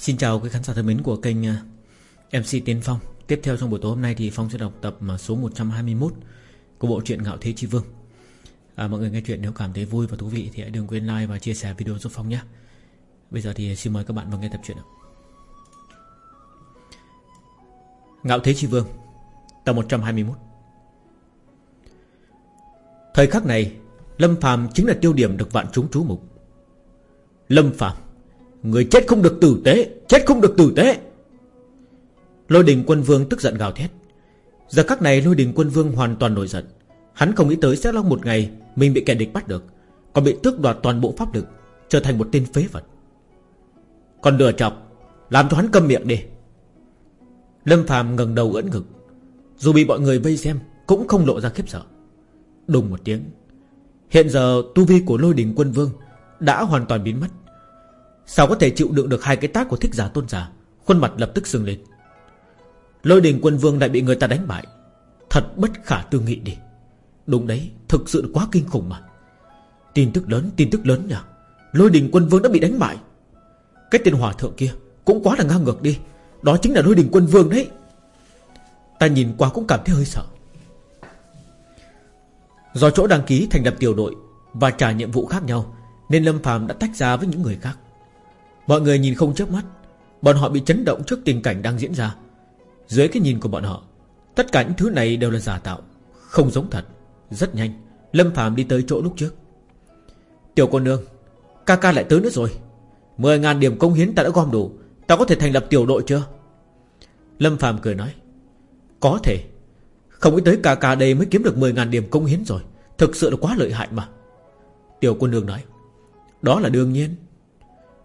Xin chào quý khán giả thân mến của kênh à, MC Tiến Phong. Tiếp theo trong buổi tối hôm nay thì Phong sẽ đọc tập à, số 121 Của bộ truyện Ngạo Thế Chi Vương. À, Mọi người nghe chuyện nếu cảm thấy vui và thú vị Thì hãy đừng quên like và chia sẻ video giúp Phong nhé. Bây giờ thì xin mời các bạn vào nghe tập truyện Ngạo Thế Chi Vương Tập 121 Thời khắc này Lâm Phàm chính là tiêu điểm được vạn chúng chú mục. Lâm Phàm Người chết không được tử tế, Chết không được tử tế. Lôi đình quân vương tức giận gào thét. Giờ khắc này lôi đình quân vương hoàn toàn nổi giận. Hắn không nghĩ tới sẽ long một ngày Mình bị kẻ địch bắt được, Còn bị tước đoạt toàn bộ pháp lực, Trở thành một tên phế vật. Còn đừa chọc, Làm cho hắn câm miệng đi. Lâm phàm ngẩng đầu ưỡn ngực. Dù bị mọi người vây xem, Cũng không lộ ra khiếp sợ. Đùng một tiếng. Hiện giờ tu vi của lôi đình quân vương Đã hoàn toàn biến mất. Sao có thể chịu đựng được hai cái tác của thích giả tôn giả? Khuôn mặt lập tức sưng lên. Lôi đình quân vương lại bị người ta đánh bại. Thật bất khả tư nghị đi. Đúng đấy, Thực sự quá kinh khủng mà. Tin tức lớn, tin tức lớn nhỉ? Lôi đình quân vương đã bị đánh bại. Cái tên hòa thượng kia Cũng quá là ngang ngược đi. Đó chính là lôi đình quân vương đấy. Ta nhìn qua cũng cảm thấy hơi sợ. Do chỗ đăng ký thành lập tiểu đội Và trả nhiệm vụ khác nhau, Nên Lâm phàm đã tách ra với những người khác. Mọi người nhìn không chớp mắt. Bọn họ bị chấn động trước tình cảnh đang diễn ra. Dưới cái nhìn của bọn họ, Tất cả những thứ này đều là giả tạo, Không giống thật. Rất nhanh, Lâm Phạm đi tới chỗ lúc trước. Tiểu cô nương, Ca ca lại tới nữa rồi. Mười ngàn điểm công hiến ta đã gom đủ, Ta có thể thành lập tiểu đội chưa? Lâm Phạm cười nói, Có thể. Không nghĩ tới ca ca đây mới kiếm được mười ngàn điểm công hiến rồi. Thực sự là quá lợi hại mà. Tiểu cô nương nói, Đó là đương nhiên.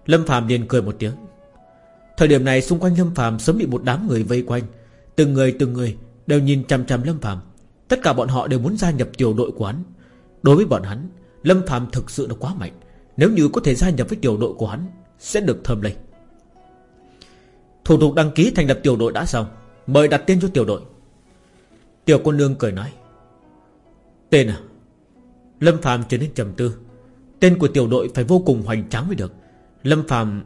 Lâm Phạm liền cười một tiếng. Thời điểm này xung quanh Lâm Phạm sớm bị một đám người vây quanh. Từng người từng người Đều nhìn chằm chằm Lâm Phạm Tất cả bọn họ đều muốn gia nhập tiểu đội của hắn. Đối với bọn hắn, Lâm Phạm thực sự là quá mạnh. Nếu như có thể gia nhập với tiểu đội của hắn, Sẽ được thơm lây. Thủ tục đăng ký thành lập tiểu đội đã xong. Mời đặt tên cho tiểu đội. Tiểu cô nương cười nói. Tên à? Lâm Phạm trở nên trầm tư. Tên của tiểu đội phải vô cùng hoành tráng mới được. Lâm Phạm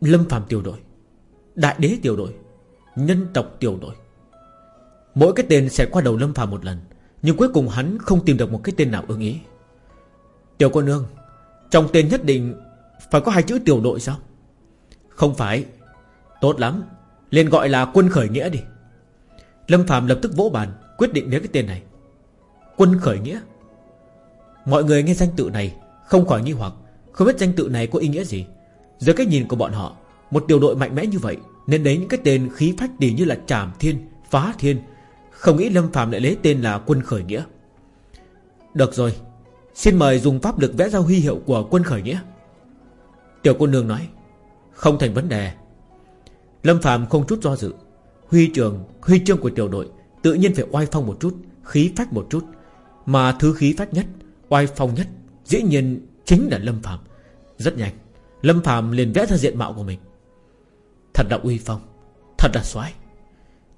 Lâm Phạm tiểu đội, Đại đế tiểu đội, Nhân tộc tiểu đội. Mỗi cái tên sẽ qua đầu Lâm Phạm một lần, Nhưng cuối cùng hắn không tìm được một cái tên nào ưng ý. Tiểu cô nương, Trong tên nhất định Phải có hai chữ tiểu đội sao? Không phải. Tốt lắm. Liền gọi là quân khởi nghĩa đi. Lâm Phạm lập tức vỗ bàn, Quyết định lấy cái tên này. Quân khởi nghĩa. Mọi người nghe danh tự này Không khỏi nghi hoặc, Không biết danh tự này có ý nghĩa gì dưới cái nhìn của bọn họ Một tiểu đội mạnh mẽ như vậy Nên lấy những cái tên khí phách đi như là Trảm Thiên Phá Thiên Không nghĩ Lâm Phạm lại lấy tên là quân khởi nghĩa. Được rồi Xin mời dùng pháp lực vẽ ra huy hiệu của quân khởi nghĩa. Tiểu cô nương nói Không thành vấn đề. Lâm Phạm không chút do dự Huy trường, huy chương của tiểu đội Tự nhiên phải oai phong một chút Khí phách một chút Mà thứ khí phách nhất, oai phong nhất Dĩ nhiên chính là Lâm Phạm Rất nhanh. Lâm Phạm liền vẽ ra diện mạo của mình. Thật là uy phong, Thật là xoái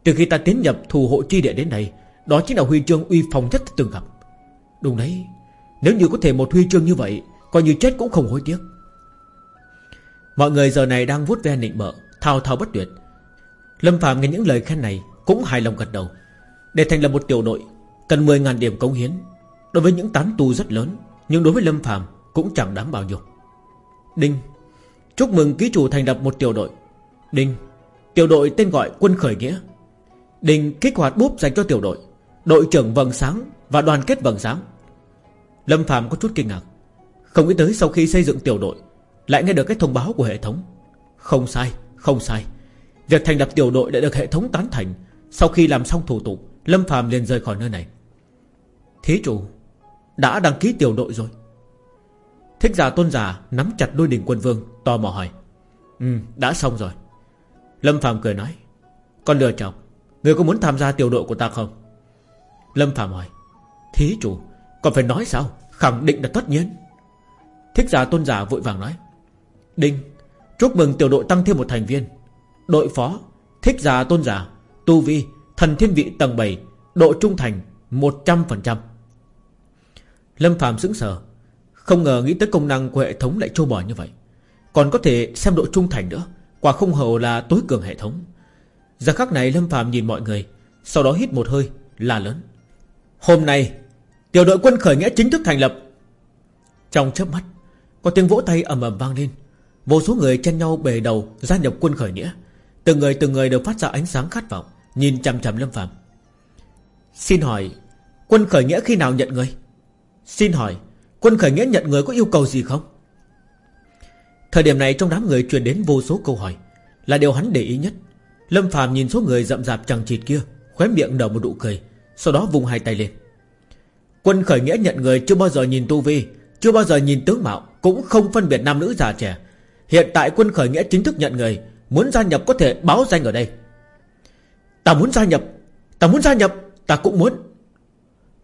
Từ khi ta tiến nhập thù hộ chi địa đến đây, Đó chính là huy chương uy phong nhất từng gặp. Đúng đấy, Nếu như có thể một huy chương như vậy, Coi như chết cũng không hối tiếc. Mọi người giờ này đang vuốt ve nịnh bợ, Thao thao bất tuyệt. Lâm Phạm nghe những lời khen này Cũng hài lòng gật đầu. Để thành lập một tiểu đội, Cần 10.000 điểm công hiến. Đối với những tán tu rất lớn, Nhưng đối với Lâm Phạm cũng chẳng đáng bao nhiêu. Đinh Chúc mừng ký chủ thành lập một tiểu đội. Đinh. Tiểu đội tên gọi quân khởi nghĩa. Đinh kích hoạt búp dành cho tiểu đội. Đội trưởng vầng sáng Và đoàn kết vầng sáng. Lâm Phạm có chút kinh ngạc. Không nghĩ tới sau khi xây dựng tiểu đội Lại nghe được cái thông báo của hệ thống. Không sai, không sai. Việc thành lập tiểu đội đã được hệ thống tán thành. Sau khi làm xong thủ tục Lâm Phạm liền rời khỏi nơi này. Thí chủ Đã đăng ký tiểu đội rồi. Thích giả tôn giả, nắm chặt đôi đỉnh quân vương, Tò mò hỏi. Ừ đã xong rồi. Lâm Phạm cười nói. Con lừa chồng, Người có muốn tham gia tiểu đội của ta không? Lâm Phạm hỏi. Thí chủ, Còn phải nói sao? Khẳng định là tất nhiên. Thích giả tôn giả vội vàng nói. Đinh, Chúc mừng tiểu đội tăng thêm một thành viên. Đội phó, Thích giả tôn giả, Tu vi, Thần thiên vị tầng 7 Độ trung thành 100% Lâm Phạm sững sờ không ngờ nghĩ tới công năng của hệ thống lại trâu bò như vậy. Còn có thể xem độ trung thành nữa, Quả không hầu là tối cường hệ thống. Giờ khắc này Lâm Phạm nhìn mọi người, Sau đó hít một hơi là lớn. Hôm nay, Tiểu đội quân khởi nghĩa chính thức thành lập. Trong chớp mắt, Có tiếng vỗ tay ầm ầm vang lên. Vô số người chen nhau bề đầu gia nhập quân khởi nghĩa. Từng người từng người đều phát ra ánh sáng khát vọng, Nhìn chằm chằm Lâm Phạm Xin hỏi, Quân khởi nghĩa khi nào nhận người? Xin hỏi Quân khởi nghĩa nhận người có yêu cầu gì không? Thời điểm này trong đám người truyền đến vô số câu hỏi, Là điều hắn để ý nhất. Lâm Phạm nhìn số người rậm rạp chẳng chịt kia, Khóe miệng nở một nụ cười, Sau đó vùng hai tay lên. Quân khởi nghĩa nhận người chưa bao giờ nhìn tu vi, Chưa bao giờ nhìn tướng mạo, Cũng không phân biệt nam nữ già trẻ. Hiện tại quân khởi nghĩa chính thức nhận người, Muốn gia nhập có thể báo danh ở đây. Ta muốn gia nhập, Ta muốn gia nhập, Ta cũng muốn.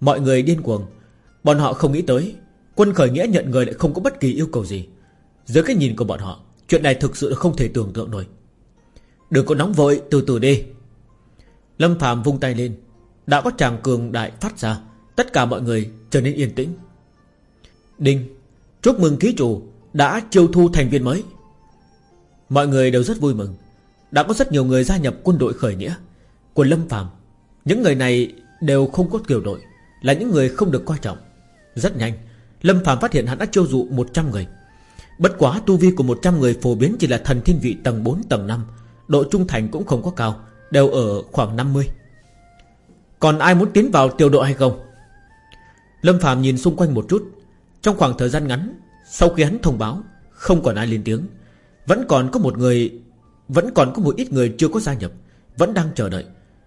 Mọi người điên cuồng, Bọn họ không nghĩ tới Quân khởi nghĩa nhận người lại không có bất kỳ yêu cầu gì. Dưới cái nhìn của bọn họ, Chuyện này thực sự không thể tưởng tượng nổi. Đừng có nóng vội, từ từ đi. Lâm Phạm vung tay lên. Đã có tràng cường đại phát ra, Tất cả mọi người trở nên yên tĩnh. Đinh, Chúc mừng ký chủ, Đã chiêu thu thành viên mới. Mọi người đều rất vui mừng. Đã có rất nhiều người gia nhập quân đội khởi nghĩa. Của Lâm Phạm Những người này đều không có kiểu đội, Là những người không được coi trọng. Rất nhanh Lâm Phạm phát hiện hắn đã chiêu dụ 100 người. Bất quá tu vi của 100 người phổ biến chỉ là thần thiên vị tầng 4 tầng 5 Độ trung thành cũng không có cao, Đều ở khoảng 50 Còn ai muốn tiến vào tiểu đội hay không? Lâm Phạm nhìn xung quanh một chút. Trong khoảng thời gian ngắn, Sau khi hắn thông báo, Không còn ai lên tiếng. Vẫn còn có một người, Vẫn còn có một ít người chưa có gia nhập, Vẫn đang chờ đợi.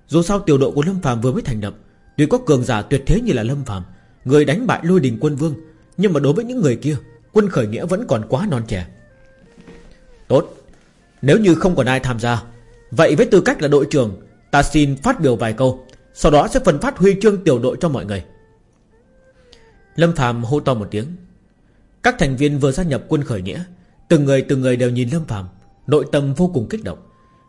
Dù sao tiểu đội của Lâm Phạm vừa mới thành lập, Tuy có cường giả tuyệt thế như là Lâm Phạm Người đánh bại lôi đình quân vương nhưng mà đối với những người kia, Quân khởi nghĩa vẫn còn quá non trẻ. Tốt. Nếu như không còn ai tham gia, Vậy với tư cách là đội trưởng, Ta xin phát biểu vài câu, Sau đó sẽ phân phát huy chương tiểu đội cho mọi người. Lâm Phạm hô to một tiếng. Các thành viên vừa gia nhập quân khởi nghĩa, Từng người từng người đều nhìn Lâm Phạm Nội tâm vô cùng kích động.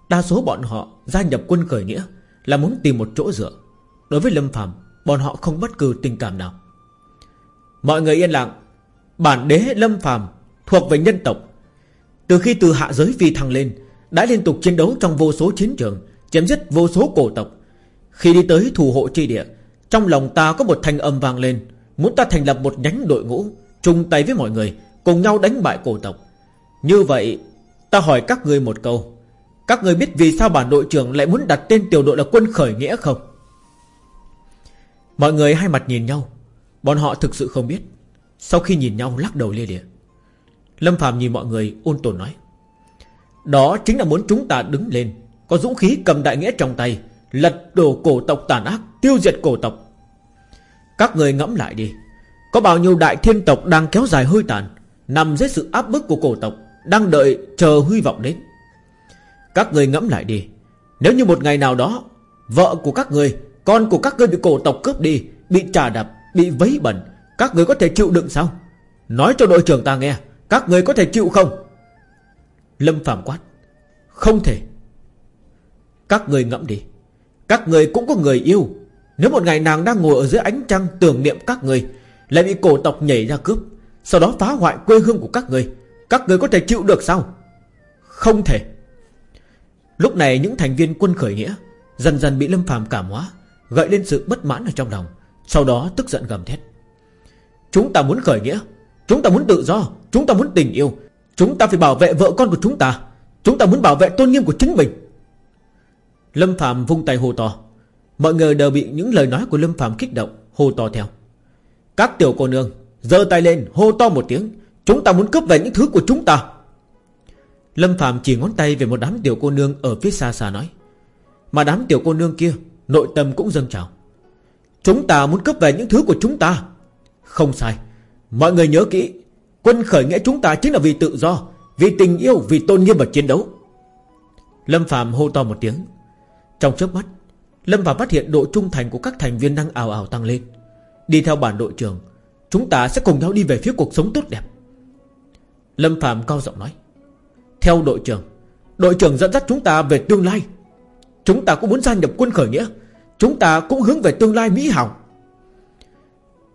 Đa số bọn họ gia nhập quân khởi nghĩa Là muốn tìm một chỗ dựa. Đối với Lâm Phạm Bọn họ không bất cứ tình cảm nào. Mọi người yên lặng. Bản đế Lâm phàm Thuộc về nhân tộc. Từ khi từ hạ giới phi thăng lên, Đã liên tục chiến đấu trong vô số chiến trường, Chém giết vô số cổ tộc. Khi đi tới thủ hộ chi địa, Trong lòng ta có một thanh âm vang lên, Muốn ta thành lập một nhánh đội ngũ, chung tay với mọi người, Cùng nhau đánh bại cổ tộc. Như vậy, Ta hỏi các người một câu. Các người biết vì sao bản đội trưởng lại muốn đặt tên tiểu đội là quân khởi nghĩa không? Mọi người hai mặt nhìn nhau. Bọn họ thực sự không biết. Sau khi nhìn nhau lắc đầu lia lịa, Lâm Phạm nhìn mọi người ôn tồn nói, Đó chính là muốn chúng ta đứng lên, Có dũng khí cầm đại nghĩa trong tay, Lật đổ cổ tộc tàn ác, Tiêu diệt cổ tộc. Các người ngẫm lại đi, Có bao nhiêu đại thiên tộc đang kéo dài hơi tàn, Nằm dưới sự áp bức của cổ tộc, Đang đợi chờ hy vọng đến. Các người ngẫm lại đi, Nếu như một ngày nào đó, Vợ của các người, Con của các người bị cổ tộc cướp đi, Bị trà đập Bị vấy bẩn, Các người có thể chịu đựng sao? Nói cho đội trưởng ta nghe, Các người có thể chịu không? Lâm Phạm quát, Không thể. Các người ngẫm đi, Các người cũng có người yêu. Nếu một ngày nàng đang ngồi ở dưới ánh trăng tưởng niệm các người, Lại bị cổ tộc nhảy ra cướp, Sau đó phá hoại quê hương của các người Các người có thể chịu được sao? Không thể. Lúc này những thành viên quân khởi nghĩa Dần dần bị Lâm Phàm cảm hóa, Gợi lên sự bất mãn ở trong lòng. Sau đó tức giận gầm thét. Chúng ta muốn khởi nghĩa, Chúng ta muốn tự do, Chúng ta muốn tình yêu, Chúng ta phải bảo vệ vợ con của chúng ta Chúng ta muốn bảo vệ tôn nghiêm của chính mình. Lâm Phạm vung tay hô to. Mọi người đều bị những lời nói của Lâm Phạm kích động, Hô to theo. Các tiểu cô nương, giơ tay lên, hô to một tiếng. Chúng ta muốn cướp về những thứ của chúng ta. Lâm Phạm chỉ ngón tay về một đám tiểu cô nương Ở phía xa xa nói. Mà đám tiểu cô nương kia, Nội tâm cũng dâng trào. Chúng ta muốn cướp về những thứ của chúng ta. Không sai. Mọi người nhớ kỹ Quân khởi nghĩa chúng ta chính là vì tự do Vì tình yêu, vì tôn nghiêm và chiến đấu. Lâm Phạm hô to một tiếng. Trong chớp mắt Lâm Phạm phát hiện độ trung thành của các thành viên đang ảo ảo tăng lên. Đi theo bản đội trưởng Chúng ta sẽ cùng nhau đi về phía cuộc sống tốt đẹp. Lâm Phạm cao giọng nói. Theo đội trưởng Đội trưởng dẫn dắt chúng ta về tương lai. Chúng ta cũng muốn gia nhập quân khởi nghĩa. Chúng ta cũng hướng về tương lai mỹ hảo.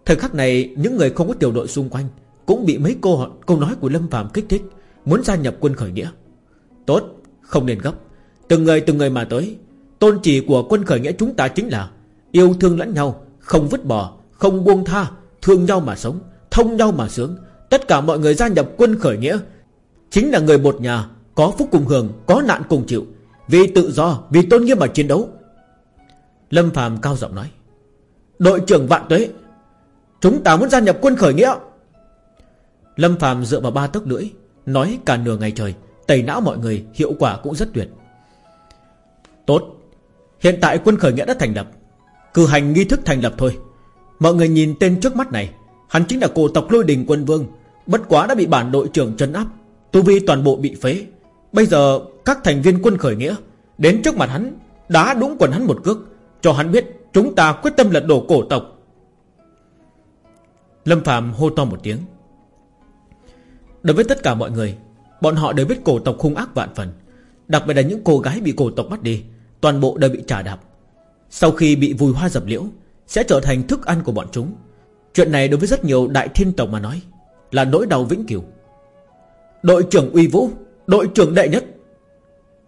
Thời khắc này, Những người không có tiểu đội xung quanh Cũng bị mấy câu câu nói của Lâm Phạm kích thích, Muốn gia nhập quân khởi nghĩa. Tốt, Không nên gấp. Từng người từng người mà tới. Tôn chỉ của quân khởi nghĩa chúng ta chính là Yêu thương lẫn nhau, Không vứt bỏ, Không buông tha, Thương nhau mà sống, Thông nhau mà sướng. Tất cả mọi người gia nhập quân khởi nghĩa Chính là người một nhà, Có phúc cùng hưởng, Có nạn cùng chịu. Vì tự do, Vì tôn nghiêm mà chiến đấu Lâm Phàm cao giọng nói, Đội trưởng vạn tuế, Chúng ta muốn gia nhập quân khởi nghĩa. Lâm Phàm dựa vào ba tấc lưỡi, Nói cả nửa ngày trời, Tẩy não mọi người, Hiệu quả cũng rất tuyệt. Tốt, Hiện tại quân khởi nghĩa đã thành lập, Cử hành nghi thức thành lập thôi. Mọi người nhìn tên trước mắt này, Hắn chính là cổ tộc lôi đình quân vương, Bất quá đã bị bản đội trưởng trấn áp, Tu vi toàn bộ bị phế. Bây giờ các thành viên quân khởi nghĩa, Đến trước mặt hắn, Đá đúng quần hắn một cước cho hắn biết chúng ta quyết tâm lật đổ cổ tộc. Lâm Phạm hô to một tiếng. Đối với tất cả mọi người, Bọn họ đều biết cổ tộc hung ác vạn phần, Đặc biệt là những cô gái bị cổ tộc bắt đi, Toàn bộ đều bị trả đạp. Sau khi bị vùi hoa dập liễu, Sẽ trở thành thức ăn của bọn chúng. Chuyện này đối với rất nhiều đại thiên tộc mà nói Là nỗi đau vĩnh cửu. Đội trưởng uy vũ, Đội trưởng đệ nhất.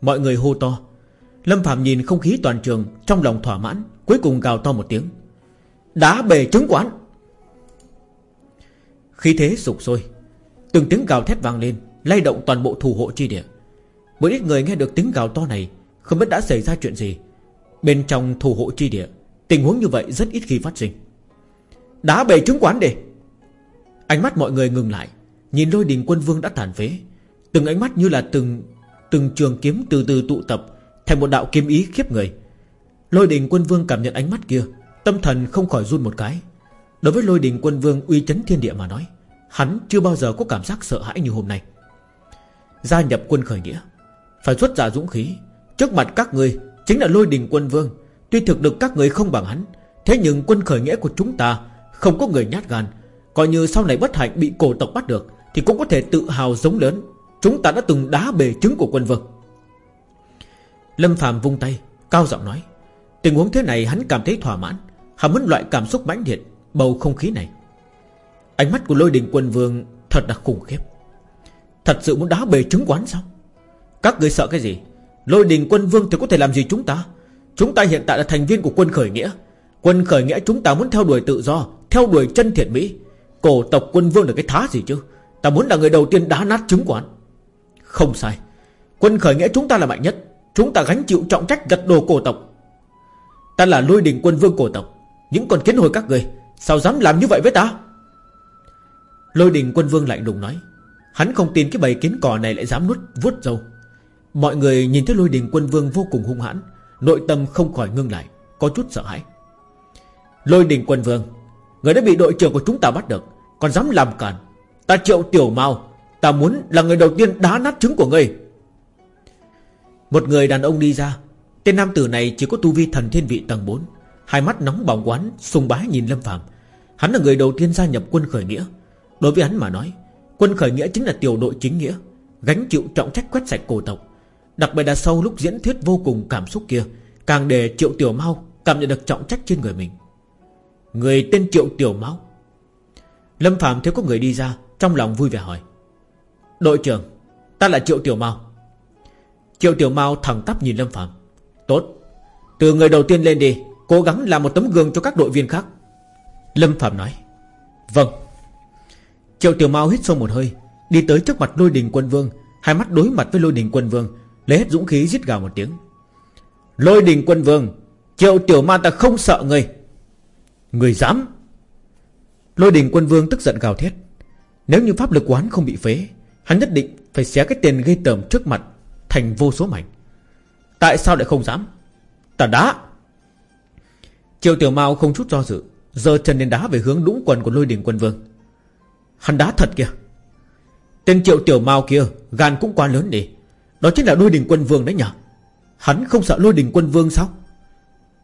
Mọi người hô to. Lâm Phạm nhìn không khí toàn trường, Trong lòng thỏa mãn, Cuối cùng gào to một tiếng. Đá bề trứng quán. Khí thế sụp sôi, Từng tiếng gào thét vang lên, lay động toàn bộ thủ hộ chi địa. Một ít người nghe được tiếng gào to này, Không biết đã xảy ra chuyện gì. Bên trong thủ hộ chi địa, Tình huống như vậy rất ít khi phát sinh. Đá bề trứng quán đi Ánh mắt mọi người ngừng lại, Nhìn lôi đình quân vương đã tàn phế. Từng ánh mắt như là từng Từng trường kiếm từ từ tụ tập Thành một đạo kiếm ý khiếp người. Lôi đình quân vương cảm nhận ánh mắt kia, Tâm thần không khỏi run một cái. Đối với lôi đình quân vương uy chấn thiên địa mà nói, Hắn chưa bao giờ có cảm giác sợ hãi như hôm nay. Gia nhập quân khởi nghĩa, Phải xuất ra dũng khí. Trước mặt các người chính là lôi đình quân vương. Tuy thực lực các người không bằng hắn, Thế nhưng quân khởi nghĩa của chúng ta Không có người nhát gan. Coi như sau này bất hạnh bị cổ tộc bắt được, Thì cũng có thể tự hào giống lớn. Chúng ta đã từng đá bề trứng của quân vương. Lâm Phạm vung tay, Cao giọng nói, Tình huống thế này hắn cảm thấy thỏa mãn, hàm muốn loại cảm xúc mãnh liệt, Bầu không khí này. Ánh mắt của lôi đình quân vương Thật là khủng khiếp. Thật sự muốn đá bề chứng quán sao? Các người sợ cái gì? Lôi đình quân vương thì có thể làm gì chúng ta? Chúng ta hiện tại là thành viên của quân khởi nghĩa. Quân khởi nghĩa chúng ta muốn theo đuổi tự do, Theo đuổi chân thiện mỹ. Cổ tộc quân vương là cái thá gì chứ? Ta muốn là người đầu tiên đá nát chứng quán. Không sai. Quân khởi nghĩa chúng ta là mạnh nhất. Chúng ta gánh chịu trọng trách gật đồ cổ tộc. Ta là lôi đình quân vương cổ tộc. Những con kiến hồi các người, Sao dám làm như vậy với ta? Lôi đình quân vương lạnh lùng nói. Hắn không tin cái bầy kiến cò này lại dám nuốt, vuốt dâu Mọi người nhìn thấy lôi đình quân vương vô cùng hung hãn, Nội tâm không khỏi ngưng lại, Có chút sợ hãi. Lôi đình quân vương, Người đã bị đội trưởng của chúng ta bắt được, Còn dám làm cản Ta triệu tiểu mau Ta muốn là người đầu tiên đá nát trứng của ngươi một người đàn ông đi ra. Tên nam tử này chỉ có tu vi thần thiên vị tầng 4 Hai mắt nóng bỏng quán, Sùng bái nhìn Lâm Phạm Hắn là người đầu tiên gia nhập quân khởi nghĩa. Đối với hắn mà nói, Quân khởi nghĩa chính là tiểu đội chính nghĩa, Gánh chịu trọng trách quét sạch cổ tộc. Đặc biệt là sau lúc diễn thuyết vô cùng cảm xúc kia, Càng để Triệu Tiểu Mau Cảm nhận được trọng trách trên người mình. Người tên Triệu Tiểu Mau Lâm Phạm thấy có người đi ra, Trong lòng vui vẻ hỏi, Đội trưởng, Ta là Triệu Tiểu Mau Triệu Tiểu mao thẳng tắp nhìn Lâm Phạm Tốt, Từ người đầu tiên lên đi, Cố gắng làm một tấm gương cho các đội viên khác. Lâm Phạm nói. Vâng. Triệu Tiểu Mao hít sâu một hơi, Đi tới trước mặt lôi đình quân vương, Hai mắt đối mặt với lôi đình quân vương, Lấy hết dũng khí giết gào một tiếng. Lôi đình quân vương, Triệu Tiểu ma ta không sợ người Người dám? Lôi đình quân vương tức giận gào thét. Nếu như pháp lực quán không bị phế, Hắn nhất định phải xé cái tiền gây tởm trước mặt Thành vô số mảnh. Tại sao lại không dám? Ta đá Triệu Tiểu Mao không chút do dự Giờ chân lên đá về hướng đũng quần của lôi đình quân vương. Hắn đá thật kìa. Tên triệu tiểu mao kia, Gan cũng quá lớn đi. Đó chính là lôi đình quân vương đấy nhở. Hắn không sợ lôi đình quân vương sao?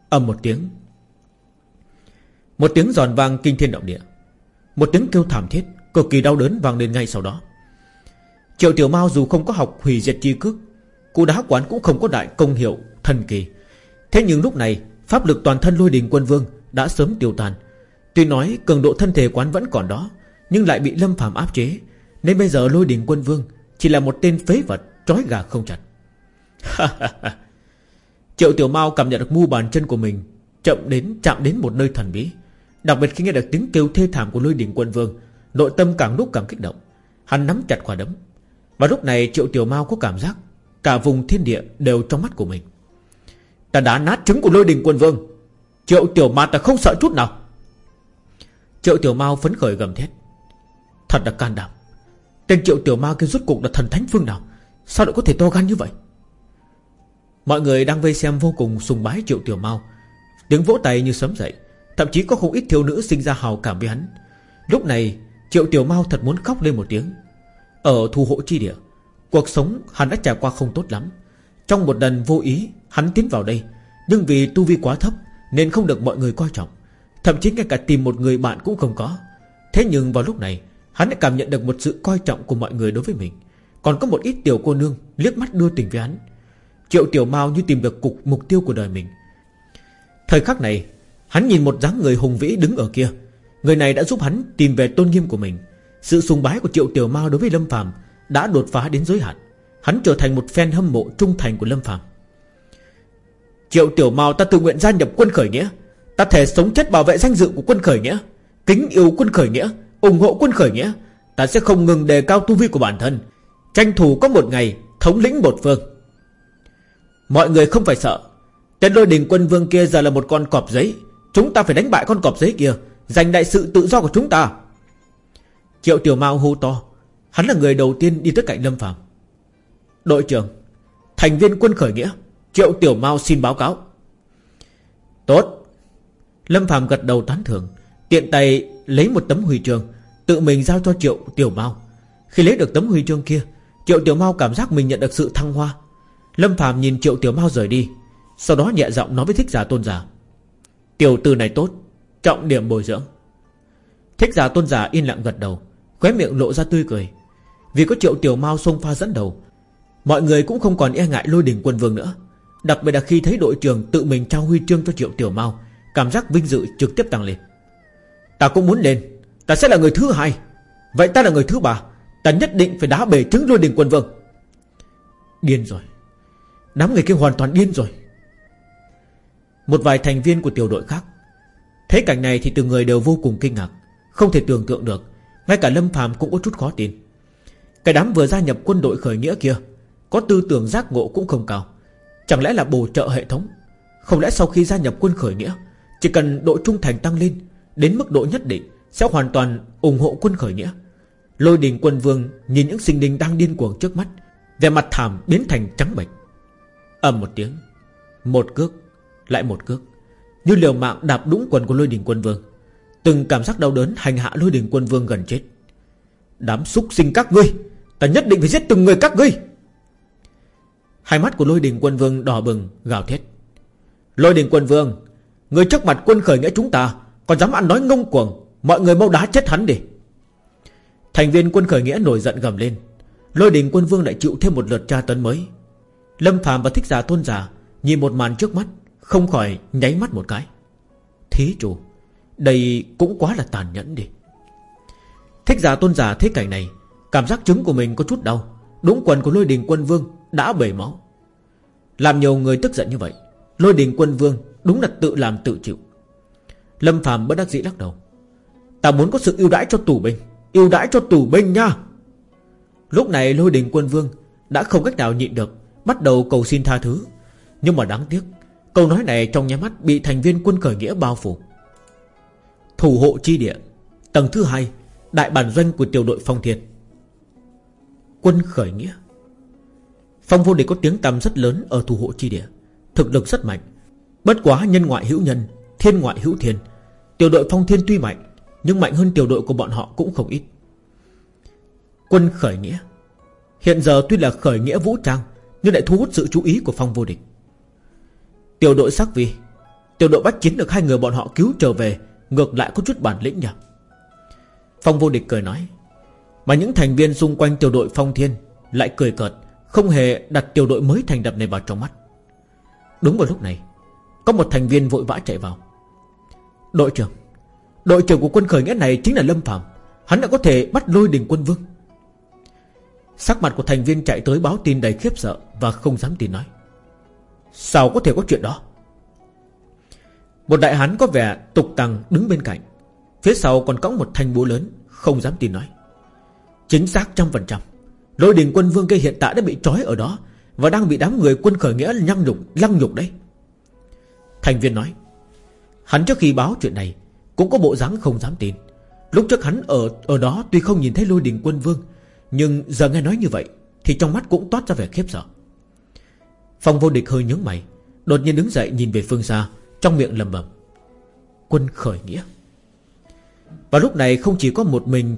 Âm một tiếng. Một tiếng giòn vang kinh thiên động địa. Một tiếng kêu thảm thiết, Cực kỳ đau đớn vang lên ngay sau đó. Triệu tiểu mao dù không có học hủy diệt chi cước Cú đá quán cũng không có đại công hiệu Thần kỳ. Thế nhưng lúc này, Pháp lực toàn thân lôi đình quân vương Đã sớm tiêu tan. Tuy nói cường độ thân thể quán vẫn còn đó, nhưng lại bị Lâm Phạm áp chế, Nên bây giờ lôi đình quân vương Chỉ là một tên phế vật Trói gà không chặt. Triệu Tiểu mau cảm nhận được mu bàn chân của mình chậm đến chạm đến một nơi thần bí, Đặc biệt khi nghe được tiếng kêu thê thảm của lôi đình quân vương, Nội tâm càng lúc càng kích động. Hắn nắm chặt quả đấm. Và lúc này Triệu Tiểu mau có cảm giác Cả vùng thiên địa đều trong mắt của mình. Ta đã nát trứng của lôi đình quân vương. Triệu Tiểu ma ta không sợ chút nào. Triệu Tiểu Mao phấn khởi gầm thét. Thật là can đảm. Tên Triệu Tiểu Mao kia rút cuộc là thần thánh phương nào? Sao lại có thể to gan như vậy? Mọi người đang vây xem vô cùng sùng bái Triệu Tiểu Mao Tiếng vỗ tay như sấm dậy. Thậm chí có không ít thiếu nữ sinh ra hào cảm với hắn. Lúc này, Triệu Tiểu Mao thật muốn khóc lên một tiếng. Ở thu hộ chi địa Cuộc sống hắn đã trải qua không tốt lắm. Trong một lần vô ý, Hắn tiến vào đây. Nhưng vì tu vi quá thấp, Nên không được mọi người coi trọng. Thậm chí ngay cả tìm một người bạn cũng không có. Thế nhưng vào lúc này, Hắn đã cảm nhận được một sự coi trọng của mọi người đối với mình. Còn có một ít tiểu cô nương Liếc mắt đưa tình với hắn. Triệu tiểu mao như tìm được cục mục tiêu của đời mình. Thời khắc này, Hắn nhìn một dáng người hùng vĩ đứng ở kia. Người này đã giúp hắn tìm về tôn nghiêm của mình. Sự sùng bái của Triệu Tiểu Mao đối với Lâm Phàm đã đột phá đến giới hạn. Hắn trở thành một fan hâm mộ trung thành của Lâm Phàm. Triệu Tiểu Mao, ta tự nguyện gia nhập quân khởi nghĩa. Ta thể sống chết bảo vệ danh dự của quân khởi nghĩa, Kính yêu quân khởi nghĩa, ủng hộ quân khởi nghĩa. Ta sẽ không ngừng đề cao tu vi của bản thân. Tranh thủ có một ngày thống lĩnh một phương. Mọi người không phải sợ. Tên lôi đình quân vương kia giờ là một con cọp giấy. Chúng ta phải đánh bại con cọp giấy kia, Giành đại sự tự do của chúng ta. Triệu Tiểu Mao hô to. Hắn là người đầu tiên đi tới cạnh Lâm Phạm Đội trưởng, Thành viên quân khởi nghĩa, Triệu Tiểu Mao xin báo cáo. Tốt. Lâm Phạm gật đầu tán thưởng, Tiện tay lấy một tấm huy chương, Tự mình giao cho Triệu Tiểu Mao. Khi lấy được tấm huy chương kia, Triệu Tiểu Mao cảm giác mình nhận được sự thăng hoa. Lâm Phạm nhìn Triệu Tiểu Mao rời đi, Sau đó nhẹ giọng nói với thích giả tôn giả. Tiểu tử này tốt, Trọng điểm bồi dưỡng. Thích giả tôn giả yên lặng gật đầu, Khóe miệng lộ ra tươi cười. Vì có Triệu Tiểu mau xông pha dẫn đầu. Mọi người cũng không còn e ngại lôi đỉnh quân vương nữa. Đặc biệt là khi thấy đội trưởng tự mình trao huy chương cho Triệu Tiểu mau Cảm giác vinh dự trực tiếp tăng lên. Ta cũng muốn lên. Ta sẽ là người thứ hai. Vậy ta là người thứ ba. Ta nhất định phải đá bể trứng lôi đình quân vương. Điên rồi. Đám người kia hoàn toàn điên rồi. Một vài thành viên của tiểu đội khác. Thấy cảnh này thì từng người đều vô cùng kinh ngạc. Không thể tưởng tượng được. Ngay cả Lâm phàm cũng có chút khó tin. Cái đám vừa gia nhập quân đội khởi nghĩa kia, Có tư tưởng giác ngộ cũng không cao. Chẳng lẽ là bổ trợ hệ thống? Không lẽ sau khi gia nhập quân khởi nghĩa, Chỉ cần độ trung thành tăng lên, Đến mức độ nhất định, Sẽ hoàn toàn ủng hộ quân khởi nghĩa? Lôi đình quân vương nhìn những sinh linh đang điên cuồng trước mắt Về mặt thảm biến thành trắng bệch. Ầm một tiếng, Một cước, Lại một cước. Như liều mạng đạp đũng quần của lôi đình quân vương, Từng cảm giác đau đớn hành hạ lôi đình quân vương gần chết. Đám xúc sinh các ngươi! Ta nhất định phải giết từng người các ngươi. Hai mắt của lôi đình quân vương đỏ bừng, gào thét. Lôi đình quân vương, Người trước mặt quân khởi nghĩa chúng ta, Còn dám ăn nói ngông cuồng, Mọi người mau đá chết hắn đi. Thành viên quân khởi nghĩa nổi giận gầm lên. Lôi đình quân vương lại chịu thêm một lượt tra tấn mới. Lâm Phạm và thích giả tôn giả Nhìn một màn trước mắt, Không khỏi nháy mắt một cái. Thí chủ, Đây cũng quá là tàn nhẫn đi. Thích giả tôn giả thấy cảnh này Cảm giác trứng của mình có chút đau. Đúng quần của lôi đình quân vương đã bể máu. Làm nhiều người tức giận như vậy, Lôi đình quân vương đúng là tự làm tự chịu. Lâm Phạm bất đắc dĩ lắc đầu. Ta muốn có sự ưu đãi cho tù binh, ưu đãi cho tù binh nha. Lúc này lôi đình quân vương Đã không cách nào nhịn được, Bắt đầu cầu xin tha thứ. Nhưng mà đáng tiếc, Câu nói này trong nháy mắt bị thành viên quân khởi nghĩa bao phủ. Thủ hộ chi địa, Tầng thứ hai, Đại bản doanh của tiểu đội phong thiệt Quân khởi nghĩa. Phong vô địch có tiếng tăm rất lớn Ở thủ hộ chi địa, Thực lực rất mạnh. Bất quá nhân ngoại hữu nhân, Thiên ngoại hữu thiên. Tiểu đội phong thiên tuy mạnh, Nhưng mạnh hơn tiểu đội của bọn họ cũng không ít. Quân khởi nghĩa. Hiện giờ tuy là khởi nghĩa vũ trang, Nhưng lại thu hút sự chú ý của phong vô địch. Tiểu đội sắc vi. Tiểu đội bắt chiến được hai người bọn họ cứu trở về, Ngược lại có chút bản lĩnh nhỉ? Phong vô địch cười nói. Mà những thành viên xung quanh tiểu đội phong thiên Lại cười cợt, Không hề đặt tiểu đội mới thành đập này vào trong mắt. Đúng vào lúc này, Có một thành viên vội vã chạy vào. Đội trưởng Đội trưởng của quân khởi nghĩa này chính là Lâm Phạm Hắn đã có thể bắt lôi đình quân vương. Sắc mặt của thành viên chạy tới báo tin đầy khiếp sợ Và không dám tin nói. Sao có thể có chuyện đó? Một đại hán có vẻ tục tăng đứng bên cạnh, Phía sau còn cõng một thanh búa lớn, Không dám tin nói. Chính xác trăm phần trăm. Lôi đình quân vương kia hiện tại đã bị trói ở đó Và đang bị đám người quân khởi nghĩa lăng nhục, lăng nhục đấy. Thành viên nói Hắn trước khi báo chuyện này Cũng có bộ dáng không dám tin. Lúc trước hắn ở ở đó tuy không nhìn thấy lôi đình quân vương Nhưng giờ nghe nói như vậy Thì trong mắt cũng toát ra vẻ khiếp sợ. Phong vô địch hơi nhướng mày Đột nhiên đứng dậy nhìn về phương xa Trong miệng lầm bầm Quân khởi nghĩa? Và lúc này không chỉ có một mình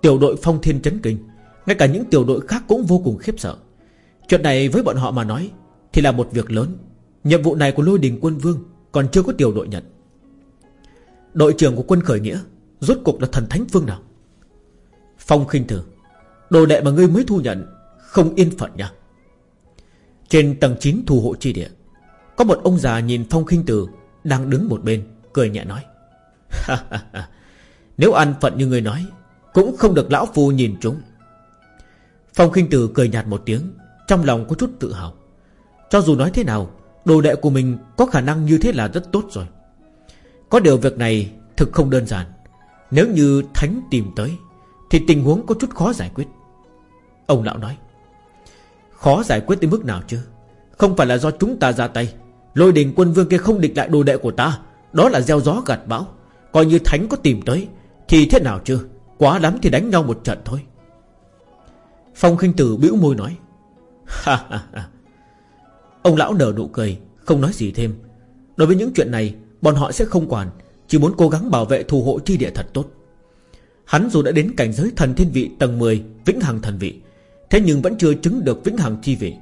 Tiểu đội phong thiên chấn kinh. Ngay cả những tiểu đội khác cũng vô cùng khiếp sợ. Chuyện này với bọn họ mà nói Thì là một việc lớn. Nhiệm vụ này của lôi đình quân vương Còn chưa có tiểu đội nhận. Đội trưởng của quân khởi nghĩa Rốt cuộc là thần thánh phương nào? Phong khinh tử Đồ đệ mà ngươi mới thu nhận Không yên phận nha. Trên tầng 9 thủ hộ chi địa, Có một ông già nhìn Phong khinh tử Đang đứng một bên, Cười nhẹ nói. Nếu ăn phận như người nói cũng không được lão phu nhìn chúng. Phong khinh tử cười nhạt một tiếng, Trong lòng có chút tự hào. Cho dù nói thế nào, Đồ đệ của mình có khả năng như thế là rất tốt rồi. Có điều việc này Thực không đơn giản. Nếu như thánh tìm tới, Thì tình huống có chút khó giải quyết. Ông lão nói, Khó giải quyết tới mức nào chứ? Không phải là do chúng ta ra tay. Lôi đình quân vương kia không địch lại đồ đệ của ta. Đó là gieo gió gạt bão. Coi như thánh có tìm tới, Thì thế nào chứ? Quá lắm thì đánh nhau một trận thôi. Phong khinh tử bĩu môi nói, Ha ha ha. Ông lão nở nụ cười, Không nói gì thêm. Đối với những chuyện này, Bọn họ sẽ không quản, Chỉ muốn cố gắng bảo vệ thù hộ chi địa thật tốt. Hắn dù đã đến cảnh giới thần thiên vị tầng 10 Vĩnh hằng thần vị, Thế nhưng vẫn chưa chứng được vĩnh hằng chi vị.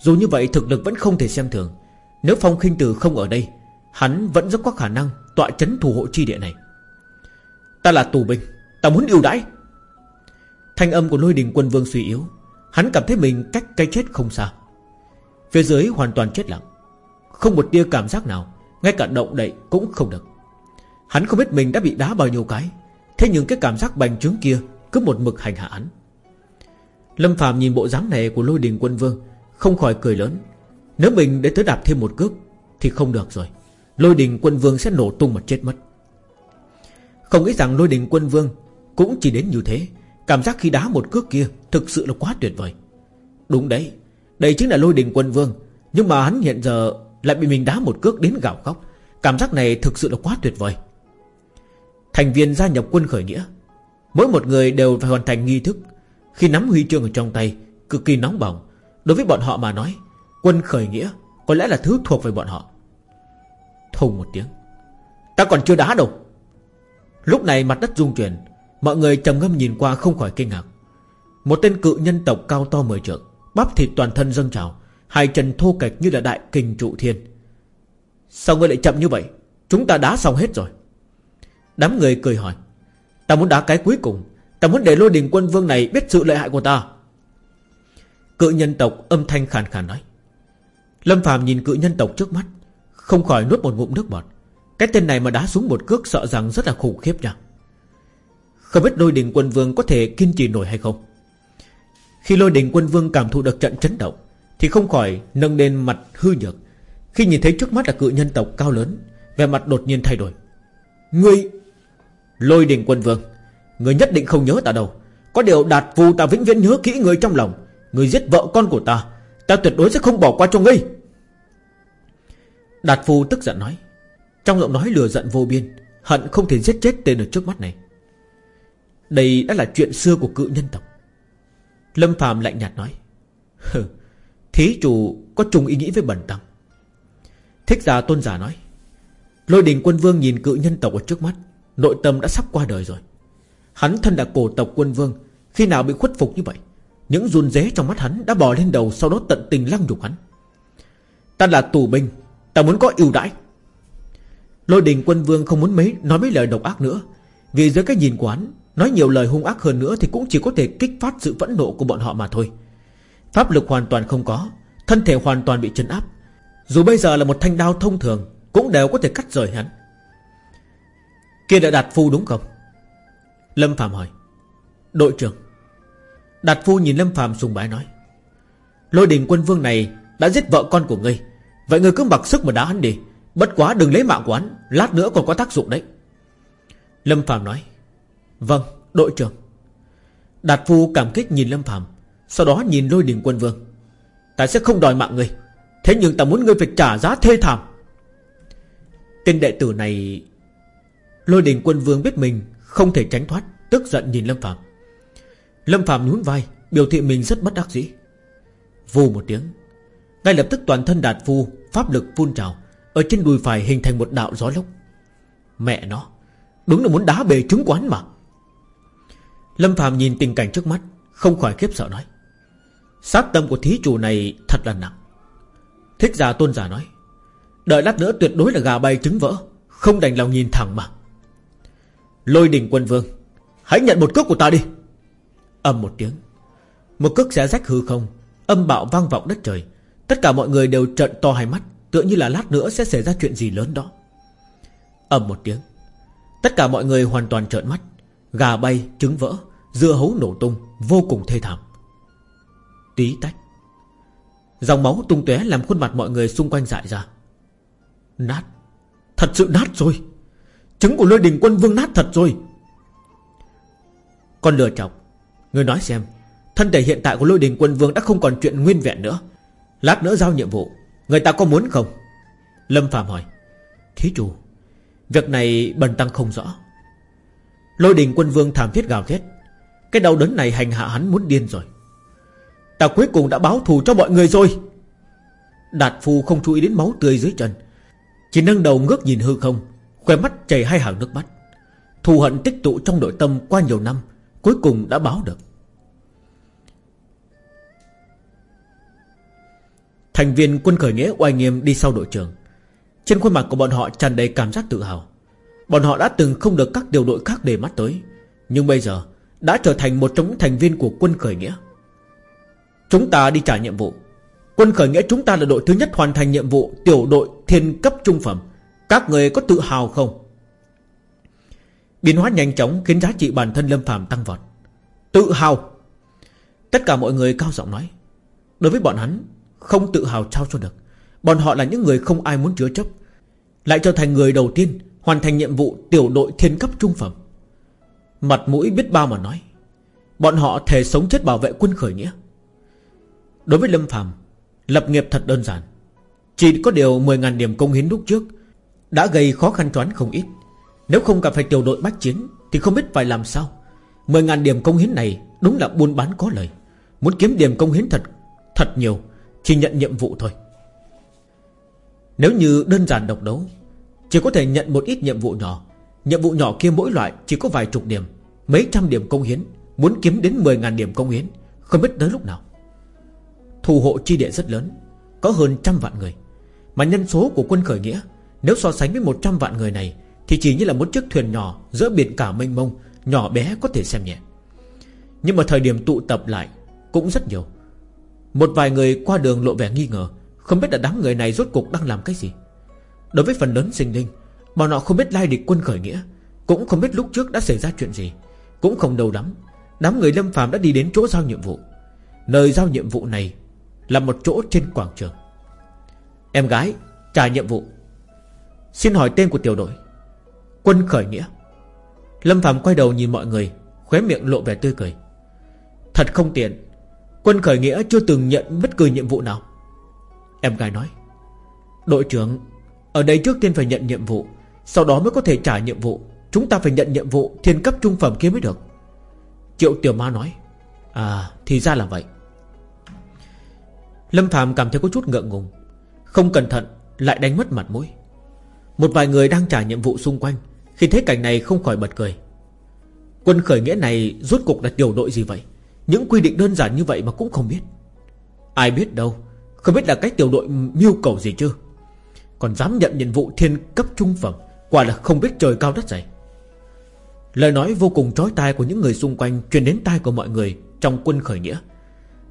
Dù như vậy, thực lực vẫn không thể xem thường. Nếu phong khinh tử không ở đây, Hắn vẫn rất có khả năng Tọa chấn thù hộ chi địa này. Ta là tù binh Ta muốn yêu đãi. Thanh âm của lôi đình quân vương suy yếu, Hắn cảm thấy mình cách cái chết không xa. Phía dưới hoàn toàn chết lặng, Không một tia cảm giác nào, Ngay cả động đậy cũng không được. Hắn không biết mình đã bị đá bao nhiêu cái, Thế nhưng cái cảm giác bành trướng kia Cứ một mực hành hạ hắn. Lâm Phạm nhìn bộ dáng này của lôi đình quân vương, Không khỏi cười lớn. Nếu mình để tới đạp thêm một cước Thì không được rồi. Lôi đình quân vương sẽ nổ tung mà chết mất. Không nghĩ rằng lôi đình quân vương cũng chỉ đến như thế, Cảm giác khi đá một cước kia Thực sự là quá tuyệt vời. Đúng đấy, đây chính là lôi đình quân vương, Nhưng mà hắn hiện giờ lại bị mình đá một cước đến gạo khóc. Cảm giác này thực sự là quá tuyệt vời. Thành viên gia nhập quân khởi nghĩa, Mỗi một người đều phải hoàn thành nghi thức. Khi nắm huy chương ở trong tay, Cực kỳ nóng bỏng. Đối với bọn họ mà nói, Quân khởi nghĩa có lẽ là thứ thuộc về bọn họ. Thùng một tiếng, Ta còn chưa đá đâu. Lúc này mặt đất rung chuyển Mọi người trầm ngâm nhìn qua không khỏi kinh ngạc. Một tên cự nhân tộc cao to mười trượng, Bắp thịt toàn thân dâng trào, Hai chân thô kệch như là đại kình trụ thiên. Sao ngươi lại chậm như vậy? Chúng ta đá xong hết rồi. Đám người cười hỏi. Ta muốn đá cái cuối cùng. Ta muốn để lôi đình quân vương này biết sự lợi hại của ta. Cự nhân tộc âm thanh khàn khàn nói. Lâm phàm nhìn cự nhân tộc trước mắt, Không khỏi nuốt một ngụm nước bọt. Cái tên này mà đá xuống một cước sợ rằng rất là khủng khiếp nha. Không biết lôi đình quân vương có thể kiên trì nổi hay không? Khi lôi đình quân vương cảm thụ được trận chấn động, Thì không khỏi nâng lên mặt hư nhược. Khi nhìn thấy trước mắt là cự nhân tộc cao lớn Về mặt đột nhiên thay đổi. Ngươi, Lôi đình quân vương, Ngươi nhất định không nhớ ta đâu. Có điều đạt phù ta vĩnh viễn nhớ kỹ người trong lòng. Ngươi giết vợ con của ta Ta tuyệt đối sẽ không bỏ qua cho ngươi. Đạt phù tức giận nói. Trong giọng nói lừa giận vô biên, Hận không thể giết chết tên ở trước mắt này. Đây đã là chuyện xưa của cự nhân tộc. Lâm Phạm lạnh nhạt nói, Hừ, Thí chủ có trùng ý nghĩ với bẩn tăng. Thích giả tôn giả nói, Lôi đình quân vương nhìn cự nhân tộc ở trước mắt, Nội tâm đã sắp qua đời rồi. Hắn thân là cổ tộc quân vương, Khi nào bị khuất phục như vậy, Những run rế trong mắt hắn đã bò lên đầu Sau đó tận tình lăng nhục hắn. Ta là tù binh, Ta muốn có ưu đãi. Lôi đình quân vương không muốn mấy, nói mấy lời độc ác nữa, Vì dưới cái nhìn của hắn Nói nhiều lời hung ác hơn nữa Thì cũng chỉ có thể kích phát sự phẫn nộ của bọn họ mà thôi. Pháp lực hoàn toàn không có, Thân thể hoàn toàn bị chấn áp. Dù bây giờ là một thanh đao thông thường, Cũng đều có thể cắt rời hắn. Kia đã đạt phu đúng không? Lâm Phạm hỏi. Đội trưởng. Đạt Phu nhìn Lâm Phạm sùng bái nói. Lôi đình quân vương này Đã giết vợ con của ngươi. Vậy ngươi cứ mặc sức mà đá hắn đi. Bất quá đừng lấy mạng của hắn, Lát nữa còn có tác dụng đấy. Lâm Phạm nói. Vâng đội trưởng. Đạt Phu cảm kích nhìn Lâm Phạm Sau đó nhìn lôi đình quân vương. Ta sẽ không đòi mạng ngươi Thế nhưng ta muốn ngươi phải trả giá thê thảm. Tên đệ tử này, Lôi đình quân vương biết mình Không thể tránh thoát, Tức giận nhìn Lâm Phạm Lâm Phạm nhún vai, Biểu thị mình rất bất đắc dĩ. Vù một tiếng, Ngay lập tức toàn thân đạt phu Pháp lực phun trào, Ở trên đùi phải hình thành một đạo gió lốc. Mẹ nó, Đúng là muốn đá bề chứng quán mà. Lâm Phạm nhìn tình cảnh trước mắt, Không khỏi khiếp sợ nói, Sát tâm của thí chủ này thật là nặng. Thích giả tôn giả nói, Đợi lát nữa tuyệt đối là gà bay trứng vỡ, Không đành lòng nhìn thẳng mà. Lôi đỉnh quân vương, Hãy nhận một cước của ta đi. Âm một tiếng, Một cước xé rách hư không, Âm bạo vang vọng đất trời. Tất cả mọi người đều trợn to hai mắt, Tựa như là lát nữa sẽ xảy ra chuyện gì lớn đó. Âm một tiếng, Tất cả mọi người hoàn toàn trợn mắt. Gà bay, trứng vỡ Dưa hấu nổ tung Vô cùng thê thảm. Tí tách. Dòng máu tung tóe làm khuôn mặt mọi người xung quanh dại ra. Nát. Thật sự nát rồi. Trứng của lôi đình quân vương nát thật rồi. Con lừa chọc. Người nói xem Thân thể hiện tại của lôi đình quân vương đã không còn chuyện nguyên vẹn nữa. Lát nữa giao nhiệm vụ. Người ta có muốn không? Lâm Phạm hỏi. Thí chủ Việc này bần tăng không rõ. Lôi đình quân vương thảm thiết gào thét. Cái đau đớn này hành hạ hắn muốn điên rồi. Ta cuối cùng đã báo thù cho mọi người rồi. Đạt phu không chú ý đến máu tươi dưới chân. Chỉ nâng đầu ngước nhìn hư không, Khoe mắt chảy hai hàng nước mắt. Thù hận tích tụ trong nội tâm qua nhiều năm, Cuối cùng đã báo được. Thành viên quân khởi nghĩa oai nghiêm đi sau đội trưởng. Trên khuôn mặt của bọn họ tràn đầy cảm giác tự hào. Bọn họ đã từng không được các điều đội khác để mắt tới. Nhưng bây giờ, Đã trở thành một trong những thành viên của quân khởi nghĩa. Chúng ta đi trả nhiệm vụ. Quân khởi nghĩa chúng ta là đội thứ nhất hoàn thành nhiệm vụ Tiểu đội thiên cấp trung phẩm. Các người có tự hào không? Biến hóa nhanh chóng Khiến giá trị bản thân Lâm phàm tăng vọt. Tự hào. Tất cả mọi người cao giọng nói. Đối với bọn hắn, Không tự hào trao cho được. Bọn họ là những người không ai muốn chứa chấp. Lại trở thành người đầu tiên Hoàn thành nhiệm vụ tiểu đội thiên cấp trung phẩm. Mặt mũi biết bao mà nói, Bọn họ thể sống chết bảo vệ quân khởi nghĩa. Đối với Lâm Phàm, Lập nghiệp thật đơn giản. Chỉ có điều 10.000 điểm công hiến lúc trước Đã gây khó khăn toán không ít. Nếu không gặp phải tiểu đội bách chiến Thì không biết phải làm sao. 10.000 điểm công hiến này Đúng là buôn bán có lời. Muốn kiếm điểm công hiến thật Thật nhiều Chỉ nhận nhiệm vụ thôi. Nếu như đơn giản độc đấu chỉ có thể nhận một ít nhiệm vụ nhỏ. Nhiệm vụ nhỏ kia mỗi loại chỉ có vài chục điểm. Mấy trăm điểm công hiến, Muốn kiếm đến 10.000 điểm công hiến, Không biết tới lúc nào. Thù hộ chi địa rất lớn, Có hơn trăm vạn người. Mà nhân số của quân khởi nghĩa, Nếu so sánh với 100 vạn người này, Thì chỉ như là một chiếc thuyền nhỏ Giữa biển cả mênh mông, Nhỏ bé có thể xem nhẹ. Nhưng mà thời điểm tụ tập lại Cũng rất nhiều. Một vài người qua đường lộ vẻ nghi ngờ, Không biết là đám người này rốt cuộc đang làm cái gì. Đối với phần lớn sinh linh, Bọn họ không biết lai địch quân khởi nghĩa, Cũng không biết lúc trước đã xảy ra chuyện gì, Cũng không đầu lắm. Đám người lâm phàm đã đi đến chỗ giao nhiệm vụ. Nơi giao nhiệm vụ này là một chỗ trên quảng trường. Em gái, trả nhiệm vụ. Xin hỏi tên của tiểu đội. Quân khởi nghĩa. Lâm Phạm quay đầu nhìn mọi người, Khóe miệng lộ vẻ tươi cười. Thật không tiện, Quân khởi nghĩa chưa từng nhận bất cứ nhiệm vụ nào. Em gái nói, Đội trưởng ở đây trước tiên phải nhận nhiệm vụ, Sau đó mới có thể trả nhiệm vụ. Chúng ta phải nhận nhiệm vụ thiên cấp trung phẩm kia mới được. Triệu tiểu ma nói À thì ra là vậy. Lâm Phạm cảm thấy có chút ngượng ngùng, Không cẩn thận lại đánh mất mặt mũi. Một vài người đang trả nhiệm vụ xung quanh, Khi thấy cảnh này không khỏi bật cười. Quân khởi nghĩa này rốt cuộc là tiểu đội gì vậy? Những quy định đơn giản như vậy mà cũng không biết. Ai biết đâu, Không biết là cách tiểu đội mưu cầu gì chưa còn dám nhận nhiệm vụ thiên cấp trung phẩm, Quả là không biết trời cao đất dày. Lời nói vô cùng trói tai của những người xung quanh Truyền đến tai của mọi người Trong quân khởi nghĩa.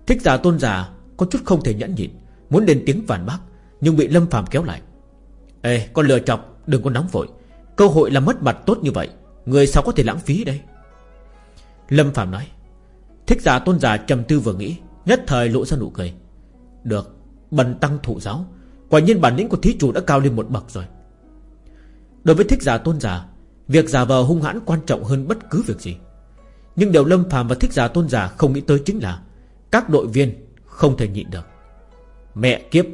Thích giả tôn giả có chút không thể nhẫn nhịn, Muốn lên tiếng phản bác, Nhưng bị Lâm phàm kéo lại. Ê, con lừa chọc, đừng có nóng vội. Cơ hội là mất mặt tốt như vậy, Người sao có thể lãng phí đây? Lâm phàm nói. Thích giả tôn giả trầm tư vừa nghĩ, Nhất thời lộ ra nụ cười. Được, Bần tăng thụ giáo Quả nhiên bản lĩnh của thí chủ đã cao lên một bậc rồi. Đối với thích giả tôn giả, Việc giả vờ hung hãn quan trọng hơn bất cứ việc gì. Nhưng điều Lâm phàm và thích giả tôn giả không nghĩ tới chính là Các đội viên không thể nhịn được. Mẹ kiếp,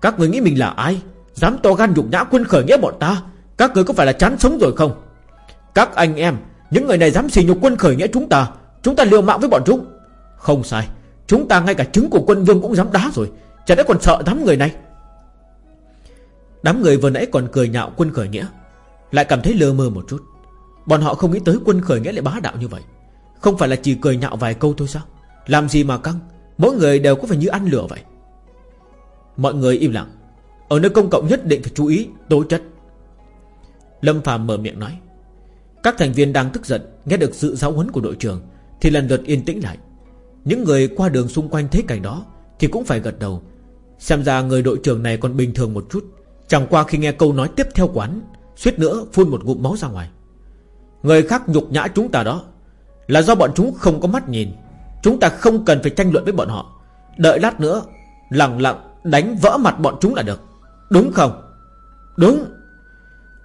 Các người nghĩ mình là ai? Dám to gan nhục nhã quân khởi nghĩa bọn ta? Các người có phải là chán sống rồi không? Các anh em, Những người này dám xì nhục quân khởi nghĩa chúng ta Chúng ta liều mạng với bọn chúng. Không sai, Chúng ta ngay cả trứng của quân vương cũng dám đá rồi, Chả lẽ còn sợ đám người này? Đám người vừa nãy còn cười nhạo quân khởi nghĩa. Lại cảm thấy lơ mơ một chút. Bọn họ không nghĩ tới quân khởi nghĩa lại bá đạo như vậy. Không phải là chỉ cười nhạo vài câu thôi sao? Làm gì mà căng? Mỗi người đều có phải như ăn lửa vậy. Mọi người im lặng. Ở nơi công cộng nhất định phải chú ý, tố chất. Lâm phàm mở miệng nói. Các thành viên đang tức giận, Nghe được sự giáo huấn của đội trưởng, Thì lần lượt yên tĩnh lại. Những người qua đường xung quanh thấy cảnh đó, Thì cũng phải gật đầu. Xem ra người đội trưởng này còn bình thường một chút. Chẳng qua khi nghe câu nói tiếp theo quán Suýt nữa phun một ngụm máu ra ngoài. Người khác nhục nhã chúng ta đó, Là do bọn chúng không có mắt nhìn. Chúng ta không cần phải tranh luận với bọn họ. Đợi lát nữa, Lặng lặng đánh vỡ mặt bọn chúng là được. Đúng không? Đúng.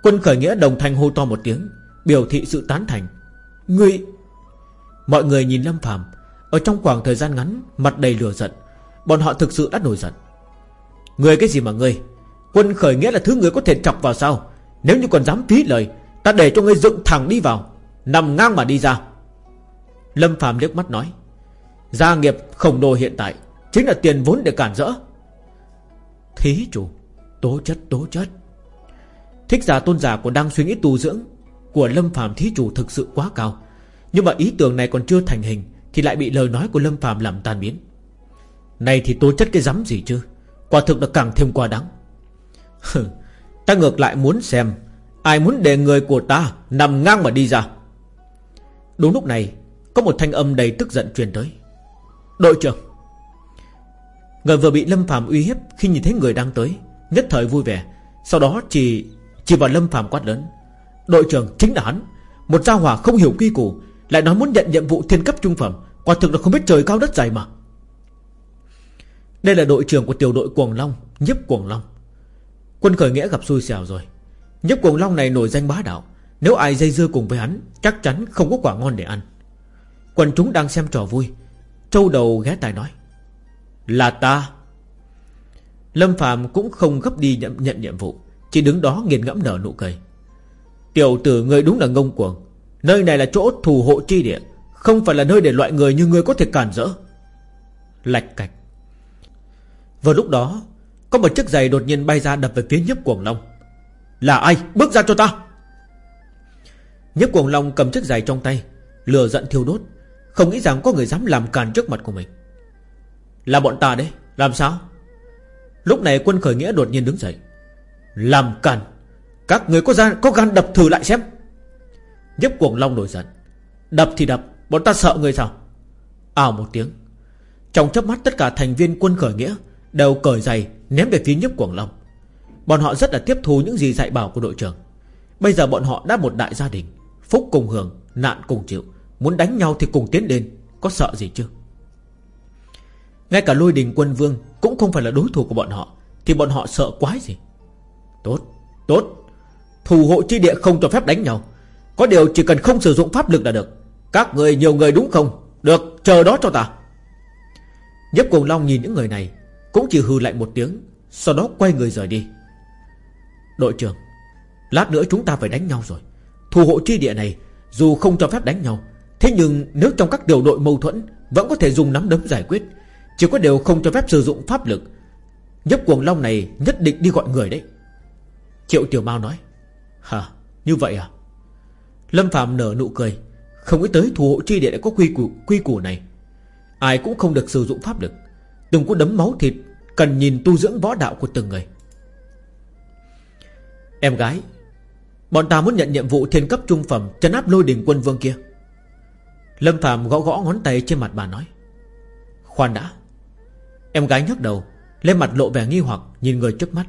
Quân khởi nghĩa đồng thanh hô to một tiếng, Biểu thị sự tán thành. Ngươi, Mọi người nhìn Lâm Phạm Ở trong khoảng thời gian ngắn, Mặt đầy lửa giận, Bọn họ thực sự đã nổi giận. Ngươi cái gì mà ngươi? Quân khởi nghĩa là thứ người có thể chọc vào sao? Nếu như còn dám phí lời, Ta để cho ngươi dựng thẳng đi vào, Nằm ngang mà đi ra. Lâm Phạm liếc mắt nói, Gia nghiệp khổng lồ hiện tại Chính là tiền vốn để cản rỡ. Thí chủ, Tố chất tố chất. Thích giả tôn giả còn đang suy nghĩ tu dưỡng Của Lâm Phạm thí chủ thực sự quá cao. Nhưng mà ý tưởng này còn chưa thành hình Thì lại bị lời nói của Lâm Phạm làm tan biến. Này thì tố chất cái rắm gì chứ? Quả thực là càng thêm quá đáng. Ta ngược lại muốn xem Ai muốn để người của ta Nằm ngang mà đi ra. Đúng lúc này, Có một thanh âm đầy tức giận truyền tới. Đội trưởng. Người vừa bị Lâm Phạm uy hiếp Khi nhìn thấy người đang tới, Nhất thời vui vẻ, Sau đó chỉ chỉ vào Lâm Phạm quát lớn. Đội trưởng, chính là hắn. Một gia hỏa không hiểu quy củ, Lại nói muốn nhận nhiệm vụ thiên cấp trung phẩm, Quả thực là không biết trời cao đất dày mà. Đây là đội trưởng của tiểu đội Cuồng Long Nhếp Cuồng Long. Quân khởi nghĩa gặp xui xẻo rồi. Nhấp Cuồng Long này nổi danh bá đạo. Nếu ai dây dưa cùng với hắn Chắc chắn không có quả ngon để ăn. Quần chúng đang xem trò vui. Trâu đầu ghé tai nói Là ta. Lâm Phạm cũng không gấp đi nhận, nhận nhiệm vụ Chỉ đứng đó nghiền ngẫm nở nụ cười. Tiểu tử người đúng là ngông cuồng. Nơi này là chỗ thù hộ chi địa Không phải là nơi để loại người như người có thể cản rỡ. Lạch cạch. Vào lúc đó có một chiếc giày đột nhiên bay ra đập về phía nhấp cuồng long. Là ai? Bước ra cho ta! Nhấp cuồng long cầm chiếc giày trong tay Lừa giận thiêu đốt, Không nghĩ rằng có người dám làm càn trước mặt của mình. Là bọn ta đấy, Làm sao? Lúc này quân khởi nghĩa đột nhiên đứng dậy. Làm càn? Các người có gan có gan đập thử lại xem. Nhấp cuồng long nổi giận. Đập thì đập, Bọn ta sợ người sao? Ào một tiếng. Trong chớp mắt tất cả thành viên quân khởi nghĩa Đều cởi giày ném về phía nhấp Quảng long. Bọn họ rất là tiếp thu những gì dạy bảo của đội trưởng. Bây giờ bọn họ đã một đại gia đình Phúc cùng hưởng Nạn cùng chịu. Muốn đánh nhau thì cùng tiến lên Có sợ gì chứ? Ngay cả lôi đình quân vương Cũng không phải là đối thủ của bọn họ Thì bọn họ sợ quái gì? Tốt, tốt. Thủ hộ chi địa không cho phép đánh nhau. Có điều chỉ cần không sử dụng pháp lực là được. Các người nhiều người đúng không? Được, chờ đó cho ta. Nhấp cùng long nhìn những người này cũng chỉ hư lại một tiếng Sau đó quay người rời đi. Đội trưởng Lát nữa chúng ta phải đánh nhau rồi. Thủ hộ chi địa này Dù không cho phép đánh nhau Thế nhưng nếu trong các điều đội mâu thuẫn Vẫn có thể dùng nắm đấm giải quyết Chỉ có điều không cho phép sử dụng pháp lực. Nhấp cuồng long này nhất định đi gọi người đấy. Triệu Tiểu Mao nói Hả như vậy à? Lâm Phạm nở nụ cười Không nghĩ tới thủ hộ chi địa đã có quy củ, quy củ này. Ai cũng không được sử dụng pháp lực. Đừng có đấm máu thịt, Cần nhìn tu dưỡng võ đạo của từng người. Em gái, Bọn ta muốn nhận nhiệm vụ thiên cấp trung phẩm Trấn áp lôi đình quân vương kia. Lâm Phạm gõ gõ ngón tay trên mặt bà nói. Khoan đã. Em gái nhấc đầu, Lên mặt lộ vẻ nghi hoặc, nhìn người trước mắt.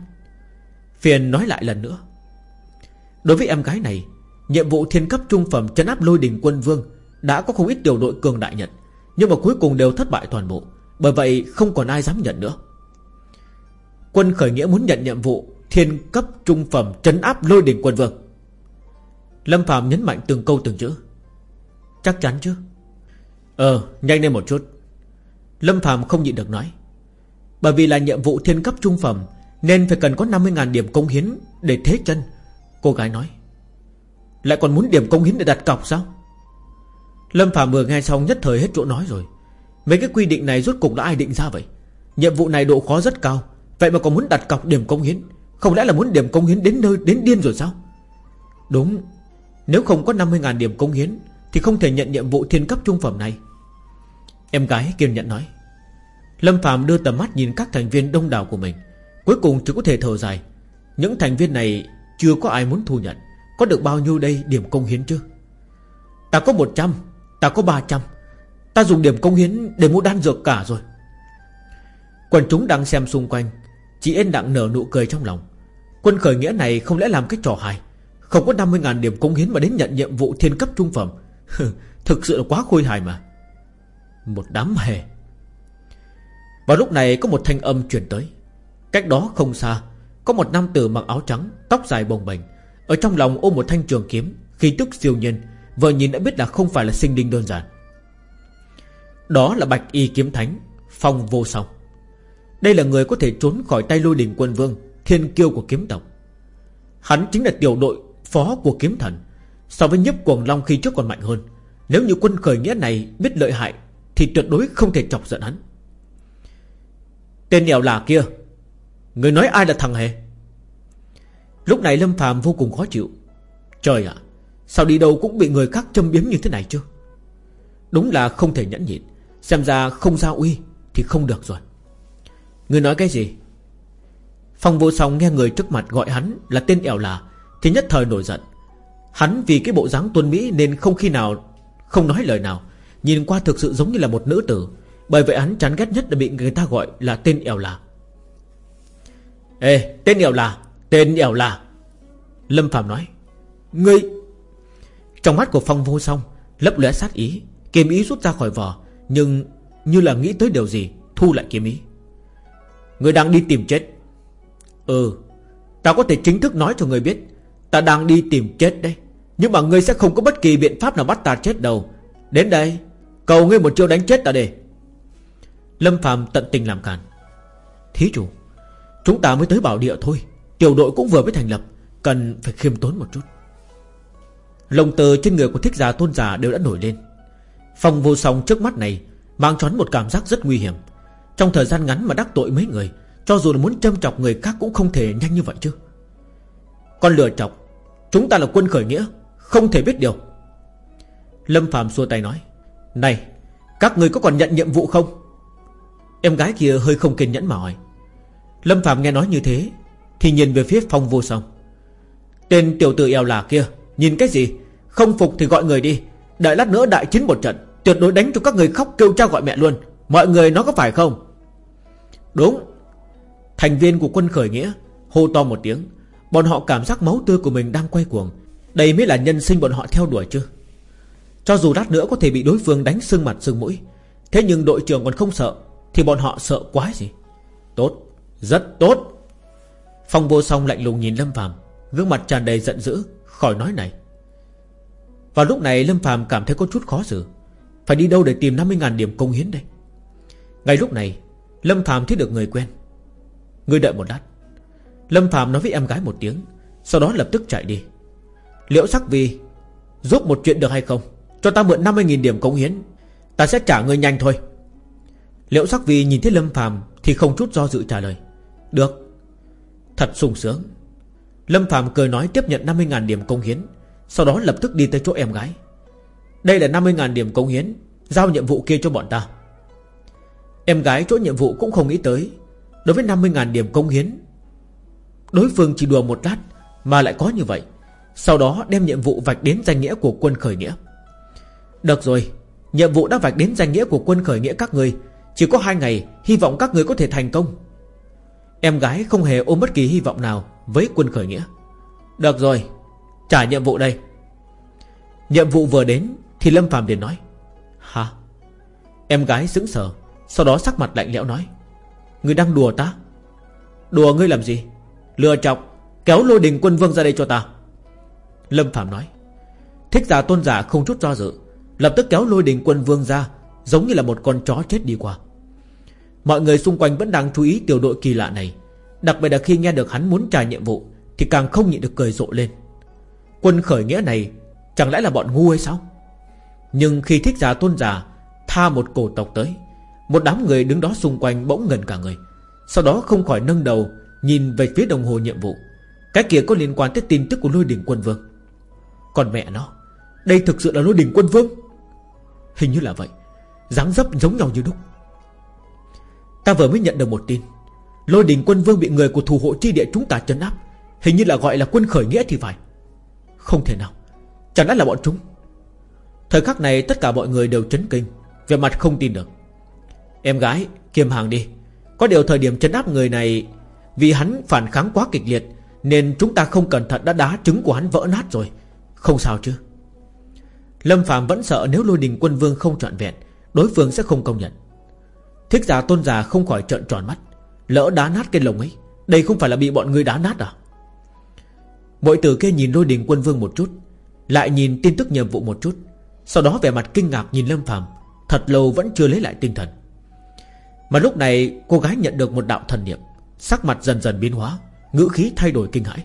Phiền nói lại lần nữa. Đối với em gái này, Nhiệm vụ thiên cấp trung phẩm trấn áp lôi đình quân vương Đã có không ít tiểu đội cường đại nhận Nhưng mà cuối cùng đều thất bại toàn bộ. Bởi vậy không còn ai dám nhận nữa. Quân khởi nghĩa muốn nhận nhiệm vụ, Thiên cấp trung phẩm trấn áp lôi đỉnh quân vương. Lâm Phạm nhấn mạnh từng câu từng chữ. Chắc chắn chứ? Ờ nhanh lên một chút. Lâm Phạm không nhịn được nói. Bởi vì là nhiệm vụ thiên cấp trung phẩm, Nên phải cần có 50.000 điểm công hiến Để thế chân. Cô gái nói. Lại còn muốn điểm công hiến để đặt cọc sao? Lâm Phạm vừa nghe xong nhất thời hết chỗ nói rồi. Mấy cái quy định này rốt cục đã ai định ra vậy? Nhiệm vụ này độ khó rất cao. Vậy mà còn muốn đặt cọc điểm công hiến. Không lẽ là muốn điểm công hiến đến nơi, đến điên rồi sao? Đúng. Nếu không có 50.000 điểm công hiến, Thì không thể nhận nhiệm vụ thiên cấp trung phẩm này. Em gái kiên nhẫn nói. Lâm Phạm đưa tầm mắt nhìn các thành viên đông đảo của mình. Cuối cùng chỉ có thể thở dài. Những thành viên này chưa có ai muốn thu nhận. Có được bao nhiêu đây điểm công hiến chứ? Ta có 100 Ta có 300 Ta dùng điểm công hiến để mua đan dược cả rồi. Quần chúng đang xem xung quanh Chỉ yên đặng nở nụ cười trong lòng. Quân khởi nghĩa này không lẽ làm cái trò hài? Không có 50.000 điểm công hiến mà đến nhận nhiệm vụ thiên cấp trung phẩm. Thực sự là quá khôi hài mà. Một đám hề. Vào lúc này có một thanh âm truyền tới. Cách đó không xa, Có một nam tử mặc áo trắng, Tóc dài bồng bềnh. Ở trong lòng ôm một thanh trường kiếm Khi tức siêu nhân Vừa nhìn đã biết là không phải là sinh linh đơn giản. Đó là Bạch Y Kiếm Thánh, Phong vô song. Đây là người có thể trốn khỏi tay lôi đình quân vương, Thiên kiêu của kiếm tộc. Hắn chính là tiểu đội phó của kiếm thần, So với nhấp cuồng long khi trước còn mạnh hơn. Nếu như quân khởi nghĩa này biết lợi hại, Thì tuyệt đối không thể chọc giận hắn. Tên nghèo là kia, Người nói ai là thằng hề? Lúc này Lâm phàm vô cùng khó chịu. Trời ạ, Sao đi đâu cũng bị người khác châm biếm như thế này chứ? Đúng là không thể nhẫn nhịn. Xem ra không giao uy Thì không được rồi. Người nói cái gì? Phong vô song nghe người trước mặt gọi hắn là tên ẻo là, Thì nhất thời nổi giận. Hắn vì cái bộ dáng tuân Mỹ nên không khi nào, Không nói lời nào. Nhìn qua thực sự giống như là một nữ tử, Bởi vậy hắn chán ghét nhất là bị người ta gọi là tên ẻo là. Ê, tên ẻo là, Tên ẻo là. Lâm Phạm nói, Ngươi. Trong mắt của Phong vô song Lấp lóe sát ý kiềm ý rút ra khỏi vỏ nhưng như là nghĩ tới điều gì, Thu lại kiếm ý. Người đang đi tìm chết. Ừ Ta có thể chính thức nói cho người biết, Ta đang đi tìm chết đây Nhưng mà ngươi sẽ không có bất kỳ biện pháp nào bắt ta chết đâu. Đến đây, Cầu ngươi một chiêu đánh chết ta đi. Lâm Phạm tận tình làm càn. Thí chủ, Chúng ta mới tới bảo địa thôi. Tiểu đội cũng vừa mới thành lập, Cần phải khiêm tốn một chút. Lồng tờ trên người của thích giả tôn giả đều đã nổi lên. Phong vô song trước mắt này Mang choán một cảm giác rất nguy hiểm. Trong thời gian ngắn mà đắc tội mấy người, Cho dù là muốn châm chọc người khác cũng không thể nhanh như vậy chứ. Con lừa chọc, Chúng ta là quân khởi nghĩa, Không thể biết điều. Lâm Phạm xua tay nói, Này, Các người có còn nhận nhiệm vụ không? Em gái kia hơi không kiên nhẫn mà hỏi. Lâm Phạm nghe nói như thế Thì nhìn về phía phong vô song. Tên tiểu tử eo là kia, Nhìn cái gì? Không phục thì gọi người đi Đợi lát nữa đại chiến một trận, Tuyệt đối đánh cho các người khóc kêu cha gọi mẹ luôn. Mọi người nói có phải không? Đúng. Thành viên của quân khởi nghĩa Hô to một tiếng. Bọn họ cảm giác máu tươi của mình đang quay cuồng. Đây mới là nhân sinh bọn họ theo đuổi chứ. Cho dù lát nữa có thể bị đối phương đánh sưng mặt sưng mũi, Thế nhưng đội trưởng còn không sợ, Thì bọn họ sợ quá gì? Tốt, Rất tốt. Phong vô song lạnh lùng nhìn Lâm Phạm Gương mặt tràn đầy giận dữ, Khỏi nói này. Vào lúc này Lâm Phạm cảm thấy có chút khó xử. Phải đi đâu để tìm 50.000 điểm công hiến đây? Ngay lúc này, Lâm Phạm thấy được người quen. Người đợi một lát. Lâm Phạm nói với em gái một tiếng, Sau đó lập tức chạy đi. Liễu sắc vi Giúp một chuyện được hay không? Cho ta mượn 50.000 điểm công hiến, Ta sẽ trả người nhanh thôi. Liễu sắc vi nhìn thấy Lâm Phạm Thì không chút do dự trả lời. Được. Thật sung sướng. Lâm Phạm cười nói tiếp nhận 50.000 điểm công hiến. Sau đó lập tức đi tới chỗ em gái. Đây là 50.000 điểm công hiến, Giao nhiệm vụ kia cho bọn ta. Em gái chỗ nhiệm vụ cũng không nghĩ tới, Đối với 50.000 điểm công hiến, Đối phương chỉ đùa một lát Mà lại có như vậy, Sau đó đem nhiệm vụ vạch đến danh nghĩa của quân khởi nghĩa. Được rồi, Nhiệm vụ đã vạch đến danh nghĩa của quân khởi nghĩa các người, Chỉ có hai ngày, Hy vọng các người có thể thành công. Em gái không hề ôm bất kỳ hy vọng nào Với quân khởi nghĩa. Được rồi Trả nhiệm vụ đây. Nhiệm vụ vừa đến Thì Lâm Phạm liền nói Hả Em gái sững sờ, Sau đó sắc mặt lạnh lẽo nói Người đang đùa ta? Đùa ngươi làm gì? Lừa chọc, Kéo lôi đình quân vương ra đây cho ta. Lâm Phạm nói, Thích giả tôn giả không chút do dự, Lập tức kéo lôi đình quân vương ra, Giống như là một con chó chết đi qua. Mọi người xung quanh vẫn đang chú ý tiểu đội kỳ lạ này, Đặc biệt là khi nghe được hắn muốn trả nhiệm vụ Thì càng không nhịn được cười rộ lên. Quân khởi nghĩa này Chẳng lẽ là bọn ngu hay sao? Nhưng khi thích giả tôn giả Tha một cổ tộc tới, Một đám người đứng đó xung quanh bỗng ngần cả người. Sau đó không khỏi nâng đầu, Nhìn về phía đồng hồ nhiệm vụ. Cái kia có liên quan tới tin tức của lôi đỉnh quân vương. Còn mẹ nó, Đây thực sự là lôi đỉnh quân vương? Hình như là vậy, dáng dấp giống nhau như đúc. Ta vừa mới nhận được một tin. Lôi đình quân vương bị người của thủ hộ chi địa chúng ta chấn áp, Hình như là gọi là quân khởi nghĩa thì phải. Không thể nào. Chẳng lẽ là bọn chúng? Thời khắc này tất cả mọi người đều chấn kinh Về mặt không tin được. Em gái kiềm hàng đi. Có điều thời điểm chấn áp người này, Vì hắn phản kháng quá kịch liệt, Nên chúng ta không cẩn thận đã đá trứng của hắn vỡ nát rồi. Không sao chứ? Lâm Phạm vẫn sợ nếu lôi đình quân vương không trọn vẹn, Đối phương sẽ không công nhận. Thích giả tôn giả không khỏi trợn tròn mắt. Lỡ đá nát cái lồng ấy, Đây không phải là bị bọn người đá nát à? Mỗi tử kia nhìn lôi đình quân vương một chút, Lại nhìn tin tức nhiệm vụ một chút, Sau đó vẻ mặt kinh ngạc nhìn Lâm Phạm Thật lâu vẫn chưa lấy lại tinh thần. Mà lúc này, cô gái nhận được một đạo thần niệm, Sắc mặt dần dần biến hóa, Ngữ khí thay đổi kinh hãi.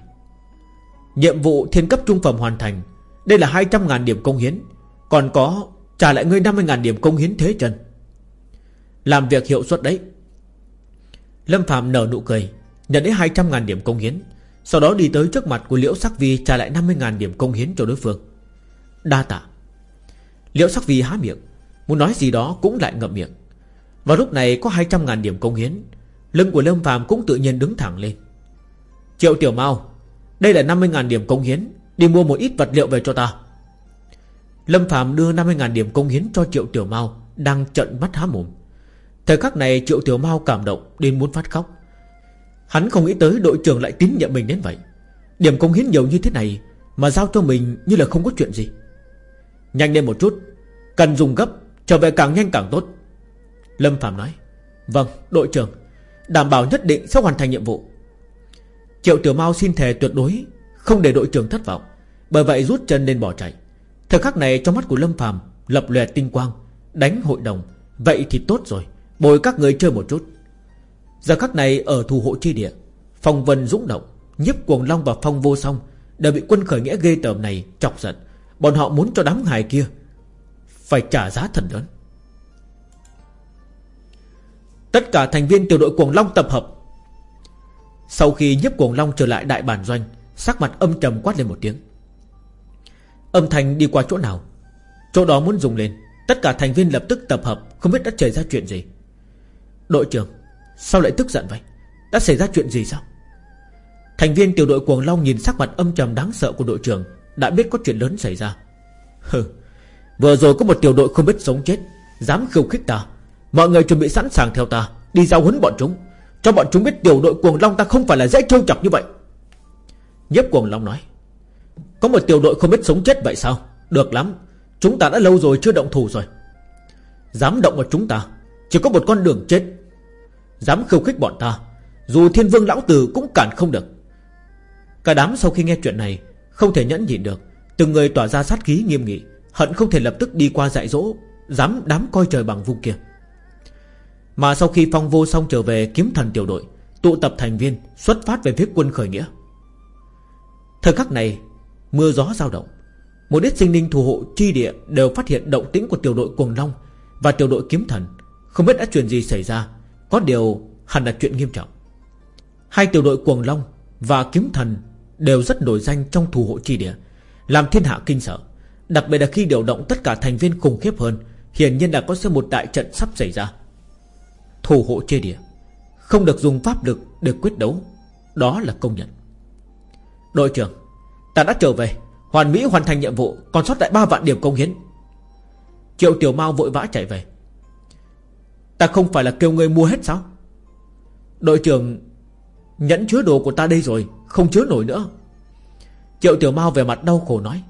Nhiệm vụ thiên cấp trung phẩm hoàn thành, Đây là 200.000 điểm công hiến, Còn có trả lại ngươi 50.000 điểm công hiến thế trần. Làm việc hiệu suất đấy. Lâm Phạm nở nụ cười, Nhận đến 200.000 điểm công hiến sau đó đi tới trước mặt của Liễu Sắc Vi Trả lại 50.000 điểm công hiến cho đối phương. Đa tạ. Liễu Sắc Vi há miệng, Muốn nói gì đó cũng lại ngậm miệng. Vào lúc này có 200.000 điểm công hiến, Lưng của Lâm Phạm cũng tự nhiên đứng thẳng lên. Triệu Tiểu Mau Đây là 50.000 điểm công hiến, Đi mua một ít vật liệu về cho ta. Lâm Phạm đưa 50.000 điểm công hiến cho Triệu Tiểu Mau Đang trận mắt há mồm. Thời khắc này Triệu Tiểu Mau cảm động Đến muốn phát khóc. Hắn không nghĩ tới đội trưởng lại tín nhiệm mình đến vậy. Điểm công hiến nhiều như thế này Mà giao cho mình như là không có chuyện gì. Nhanh lên một chút, Cần dùng gấp, Trở về càng nhanh càng tốt. Lâm Phạm nói Vâng đội trưởng, Đảm bảo nhất định sẽ hoàn thành nhiệm vụ. Triệu Tiểu Mao xin thề tuyệt đối Không để đội trưởng thất vọng, Bởi vậy rút chân lên bỏ chạy. Thời khắc này trong mắt của Lâm phạm lập lòe tinh quang, Đánh hội đồng. Vậy thì tốt rồi, Bồi các người chơi một chút. Giờ khắc này ở thủ hộ chi địa, Phong vân dũng động Nhếp cuồng long và phong vô song Đều bị quân khởi nghĩa ghê tởm này chọc giận. Bọn họ muốn cho đám hài kia Phải trả giá thần lớn. Tất cả thành viên tiểu đội cuồng long tập hợp. Sau khi nhếp cuồng long trở lại đại bản doanh, Sắc mặt âm trầm quát lên một tiếng. Âm thanh đi qua chỗ nào? Chỗ đó muốn dùng lên. Tất cả thành viên lập tức tập hợp, Không biết đã xảy ra chuyện gì. Đội trưởng Sao lại tức giận vậy? Đã xảy ra chuyện gì sao? Thành viên tiểu đội Cuồng Long nhìn sắc mặt âm trầm đáng sợ của đội trưởng, Đã biết có chuyện lớn xảy ra. Hừ, Vừa rồi có một tiểu đội không biết sống chết, Dám khiêu khích ta. Mọi người chuẩn bị sẵn sàng theo ta, Đi giao huấn bọn chúng. Cho bọn chúng biết tiểu đội Cuồng Long ta không phải là dễ trêu chọc như vậy. Nhếp Cuồng Long nói, có một tiểu đội không biết sống chết vậy sao? Được lắm, Chúng ta đã lâu rồi chưa động thủ rồi. Dám động vào chúng ta, Chỉ có một con đường chết Dám khiêu khích bọn ta, Dù thiên vương lão tử cũng cản không được. Cả đám sau khi nghe chuyện này, Không thể nhẫn nhịn được, Từng người tỏa ra sát khí nghiêm nghị, Hận không thể lập tức đi qua dạy dỗ, Dám đám coi trời bằng vùng kia. Mà sau khi phong vô xong trở về kiếm thần tiểu đội, Tụ tập thành viên, Xuất phát về phía quân khởi nghĩa. Thời khắc này, Mưa gió dao động, Một ít sinh linh thủ hộ chi địa Đều phát hiện động tĩnh của tiểu đội cuồng long Và tiểu đội kiếm thần. Không biết đã chuyện gì xảy ra có điều hẳn là chuyện nghiêm trọng. Hai tiểu đội cuồng long và kiếm thần Đều rất nổi danh trong thủ hộ chi địa, Làm thiên hạ kinh sợ. Đặc biệt là khi điều động tất cả thành viên khủng khiếp hơn, Hiển nhiên là có sẽ một đại trận sắp xảy ra. Thủ hộ chi địa, Không được dùng pháp lực để quyết đấu, Đó là công nhận. Đội trưởng, Ta đã trở về, Hoàn Mỹ hoàn thành nhiệm vụ, Còn sót lại 3 vạn điểm công hiến. Triệu Tiểu Mao vội vã chạy về. Ta không phải là kêu người mua hết sao? Đội trưởng Nhẫn chứa đồ của ta đây rồi, Không chứa nổi nữa. Triệu Tiểu Mao về mặt đau khổ nói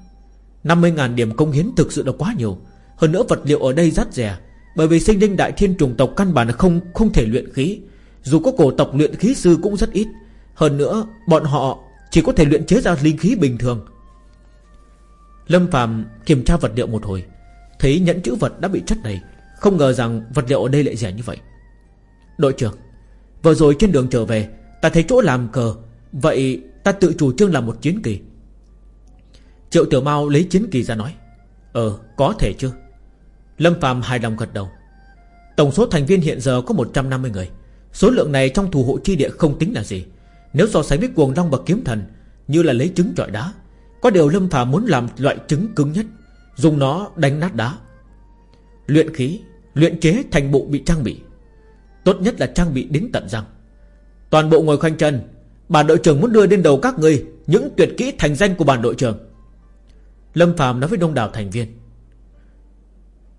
50.000 điểm công hiến thực sự là quá nhiều. Hơn nữa vật liệu ở đây rất rẻ Bởi vì sinh linh đại thiên trùng tộc căn bản là không không thể luyện khí. Dù có cổ tộc luyện khí sư cũng rất ít. Hơn nữa, bọn họ chỉ có thể luyện chế ra linh khí bình thường. Lâm Phạm kiểm tra vật liệu một hồi, Thấy nhẫn chữ vật đã bị chất đầy. Không ngờ rằng vật liệu ở đây lại rẻ như vậy. Đội trưởng, Vừa rồi trên đường trở về, Ta thấy chỗ làm cờ. Vậy ta tự chủ trương làm một chiến kỳ. Triệu Tiểu Mao lấy chiến kỳ ra nói. Ờ có thể chứ. Lâm Phạm hài lòng gật đầu. Tổng số thành viên hiện giờ có 150 người. Số lượng này trong thủ hộ chi địa không tính là gì. Nếu so sánh với cuồng long bậc kiếm thần, Như là lấy trứng trọi đá, Có điều Lâm Phạm muốn làm loại trứng cứng nhất, Dùng nó đánh nát đá. Luyện khí Luyện chế thành bộ bị trang bị. Tốt nhất là trang bị đến tận răng. Toàn bộ ngồi khoanh chân Bản đội trưởng muốn đưa lên đầu các người Những tuyệt kỹ thành danh của bản đội trưởng. Lâm Phạm nói với đông đảo thành viên.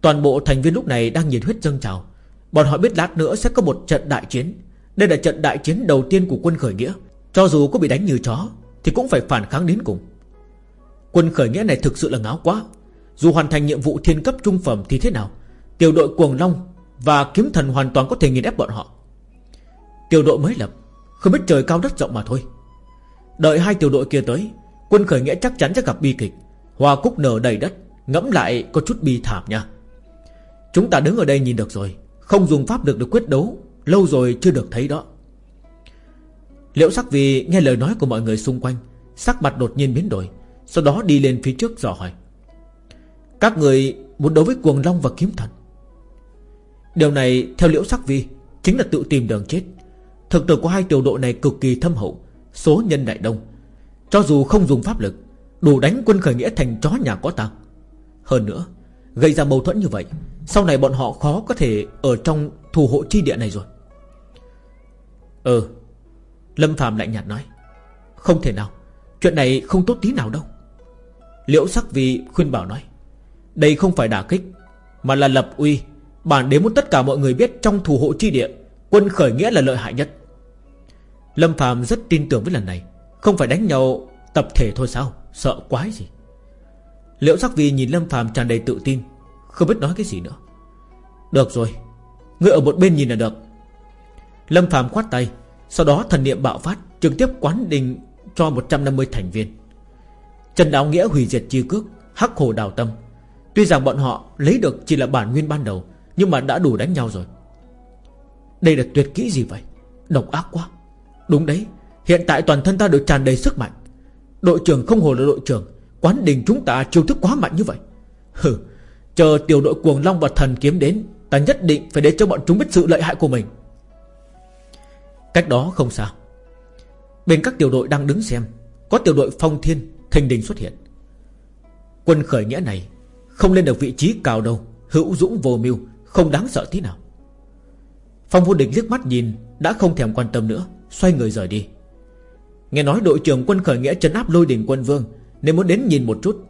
Toàn bộ thành viên lúc này đang nhiệt huyết dâng trào. Bọn họ biết lát nữa sẽ có một trận đại chiến. Đây là trận đại chiến đầu tiên của quân khởi nghĩa. Cho dù có bị đánh như chó, Thì cũng phải phản kháng đến cùng. Quân khởi nghĩa này thực sự là ngáo quá. Dù hoàn thành nhiệm vụ thiên cấp trung phẩm thì thế nào? Tiểu đội Cuồng Long Và Kiếm Thần hoàn toàn có thể nghiền ép bọn họ. Tiểu đội mới lập, Không biết trời cao đất rộng mà thôi. Đợi hai tiểu đội kia tới, Quân khởi nghĩa chắc chắn sẽ gặp bi kịch. Hoa cúc nở đầy đất, Ngẫm lại có chút bi thảm nha. Chúng ta đứng ở đây nhìn được rồi, Không dùng pháp được được quyết đấu, Lâu rồi chưa được thấy đó. Liễu sắc vì nghe lời nói của mọi người xung quanh, Sắc mặt đột nhiên biến đổi, Sau đó đi lên phía trước dò hỏi. Các người muốn đấu với cuồng long và kiếm thần? Điều này, theo liễu sắc vi, Chính là tự tìm đường chết. Thực lực của hai tiểu đội này cực kỳ thâm hậu, Số nhân đại đông. Cho dù không dùng pháp lực, Đủ đánh quân khởi nghĩa thành chó nhà có tăng Hơn nữa, Gây ra mâu thuẫn như vậy, Sau này bọn họ khó có thể Ở trong thù hộ chi địa này rồi. Ừ Lâm Phạm lạnh nhạt nói. Không thể nào, Chuyện này không tốt tí nào đâu. Liễu sắc vi khuyên bảo nói. Đây không phải đả kích, Mà là lập uy. Bản đế muốn tất cả mọi người biết Trong thủ hộ chi địa, Quân khởi nghĩa là lợi hại nhất. Lâm Phạm rất tin tưởng với lần này, Không phải đánh nhau tập thể thôi sao? Sợ quái gì? Liễu sắc vi nhìn Lâm Phạm tràn đầy tự tin, Không biết nói cái gì nữa. Được rồi, Ngươi ở một bên nhìn là được. Lâm Phạm khoát tay, Sau đó thần niệm bạo phát, Trực tiếp quán đình cho 150 thành viên. Trần Đạo Nghĩa hủy diệt chi cước, Hắc hồ đào tâm. Tuy rằng bọn họ lấy được chỉ là bản nguyên ban đầu nhưng mà đã đủ đánh nhau rồi. Đây là tuyệt kỹ gì vậy? Độc ác quá. Đúng đấy, Hiện tại toàn thân ta được tràn đầy sức mạnh. Đội trưởng không hồ là đội trưởng, Quán đình chúng ta chiêu thức quá mạnh như vậy. Hừ, Chờ tiểu đội cuồng long và thần kiếm đến, Ta nhất định phải để cho bọn chúng biết sự lợi hại của mình. Cách đó không sao Bên các tiểu đội đang đứng xem, Có tiểu đội phong thiên, Thình đình xuất hiện. Quân khởi nghĩa này Không lên được vị trí cao đâu, Hữu dũng vô mưu không đáng sợ tí nào. Phong vô địch liếc mắt nhìn, Đã không thèm quan tâm nữa, Xoay người rời đi. Nghe nói đội trưởng quân khởi nghĩa trấn áp lôi đỉnh quân vương Nên muốn đến nhìn một chút,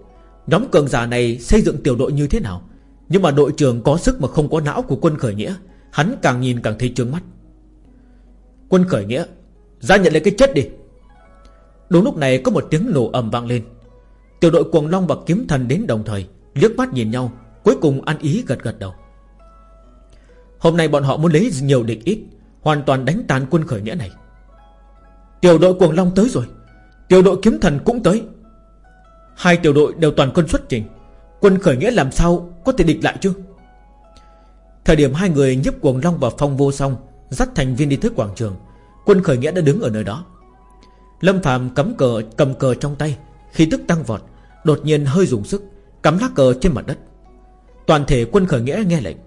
Nhóm cường giả này xây dựng tiểu đội như thế nào? Nhưng mà đội trưởng có sức mà không có não của quân khởi nghĩa, Hắn càng nhìn càng thấy trướng mắt. Quân khởi nghĩa, Ra nhận lấy cái chết đi. Đúng lúc này có một tiếng nổ ầm vang lên. Tiểu đội cuồng long và kiếm thần đến đồng thời, liếc mắt nhìn nhau, Cuối cùng ăn ý gật gật đầu. Hôm nay bọn họ muốn lấy nhiều địch ít, Hoàn toàn đánh tan quân khởi nghĩa này. Tiểu đội cuồng long tới rồi, Tiểu đội kiếm thần cũng tới. Hai tiểu đội đều toàn quân xuất trình, Quân khởi nghĩa làm sao có thể địch lại chứ? Thời điểm hai người nhấp cuồng long và phong vô song, Dắt thành viên đi tới quảng trường, Quân khởi nghĩa đã đứng ở nơi đó. Lâm Phạm cắm cờ, cầm cờ trong tay Khi tức tăng vọt, Đột nhiên hơi dùng sức, Cắm lá cờ trên mặt đất. Toàn thể quân khởi nghĩa nghe lệnh,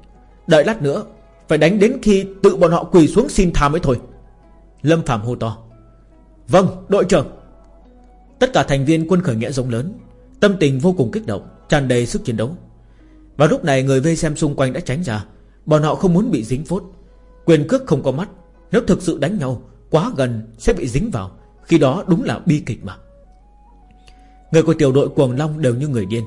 Đợi lát nữa phải đánh đến khi tự bọn họ quỳ xuống xin tha mới thôi. Lâm Phạm hô to. Vâng đội trưởng. Tất cả thành viên quân khởi nghĩa rộng lớn, Tâm tình vô cùng kích động, tràn đầy sức chiến đấu. Và lúc này người vây xem xung quanh đã tránh ra. Bọn họ không muốn bị dính phốt. Quyền cước không có mắt. Nếu thực sự đánh nhau, Quá gần sẽ bị dính vào. Khi đó đúng là bi kịch mà. Người của tiểu đội Cuồng Long đều như người điên.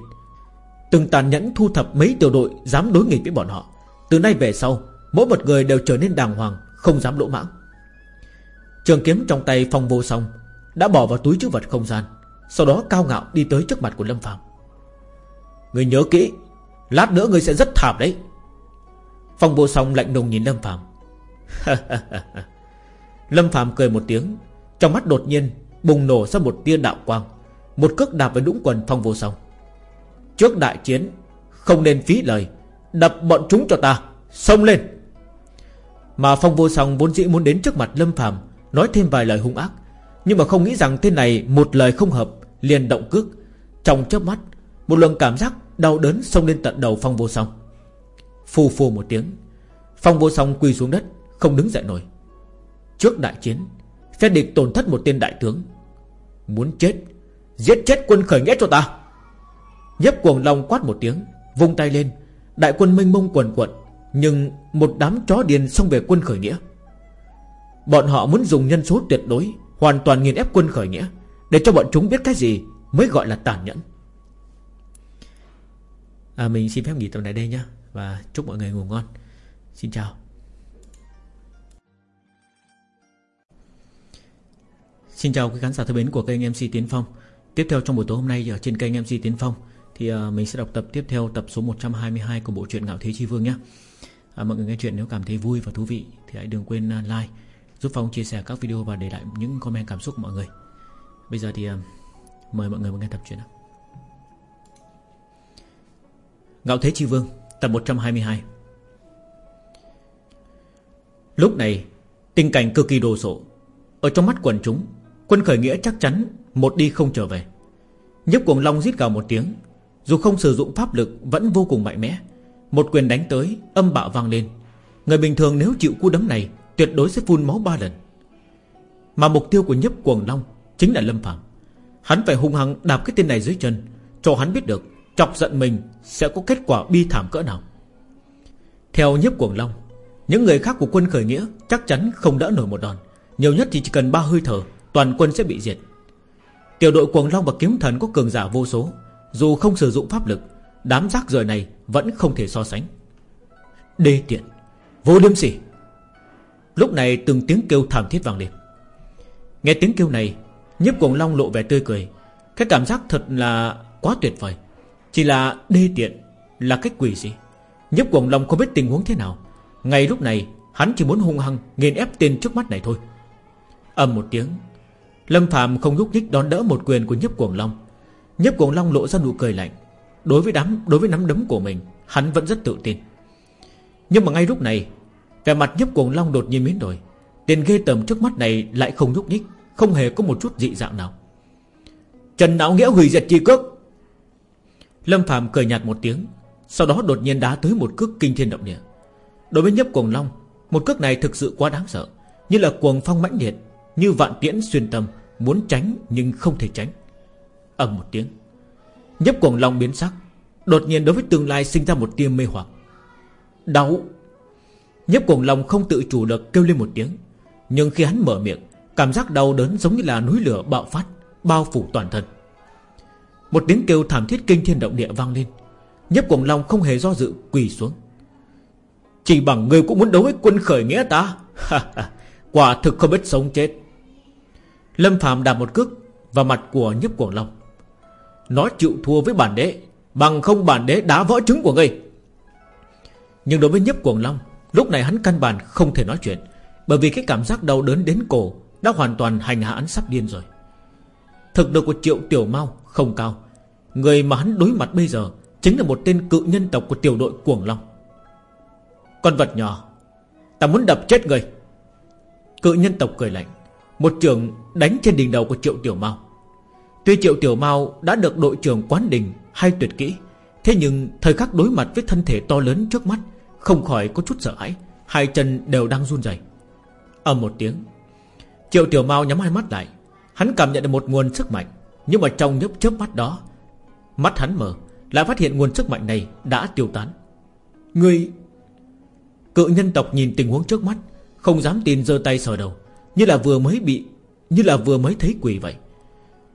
Từng tàn nhẫn thu thập mấy tiểu đội Dám đối nghịch với bọn họ. Từ nay về sau Mỗi một người đều trở nên đàng hoàng, Không dám lỗ mãng. Trường kiếm trong tay phong vô song Đã bỏ vào túi chứa vật không gian, Sau đó cao ngạo đi tới trước mặt của Lâm Phạm Người nhớ kỹ, Lát nữa người sẽ rất thảm đấy. Phong vô song lạnh lùng nhìn Lâm Phạm Lâm Phạm cười một tiếng, Trong mắt đột nhiên bùng nổ ra một tia đạo quang, Một cước đạp vào đũng quần Phong vô song. Trước đại chiến, Không nên phí lời, Đập bọn chúng cho ta, Xông lên. Mà Phong vô song vốn dĩ muốn đến trước mặt Lâm Phạm Nói thêm vài lời hung ác. Nhưng mà không nghĩ rằng tên này một lời không hợp, Liền động cước. Trong chớp mắt, Một lần cảm giác đau đớn xông lên tận đầu Phong vô song. Phù phù một tiếng, Phong vô song quỳ xuống đất, Không đứng dậy nổi. Trước đại chiến, Phe địch tổn thất một tên đại tướng. Muốn chết, Giết chết quân khởi nghĩa cho ta. Nhấp cuồng long quát một tiếng, Vung tay lên, Đại quân mênh mông quần quận nhưng một đám chó điên xông về quân khởi nghĩa. Bọn họ muốn dùng nhân số tuyệt đối Hoàn toàn nghiền ép quân khởi nghĩa Để cho bọn chúng biết cái gì Mới gọi là tàn nhẫn. À, Mình xin phép nghỉ tập này đây nhé Và chúc mọi người ngủ ngon. Xin chào. Xin chào quý khán giả thân mến của kênh MC Tiến Phong. Tiếp theo trong buổi tối hôm nay ở trên kênh MC Tiến Phong Thì à, mình sẽ đọc tập tiếp theo tập số 122 của bộ truyện Ngạo Thế Chi Vương nhé à, Mọi người nghe chuyện nếu cảm thấy vui và thú vị Thì hãy đừng quên à, like Giúp Phong chia sẻ các video và để lại những comment cảm xúc của mọi người. Bây giờ thì à, mời mọi người nghe tập truyện Ngạo Thế Chi Vương Tập 122 Lúc này Tình cảnh cực kỳ đồ sộ. Ở trong mắt quần chúng Quân khởi nghĩa chắc chắn Một đi không trở về. Nhấp cuồng long rít gào một tiếng Dù không sử dụng pháp lực Vẫn vô cùng mạnh mẽ. Một quyền đánh tới, Âm bạo vang lên. Người bình thường nếu chịu cú đấm này, Tuyệt đối sẽ phun máu ba lần. Mà mục tiêu của nhấp cuồng long Chính là Lâm Phạm Hắn phải hung hăng đạp cái tên này dưới chân, Cho hắn biết được Chọc giận mình sẽ có kết quả bi thảm cỡ nào. Theo nhấp cuồng long, Những người khác của quân khởi nghĩa Chắc chắn không đỡ nổi một đòn. Nhiều nhất thì chỉ cần ba hơi thở, Toàn quân sẽ bị diệt. Tiểu đội cuồng long và kiếm thần có cường giả vô số. Dù không sử dụng pháp lực, Đám rác rời này vẫn không thể so sánh. Đê tiện, Vô liêm sỉ. Lúc này từng tiếng kêu thảm thiết vang lên. Nghe tiếng kêu này Nhếp cuồng long lộ vẻ tươi cười. Cái cảm giác thật là quá tuyệt vời. Chỉ là đê tiện Là cái quỷ gì? Nhếp cuồng long không biết tình huống thế nào. Ngay lúc này, hắn chỉ muốn hung hăng Nghiền ép tên trước mắt này thôi. Âm một tiếng, Lâm Phạm không nhúc nhích đón đỡ một quyền của nhếp Cuồng Long. Nhếp Cuồng Long lộ ra nụ cười lạnh. Đối với đám đối với nắm đấm của mình, hắn vẫn rất tự tin. Nhưng mà ngay lúc này, vẻ mặt Nhấp Cuồng Long đột nhiên biến đổi. Tiền ghê tởm trước mắt này lại không nhúc nhích, không hề có một chút dị dạng nào. Trần Não Nghĩa hủy diệt chi cước. Lâm Phạm cười nhạt một tiếng, sau đó đột nhiên đá tới một cước kinh thiên động địa. Đối với Nhấp Cuồng Long, một cước này thực sự quá đáng sợ, như là cuồng phong mãnh liệt, như vạn tiễn xuyên tâm Muốn tránh nhưng không thể tránh ầm một tiếng Nhấp cuồng long biến sắc, Đột nhiên đối với tương lai sinh ra một tia mê hoặc. Đau Nhấp cuồng long không tự chủ được kêu lên một tiếng, Nhưng khi hắn mở miệng, Cảm giác đau đớn giống như là núi lửa bạo phát, Bao phủ toàn thân. Một tiếng kêu thảm thiết kinh thiên động địa vang lên, Nhấp cuồng long không hề do dự quỳ xuống. Chỉ bằng người cũng muốn đấu với quân khởi nghĩa ta? Quả thực không biết sống chết. Lâm Phạm đạp một cước vào mặt của nhấp cuồng long. Nó chịu thua với bản đế, Bằng không bản đế đá vỡ trứng của ngươi. Nhưng đối với nhấp cuồng long, Lúc này hắn căn bản không thể nói chuyện, Bởi vì cái cảm giác đau đớn đến cổ Đã hoàn toàn hành hạ hắn sắp điên rồi. Thực lực của triệu tiểu mau không cao. Người mà hắn đối mặt bây giờ Chính là một tên cự nhân tộc của tiểu đội cuồng long. Con vật nhỏ, Ta muốn đập chết người. Cự nhân tộc cười lạnh, một trường đánh trên đỉnh đầu của Triệu Tiểu mau Tuy Triệu Tiểu Mao đã được đội trưởng quán đình hay tuyệt kỹ, Thế nhưng thời khắc đối mặt với thân thể to lớn trước mắt, Không khỏi có chút sợ hãi, Hai chân đều đang run rẩy. Ầm một tiếng, Triệu Tiểu Mao nhắm hai mắt lại. Hắn cảm nhận được một nguồn sức mạnh, Nhưng mà trong nhấp chớp mắt đó, Mắt hắn mở, Lại phát hiện nguồn sức mạnh này đã tiêu tán. Người, Cự nhân tộc nhìn tình huống trước mắt, Không dám tin giơ tay sờ đầu, như là vừa mới bị, Như là vừa mới thấy quỷ vậy.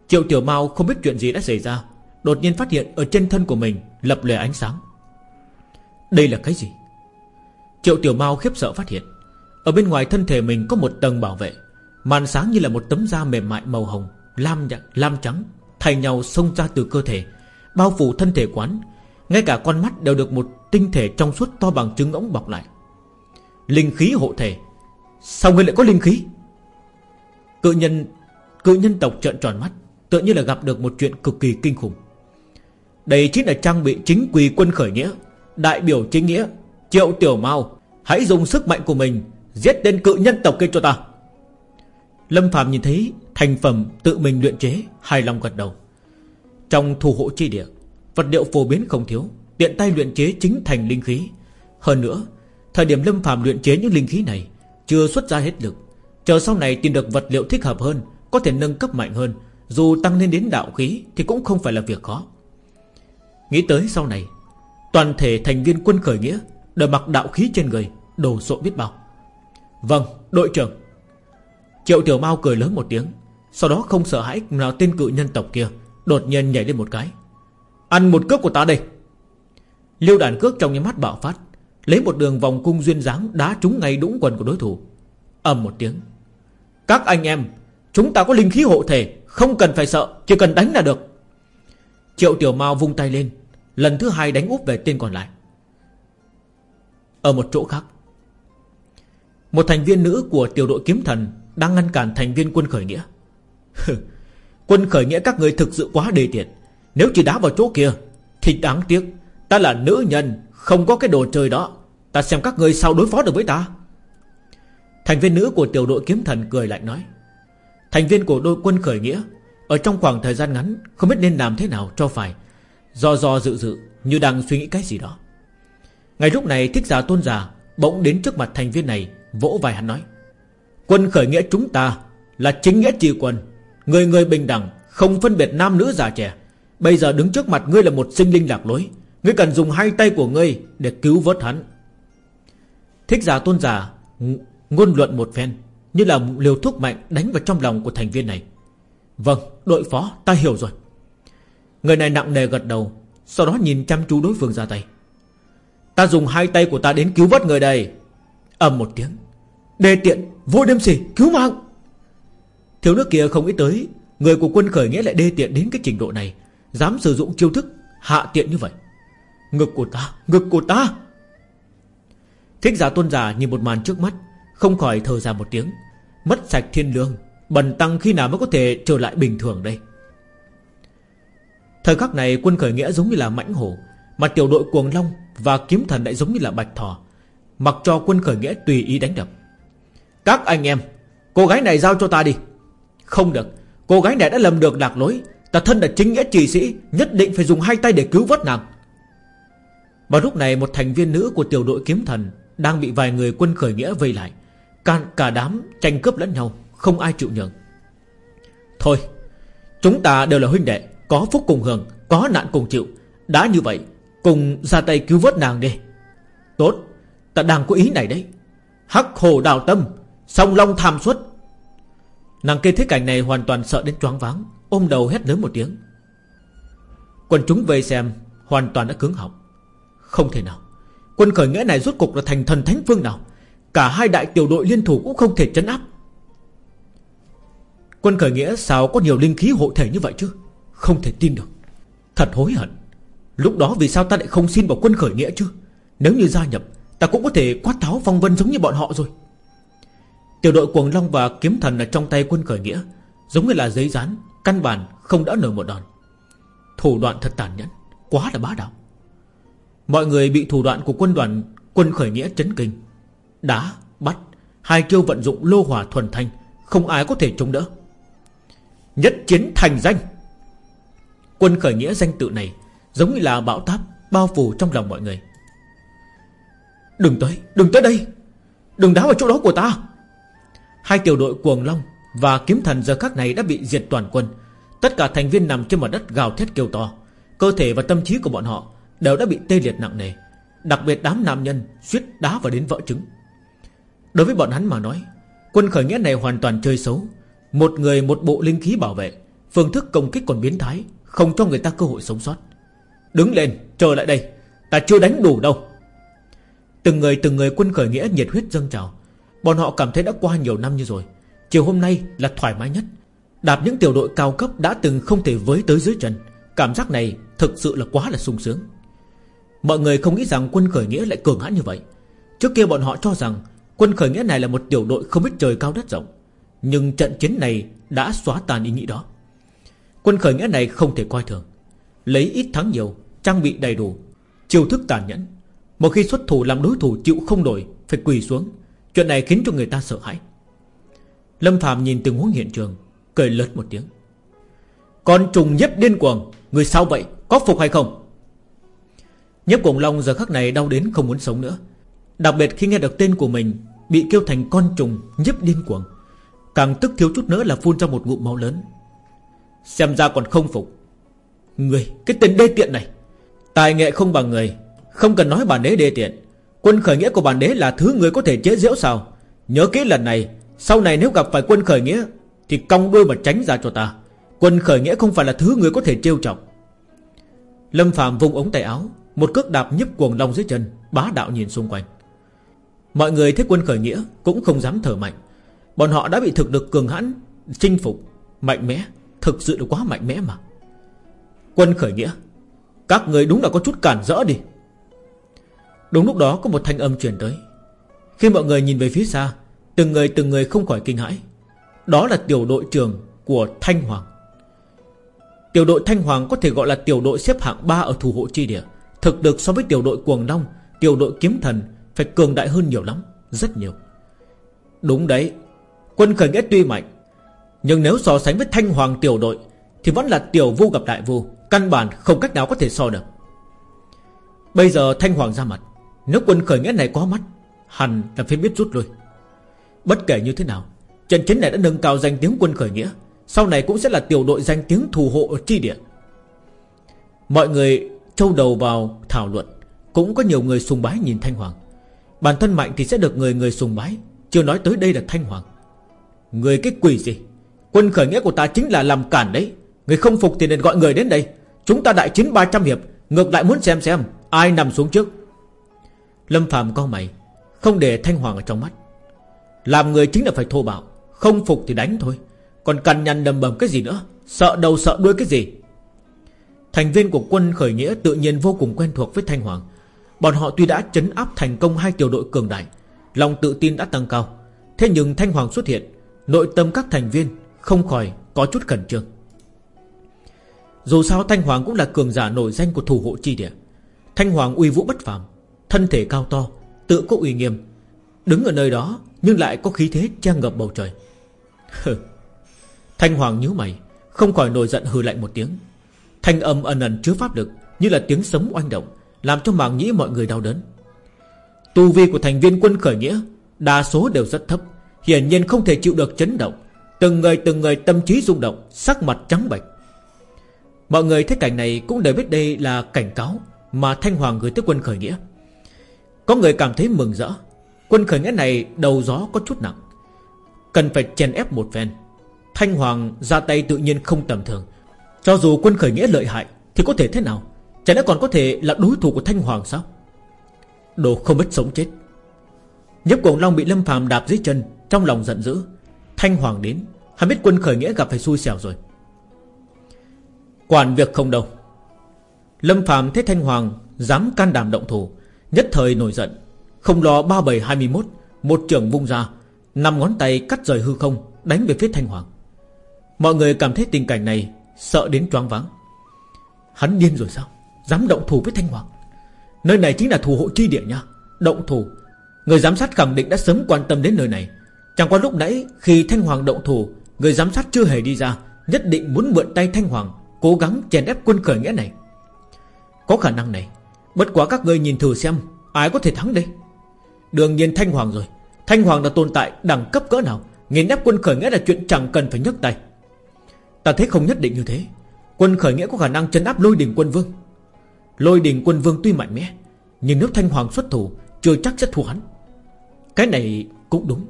Triệu Tiểu Mao không biết chuyện gì đã xảy ra, Đột nhiên phát hiện ở trên thân của mình Lập lề ánh sáng. Đây là cái gì? Triệu Tiểu Mao khiếp sợ phát hiện, Ở bên ngoài thân thể mình có một tầng bảo vệ, Màn sáng như là một tấm da mềm mại màu hồng, Lam lam trắng, Thay nhau xông ra từ cơ thể, Bao phủ thân thể quán. Ngay cả con mắt đều được một tinh thể trong suốt to bằng trứng ống bọc lại. Linh khí hộ thể. Sao ngươi lại có linh khí? Cự nhân Cự nhân tộc trợn tròn mắt. Tựa như là gặp được một chuyện cực kỳ kinh khủng. Đây chính là trang bị chính quy quân khởi nghĩa, Đại biểu chính nghĩa, Triệu tiểu mau Hãy dùng sức mạnh của mình Giết tên cự nhân tộc kia cho ta. Lâm Phạm nhìn thấy thành phẩm tự mình luyện chế, Hài lòng gật đầu. Trong thủ hộ chi địa, Vật liệu phổ biến không thiếu, Tiện tay luyện chế chính thành linh khí. Hơn nữa, Thời điểm Lâm Phạm luyện chế những linh khí này Chưa xuất ra hết lực, Chờ sau này tìm được vật liệu thích hợp hơn, Có thể nâng cấp mạnh hơn dù tăng lên đến đạo khí Thì cũng không phải là việc khó. Nghĩ tới sau này, Toàn thể thành viên quân khởi nghĩa Đều mặc đạo khí trên người, Đồ sộ biết bao. Vâng đội trưởng. Triệu Tiểu Mao cười lớn một tiếng, Sau đó không sợ hãi nào tên cự nhân tộc kia, Đột nhiên nhảy lên một cái. Ăn một cước của ta đây. Liêu đàn cước trong những mắt bạo phát, Lấy một đường vòng cung duyên dáng Đá trúng ngay đũng quần của đối thủ. Ầm một tiếng. Các anh em Chúng ta có linh khí hộ thể, Không cần phải sợ, Chỉ cần đánh là được. Triệu Tiểu Mao vung tay lên, Lần thứ hai đánh úp về tên còn lại. Ở một chỗ khác, Một thành viên nữ của tiểu đội kiếm thần Đang ngăn cản thành viên quân khởi nghĩa. Quân khởi nghĩa các người thực sự quá đề tiện. Nếu chỉ đá vào chỗ kia, Thì đáng tiếc, Ta là nữ nhân, Không có cái đồ chơi đó. Ta xem các người sao đối phó được với ta. Thành viên nữ của tiểu đội kiếm thần cười lạnh nói Thành viên của đội quân khởi nghĩa, Ở trong khoảng thời gian ngắn, Không biết nên làm thế nào cho phải, Do do dự dự Như đang suy nghĩ cái gì đó. Ngay lúc này, thích giả tôn giả Bỗng đến trước mặt thành viên này, Vỗ vai hắn nói, Quân khởi nghĩa chúng ta Là chính nghĩa tri quân, Người người bình đẳng, Không phân biệt nam nữ già trẻ. Bây giờ đứng trước mặt ngươi là một sinh linh lạc lối, Ngươi cần dùng hai tay của ngươi Để cứu vớt hắn. Thích giả tôn giả Ngôn luận một phen. Như là liều thuốc mạnh đánh vào trong lòng của thành viên này. Vâng đội phó, ta hiểu rồi. Người này nặng nề gật đầu, Sau đó nhìn chăm chú đối phương ra tay. Ta dùng hai tay của ta đến cứu vớt người đây. Ầm một tiếng. Đề tiện, vô đêm xỉ cứu mạng. Thiếu nước kia không nghĩ tới, Người của quân khởi nghĩa lại đê tiện đến cái trình độ này, Dám sử dụng chiêu thức hạ tiện như vậy. Ngực của ta, Ngực của ta. Thích giả tôn giả nhìn một màn trước mắt không khỏi thở ra một tiếng. Mất sạch thiên lương, Bần tăng khi nào mới có thể trở lại bình thường đây? Thời khắc này quân khởi nghĩa giống như là mãnh hổ, Mà tiểu đội cuồng long Và kiếm thần lại giống như là bạch thỏ, Mặc cho quân khởi nghĩa tùy ý đánh đập. Các anh em, Cô gái này giao cho ta đi. Không được, Cô gái này đã lầm được lạc lối. Ta thân là chính nghĩa trì sĩ, Nhất định phải dùng hai tay để cứu vớt nàng. Vào lúc này một thành viên nữ của tiểu đội kiếm thần Đang bị vài người quân khởi nghĩa vây lại. Cả, cả đám tranh cướp lẫn nhau Không ai chịu nhường. Thôi Chúng ta đều là huynh đệ Có phúc cùng hưởng Có nạn cùng chịu. Đã như vậy Cùng ra tay cứu vớt nàng đi. Tốt Ta đang có ý này đấy. Hắc hồ đào tâm Song long tham xuất. Nàng kê thế cảnh này hoàn toàn sợ đến choáng váng Ôm đầu hét lớn một tiếng. Quân chúng vây xem Hoàn toàn đã cứng họng. Không thể nào. Quân khởi nghĩa này rốt cục là thành thần thánh phương nào? Cả hai đại tiểu đội liên thủ cũng không thể chấn áp. Quân khởi nghĩa sao có nhiều linh khí hộ thể như vậy chứ? Không thể tin được. Thật hối hận. Lúc đó vì sao ta lại không xin vào quân khởi nghĩa chứ? Nếu như gia nhập, Ta cũng có thể quát tháo phong vân giống như bọn họ rồi. Tiểu đội cuồng long và kiếm thần ở trong tay quân khởi nghĩa, Giống như là giấy dán, Căn bản không đã nổi một đòn. Thủ đoạn thật tàn nhẫn, Quá là bá đạo. Mọi người bị thủ đoạn của quân đoàn, Quân khởi nghĩa chấn kinh. Đá, bắt Hai chiêu vận dụng lô hỏa thuần thanh Không ai có thể chống đỡ. Nhất chiến thành danh. Quân khởi nghĩa danh tự này Giống như là bão táp Bao phủ trong lòng mọi người. Đừng tới, đừng tới đây. Đừng đá vào chỗ đó của ta. Hai tiểu đội cuồng long Và kiếm thần giờ khắc này đã bị diệt toàn quân. Tất cả thành viên nằm trên mặt đất gào thét kêu to. Cơ thể và tâm trí của bọn họ Đều đã bị tê liệt nặng nề. Đặc biệt đám nam nhân suýt đá vào đến vỡ trứng. Đối với bọn hắn mà nói, Quân khởi nghĩa này hoàn toàn chơi xấu. Một người một bộ linh khí bảo vệ, Phương thức công kích còn biến thái, Không cho người ta cơ hội sống sót. Đứng lên, chờ lại đây, Ta chưa đánh đủ đâu. Từng người từng người quân khởi nghĩa nhiệt huyết dâng trào. Bọn họ cảm thấy đã qua nhiều năm như rồi, Chiều hôm nay là thoải mái nhất. Đạp những tiểu đội cao cấp đã từng không thể với tới dưới chân, Cảm giác này thực sự là quá là sung sướng. Mọi người không nghĩ rằng quân khởi nghĩa lại cường hãn như vậy. Trước kia bọn họ cho rằng Quân khởi nghĩa này là một tiểu đội không biết trời cao đất rộng, Nhưng trận chiến này đã xóa tan ý nghĩ đó. Quân khởi nghĩa này không thể coi thường, Lấy ít thắng nhiều, Trang bị đầy đủ, Chiêu thức tàn nhẫn, Một khi xuất thủ làm đối thủ chịu không nổi, Phải quỳ xuống. Chuyện này khiến cho người ta sợ hãi. Lâm Phạm nhìn tình huống hiện trường, Cười lớn một tiếng. Con trùng Nhấp điên cuồng, Người sao vậy, có phục hay không? Nhếp cuồng long giờ khắc này đau đến không muốn sống nữa. Đặc biệt khi nghe được tên của mình Bị kêu thành con trùng, nhấp điên cuồng. Càng tức thiếu chút nữa là phun ra một ngụm máu lớn. Xem ra còn không phục. Người, cái tên đê tiện này. Tài nghệ không bằng người, Không cần nói bản đế đê tiện. Quân khởi nghĩa của bản đế là thứ người có thể chế giễu sao? Nhớ kỹ lần này, Sau này nếu gặp phải quân khởi nghĩa, Thì cong đuôi mà tránh ra cho ta. Quân khởi nghĩa không phải là thứ người có thể trêu chọc. Lâm Phạm vung ống tay áo, Một cước đạp nhấp cuồng long dưới chân, Bá đạo nhìn xung quanh. Mọi người thấy quân khởi nghĩa Cũng không dám thở mạnh. Bọn họ đã bị thực lực cường hãn Chinh phục, mạnh mẽ. Thực sự là quá mạnh mẽ mà. Quân khởi nghĩa Các người đúng là có chút cản rỡ đi. Đúng lúc đó có một thanh âm truyền tới. Khi mọi người nhìn về phía xa Từng người từng người không khỏi kinh hãi. Đó là tiểu đội trưởng của Thanh Hoàng. Tiểu đội Thanh Hoàng có thể gọi là tiểu đội xếp hạng 3 ở thủ hộ chi địa. Thực được so với tiểu đội Cuồng Long Tiểu đội Kiếm Thần phải cường đại hơn nhiều lắm, Rất nhiều. Đúng đấy, Quân khởi nghĩa tuy mạnh, Nhưng nếu so sánh với Thanh Hoàng tiểu đội Thì vẫn là tiểu vu gặp đại vu, Căn bản không cách nào có thể so được. Bây giờ Thanh Hoàng ra mặt Nếu quân khởi nghĩa này có mắt, Hẳn là phải biết rút lui. Bất kể như thế nào, Trận chiến này đã nâng cao danh tiếng quân khởi nghĩa, Sau này cũng sẽ là tiểu đội danh tiếng thù hộ ở tri địa. Mọi người trâu đầu vào thảo luận, Cũng có nhiều người sùng bái nhìn Thanh Hoàng. Bản thân mạnh thì sẽ được người người sùng bái. Chưa nói tới đây là Thanh Hoàng. Người cái quỷ gì? Quân khởi nghĩa của ta chính là làm cản đấy. Người không phục thì nên gọi người đến đây. Chúng ta đại chiến 300 hiệp, Ngược lại muốn xem xem ai nằm xuống trước. Lâm Phạm con mày, Không để Thanh Hoàng ở trong mắt. Làm người chính là phải thô bạo, Không phục thì đánh thôi. Còn cằn nhằn đầm bầm cái gì nữa? Sợ đầu sợ đuôi cái gì? Thành viên của quân khởi nghĩa tự nhiên vô cùng quen thuộc với Thanh Hoàng. Bọn họ tuy đã chấn áp thành công hai tiểu đội cường đại, Lòng tự tin đã tăng cao. Thế nhưng Thanh Hoàng xuất hiện, Nội tâm các thành viên không khỏi có chút khẩn trương. Dù sao Thanh Hoàng cũng là cường giả nổi danh của thủ hộ chi địa. Thanh Hoàng uy vũ bất phàm, Thân thể cao to, Tự có uy nghiêm. Đứng ở nơi đó nhưng lại có khí thế che ngập bầu trời. Thanh Hoàng nhíu mày, Không khỏi nổi giận hừ lạnh một tiếng. Thanh âm ẩn ẩn chứa pháp lực Như là tiếng sấm oanh động làm cho mạng nhĩ mọi người đau đớn. Tu vi của thành viên quân khởi nghĩa, Đa số đều rất thấp, Hiển nhiên không thể chịu được chấn động. Từng người từng người tâm trí rung động, Sắc mặt trắng bệch. Mọi người thấy cảnh này cũng đều biết đây là cảnh cáo Mà Thanh Hoàng gửi tới quân khởi nghĩa. Có người cảm thấy mừng rỡ, Quân khởi nghĩa này đầu gió có chút nặng. Cần phải chèn ép một phen. Thanh Hoàng ra tay tự nhiên không tầm thường. Cho dù quân khởi nghĩa lợi hại Thì có thể thế nào? Chẳng lẽ còn có thể là đối thủ của Thanh Hoàng sao? Đồ không biết sống chết. Nhấp cuồng long bị Lâm phàm đạp dưới chân, Trong lòng giận dữ. Thanh Hoàng đến, Hắn biết quân khởi nghĩa gặp phải xui xẻo rồi. Quản việc không đâu. Lâm phàm thấy Thanh Hoàng Dám can đảm động thủ, Nhất thời nổi giận. Không lo 3721 Một trường vung ra, năm ngón tay cắt rời hư không, Đánh về phía Thanh Hoàng. Mọi người cảm thấy tình cảnh này Sợ đến choáng váng. Hắn điên rồi sao? Dám động thủ với Thanh Hoàng. Nơi này chính là thủ hộ chi địa nha. Động thủ. Người giám sát khẳng định đã sớm quan tâm đến nơi này. Chẳng qua lúc nãy, khi Thanh Hoàng động thủ, Người giám sát chưa hề đi ra, Nhất định muốn mượn tay Thanh Hoàng, Cố gắng chèn ép quân khởi nghĩa này. Có khả năng này, Bất quá các ngươi nhìn thử xem, Ai có thể thắng đây? Đương nhiên Thanh Hoàng rồi. Thanh Hoàng là tồn tại đẳng cấp cỡ nào, Nghiền ép quân khởi nghĩa là chuyện chẳng cần phải nhấc tay. Ta thấy không nhất định như thế. Quân khởi nghĩa có khả năng chấn áp lôi đình quân vương. Lôi đình quân vương tuy mạnh mẽ, Nhưng nếu Thanh Hoàng xuất thủ, Chưa chắc sẽ thua hắn. Cái này cũng đúng.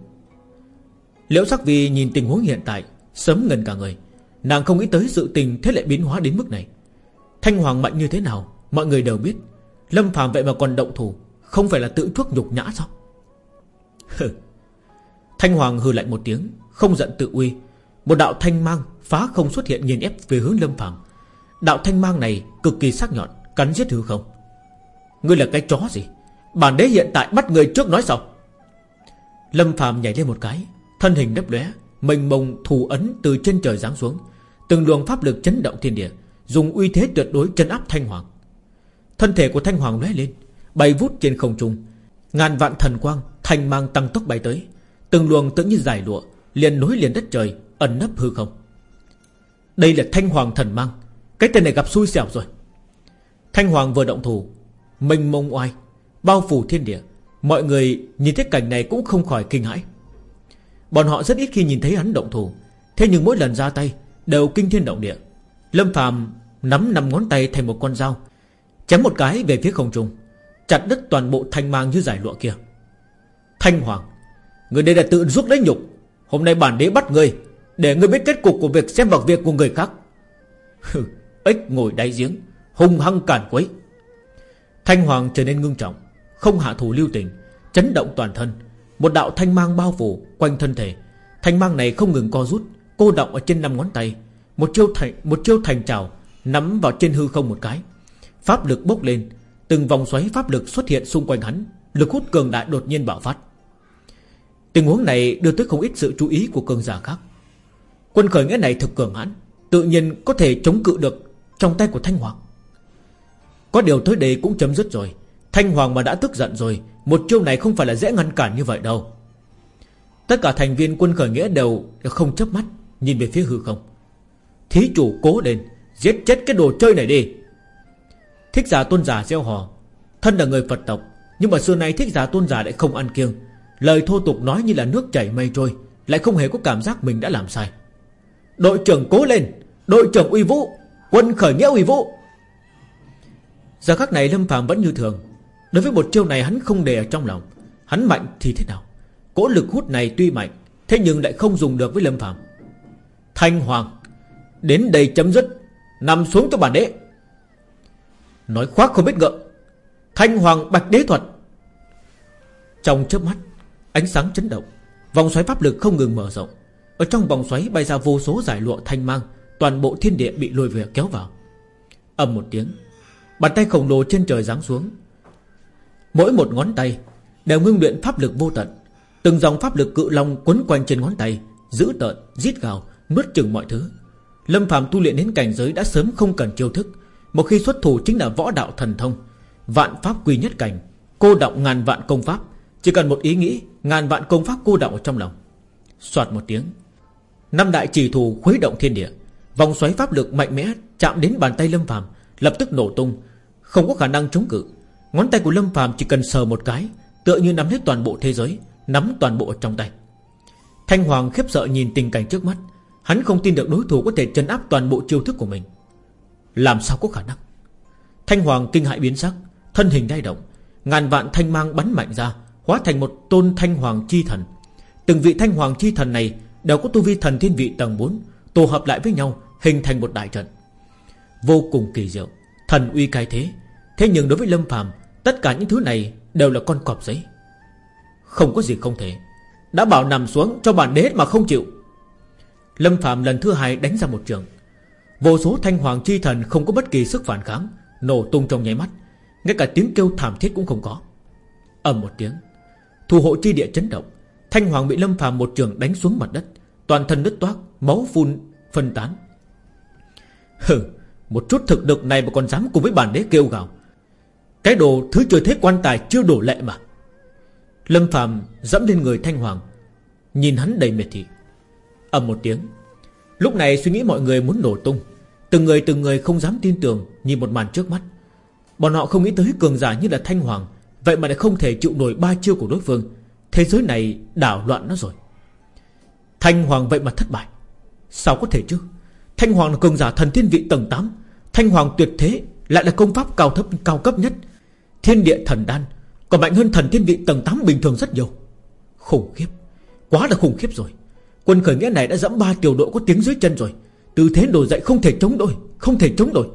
Liễu sắc vì nhìn tình huống hiện tại, Sớm ngần cả người. Nàng không nghĩ tới sự tình thế lại biến hóa đến mức này. Thanh Hoàng mạnh như thế nào, Mọi người đều biết. Lâm Phạm vậy mà còn động thủ, Không phải là tự chuốc nhục nhã sao? Thanh Hoàng hừ lạnh một tiếng, Không giận tự uy. Một đạo thanh mang phá không xuất hiện nhìn ép về hướng Lâm Phạm Đạo thanh mang này cực kỳ sắc nhọn. Cắn giết hư không? Ngươi là cái chó gì? Bản đế hiện tại bắt người trước nói sao? Lâm phàm nhảy lên một cái, Thân hình đấp lóe Mênh mông thủ ấn từ trên trời giáng xuống. Từng luồng pháp lực chấn động thiên địa, Dùng uy thế tuyệt đối chân áp Thanh Hoàng. Thân thể của Thanh Hoàng lóe lên, Bay vút trên không trung. Ngàn vạn thần quang thành mang tăng tốc bay tới. Từng luồng tự như giải lụa, Liền nối liền đất trời, Ẩn nấp hư không. Đây là Thanh Hoàng thần mang, Cái tên này gặp xui xẻo rồi. Thanh Hoàng vừa động thủ. Mênh mông oai, Bao phủ thiên địa. Mọi người nhìn thấy cảnh này cũng không khỏi kinh hãi. Bọn họ rất ít khi nhìn thấy hắn động thủ. Thế nhưng mỗi lần ra tay, Đều kinh thiên động địa. Lâm Phạm nắm năm ngón tay thành một con dao, Chém một cái về phía không trung, Chặt đứt toàn bộ thanh mang như giải lụa kia. Thanh Hoàng, Người đây là tự giúp lấy nhục. Hôm nay bản đế bắt người Để người biết kết cục của việc xem vào việc của người khác. Ếch ngồi đáy giếng. Hung hăng cản quấy. Thanh Hoàng trở nên ngưng trọng Không hạ thủ lưu tình Chấn động toàn thân. Một đạo thanh mang bao phủ quanh thân thể. Thanh mang này không ngừng co rút Cô động ở trên năm ngón tay. Một chiêu thành, một chiêu thành trào Nắm vào trên hư không một cái. Pháp lực bốc lên Từng vòng xoáy pháp lực xuất hiện xung quanh hắn Lực hút cường đại đột nhiên bạo phát. Tình huống này đưa tới không ít sự chú ý của cường giả khác. Quân khởi nghĩa này thực cường hãn Tự nhiên có thể chống cự được Trong tay của Thanh Hoàng. Có điều tới đây cũng chấm dứt rồi. Thanh Hoàng mà đã tức giận rồi, Một chiêu này không phải là dễ ngăn cản như vậy đâu. Tất cả thành viên quân khởi nghĩa đều không chớp mắt, Nhìn về phía hư không. Thí chủ cố lên, Giết chết cái đồ chơi này đi. Thích giả tôn giả gieo hò. Thân là người Phật tộc, Nhưng mà xưa nay thích giả tôn giả lại không ăn kiêng. Lời thô tục nói như là nước chảy mây trôi, Lại không hề có cảm giác mình đã làm sai. Đội trưởng cố lên, Đội trưởng uy vũ, Quân khởi nghĩa uy vũ. Giờ khắc này Lâm Phạm vẫn như thường. Đối với một chiêu này hắn không để ở trong lòng. Hắn mạnh thì thế nào? Cỗ lực hút này tuy mạnh, Thế nhưng lại không dùng được với Lâm Phạm Thanh Hoàng, Đến đây chấm dứt, Nằm xuống cho bản đế. Nói khoác không biết ngợ Thanh Hoàng Bạch Đế Thuật. Trong chớp mắt, Ánh sáng chấn động, Vòng xoáy pháp lực không ngừng mở rộng. Ở trong vòng xoáy bay ra vô số giải lụa thanh mang, Toàn bộ thiên địa bị lùi về kéo vào. Âm một tiếng Bàn tay khổng lồ trên trời giáng xuống. Mỗi một ngón tay Đều ngưng luyện pháp lực vô tận. Từng dòng pháp lực cự long quấn quanh trên ngón tay Giữ tợn, giết gào, nuốt chừng mọi thứ. Lâm Phạm tu luyện đến cảnh giới đã sớm không cần chiêu thức Một khi xuất thủ chính là võ đạo thần thông Vạn pháp quy nhất cảnh Cô động ngàn vạn công pháp Chỉ cần một ý nghĩ Ngàn vạn công pháp cô động trong lòng. Xoạt một tiếng Năm đại chỉ thù khuấy động thiên địa Vòng xoáy pháp lực mạnh mẽ chạm đến bàn tay Lâm Phạm Lập tức nổ tung không có khả năng chống cự. Ngón tay của Lâm Phạm chỉ cần sờ một cái, Tựa như nắm hết toàn bộ thế giới, Nắm toàn bộ trong tay. Thanh Hoàng khiếp sợ nhìn tình cảnh trước mắt. Hắn không tin được đối thủ có thể chấn áp toàn bộ chiêu thức của mình. Làm sao có khả năng? Thanh Hoàng kinh hãi biến sắc, Thân hình đai động, Ngàn vạn thanh mang bắn mạnh ra, Hóa thành một tôn thanh hoàng chi thần. Từng vị thanh hoàng chi thần này Đều có tu vi thần thiên vị tầng 4 Tổ hợp lại với nhau, hình thành một đại trận. Vô cùng kỳ diệu, Thần uy cai thế Thế nhưng đối với Lâm phàm, Tất cả những thứ này đều là con cọp giấy. Không có gì không thể. Đã bảo nằm xuống cho bản đế mà không chịu. Lâm Phạm lần thứ hai đánh ra một trường. Vô số thanh hoàng chi thần không có bất kỳ sức phản kháng, Nổ tung trong nháy mắt. Ngay cả tiếng kêu thảm thiết cũng không có. Ầm một tiếng, Thủ hộ chi địa chấn động. Thanh hoàng bị Lâm Phạm một trường đánh xuống mặt đất. Toàn thân đứt toát Máu phun, phân tán. Hừ, Một chút thực lực này mà còn dám cùng với bản đế kêu gào. Cái đồ thứ chưa thế quan tài chưa đổ lệ mà. Lâm Phạm dẫm lên người Thanh Hoàng, Nhìn hắn đầy mệt thị. Ầm một tiếng, Lúc này suy nghĩ mọi người muốn nổ tung. Từng người từng người không dám tin tưởng, Nhìn một màn trước mắt. Bọn họ không nghĩ tới cường giả như là Thanh Hoàng, Vậy mà lại không thể chịu nổi ba chiêu của đối phương. Thế giới này đảo loạn nó rồi. Thanh Hoàng vậy mà thất bại. Sao có thể chứ? Thanh Hoàng là cường giả thần thiên vị tầng 8 Thanh Hoàng tuyệt thế, Lại là công pháp cao thấp, cao cấp nhất. Thiên địa thần đan, Còn mạnh hơn thần thiên vị tầng 8 bình thường rất nhiều. Khủng khiếp, Quá là khủng khiếp rồi. Quân khởi nghĩa này đã dẫm ba tiểu đội có tiếng dưới chân rồi. Từ thế đổ dậy không thể chống đổi Không thể chống đổi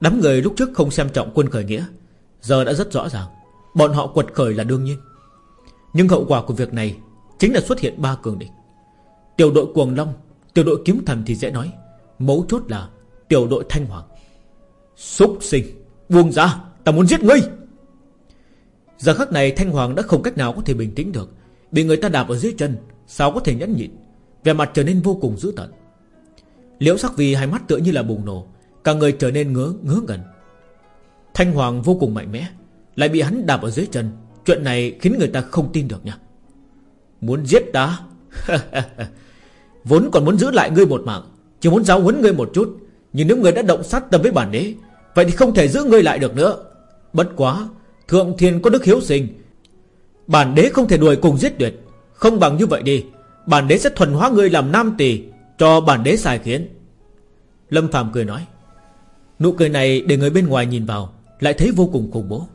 Đám người lúc trước không xem trọng quân khởi nghĩa, Giờ đã rất rõ ràng, Bọn họ quật khởi là đương nhiên. Nhưng hậu quả của việc này Chính là xuất hiện ba cường địch. Tiểu đội Cuồng Long, Tiểu đội Kiếm Thần thì dễ nói, Mấu chốt là tiểu đội Thanh Hoàng. Xúc sinh, Buông ra! Ta muốn giết ngươi. Giờ khắc này Thanh Hoàng đã không cách nào có thể bình tĩnh được. Bị người ta đạp ở dưới chân, Sao có thể nhẫn nhịn? Về mặt trở nên vô cùng dữ tận Liễu sắc vì hai mắt tựa như là bùng nổ, Cả người trở nên ngứa ngứa ngẩn. Thanh Hoàng vô cùng mạnh mẽ, Lại bị hắn đạp ở dưới chân. Chuyện này khiến người ta không tin được nha. Muốn giết ta? Vốn còn muốn giữ lại ngươi một mạng, Chỉ muốn giáo huấn ngươi một chút. Nhưng nếu ngươi đã động sát tâm với bản đế, Vậy thì không thể giữ ngươi lại được nữa. Bất quá, Thượng thiên có đức hiếu sinh. Bản đế không thể đuổi cùng giết tuyệt. Không bằng như vậy đi. Bản đế sẽ thuần hóa ngươi làm nam tỷ Cho bản đế xài khiến. Lâm Phạm cười nói, Nụ cười này để người bên ngoài nhìn vào Lại thấy vô cùng khủng bố.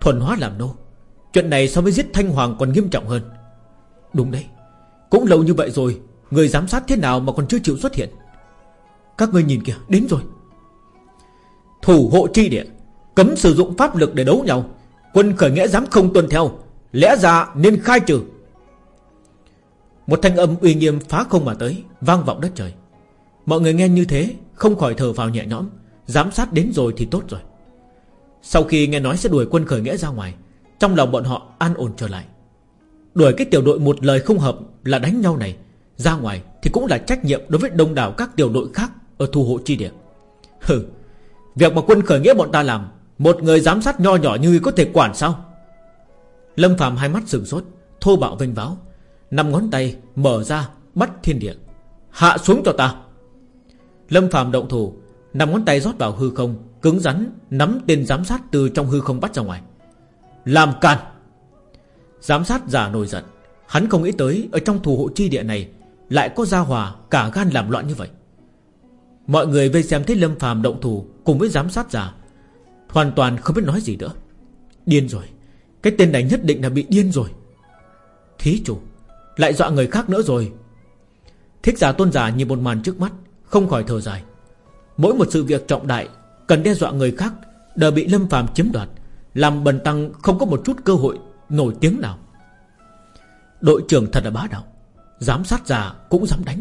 Thuần hóa làm nô, Chuyện này so với giết Thanh Hoàng còn nghiêm trọng hơn. Đúng đấy, Cũng lâu như vậy rồi, Người giám sát thế nào mà còn chưa chịu xuất hiện? Các người nhìn kìa, đến rồi. Thủ hộ chi địa. Cấm sử dụng pháp lực để đấu nhau. Quân khởi nghĩa dám không tuân theo, Lẽ ra nên khai trừ. Một thanh âm uy nghiêm phá không mà tới, Vang vọng đất trời. Mọi người nghe như thế, Không khỏi thở vào nhẹ nhõm, Giám sát đến rồi thì tốt rồi. Sau khi nghe nói sẽ đuổi quân khởi nghĩa ra ngoài, Trong lòng bọn họ an ổn trở lại. Đuổi cái tiểu đội một lời không hợp Là đánh nhau này, Ra ngoài thì cũng là trách nhiệm đối với đông đảo các tiểu đội khác Ở thu hộ chi địa. Hừ, Việc mà quân khởi nghĩa bọn ta làm một người giám sát nho nhỏ như có thể quản sao? Lâm Phạm hai mắt sừng sốt, Thô bạo vênh váo, Năm ngón tay mở ra bắt thiên địa. Hạ xuống cho ta. Lâm Phạm động thủ, Năm ngón tay rót vào hư không, Cứng rắn nắm tên giám sát từ trong hư không bắt ra ngoài. Làm càn. Giám sát giả nổi giận, Hắn không nghĩ tới ở trong thủ hộ chi địa này Lại có gia hòa cả gan làm loạn như vậy. Mọi người vây xem thấy Lâm Phàm động thủ Cùng với giám sát giả Hoàn toàn không biết nói gì nữa. Điên rồi. Cái tên này nhất định là bị điên rồi. Thí chủ, Lại dọa người khác nữa rồi. Thích giả tôn giả nhìn một màn trước mắt, Không khỏi thở dài. Mỗi một sự việc trọng đại Cần đe dọa người khác Đều bị Lâm Phàm chiếm đoạt, Làm bần tăng không có một chút cơ hội Nổi tiếng nào. Đội trưởng thật là bá đạo, Giám sát già cũng dám đánh.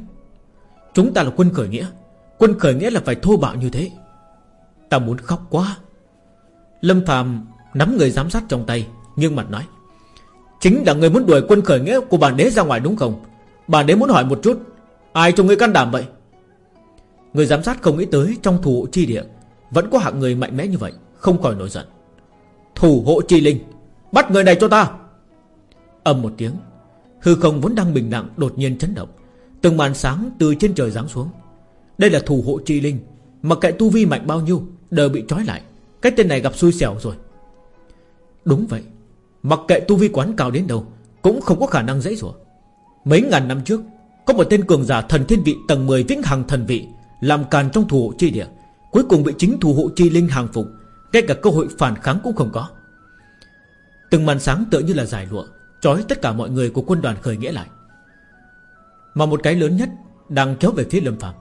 Chúng ta là quân khởi nghĩa, Quân khởi nghĩa là phải thô bạo như thế. Ta muốn khóc quá. Lâm Phạm nắm người giám sát trong tay, nghiêng mặt nói, Chính là người muốn đuổi quân khởi nghĩa của bản đế ra ngoài đúng không? Bản đế muốn hỏi một chút, Ai cho người can đảm vậy? Người giám sát không nghĩ tới trong thủ hộ chi địa Vẫn có hạng người mạnh mẽ như vậy, Không khỏi nổi giận. Thủ hộ chi linh, Bắt người này cho ta! Âm một tiếng, Hư không vốn đang bình lặng đột nhiên chấn động, Từng màn sáng từ trên trời giáng xuống. Đây là thủ hộ chi linh Mặc kệ tu vi mạnh bao nhiêu Đều bị trói lại. Cái tên này gặp xui xẻo rồi. Đúng vậy, Mặc kệ tu vi quán cao đến đâu, Cũng không có khả năng dễ dụa Mấy ngàn năm trước, Có một tên cường giả thần thiên vị tầng 10 vĩnh hằng thần vị, Làm càn trong thủ hộ chi địa, Cuối cùng bị chính thủ hộ chi linh hàng phục, Ngay cả cơ hội phản kháng cũng không có. Từng màn sáng tựa như là giải lụa, Trói tất cả mọi người của quân đoàn khởi nghĩa lại. Mà một cái lớn nhất Đang kéo về phía Lâm Phạm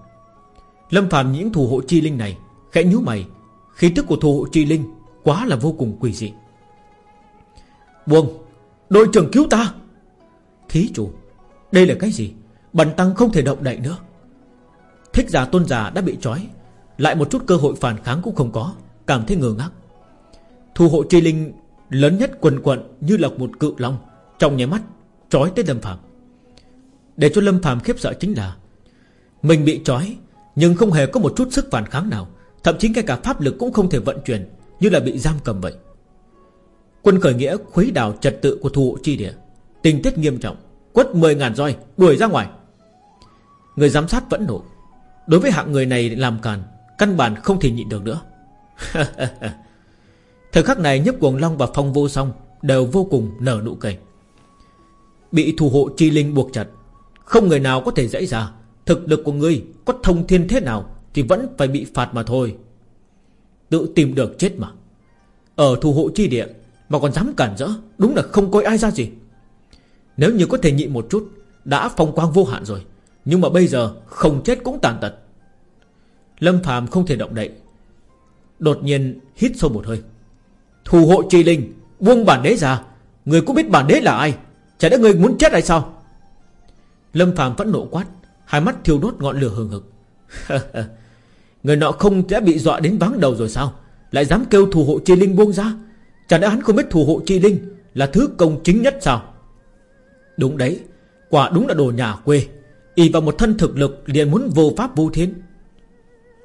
Lâm Phạm những thủ hộ chi linh này Khẽ nhíu mày Khí tức của thủ hộ chi linh Quá là vô cùng quỷ dị. Buông, Đội trưởng cứu ta. Thí chủ, Đây là cái gì? Bần tăng không thể động đậy nữa. Thích giả tôn giả đã bị trói, Lại một chút cơ hội phản kháng cũng không có, Cảm thấy ngờ ngác. Thu hộ chi linh Lớn nhất quần quận như là một cự long, Trong nháy mắt trói tới Lâm Phạm Để cho Lâm Phạm khiếp sợ chính là, Mình bị trói, Nhưng không hề có một chút sức phản kháng nào. Thậm chí ngay cả pháp lực cũng không thể vận chuyển, Như là bị giam cầm vậy. Quân khởi nghĩa khuấy đảo trật tự của thủ hộ chi địa, Tình tiết nghiêm trọng, Quất 10.000 roi, đuổi ra ngoài. Người giám sát vẫn nổ Đối với hạng người này làm càn, Căn bản không thể nhịn được nữa. Thời khắc này nhấp cuồng long và phong vô song Đều vô cùng nở nụ cười. Bị thủ hộ chi linh buộc chặt, Không người nào có thể dễ ra, Thực lực của ngươi có thông thiên thế nào? Thì vẫn phải bị phạt mà thôi. Tự tìm được chết mà. Ở thủ hộ chi địa Mà còn dám cản rỡ, Đúng là không coi ai ra gì. Nếu như có thể nhịn một chút, Đã phong quang vô hạn rồi, Nhưng mà bây giờ không chết cũng tàn tật. Lâm phàm không thể động đậy. Đột nhiên hít sâu một hơi. Thủ hộ chi linh, Buông bản đế ra. Người cũng biết bản đế là ai? Chả lẽ người muốn chết hay sao? Lâm phàm vẫn nộ quát, Hai mắt thiêu đốt ngọn lửa hừng hực. Người nọ không đã bị dọa đến vắng đầu rồi sao? Lại dám kêu thủ hộ chi linh buông ra? Chả lẽ hắn không biết thủ hộ chi linh Là thứ công chính nhất sao? Đúng đấy, Quả đúng là đồ nhà quê. Y vào một thân thực lực liền muốn vô pháp vô thiên.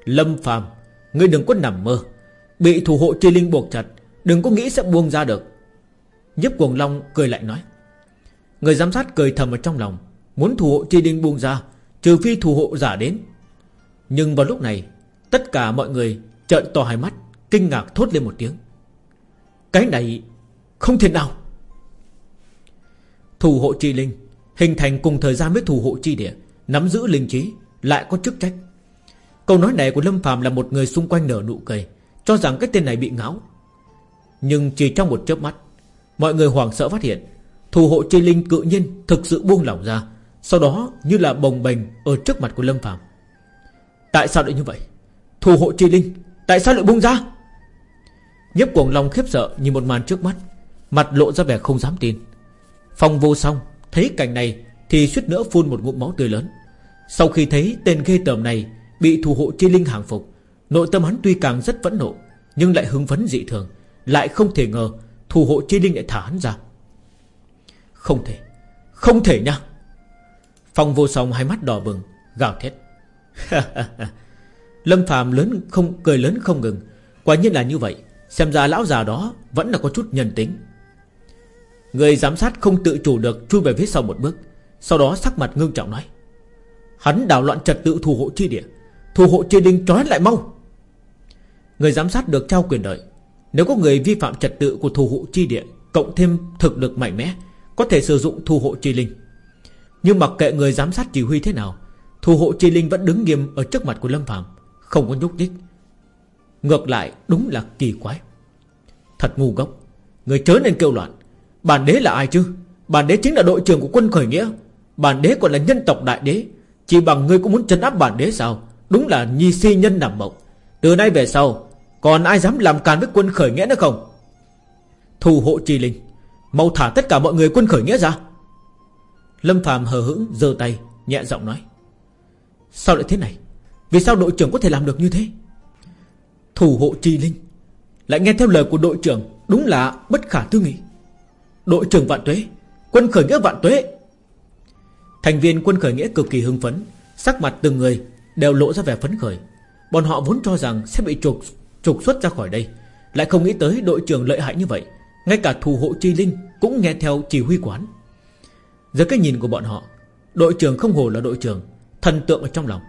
Lâm phàm, Ngươi đừng có nằm mơ. Bị thủ hộ chi linh buộc chặt, Đừng có nghĩ sẽ buông ra được. Nhếp cuồng long cười lại nói, Người giám sát cười thầm ở trong lòng, Muốn thủ hộ chi linh buông ra, Trừ phi thủ hộ giả đến. Nhưng vào lúc này Tất cả mọi người trợn to hai mắt, Kinh ngạc thốt lên một tiếng. Cái này không thể nào. Thủ hộ chi linh Hình thành cùng thời gian với thủ hộ chi địa, Nắm giữ linh trí, Lại có chức trách. Câu nói này của Lâm phàm là một người xung quanh nở nụ cười, Cho rằng cái tên này bị ngáo. Nhưng chỉ trong một chớp mắt, Mọi người hoảng sợ phát hiện, Thủ hộ chi linh cự nhiên thực sự buông lỏng ra, Sau đó như là bồng bềnh Ở trước mặt của Lâm phàm. Tại sao lại như vậy? Thủ hộ chi linh. Tại sao lại buông ra? Nhếp cuồng long khiếp sợ nhìn một màn trước mắt. Mặt lộ ra vẻ không dám tin. Phong vô song, Thấy cảnh này Thì suýt nữa phun một ngụm máu tươi lớn. Sau khi thấy tên ghê tởm này Bị thủ hộ chi linh hàng phục, Nội tâm hắn tuy càng rất phẫn nộ, Nhưng lại hứng phấn dị thường, Lại không thể ngờ Thủ hộ chi linh lại thả hắn ra. Không thể Không thể nha. Phong vô song hai mắt đỏ bừng, Gào thét. Lâm phạm lớn không, cười lớn không ngừng. Quả nhiên là như vậy. Xem ra lão già đó vẫn là có chút nhân tính. Người giám sát không tự chủ được Chui về phía sau một bước. Sau đó sắc mặt ngưng trọng nói. Hắn đảo loạn trật tự thủ hộ chi địa. Thủ hộ chi đinh trói lại mau. Người giám sát được trao quyền lợi Nếu có người vi phạm trật tự của thủ hộ chi địa, Cộng thêm thực lực mạnh mẽ, Có thể sử dụng thủ hộ chi linh. Nhưng mặc kệ người giám sát chỉ huy thế nào, Thủ hộ chi linh vẫn đứng nghiêm Ở trước mặt của Lâm Phạm không có nhúc nhích. Ngược lại, đúng là kỳ quái. Thật ngu gốc Người chớ nên kêu loạn. Bản đế là ai chứ? Bản đế chính là đội trưởng của quân khởi nghĩa. Bản đế còn là nhân tộc đại đế. Chỉ bằng ngươi cũng muốn chấn áp bản đế sao? Đúng là nhi si nhân nằm mộng. Từ nay về sau, Còn ai dám làm càn với quân khởi nghĩa nữa không? Thủ hộ trì linh. Mau thả tất cả mọi người quân khởi nghĩa ra. Lâm phàm hờ hững, giơ tay, Nhẹ giọng nói. Sao lại thế này? Vì sao đội trưởng có thể làm được như thế? Thủ hộ trì linh. Lại nghe theo lời của đội trưởng, Đúng là bất khả tư nghị. Đội trưởng vạn tuế, Quân khởi nghĩa vạn tuế. Thành viên quân khởi nghĩa cực kỳ hưng phấn, Sắc mặt từng người đều lộ ra vẻ phấn khởi. Bọn họ vốn cho rằng sẽ bị trục trục xuất ra khỏi đây. Lại không nghĩ tới đội trưởng lợi hại như vậy. Ngay cả thủ hộ chi linh Cũng nghe theo chỉ huy quán. Dưới cái nhìn của bọn họ, Đội trưởng không hồ là đội trưởng, Thần tượng ở trong lòng.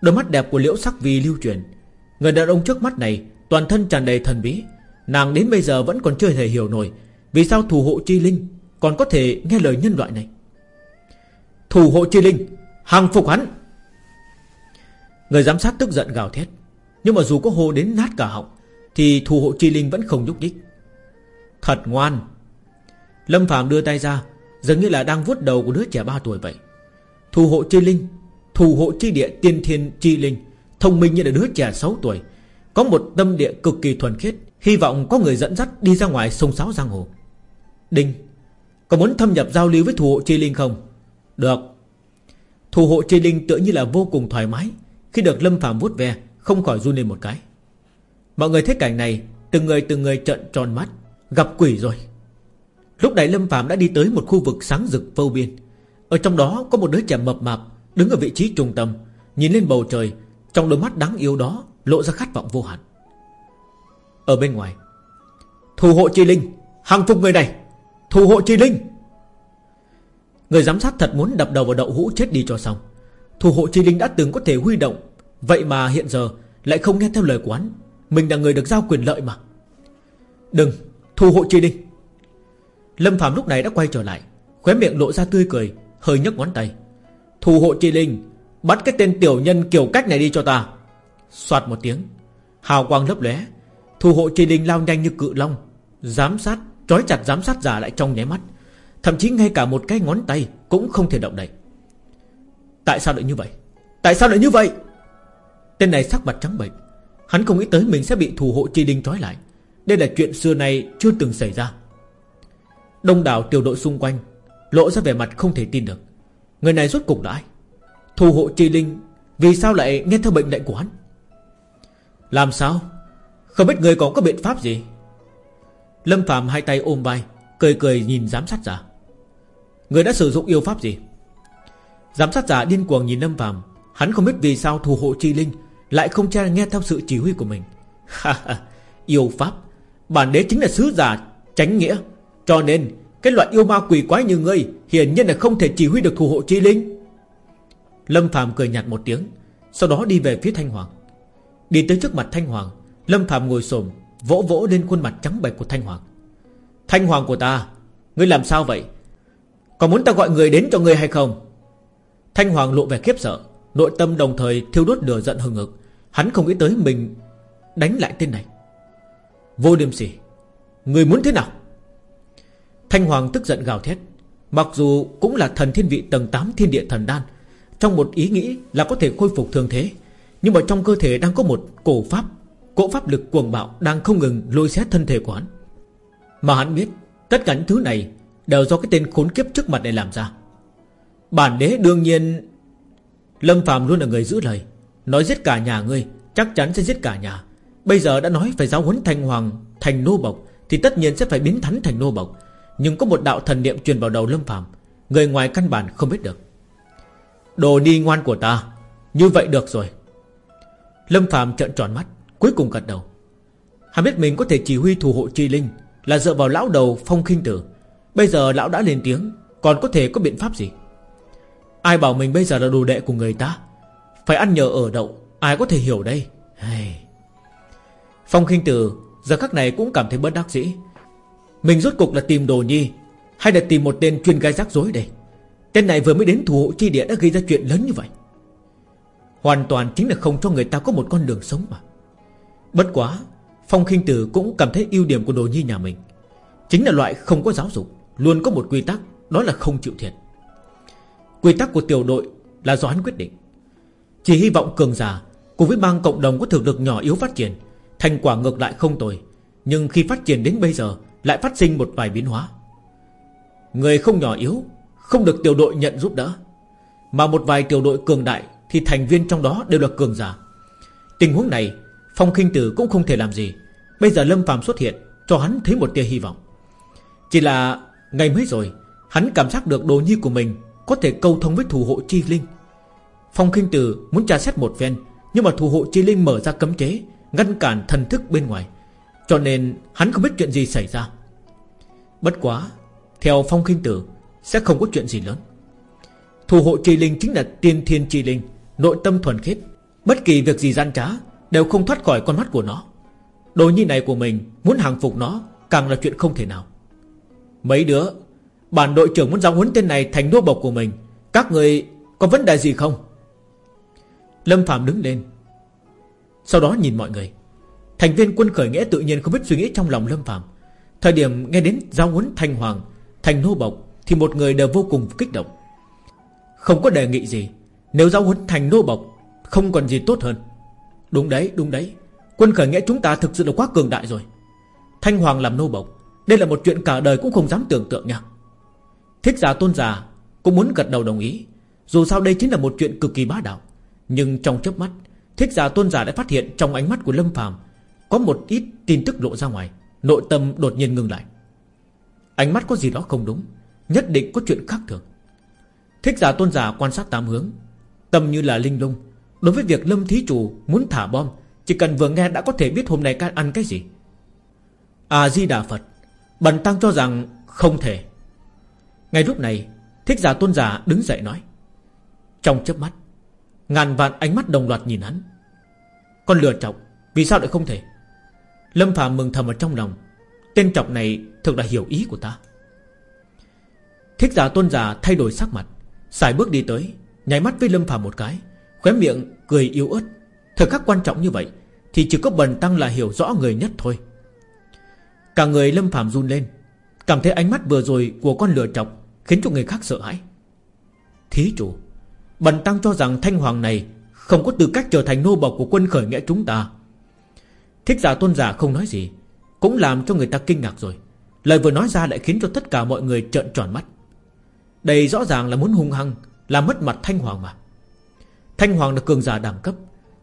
Đôi mắt đẹp của liễu sắc vì lưu truyền. Người đàn ông trước mắt này, Toàn thân tràn đầy thần bí. Nàng đến bây giờ vẫn còn chưa thể hiểu nổi Vì sao thủ hộ chi linh Còn có thể nghe lời nhân loại này. Thủ hộ chi linh, Hàng phục hắn. Người giám sát tức giận gào thét. Nhưng mà dù có hô đến nát cả họng, Thì thủ hộ chi linh vẫn không nhúc nhích. Thật ngoan. Lâm Phạm đưa tay ra Giống như là đang vuốt đầu của đứa trẻ 3 tuổi vậy. Thủ hộ chi linh Thủ hộ chi địa tiên thiên chi linh, Thông minh như là đứa trẻ 6 tuổi, Có một tâm địa cực kỳ thuần khiết, Hy vọng có người dẫn dắt đi ra ngoài sông sáo giang hồ. Đinh, Có muốn thâm nhập giao lưu với thủ hộ chi linh không? Được. Thủ hộ chi linh tựa như là vô cùng thoải mái, Khi được Lâm phàm vuốt ve, Không khỏi run lên một cái. Mọi người thấy cảnh này, Từng người từng người trợn tròn mắt, Gặp quỷ rồi. Lúc này Lâm phàm đã đi tới một khu vực sáng rực vô biên. Ở trong đó có một đứa trẻ mập mạp Đứng ở vị trí trung tâm, Nhìn lên bầu trời, Trong đôi mắt đáng yêu đó Lộ ra khát vọng vô hạn. Ở bên ngoài, Thủ hộ chi linh, Hàng phục người này, Thủ hộ chi linh. Người giám sát thật muốn đập đầu vào đậu hũ chết đi cho xong. Thủ hộ chi linh đã từng có thể huy động, Vậy mà hiện giờ Lại không nghe theo lời quán. Mình là người được giao quyền lợi mà. Đừng, Thủ hộ chi linh. Lâm Phạm lúc này đã quay trở lại, Khóe miệng lộ ra tươi cười, Hơi nhấc ngón tay. Thủ hộ chi linh, Bắt cái tên tiểu nhân kiểu cách này đi cho ta. Xoạt một tiếng, Hào quang lấp lóe, Thủ hộ chi linh lao nhanh như cự long, Giám sát, Trói chặt giám sát giả lại trong nháy mắt. Thậm chí ngay cả một cái ngón tay Cũng không thể động đậy. Tại sao lại như vậy? Tại sao lại như vậy? Tên này sắc mặt trắng bệch, Hắn không nghĩ tới mình sẽ bị thủ hộ chi linh trói lại. Đây là chuyện xưa này chưa từng xảy ra. Đông đảo tiểu đội xung quanh Lộ ra vẻ mặt không thể tin được. Người này rốt cục là ai? Thù hộ chi linh, Vì sao lại nghe theo bệnh lệnh của hắn? Làm sao? Không biết người còn có biện pháp gì? Lâm Phạm hai tay ôm vai, Cười cười nhìn giám sát giả. Người đã sử dụng yêu pháp gì? Giám sát giả điên cuồng nhìn Lâm Phạm Hắn không biết vì sao thù hộ chi linh Lại không cha nghe theo sự chỉ huy của mình. Yêu pháp, Bản đế chính là sứ giả tránh nghĩa, Cho nên cái loại yêu ma quỷ quái như ngươi Hiển nhiên là không thể chỉ huy được thủ hộ chi linh. Lâm Phạm cười nhạt một tiếng, Sau đó đi về phía Thanh Hoàng. Đi tới trước mặt Thanh Hoàng, Lâm Phạm ngồi xổm, Vỗ vỗ lên khuôn mặt trắng bệch của Thanh Hoàng. Thanh Hoàng của ta, Ngươi làm sao vậy? Có muốn ta gọi người đến cho ngươi hay không? Thanh Hoàng lộ vẻ khiếp sợ, Nội tâm đồng thời thiêu đốt lửa giận hừng ngực Hắn không nghĩ tới mình Đánh lại tên này. Vô điềm sỉ Người muốn thế nào? Thanh Hoàng tức giận gào thét. Mặc dù cũng là thần thiên vị tầng 8 thiên địa thần đan, Trong một ý nghĩ là có thể khôi phục thường thế, Nhưng mà trong cơ thể đang có một cổ pháp cổ pháp lực cuồng bạo Đang không ngừng lôi xét thân thể của hắn. Mà hắn biết Tất cả những thứ này Đều do cái tên khốn kiếp trước mặt này làm ra. Bản đế đương nhiên, Lâm Phạm luôn là người giữ lời, Nói giết cả nhà ngươi, Chắc chắn sẽ giết cả nhà. Bây giờ đã nói phải giáo huấn Thanh Hoàng thành nô bộc, Thì tất nhiên sẽ phải biến thánh thành nô bộc. Nhưng có một đạo thần niệm truyền vào đầu Lâm phàm, Người ngoài căn bản không biết được. Đồ đi ngoan của ta, Như vậy được rồi. Lâm phàm trợn tròn mắt, Cuối cùng gật đầu. Hắn biết mình có thể chỉ huy thủ hộ chi linh Là dựa vào lão đầu phong khinh tử. Bây giờ lão đã lên tiếng, Còn có thể có biện pháp gì? Ai bảo mình bây giờ là đồ đệ của người ta? Phải ăn nhờ ở đậu, Ai có thể hiểu đây? Hey. Phong khinh tử Giờ khắc này cũng cảm thấy bất đắc dĩ. Mình rốt cục là tìm đồ nhi, Hay là tìm một tên chuyên gai rắc rối đây? Tên này vừa mới đến thủ hộ chi địa đã gây ra chuyện lớn như vậy. Hoàn toàn chính là không cho người ta có một con đường sống mà. Bất quá, Phong khinh tử cũng cảm thấy ưu điểm của đồ nhi nhà mình. Chính là loại không có giáo dục, Luôn có một quy tắc, Đó là không chịu thiệt. Quy tắc của tiểu đội là do hắn quyết định. Chỉ hy vọng cường giả Cùng với bang cộng đồng có thực lực nhỏ yếu phát triển, Thành quả ngược lại không tồi. Nhưng khi phát triển đến bây giờ lại phát sinh một vài biến hóa. Người không nhỏ yếu, Không được tiểu đội nhận giúp đỡ, Mà một vài tiểu đội cường đại Thì thành viên trong đó đều là cường giả. Tình huống này, Phong khinh tử cũng không thể làm gì. Bây giờ Lâm phàm xuất hiện, Cho hắn thấy một tia hy vọng. Chỉ là ngày mới rồi, Hắn cảm giác được đồ nhi của mình Có thể câu thông với thủ hộ chi linh. Phong khinh tử muốn tra xét một phen, Nhưng mà thủ hộ chi linh mở ra cấm chế, Ngăn cản thần thức bên ngoài. Cho nên hắn không biết chuyện gì xảy ra. Bất quá, Theo phong khinh tử, Sẽ không có chuyện gì lớn. Thủ hộ chi linh chính là tiên thiên chi linh, Nội tâm thuần khiết, Bất kỳ việc gì gian trá Đều không thoát khỏi con mắt của nó. Đồ nhi này của mình Muốn hàng phục nó Càng là chuyện không thể nào. Mấy đứa, Bản đội trưởng muốn giáo huấn tên này thành nô bộc của mình, Các người có vấn đề gì không? Lâm Phạm đứng lên, Sau đó nhìn mọi người. Thành viên quân khởi nghĩa tự nhiên không biết suy nghĩ trong lòng Lâm Phạm Thời điểm nghe đến giáo huấn Thanh Hoàng, Thành nô bộc, Thì một người đều vô cùng kích động. Không có đề nghị gì. Nếu giáo huấn thành nô bộc, Không còn gì tốt hơn. Đúng đấy đúng đấy. Quân khởi nghĩa chúng ta thực sự là quá cường đại rồi. Thanh Hoàng làm nô bộc, Đây là một chuyện cả đời cũng không dám tưởng tượng nha. Thích giả tôn giả Cũng muốn gật đầu đồng ý. Dù sao đây chính là một chuyện cực kỳ bá đạo. Nhưng trong chớp mắt, Thích giả tôn giả đã phát hiện trong ánh mắt của Lâm phàm Có một ít tin tức lộ ra ngoài. Nội tâm đột nhiên ngừng lại. Ánh mắt có gì đó không đúng Nhất định có chuyện khác thường. Thích giả tôn giả quan sát tám hướng Tâm như là linh lung. Đối với việc Lâm Thí Chủ muốn thả bom Chỉ cần vừa nghe đã có thể biết hôm nay can ăn cái gì. A-di-đà Phật Bần Tăng cho rằng không thể. Ngay lúc này Thích giả tôn giả đứng dậy nói. Trong chớp mắt Ngàn vạn ánh mắt đồng loạt nhìn hắn. Con lừa trọng, Vì sao lại không thể? Lâm Phạm mừng thầm ở trong lòng. Tên chọc này thực là hiểu ý của ta. Thích giả tôn giả thay đổi sắc mặt, xài bước đi tới, Nháy mắt với Lâm Phạm một cái, Khóe miệng cười yếu ớt. Thời khắc quan trọng như vậy Thì chỉ có bần tăng là hiểu rõ người nhất thôi. Cả người Lâm Phạm run lên, Cảm thấy ánh mắt vừa rồi của con lừa chọc Khiến cho người khác sợ hãi. Thí chủ, Bần tăng cho rằng Thanh Hoàng này Không có tư cách trở thành nô bộc của quân khởi nghĩa chúng ta. Thích giả tôn giả không nói gì, Cũng làm cho người ta kinh ngạc rồi. Lời vừa nói ra lại khiến cho tất cả mọi người trợn tròn mắt. Đây rõ ràng là muốn hung hăng, Làm mất mặt Thanh Hoàng mà. Thanh Hoàng là cường giả đẳng cấp,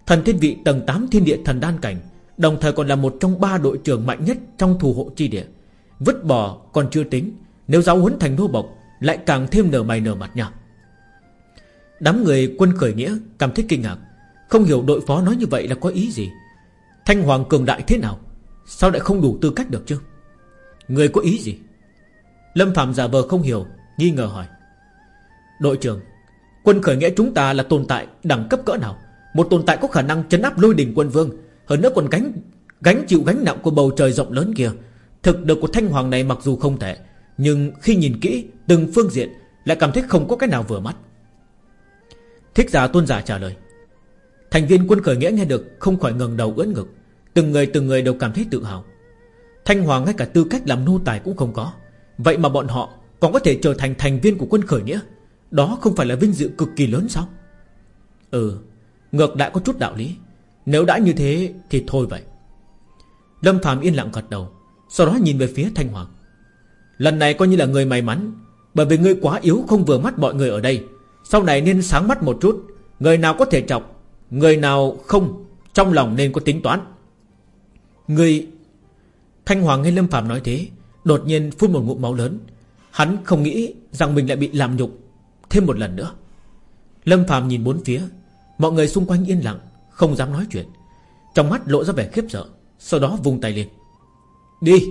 Thần thiên vị tầng 8 thiên địa thần đan cảnh, Đồng thời còn là một trong ba đội trưởng mạnh nhất Trong thủ hộ chi địa. Vứt bỏ còn chưa tính, Nếu giáo huấn thành nô bộc, Lại càng thêm nở mày nở mặt nhau Đám người quân khởi nghĩa Cảm thấy kinh ngạc, Không hiểu đội phó nói như vậy là có ý gì. Thanh Hoàng cường đại thế nào? Sao lại không đủ tư cách được chứ? Người có ý gì? Lâm Phạm giả vờ không hiểu, Nghi ngờ hỏi. Đội trưởng, Quân khởi nghĩa chúng ta là tồn tại đẳng cấp cỡ nào? Một tồn tại có khả năng chấn áp lôi đình quân vương, Hơn nữa còn gánh Gánh chịu gánh nặng của bầu trời rộng lớn kia. Thực lực của Thanh Hoàng này mặc dù không tệ, Nhưng khi nhìn kỹ từng phương diện Lại cảm thấy không có cái nào vừa mắt. Thích giả tôn giả trả lời. Thành viên quân khởi nghĩa nghe được, Không khỏi ngẩng đầu ưỡn ngực. Từng người từng người đều cảm thấy tự hào. Thanh Hoàng ngay cả tư cách làm nô tài cũng không có. Vậy mà bọn họ còn có thể trở thành thành viên của quân khởi nghĩa. Đó không phải là vinh dự cực kỳ lớn sao? Ừ Ngược lại có chút đạo lý. Nếu đã như thế thì thôi vậy. Lâm Phạm yên lặng gật đầu, Sau đó nhìn về phía Thanh Hoàng Lần này coi như là người may mắn, Bởi vì ngươi quá yếu không vừa mắt mọi người ở đây. Sau này nên sáng mắt một chút, Người nào có thể chọc Người nào không Trong lòng nên có tính toán. Người Thanh Hoàng nghe Lâm Phạm nói thế, Đột nhiên phun một ngụm máu lớn. Hắn không nghĩ rằng mình lại bị làm nhục Thêm một lần nữa. Lâm Phạm nhìn bốn phía, Mọi người xung quanh yên lặng, Không dám nói chuyện. Trong mắt lộ ra vẻ khiếp sợ, Sau đó vung tay lên. Đi,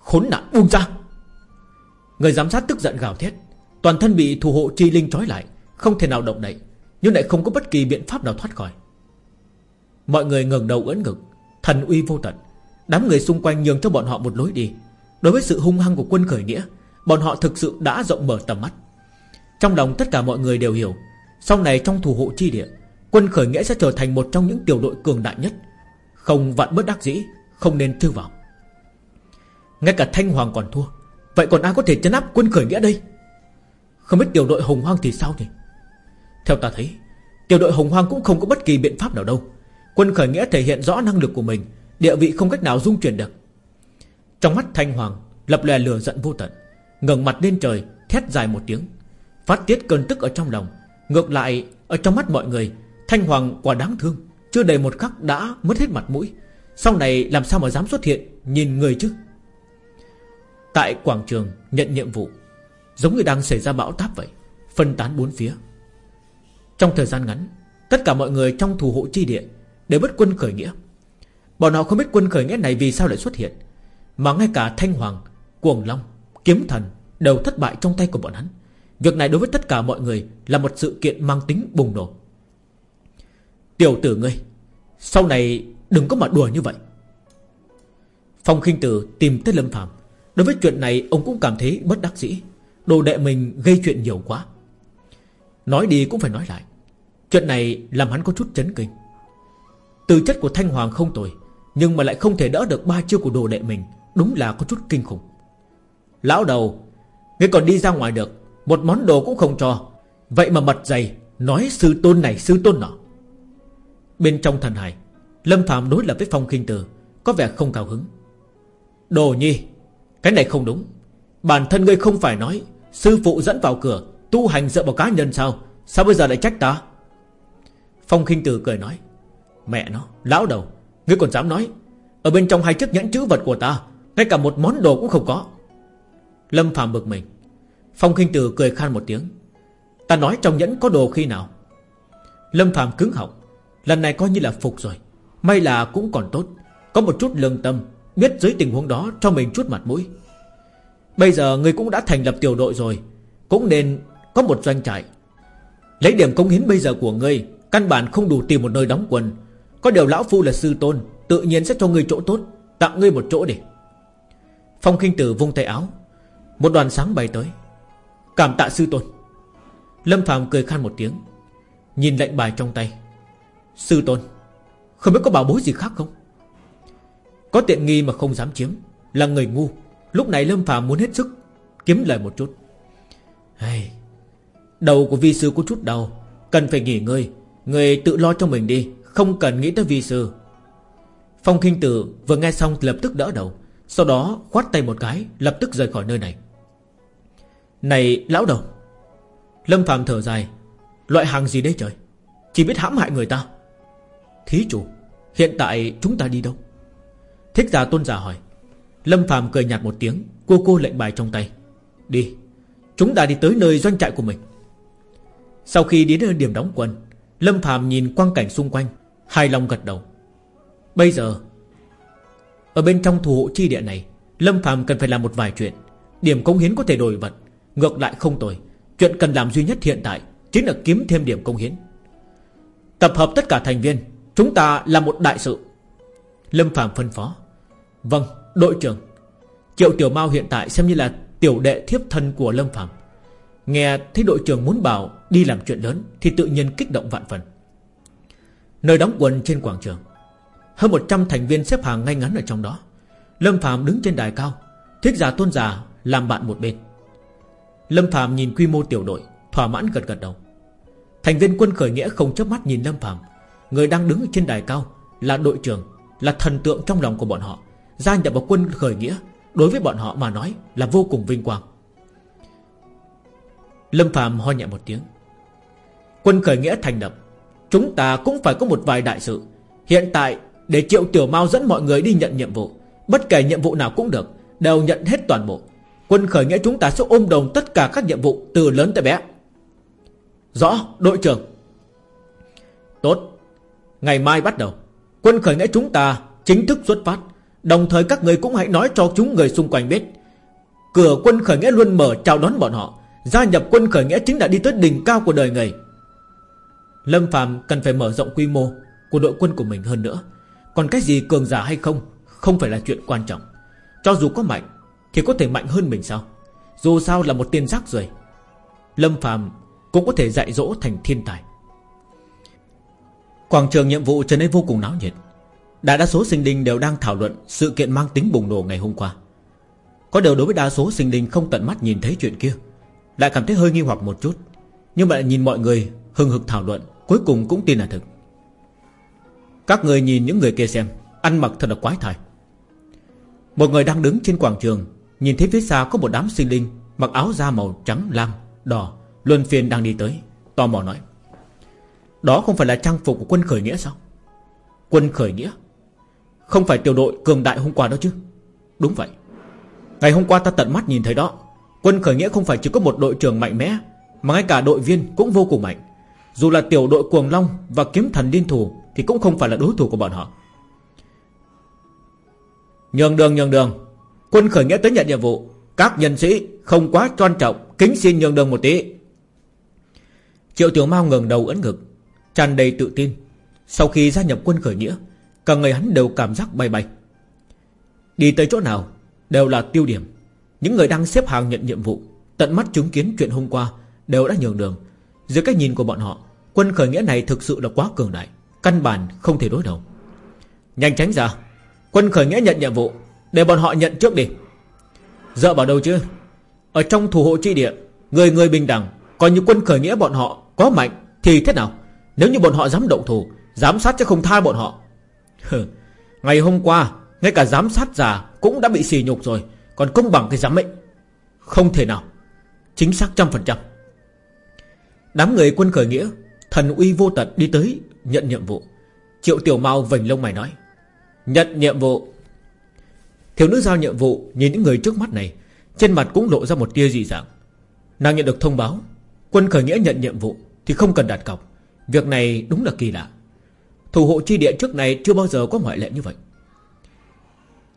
Khốn nạn buông ra. Người giám sát tức giận gào thét, Toàn thân bị thủ hộ chi linh trói lại, Không thể nào động đậy. Nhưng lại không có bất kỳ biện pháp nào thoát khỏi. Mọi người ngẩng đầu ưỡn ngực, Thần uy vô tận, Đám người xung quanh nhường cho bọn họ một lối đi. Đối với sự hung hăng của quân khởi nghĩa, Bọn họ thực sự đã rộng mở tầm mắt. Trong lòng tất cả mọi người đều hiểu, Sau này trong thủ hộ chi địa, Quân khởi nghĩa sẽ trở thành một trong những tiểu đội cường đại nhất. Không vạn bất đắc dĩ, Không nên trêu vào Ngay cả Thanh Hoàng còn thua, Vậy còn ai có thể chấn áp quân khởi nghĩa đây? Không biết tiểu đội hồng hoang thì sao nhỉ? Theo ta thấy, Tiểu đội hồng hoang cũng không có bất kỳ biện pháp nào đâu. Quân khởi nghĩa thể hiện rõ năng lực của mình, Địa vị không cách nào dung chuyển được. Trong mắt Thanh Hoàng, Lập lè lửa giận vô tận, ngẩng mặt lên trời, Thét dài một tiếng. Phát tiết cơn tức ở trong lòng, Ngược lại, ở trong mắt mọi người, Thanh Hoàng quả đáng thương, Chưa đầy một khắc đã mất hết mặt mũi. Sau này làm sao mà dám xuất hiện, Nhìn người chứ? Tại quảng trường nhận nhiệm vụ, Giống như đang xảy ra bão táp vậy, Phân tán bốn phía. Trong thời gian ngắn, Tất cả mọi người trong thủ hộ chi địa Đều bất quân khởi nghĩa. Bọn họ không biết quân khởi nghĩa này vì sao lại xuất hiện, Mà ngay cả Thanh Hoàng, Cuồng Long, Kiếm Thần Đều thất bại trong tay của bọn hắn. Việc này đối với tất cả mọi người Là một sự kiện mang tính bùng nổ. Tiểu tử ngươi, Sau này đừng có mà đùa như vậy. Phong khinh tử tìm tới Lâm Phạm Đối với chuyện này, ông cũng cảm thấy bất đắc dĩ. Đồ đệ mình gây chuyện nhiều quá. Nói đi cũng phải nói lại. Chuyện này làm hắn có chút chấn kinh. Từ chất của Thanh Hoàng không tồi, Nhưng mà lại không thể đỡ được ba chiêu của đồ đệ mình, Đúng là có chút kinh khủng. Lão đầu, Ngươi còn đi ra ngoài được, Một món đồ cũng không cho. Vậy mà mật dày, Nói sư tôn này sư tôn nọ. Bên trong thần hải, Lâm Phạm đối lập với Phong Kinh Tử, Có vẻ không cao hứng. Đồ nhi, Cái này không đúng. Bản thân ngươi không phải nói, Sư phụ dẫn vào cửa, Tu hành dựa vào cá nhân sao? Sao bây giờ lại trách ta? Phong Kinh Tử cười nói, Mẹ nó, Lão đầu, Ngươi còn dám nói? Ở bên trong hai chiếc nhẫn chữ vật của ta, Ngay cả một món đồ cũng không có. Lâm Phạm bực mình. Phong Kinh Tử cười khan một tiếng, Ta nói trong nhẫn có đồ khi nào? Lâm Phạm cứng họng, Lần này coi như là phục rồi, May là cũng còn tốt. Có một chút lương tâm, Biết dưới tình huống đó cho mình chút mặt mũi. Bây giờ người cũng đã thành lập tiểu đội rồi, Cũng nên có một doanh trại. Lấy điểm công hiến bây giờ của ngươi Căn bản không đủ tìm một nơi đóng quân. Có điều lão phu là sư tôn Tự nhiên sẽ cho ngươi chỗ tốt Tặng ngươi một chỗ để. Phong kinh tử vung tay áo. Một đoàn sáng bay tới. Cảm tạ sư tôn. Lâm phàm cười khan một tiếng Nhìn lệnh bài trong tay. Sư tôn Không biết có bảo bối gì khác không? Có tiện nghi mà không dám chiếm Là người ngu. Lúc này Lâm phàm muốn hết sức Kiếm lời một chút. Hey, Đầu của vi sư có chút đau Cần phải nghỉ ngơi. Người tự lo cho mình đi, Không cần nghĩ tới vi sư. Phong Kinh Tử vừa nghe xong lập tức đỡ đầu, Sau đó khoát tay một cái, Lập tức rời khỏi nơi này. Này, lão đầu, Lâm Phạm thở dài, Loại hàng gì đấy trời? Chỉ biết hãm hại người ta. Thí chủ, Hiện tại chúng ta đi đâu? Thích giả tôn giả hỏi. Lâm Phạm cười nhạt một tiếng, Cô cô lệnh bài trong tay. Đi, Chúng ta đi tới nơi doanh trại của mình. Sau khi đến nơi điểm đóng quân Lâm Phạm nhìn quang cảnh xung quanh, Hài lòng gật đầu. Bây giờ, Ở bên trong thủ hộ chi địa này, Lâm Phạm cần phải làm một vài chuyện. Điểm công hiến có thể đổi vật Ngược lại không tồi. Chuyện cần làm duy nhất hiện tại Chính là kiếm thêm điểm công hiến. Tập hợp tất cả thành viên, Chúng ta là một đại sự. Lâm Phạm phân phó. Vâng đội trưởng. Triệu Tiểu Mao hiện tại xem như là Tiểu đệ thiếp thân của Lâm Phạm Nghe thấy đội trưởng muốn bảo Đi làm chuyện lớn Thì tự nhiên kích động vạn phần. Nơi đóng quân trên quảng trường, Hơn 100 thành viên xếp hàng ngay ngắn ở trong đó. Lâm Phạm đứng trên đài cao Thích giả tôn giả làm bạn một bên. Lâm Phạm nhìn quy mô tiểu đội, Thỏa mãn gật gật đầu. Thành viên quân khởi nghĩa không chớp mắt nhìn Lâm Phạm Người đang đứng trên đài cao Là đội trưởng, Là thần tượng trong lòng của bọn họ. Gia nhập vào quân khởi nghĩa, Đối với bọn họ mà nói là vô cùng vinh quang. Lâm Phạm ho nhẹ một tiếng. Quân khởi nghĩa thành lập, Chúng ta cũng phải có một vài đại sự. Hiện tại, để Triệu Tiểu Mao dẫn mọi người đi nhận nhiệm vụ, Bất kể nhiệm vụ nào cũng được, Đều nhận hết toàn bộ. Quân khởi nghĩa chúng ta sẽ ôm đồng tất cả các nhiệm vụ Từ lớn tới bé. Rõ, đội trưởng. Tốt. Ngày mai bắt đầu, Quân khởi nghĩa chúng ta chính thức xuất phát. Đồng thời các người cũng hãy nói cho chúng người xung quanh biết, Cửa quân khởi nghĩa luôn mở chào đón bọn họ. Gia nhập quân khởi nghĩa chính là đi tới đỉnh cao của đời người. Lâm Phạm cần phải mở rộng quy mô Của đội quân của mình hơn nữa. Còn cái gì cường giả hay không Không phải là chuyện quan trọng. Cho dù có mạnh, Thì có thể mạnh hơn mình sao? Dù sao là một tiên giác rồi. Lâm Phạm cũng có thể dạy dỗ thành thiên tài. Quảng trường nhiệm vụ trở nên vô cùng náo nhiệt. Đại đa số sinh linh đều đang thảo luận Sự kiện mang tính bùng nổ ngày hôm qua. Có điều đối với đa số sinh linh không tận mắt nhìn thấy chuyện kia lại cảm thấy hơi nghi hoặc một chút, Nhưng mà lại nhìn mọi người hừng hực thảo luận, Cuối cùng cũng tin là thực Các người nhìn những người kia xem, Ăn mặc thật là quái thai. Một người đang đứng trên quảng trường, Nhìn thấy phía xa có một đám sinh linh Mặc áo da màu trắng, lam, đỏ, Luân phiên đang đi tới, Tò mò nói, Đó không phải là trang phục của quân khởi nghĩa sao? Quân khởi nghĩa? Không phải tiểu đội cường đại hôm qua đó chứ? Đúng vậy. Ngày hôm qua ta tận mắt nhìn thấy đó. Quân khởi nghĩa không phải chỉ có một đội trưởng mạnh mẽ, Mà ngay cả đội viên cũng vô cùng mạnh. Dù là tiểu đội cuồng long Và kiếm thần liên thủ Thì cũng không phải là đối thủ của bọn họ. Nhường đường nhường đường. Quân khởi nghĩa tới nhận nhiệm vụ. Các nhân sĩ không quá trân trọng, Kính xin nhường đường một tí. Triệu tiểu mau ngẩng đầu ấn ngực, tràn đầy tự tin. Sau khi gia nhập quân khởi nghĩa, Cả người hắn đều cảm giác bay bay. Đi tới chỗ nào Đều là tiêu điểm. Những người đang xếp hàng nhận nhiệm vụ, Tận mắt chứng kiến chuyện hôm qua Đều đã nhường đường. Dưới cách nhìn của bọn họ, Quân khởi nghĩa này thực sự là quá cường đại, Căn bản không thể đối đầu. Nhanh tránh ra, Quân khởi nghĩa nhận nhiệm vụ, Để bọn họ nhận trước đi. Dợ bảo đâu chứ? Ở trong thủ hộ chi địa, Người người bình đẳng Còn như quân khởi nghĩa bọn họ có mạnh Thì thế nào? Nếu như bọn họ dám động thủ, Giám sát chứ không tha bọn họ. Ngày hôm qua, Ngay cả giám sát già cũng đã bị xì nhục rồi. Còn công bằng cái giám mệnh. Không thể nào. Chính xác trăm phần trăm. Đám người quân khởi nghĩa, Thần uy vô tận đi tới nhận nhiệm vụ. Triệu tiểu mau vành lông mày nói, Nhận nhiệm vụ. Thiếu nữ giao nhiệm vụ Nhìn những người trước mắt này, Trên mặt cũng lộ ra một tia dị dạng. Nàng nhận được thông báo, Quân khởi nghĩa nhận nhiệm vụ Thì không cần đặt cọc. Việc này đúng là kỳ lạ. Thủ hộ chi địa trước này chưa bao giờ có ngoại lệ như vậy.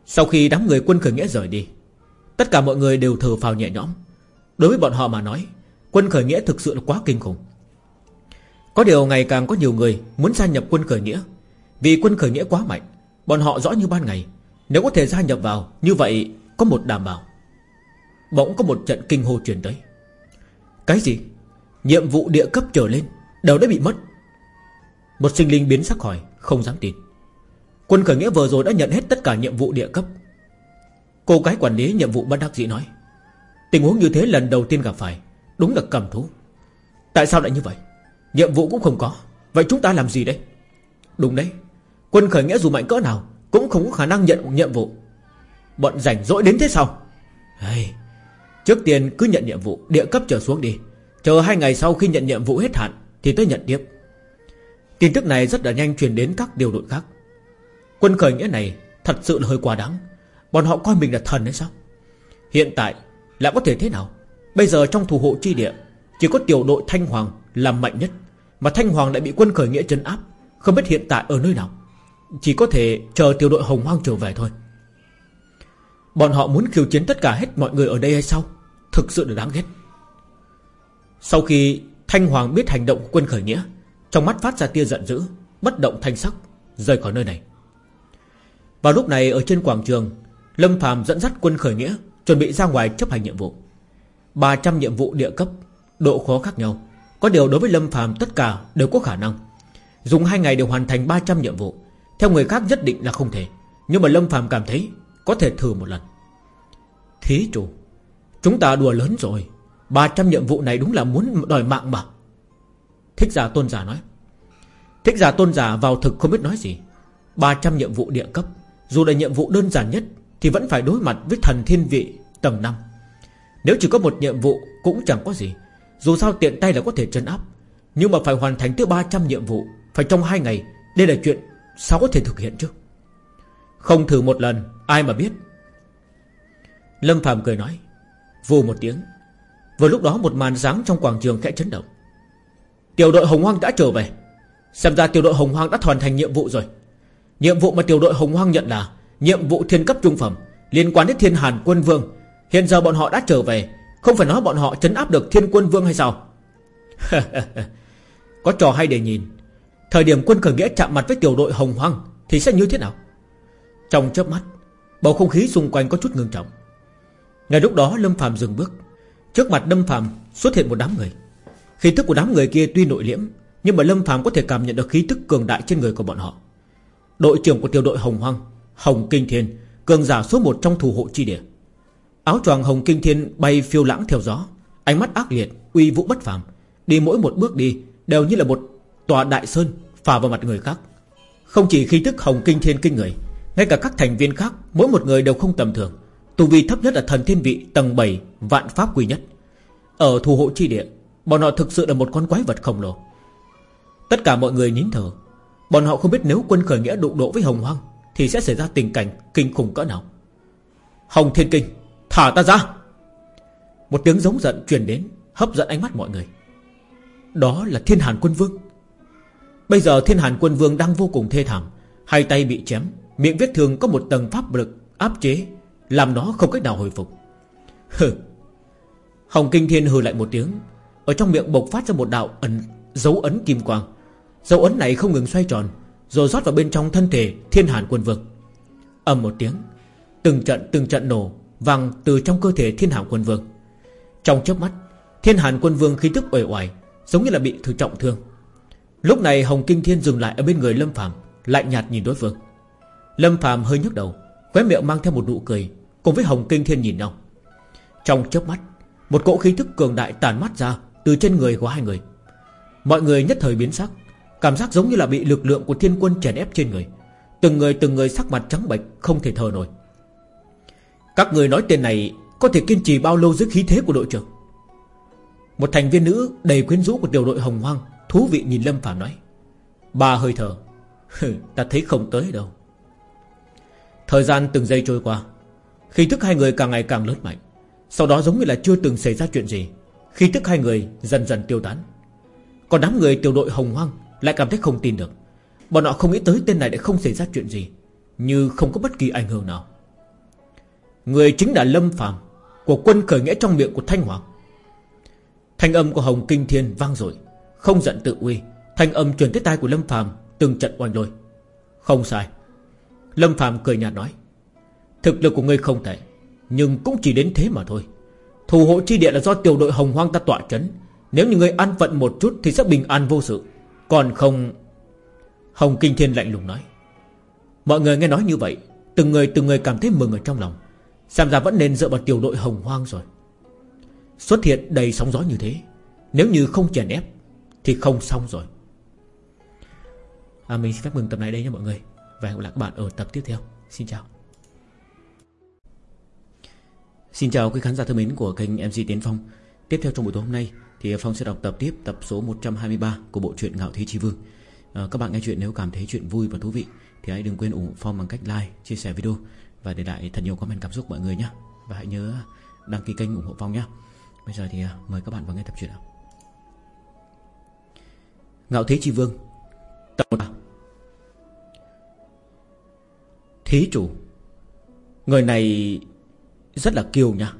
Sau khi đám người quân khởi nghĩa rời đi Tất cả mọi người đều thở phào nhẹ nhõm. Đối với bọn họ mà nói, Quân khởi nghĩa thực sự là quá kinh khủng. Có điều ngày càng có nhiều người Muốn gia nhập quân khởi nghĩa. Vì quân khởi nghĩa quá mạnh, Bọn họ rõ như ban ngày. Nếu có thể gia nhập vào, Như vậy có một đảm bảo. Bỗng có một trận kinh hô truyền tới. Cái gì? Nhiệm vụ địa cấp trở lên Đều đã bị mất. Một sinh linh biến sắc hỏi Không dám tin. Quân khởi nghĩa vừa rồi đã nhận hết tất cả nhiệm vụ địa cấp. Cô gái quản lý nhiệm vụ bất đắc dĩ nói Tình huống như thế lần đầu tiên gặp phải Đúng là cầm thú. Tại sao lại như vậy? Nhiệm vụ cũng không có Vậy chúng ta làm gì đây? Đúng đấy Quân khởi nghĩa dù mạnh cỡ nào Cũng không có khả năng nhận nhiệm vụ. Bọn rảnh rỗi đến thế sao? Hey, Trước tiên cứ nhận nhiệm vụ Địa cấp trở xuống đi Chờ hai ngày sau khi nhận nhiệm vụ hết hạn Thì tới nhận tiếp. Tin tức này rất là nhanh truyền đến các điều đội khác. Quân khởi nghĩa này Thật sự là hơi quá đáng. Bọn họ coi mình là thần hay sao? Hiện tại lại có thể thế nào? Bây giờ trong thủ hộ chi địa, Chỉ có tiểu đội Thanh Hoàng là mạnh nhất, Mà Thanh Hoàng lại bị quân khởi nghĩa trấn áp, Không biết hiện tại ở nơi nào. Chỉ có thể chờ tiểu đội Hồng Hoang trở về thôi. Bọn họ muốn khiêu chiến tất cả hết mọi người ở đây hay sao? Thực sự là đáng ghét. Sau khi Thanh Hoàng biết hành động của quân khởi nghĩa, Trong mắt phát ra tia giận dữ, Bất động thanh sắc, Rời khỏi nơi này. Vào lúc này, ở trên quảng trường Lâm Phạm dẫn dắt quân khởi nghĩa, Chuẩn bị ra ngoài chấp hành nhiệm vụ. 300 nhiệm vụ địa cấp, Độ khó khác nhau. Có điều đối với Lâm Phạm tất cả đều có khả năng. Dùng 2 ngày để hoàn thành 300 nhiệm vụ, Theo người khác nhất định là không thể. Nhưng mà Lâm Phạm cảm thấy Có thể thử một lần. Thí chủ, Chúng ta đùa lớn rồi. 300 nhiệm vụ này đúng là muốn đòi mạng mà. Thích giả tôn giả nói. Thích giả tôn giả vào thực không biết nói gì. 300 nhiệm vụ địa cấp, Dù là nhiệm vụ đơn giản nhất thì vẫn phải đối mặt với thần thiên vị tầng 5 Nếu chỉ có một nhiệm vụ Cũng chẳng có gì, Dù sao tiện tay là có thể trấn áp. Nhưng mà phải hoàn thành tới 300 nhiệm vụ, Phải trong 2 ngày, Đây là chuyện sao có thể thực hiện chứ? Không thử một lần, Ai mà biết? Lâm Phạm cười nói, Vù một tiếng. Vừa lúc đó một màn sáng trong quảng trường khẽ chấn động. Tiểu đội Hồng Hoang đã trở về. Xem ra tiểu đội Hồng Hoang đã hoàn thành nhiệm vụ rồi. Nhiệm vụ mà tiểu đội Hồng Hoang nhận là Nhiệm vụ thiên cấp trung phẩm Liên quan đến thiên hàn quân vương. Hiện giờ bọn họ đã trở về. Không phải nói bọn họ chấn áp được thiên quân vương hay sao? Có trò hay để nhìn. Thời điểm quân khởi nghĩa chạm mặt với tiểu đội Hồng Hoang Thì sẽ như thế nào? Trong chớp mắt, Bầu không khí xung quanh có chút ngưng trọng. Ngay lúc đó Lâm Phạm dừng bước. Trước mặt Lâm Phạm xuất hiện một đám người. Khí tức của đám người kia tuy nội liễm, Nhưng mà Lâm Phạm có thể cảm nhận được khí tức cường đại trên người của bọn họ. Đội trưởng của tiểu đội Hồng Hoang Hồng Kinh Thiên, Cường giả số một trong thủ hộ chi địa. Áo choàng Hồng Kinh Thiên bay phiêu lãng theo gió, Ánh mắt ác liệt, Uy vũ bất phàm. Đi mỗi một bước đi Đều như là một tòa đại sơn Phà vào mặt người khác. Không chỉ khí tức Hồng Kinh Thiên kinh người, Ngay cả các thành viên khác, Mỗi một người đều không tầm thường. Tu vi thấp nhất là thần thiên vị tầng 7 Vạn pháp quy nhất. Ở thủ hộ chi địa, Bọn họ thực sự là một con quái vật khổng lồ. Tất cả mọi người nín thở. Bọn họ không biết nếu quân khởi nghĩa đụng độ với Hồng Hoang thì sẽ xảy ra tình cảnh kinh khủng cỡ nào? Hồng Thiên Kinh, Thả ta ra! Một tiếng giống giận truyền đến, Hấp dẫn ánh mắt mọi người. Đó là Thiên Hàn Quân Vương. Bây giờ Thiên Hàn Quân Vương đang vô cùng thê thảm, Hai tay bị chém, Miệng vết thương có một tầng pháp lực áp chế, Làm nó không cách nào hồi phục. Hừ! Hồng Kinh Thiên hừ lại một tiếng, Ở trong miệng bộc phát ra một đạo ẩn, dấu ấn kim quang. Dấu ấn này không ngừng xoay tròn rồi rót vào bên trong thân thể Thiên Hàn Quân Vương ầm một tiếng, Từng trận từng trận nổ Vang từ trong cơ thể Thiên Hàn Quân Vương Trong chớp mắt, Thiên Hàn Quân Vương khí tức uể oải, Giống như là bị thử trọng thương. Lúc này Hồng Kinh Thiên dừng lại ở bên người Lâm Phạm Lạnh nhạt nhìn đối phương. Lâm Phạm hơi nhấc đầu, Khóe miệng mang theo một nụ cười, Cùng với Hồng Kinh Thiên nhìn nhau. Trong chớp mắt, Một cỗ khí thức cường đại tàn mắt ra Từ trên người của hai người. Mọi người nhất thời biến sắc Cảm giác giống như là bị lực lượng của thiên quân chèn ép trên người. Từng người từng người sắc mặt trắng bệch, Không thể thở nổi. Các người nói tên này Có thể kiên trì bao lâu dưới khí thế của đội trưởng? Một thành viên nữ đầy quyến rũ của tiểu đội Hồng Hoang, Thú vị nhìn Lâm Phạm nói. Ba hơi thở. Ta thấy không tới đâu. Thời gian từng giây trôi qua. Khi thức hai người càng ngày càng lớn mạnh, Sau đó giống như là chưa từng xảy ra chuyện gì. Khi thức hai người dần dần tiêu tán. Còn đám người tiểu đội Hồng Hoang lại cảm thấy không tin được. Bọn họ không nghĩ tới tên này để không xảy ra chuyện gì, Như không có bất kỳ ảnh hưởng nào. Người chính là Lâm Phàm Của quân khởi nghĩa trong miệng của Thanh Hoàng. Thanh âm của Hồng Kinh Thiên vang dội, Không giận tự uy. Thanh âm truyền tới tai của Lâm Phàm Từng trận oanh lôi. Không sai. Lâm Phạm cười nhạt nói, Thực lực của ngươi không thể Nhưng cũng chỉ đến thế mà thôi. Thủ hộ chi địa là do tiểu đội hồng hoang ta tọa chấn. Nếu như ngươi an phận một chút Thì sẽ bình an vô sự. Còn không? Hồng Kinh Thiên lạnh lùng nói. Mọi người nghe nói như vậy Từng người từng người cảm thấy mừng ở trong lòng. Xem ra vẫn nên dựa vào tiểu đội hồng hoang rồi. Xuất hiện đầy sóng gió như thế Nếu như không chèn ép Thì không xong rồi. À, Mình xin phép mừng tập này đây nha mọi người. Và hẹn gặp lại các bạn ở tập tiếp theo. Xin chào. Xin chào quý khán giả thân mến của kênh MC Tiến Phong. Tiếp theo trong buổi tối hôm nay thì ờ, Phong sẽ đọc tập tiếp tập số 123 Của bộ truyện Ngạo Thế Chi Vương. À, Các bạn nghe chuyện nếu cảm thấy chuyện vui và thú vị Thì hãy đừng quên ủng hộ Phong bằng cách like, chia sẻ video Và để lại thật nhiều comment cảm xúc mọi người nhé. Và hãy nhớ đăng ký kênh ủng hộ Phong nhé. Bây giờ thì à, mời các bạn vào nghe tập truyện Ngạo Thế Chi Vương Tập 1 Thí chủ Người này Rất là kiêu nha.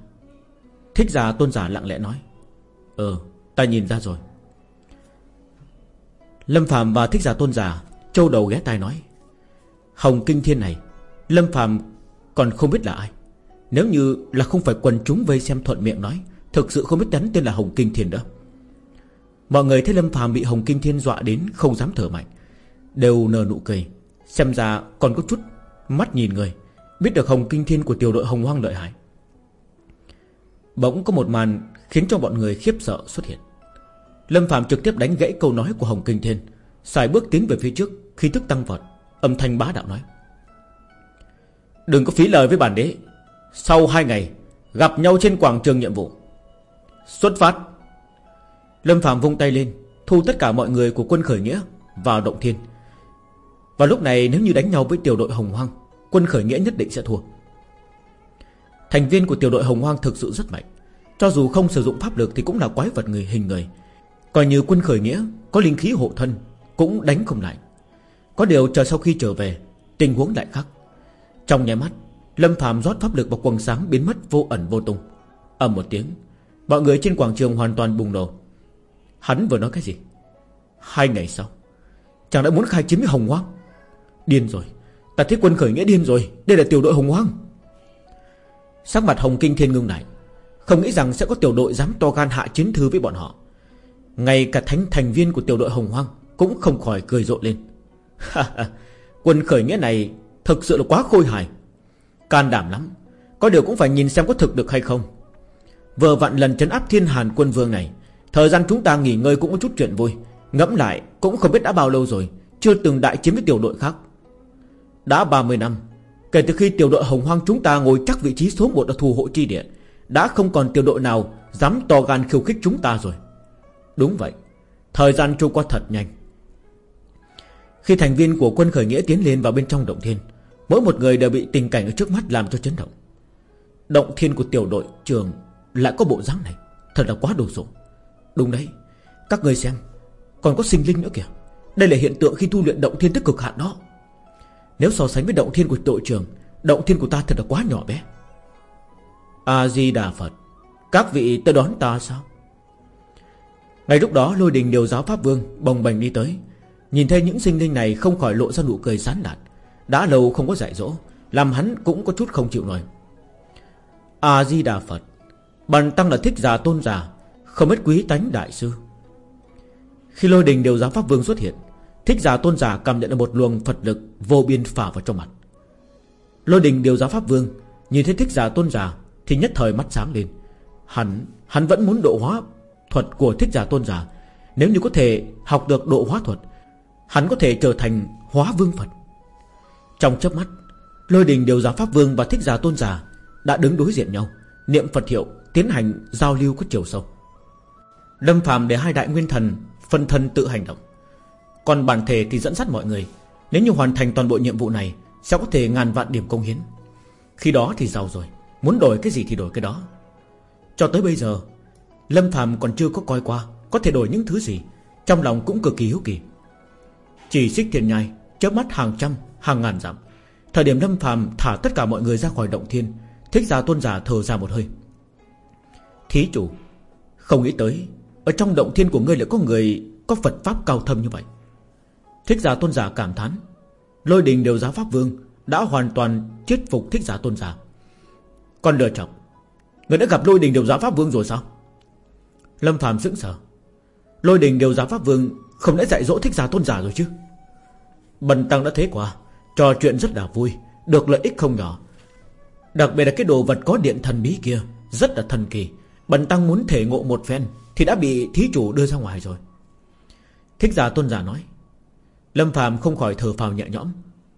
Thích giả tôn giả lặng lẽ nói Ờ ta nhìn ra rồi. Lâm Phạm và thích giả tôn giả Châu đầu ghé tai nói, Hồng Kinh Thiên này, Lâm Phạm còn không biết là ai. Nếu như là không phải quần chúng vây xem thuận miệng nói, Thực sự không biết đánh tên là Hồng Kinh Thiên đó. Mọi người thấy Lâm Phạm bị Hồng Kinh Thiên dọa đến Không dám thở mạnh, Đều nở nụ cười, Xem ra còn có chút mắt nhìn người, Biết được Hồng Kinh Thiên của tiểu đội Hồng Hoang lợi hại. Bỗng có một màn Khiến cho bọn người khiếp sợ xuất hiện. Lâm Phạm trực tiếp đánh gãy câu nói của Hồng Kinh Thiên, Xài bước tiến về phía trước Khi tức tăng vọt, Âm thanh bá đạo nói. Đừng có phí lời với bản đế. Sau hai ngày, Gặp nhau trên quảng trường nhiệm vụ. Xuất phát. Lâm Phạm vung tay lên, Thu tất cả mọi người của quân khởi nghĩa Vào động thiên. Và lúc này, nếu như đánh nhau với tiểu đội Hồng Hoang, Quân khởi nghĩa nhất định sẽ thua. Thành viên của tiểu đội Hồng Hoang thực sự rất mạnh. Cho dù không sử dụng pháp lực Thì cũng là quái vật người hình người. Coi như quân khởi nghĩa, Có linh khí hộ thân, Cũng đánh không lại. Có điều chờ sau khi trở về, Tình huống lại khác. Trong nháy mắt, Lâm Phạm rót pháp lực vào quần sáng biến mất vô ẩn vô tung. Ầm một tiếng, Mọi người trên quảng trường hoàn toàn bùng nổ. Hắn vừa nói cái gì? Hai ngày sau, chàng đã muốn khai chiến với Hồng Hoang. Điên rồi, Ta thấy quân khởi nghĩa điên rồi, Đây là tiểu đội Hồng Hoang. Sắc mặt Hồng Kinh Thiên ngưng lại. Không nghĩ rằng sẽ có tiểu đội dám to gan hạ chiến thư với bọn họ. Ngay cả thánh thành viên của tiểu đội Hồng Hoang Cũng không khỏi cười rộ lên. Quân khởi nghĩa này Thực sự là quá khôi hài. Can đảm lắm, Có điều cũng phải nhìn xem có thực được hay không. Vừa vặn lần trấn áp thiên hàn quân vương này, Thời gian chúng ta nghỉ ngơi cũng có chút chuyện vui Ngẫm lại, cũng không biết đã bao lâu rồi, Chưa từng đại chiến với tiểu đội khác. Đã 30 năm, Kể từ khi tiểu đội hồng hoang chúng ta ngồi chắc vị trí số 1 ở thù hộ chi địa đã không còn tiểu đội nào Dám to gan khiêu khích chúng ta rồi. Đúng vậy, Thời gian trôi qua thật nhanh. Khi thành viên của quân khởi nghĩa tiến lên vào bên trong động thiên, Mỗi một người đều bị tình cảnh ở trước mắt làm cho chấn động. Động thiên của tiểu đội trường Lại có bộ dáng này, Thật là quá đồ sộ. Đúng đấy, Các người xem, Còn có sinh linh nữa kìa. Đây là hiện tượng khi tu luyện động thiên tức cực hạn đó. Nếu so sánh với động thiên của đội trưởng, Động thiên của ta thật là quá nhỏ bé. A-di-đà Phật. Các vị tới đón ta sao? Ngay lúc đó, lôi đình điều giáo Pháp Vương Bồng bềnh đi tới. Nhìn thấy những sinh linh này không khỏi lộ ra nụ cười sán lạn. Đã lâu không có dạy dỗ, Làm hắn cũng có chút không chịu nổi. A-di-đà Phật, Bần tăng là thích già tôn giả Không biết quý tánh đại sư. Khi lôi đình điều giáo Pháp Vương xuất hiện, Thích giả tôn giả cảm nhận được một luồng Phật lực Vô biên phả vào trong mặt. Lôi đình điều giáo Pháp Vương, Nhìn thấy thích giả tôn giả thì nhất thời mắt sáng lên. Hắn hắn vẫn muốn độ hóa thuật của thích giả tôn giả. Nếu như có thể học được độ hóa thuật, Hắn có thể trở thành hóa vương Phật. Trong chớp mắt, Lôi đình điều giáo Pháp Vương và thích giả tôn giả Đã đứng đối diện nhau. Niệm Phật hiệu Tiến hành giao lưu có chiều sâu. Lâm phàm để hai đại nguyên thần Phân thân tự hành động. Còn bản thể thì dẫn dắt mọi người. Nếu như hoàn thành toàn bộ nhiệm vụ này, Sẽ có thể ngàn vạn điểm công hiến. Khi đó thì giàu rồi. Muốn đổi cái gì thì đổi cái đó. Cho tới bây giờ, Lâm Phạm còn chưa có coi qua Có thể đổi những thứ gì. Trong lòng cũng cực kỳ hiếu kỳ. Chỉ xích thiền nhai, chớp mắt hàng trăm, hàng ngàn dặm. Thời điểm Lâm Phạm thả tất cả mọi người ra khỏi động thiên, Thích giả tôn giả thở ra một hơi. Thí chủ, Không nghĩ tới, Ở trong động thiên của ngươi lại có người Có Phật Pháp cao thâm như vậy. Thích giả tôn giả cảm thán, Lôi đình đều giá Pháp Vương Đã hoàn toàn chết phục thích giả tôn giả. Còn lừa chọc Người đã gặp lôi đình đều giáo Pháp Vương rồi sao? Lâm phàm sững sờ. Lôi đình đều giáo Pháp Vương Không lẽ dạy dỗ thích giả tôn giả rồi chứ? Bần tăng đã thấy qua, Trò chuyện rất là vui, Được lợi ích không nhỏ. Đặc biệt là cái đồ vật có điện thần bí kia, Rất là thần kỳ. Bần tăng muốn thể ngộ một phen Thì đã bị thí chủ đưa ra ngoài rồi. Thích giả tôn giả nói, Lâm phàm không khỏi thở phào nhẹ nhõm.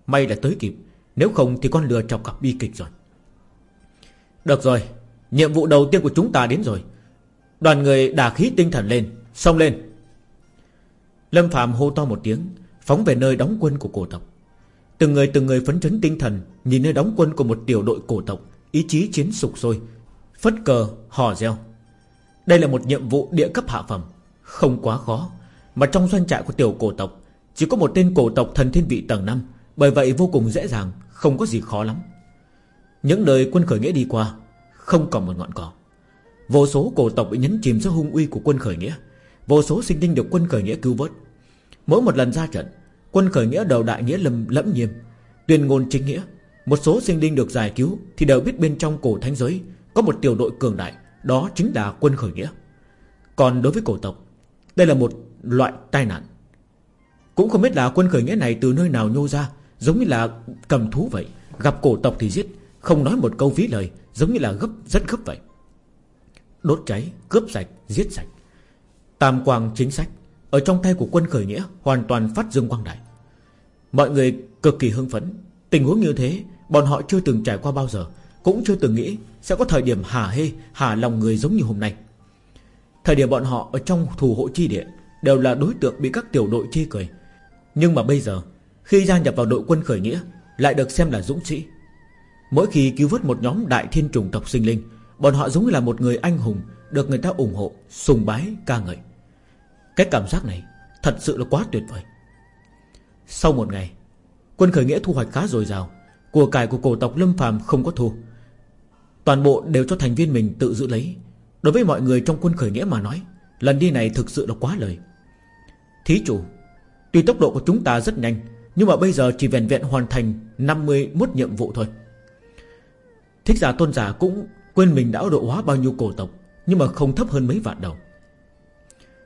May là tới kịp, Nếu không thì con lừa chọc gặp bi kịch rồi. Được rồi, Nhiệm vụ đầu tiên của chúng ta đến rồi. Đoàn người đả khí tinh thần lên, Xông lên. Lâm Phạm hô to một tiếng, Phóng về nơi đóng quân của cổ tộc. Từng người từng người phấn chấn tinh thần, Nhìn nơi đóng quân của một tiểu đội cổ tộc, Ý chí chiến sục sôi, Phất cờ, hò reo. Đây là một nhiệm vụ địa cấp hạ phẩm, Không quá khó, Mà trong doanh trại của tiểu cổ tộc, Chỉ có một tên cổ tộc thần thiên vị tầng 5 Bởi vậy vô cùng dễ dàng, Không có gì khó lắm. Những đời quân khởi nghĩa đi qua, Không còn một ngọn cỏ. Vô số cổ tộc bị nhấn chìm dưới hung uy của quân khởi nghĩa. Vô số sinh linh được quân khởi nghĩa cứu vớt. Mỗi một lần ra trận, Quân khởi nghĩa đầu đại nghĩa lâm lẫm nghiêm Tuyên ngôn chính nghĩa, Một số sinh linh được giải cứu Thì đều biết bên trong cổ thánh giới Có một tiểu đội cường đại, Đó chính là quân khởi nghĩa. Còn đối với cổ tộc, Đây là một loại tai nạn. Cũng không biết là quân khởi nghĩa này từ nơi nào nhô ra, Giống như là cầm thú vậy, Gặp cổ tộc thì giết không nói một câu phí lời Giống như là gấp rất gấp vậy. Đốt cháy, cướp sạch, giết sạch. Tam quang chính sách Ở trong tay của quân khởi nghĩa Hoàn toàn phát dương quang đại. Mọi người cực kỳ hưng phấn. Tình huống như thế Bọn họ chưa từng trải qua bao giờ Cũng chưa từng nghĩ Sẽ có thời điểm hà hê Hà lòng người giống như hôm nay. Thời điểm bọn họ ở trong thủ hộ chi địa Đều là đối tượng bị các tiểu đội chê cười. Nhưng mà bây giờ Khi gia nhập vào đội quân khởi nghĩa Lại được xem là dũng sĩ. Mỗi khi cứu vớt một nhóm đại thiên trùng tộc sinh linh Bọn họ giống như là một người anh hùng Được người ta ủng hộ, sùng bái, ca ngợi. Cái cảm giác này Thật sự là quá tuyệt vời. Sau một ngày Quân khởi nghĩa thu hoạch khá dồi dào Của cải của cổ tộc Lâm phàm không có thu Toàn bộ đều cho thành viên mình tự giữ lấy. Đối với mọi người trong quân khởi nghĩa mà nói Lần đi này thực sự là quá lời. Thí chủ Tuy tốc độ của chúng ta rất nhanh Nhưng mà bây giờ chỉ vẹn vẹn hoàn thành 51 nhiệm vụ thôi. Thích giả tôn giả cũng Quên mình đã độ hóa bao nhiêu cổ tộc, Nhưng mà không thấp hơn mấy vạn đầu.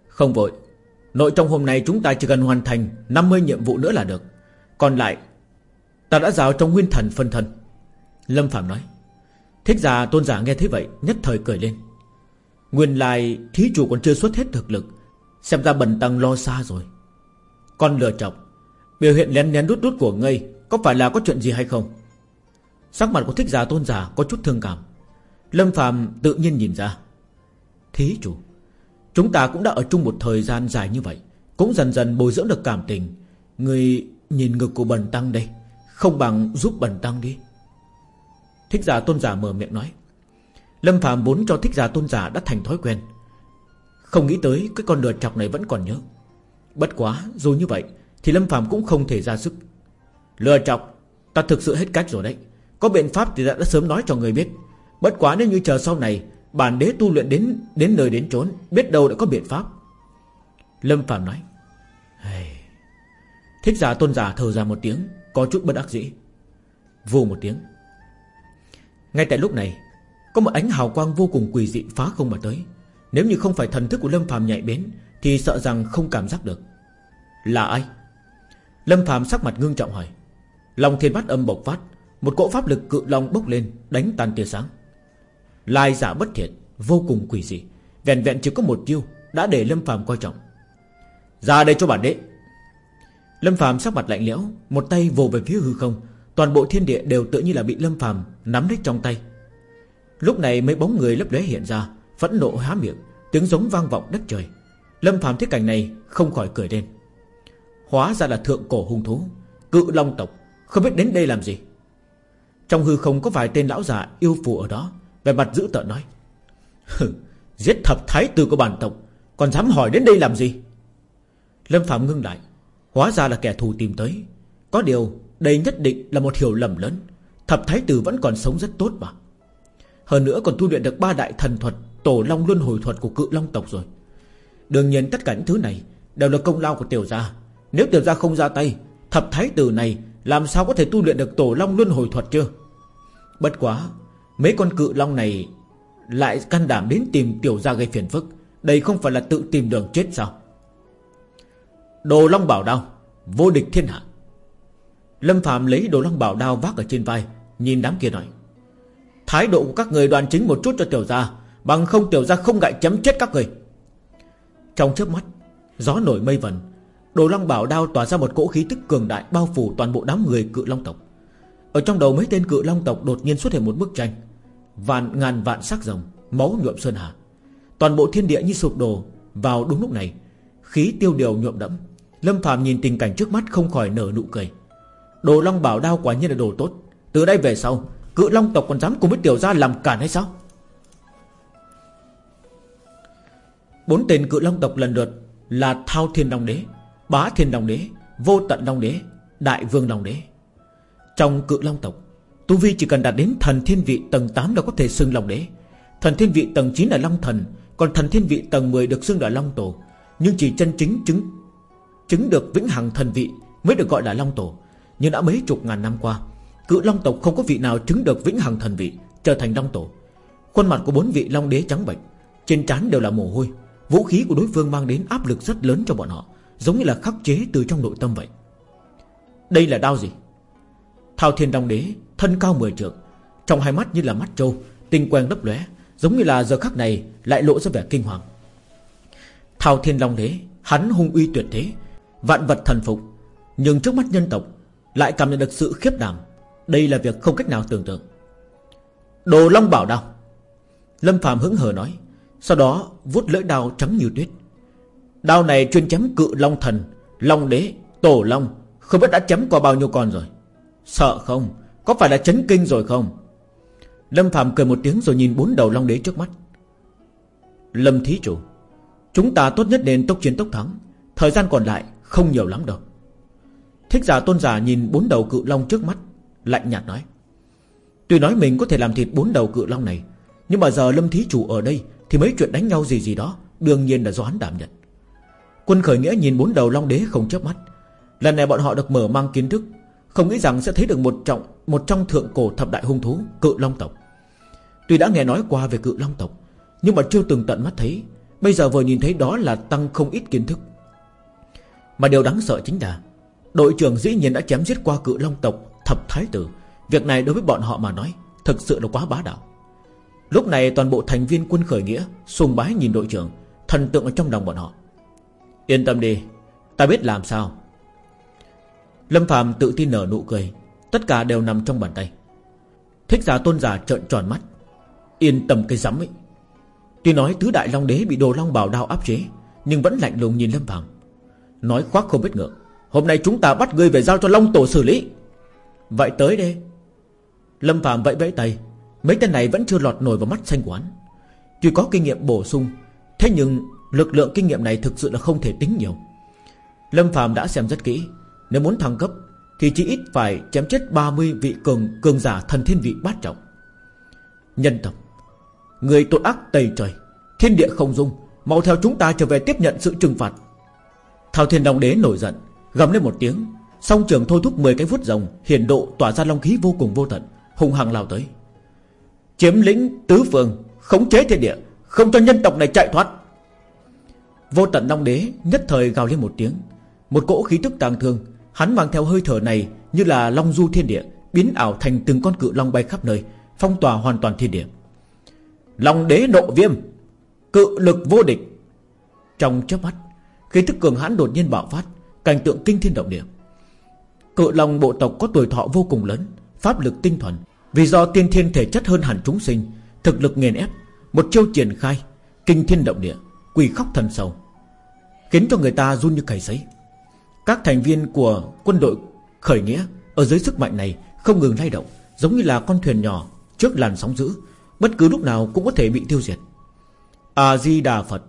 Không vội, Nội trong hôm nay chúng ta chỉ cần hoàn thành 50 nhiệm vụ nữa là được. Còn lại, Ta đã giao trong nguyên thần phân thân. Lâm Phạm nói. Thích giả tôn giả nghe thấy vậy, Nhất thời cười lên. Nguyên lai thí chủ còn chưa xuất hết thực lực, Xem ra bần tăng lo xa rồi. Con lừa chọc, Biểu hiện lén lén đút đút của ngươi, Có phải là có chuyện gì hay không? Sắc mặt của thích giả tôn giả có chút thương cảm. Lâm Phạm tự nhiên nhìn ra. Thí chủ, Chúng ta cũng đã ở chung một thời gian dài như vậy, Cũng dần dần bồi dưỡng được cảm tình. Người nhìn ngực của bần tăng đây, Không bằng giúp bần tăng đi. Thích giả tôn giả mở miệng nói. Lâm Phạm vốn cho thích giả tôn giả đã thành thói quen. Không nghĩ tới Cái con lừa chọc này vẫn còn nhớ. Bất quá, dù như vậy, Thì Lâm Phạm cũng không thể ra sức. Lừa chọc, Ta thực sự hết cách rồi đấy. Có biện pháp thì đã, đã sớm nói cho người biết. Bất quá nếu như chờ sau này Bản đế tu luyện đến đến nơi đến trốn Biết đâu đã có biện pháp. Lâm Phạm nói hey. Thích giả tôn giả thở ra một tiếng Có chút bất đắc dĩ. Vù một tiếng. Ngay tại lúc này Có một ánh hào quang vô cùng quỷ dị phá không mà tới. Nếu như không phải thần thức của Lâm Phạm nhạy bén Thì sợ rằng không cảm giác được. Là ai? Lâm Phạm sắc mặt ngưng trọng hỏi. Lòng thiên bát âm bộc phát một cỗ pháp lực cự long bốc lên, Đánh tan tia sáng. Lai giả bất thiện Vô cùng quỷ dị. Vẹn vẹn chỉ có một chiêu Đã để Lâm phàm coi trọng. Ra đây cho bản đế. Lâm phàm sắc mặt lạnh lẽo, Một tay vồ về phía hư không. Toàn bộ thiên địa đều tự như là bị Lâm phàm Nắm lấy trong tay. Lúc này mấy bóng người lấp lóe hiện ra, Phẫn nộ há miệng, Tiếng giống vang vọng đất trời. Lâm phàm thấy cảnh này không khỏi cười lên. Hóa ra là thượng cổ hung thú, Cự long tộc, Không biết đến đây làm gì. Trong hư không có vài tên lão già yêu phù ở đó. Về mặt giữ tợn nói Giết thập thái tử của bản tộc, Còn dám hỏi đến đây làm gì? Lâm Phạm ngưng lại, Hóa ra là kẻ thù tìm tới. Có điều, đây nhất định là một hiểu lầm lớn. Thập thái tử vẫn còn sống rất tốt mà. Hơn nữa còn tu luyện được ba đại thần thuật, Tổ long luân hồi thuật của cự long tộc rồi. Đương nhiên tất cả những thứ này Đều là công lao của tiểu gia. Nếu tiểu gia không ra tay, Thập thái tử này làm sao có thể tu luyện được tổ long luân hồi thuật chưa Bất quá, Mấy con cự long này Lại can đảm đến tìm tiểu gia gây phiền phức. Đây không phải là tự tìm đường chết sao? Đồ long bảo đao, Vô địch thiên hạ. Lâm Phạm lấy đồ long bảo đao vác ở trên vai, Nhìn đám kia nói, Thái độ của các người đoàn chính một chút cho tiểu gia, Bằng không tiểu gia không ngại chấm chết các người. Trong chớp mắt, Gió nổi mây vần Đồ long bảo đao tỏa ra một cỗ khí tức cường đại Bao phủ toàn bộ đám người cự long tộc. Ở trong đầu mấy tên cự long tộc đột nhiên xuất hiện một bức tranh. Vạn ngàn vạn sắc rồng, Máu nhuộm sơn hà. Toàn bộ thiên địa như sụp đổ Vào đúng lúc này. Khí tiêu điều nhuộm đẫm. Lâm Phạm nhìn tình cảnh trước mắt không khỏi nở nụ cười. Đồ Long bảo đao quả nhiên là đồ tốt. Từ đây về sau, Cự Long tộc còn dám cùng với tiểu gia làm cản hay sao? Bốn tên cự long tộc lần lượt Là Thao Thiên Long Đế Bá Thiên Long Đế, Vô Tận Long Đế, Đại Vương Long Đế. Trong cự long tộc, Tu Vi chỉ cần đạt đến thần thiên vị tầng 8 là có thể xưng Long Đế. Thần thiên vị tầng 9 là Long Thần, Còn thần thiên vị tầng 10 được xưng là Long Tổ. Nhưng chỉ chân chính chứng Chứng được vĩnh hằng thần vị Mới được gọi là Long Tổ. Nhưng đã mấy chục ngàn năm qua, Cự Long tộc không có vị nào chứng được vĩnh hằng thần vị, Trở thành Long Tổ. Khuôn mặt của bốn vị Long Đế trắng bệnh Trên trán đều là mồ hôi. Vũ khí của đối phương mang đến áp lực rất lớn cho bọn họ. Giống như là khắc chế từ trong nội tâm vậy. Đây là đao gì? Thao Thiên Long Đế, Thân cao 10 trượng, Trong hai mắt như là mắt trâu, Tinh quang lấp lóe, Giống như là giờ khắc này Lại lộ ra vẻ kinh hoàng. Thao Thiên Long Đế, Hắn hung uy tuyệt thế, Vạn vật thần phục, Nhưng trước mắt nhân tộc Lại cảm nhận được sự khiếp đảm. Đây là việc không cách nào tưởng tượng. Đồ Long Bảo Đao. Lâm Phạm hứng hờ nói, Sau đó vuốt lưỡi đao trắng như tuyết. Đao này chuyên chém cự Long Thần Long Đế, Tổ Long. Không biết đã chém qua bao nhiêu con rồi. Sợ không, có phải là chấn kinh rồi không? Lâm Phạm cười một tiếng rồi nhìn bốn đầu Long Đế trước mắt. Lâm Thí Chủ Chúng ta tốt nhất nên tốc chiến tốc thắng. Thời gian còn lại không nhiều lắm đâu. Thích giả tôn giả nhìn bốn đầu cự long trước mắt Lạnh nhạt nói. Tuy nói mình có thể làm thịt bốn đầu cự long này Nhưng mà giờ lâm thí chủ ở đây Thì mấy chuyện đánh nhau gì gì đó Đương nhiên là do hắn đảm nhận. Quân khởi nghĩa nhìn bốn đầu long đế không chớp mắt. Lần này bọn họ được mở mang kiến thức, Không nghĩ rằng sẽ thấy được một trọng, Một trong thượng cổ thập đại hung thú, Cự long tộc. Tuy đã nghe nói qua về cự long tộc, Nhưng mà chưa từng tận mắt thấy. Bây giờ vừa nhìn thấy đó là tăng không ít kiến thức. Mà điều đáng sợ chính là, Đội trưởng dĩ nhiên đã chém giết qua cự long tộc, Thập thái tử. Việc này đối với bọn họ mà nói, Thực sự là quá bá đạo. Lúc này toàn bộ thành viên quân khởi nghĩa Sùng bái nhìn đội trưởng, Thần tượng ở trong lòng bọn họ. Yên tâm đi, Ta biết làm sao. Lâm Phạm tự tin nở nụ cười, Tất cả đều nằm trong bàn tay. Thích giả tôn giả trợn tròn mắt. Yên tâm cái rắm ấy. Tuy nói tứ đại long đế bị đồ long bảo đao áp chế, Nhưng vẫn lạnh lùng nhìn Lâm Phạm Nói khoác không biết ngượng, Hôm nay chúng ta bắt ngươi về giao cho long tổ xử lý. Vậy tới đây. Lâm Phạm vẫy vẫy tay, Mấy tên này vẫn chưa lọt nổi vào mắt xanh quán. Tuy có kinh nghiệm bổ sung, Thế nhưng lực lượng kinh nghiệm này thực sự là không thể tính nhiều. Lâm Phạm đã xem rất kỹ. Nếu muốn thăng cấp, Thì chỉ ít phải chém chết 30 vị cường cường giả thần thiên vị bát trọng. Nhân tộc, Người tội ác tày trời, Thiên địa không dung, Mau theo chúng ta trở về tiếp nhận sự trừng phạt. Thảo thiên đồng đế nổi giận, Gầm lên một tiếng. Song trường thôi thúc 10 cái vuốt rồng, Hiển độ tỏa ra long khí vô cùng vô tận Hùng hằng lao tới. Chiếm lĩnh tứ phương, Khống chế thiên địa, Không cho nhân tộc này chạy thoát. Vô tận long đế nhất thời gào lên một tiếng. Một cỗ khí tức tàng thương, Hắn mang theo hơi thở này như là long du thiên địa, Biến ảo thành từng con cự long bay khắp nơi, Phong tỏa hoàn toàn thiên địa. Long đế nộ viêm, Cự lực vô địch. Trong chớp mắt, Khí tức cường hãn đột nhiên bạo phát, Cảnh tượng kinh thiên động địa. Cự long bộ tộc có tuổi thọ vô cùng lớn, Pháp lực tinh thuần, Vì do tiên thiên thể chất hơn hẳn chúng sinh, Thực lực nghiền ép, Một chiêu triển khai, Kinh thiên động địa. Quỳ khóc thần sầu, Khiến cho người ta run như cầy sấy. Các thành viên của quân đội khởi nghĩa Ở dưới sức mạnh này Không ngừng lay động, Giống như là con thuyền nhỏ Trước làn sóng dữ, Bất cứ lúc nào cũng có thể bị tiêu diệt. A-di-đà Phật.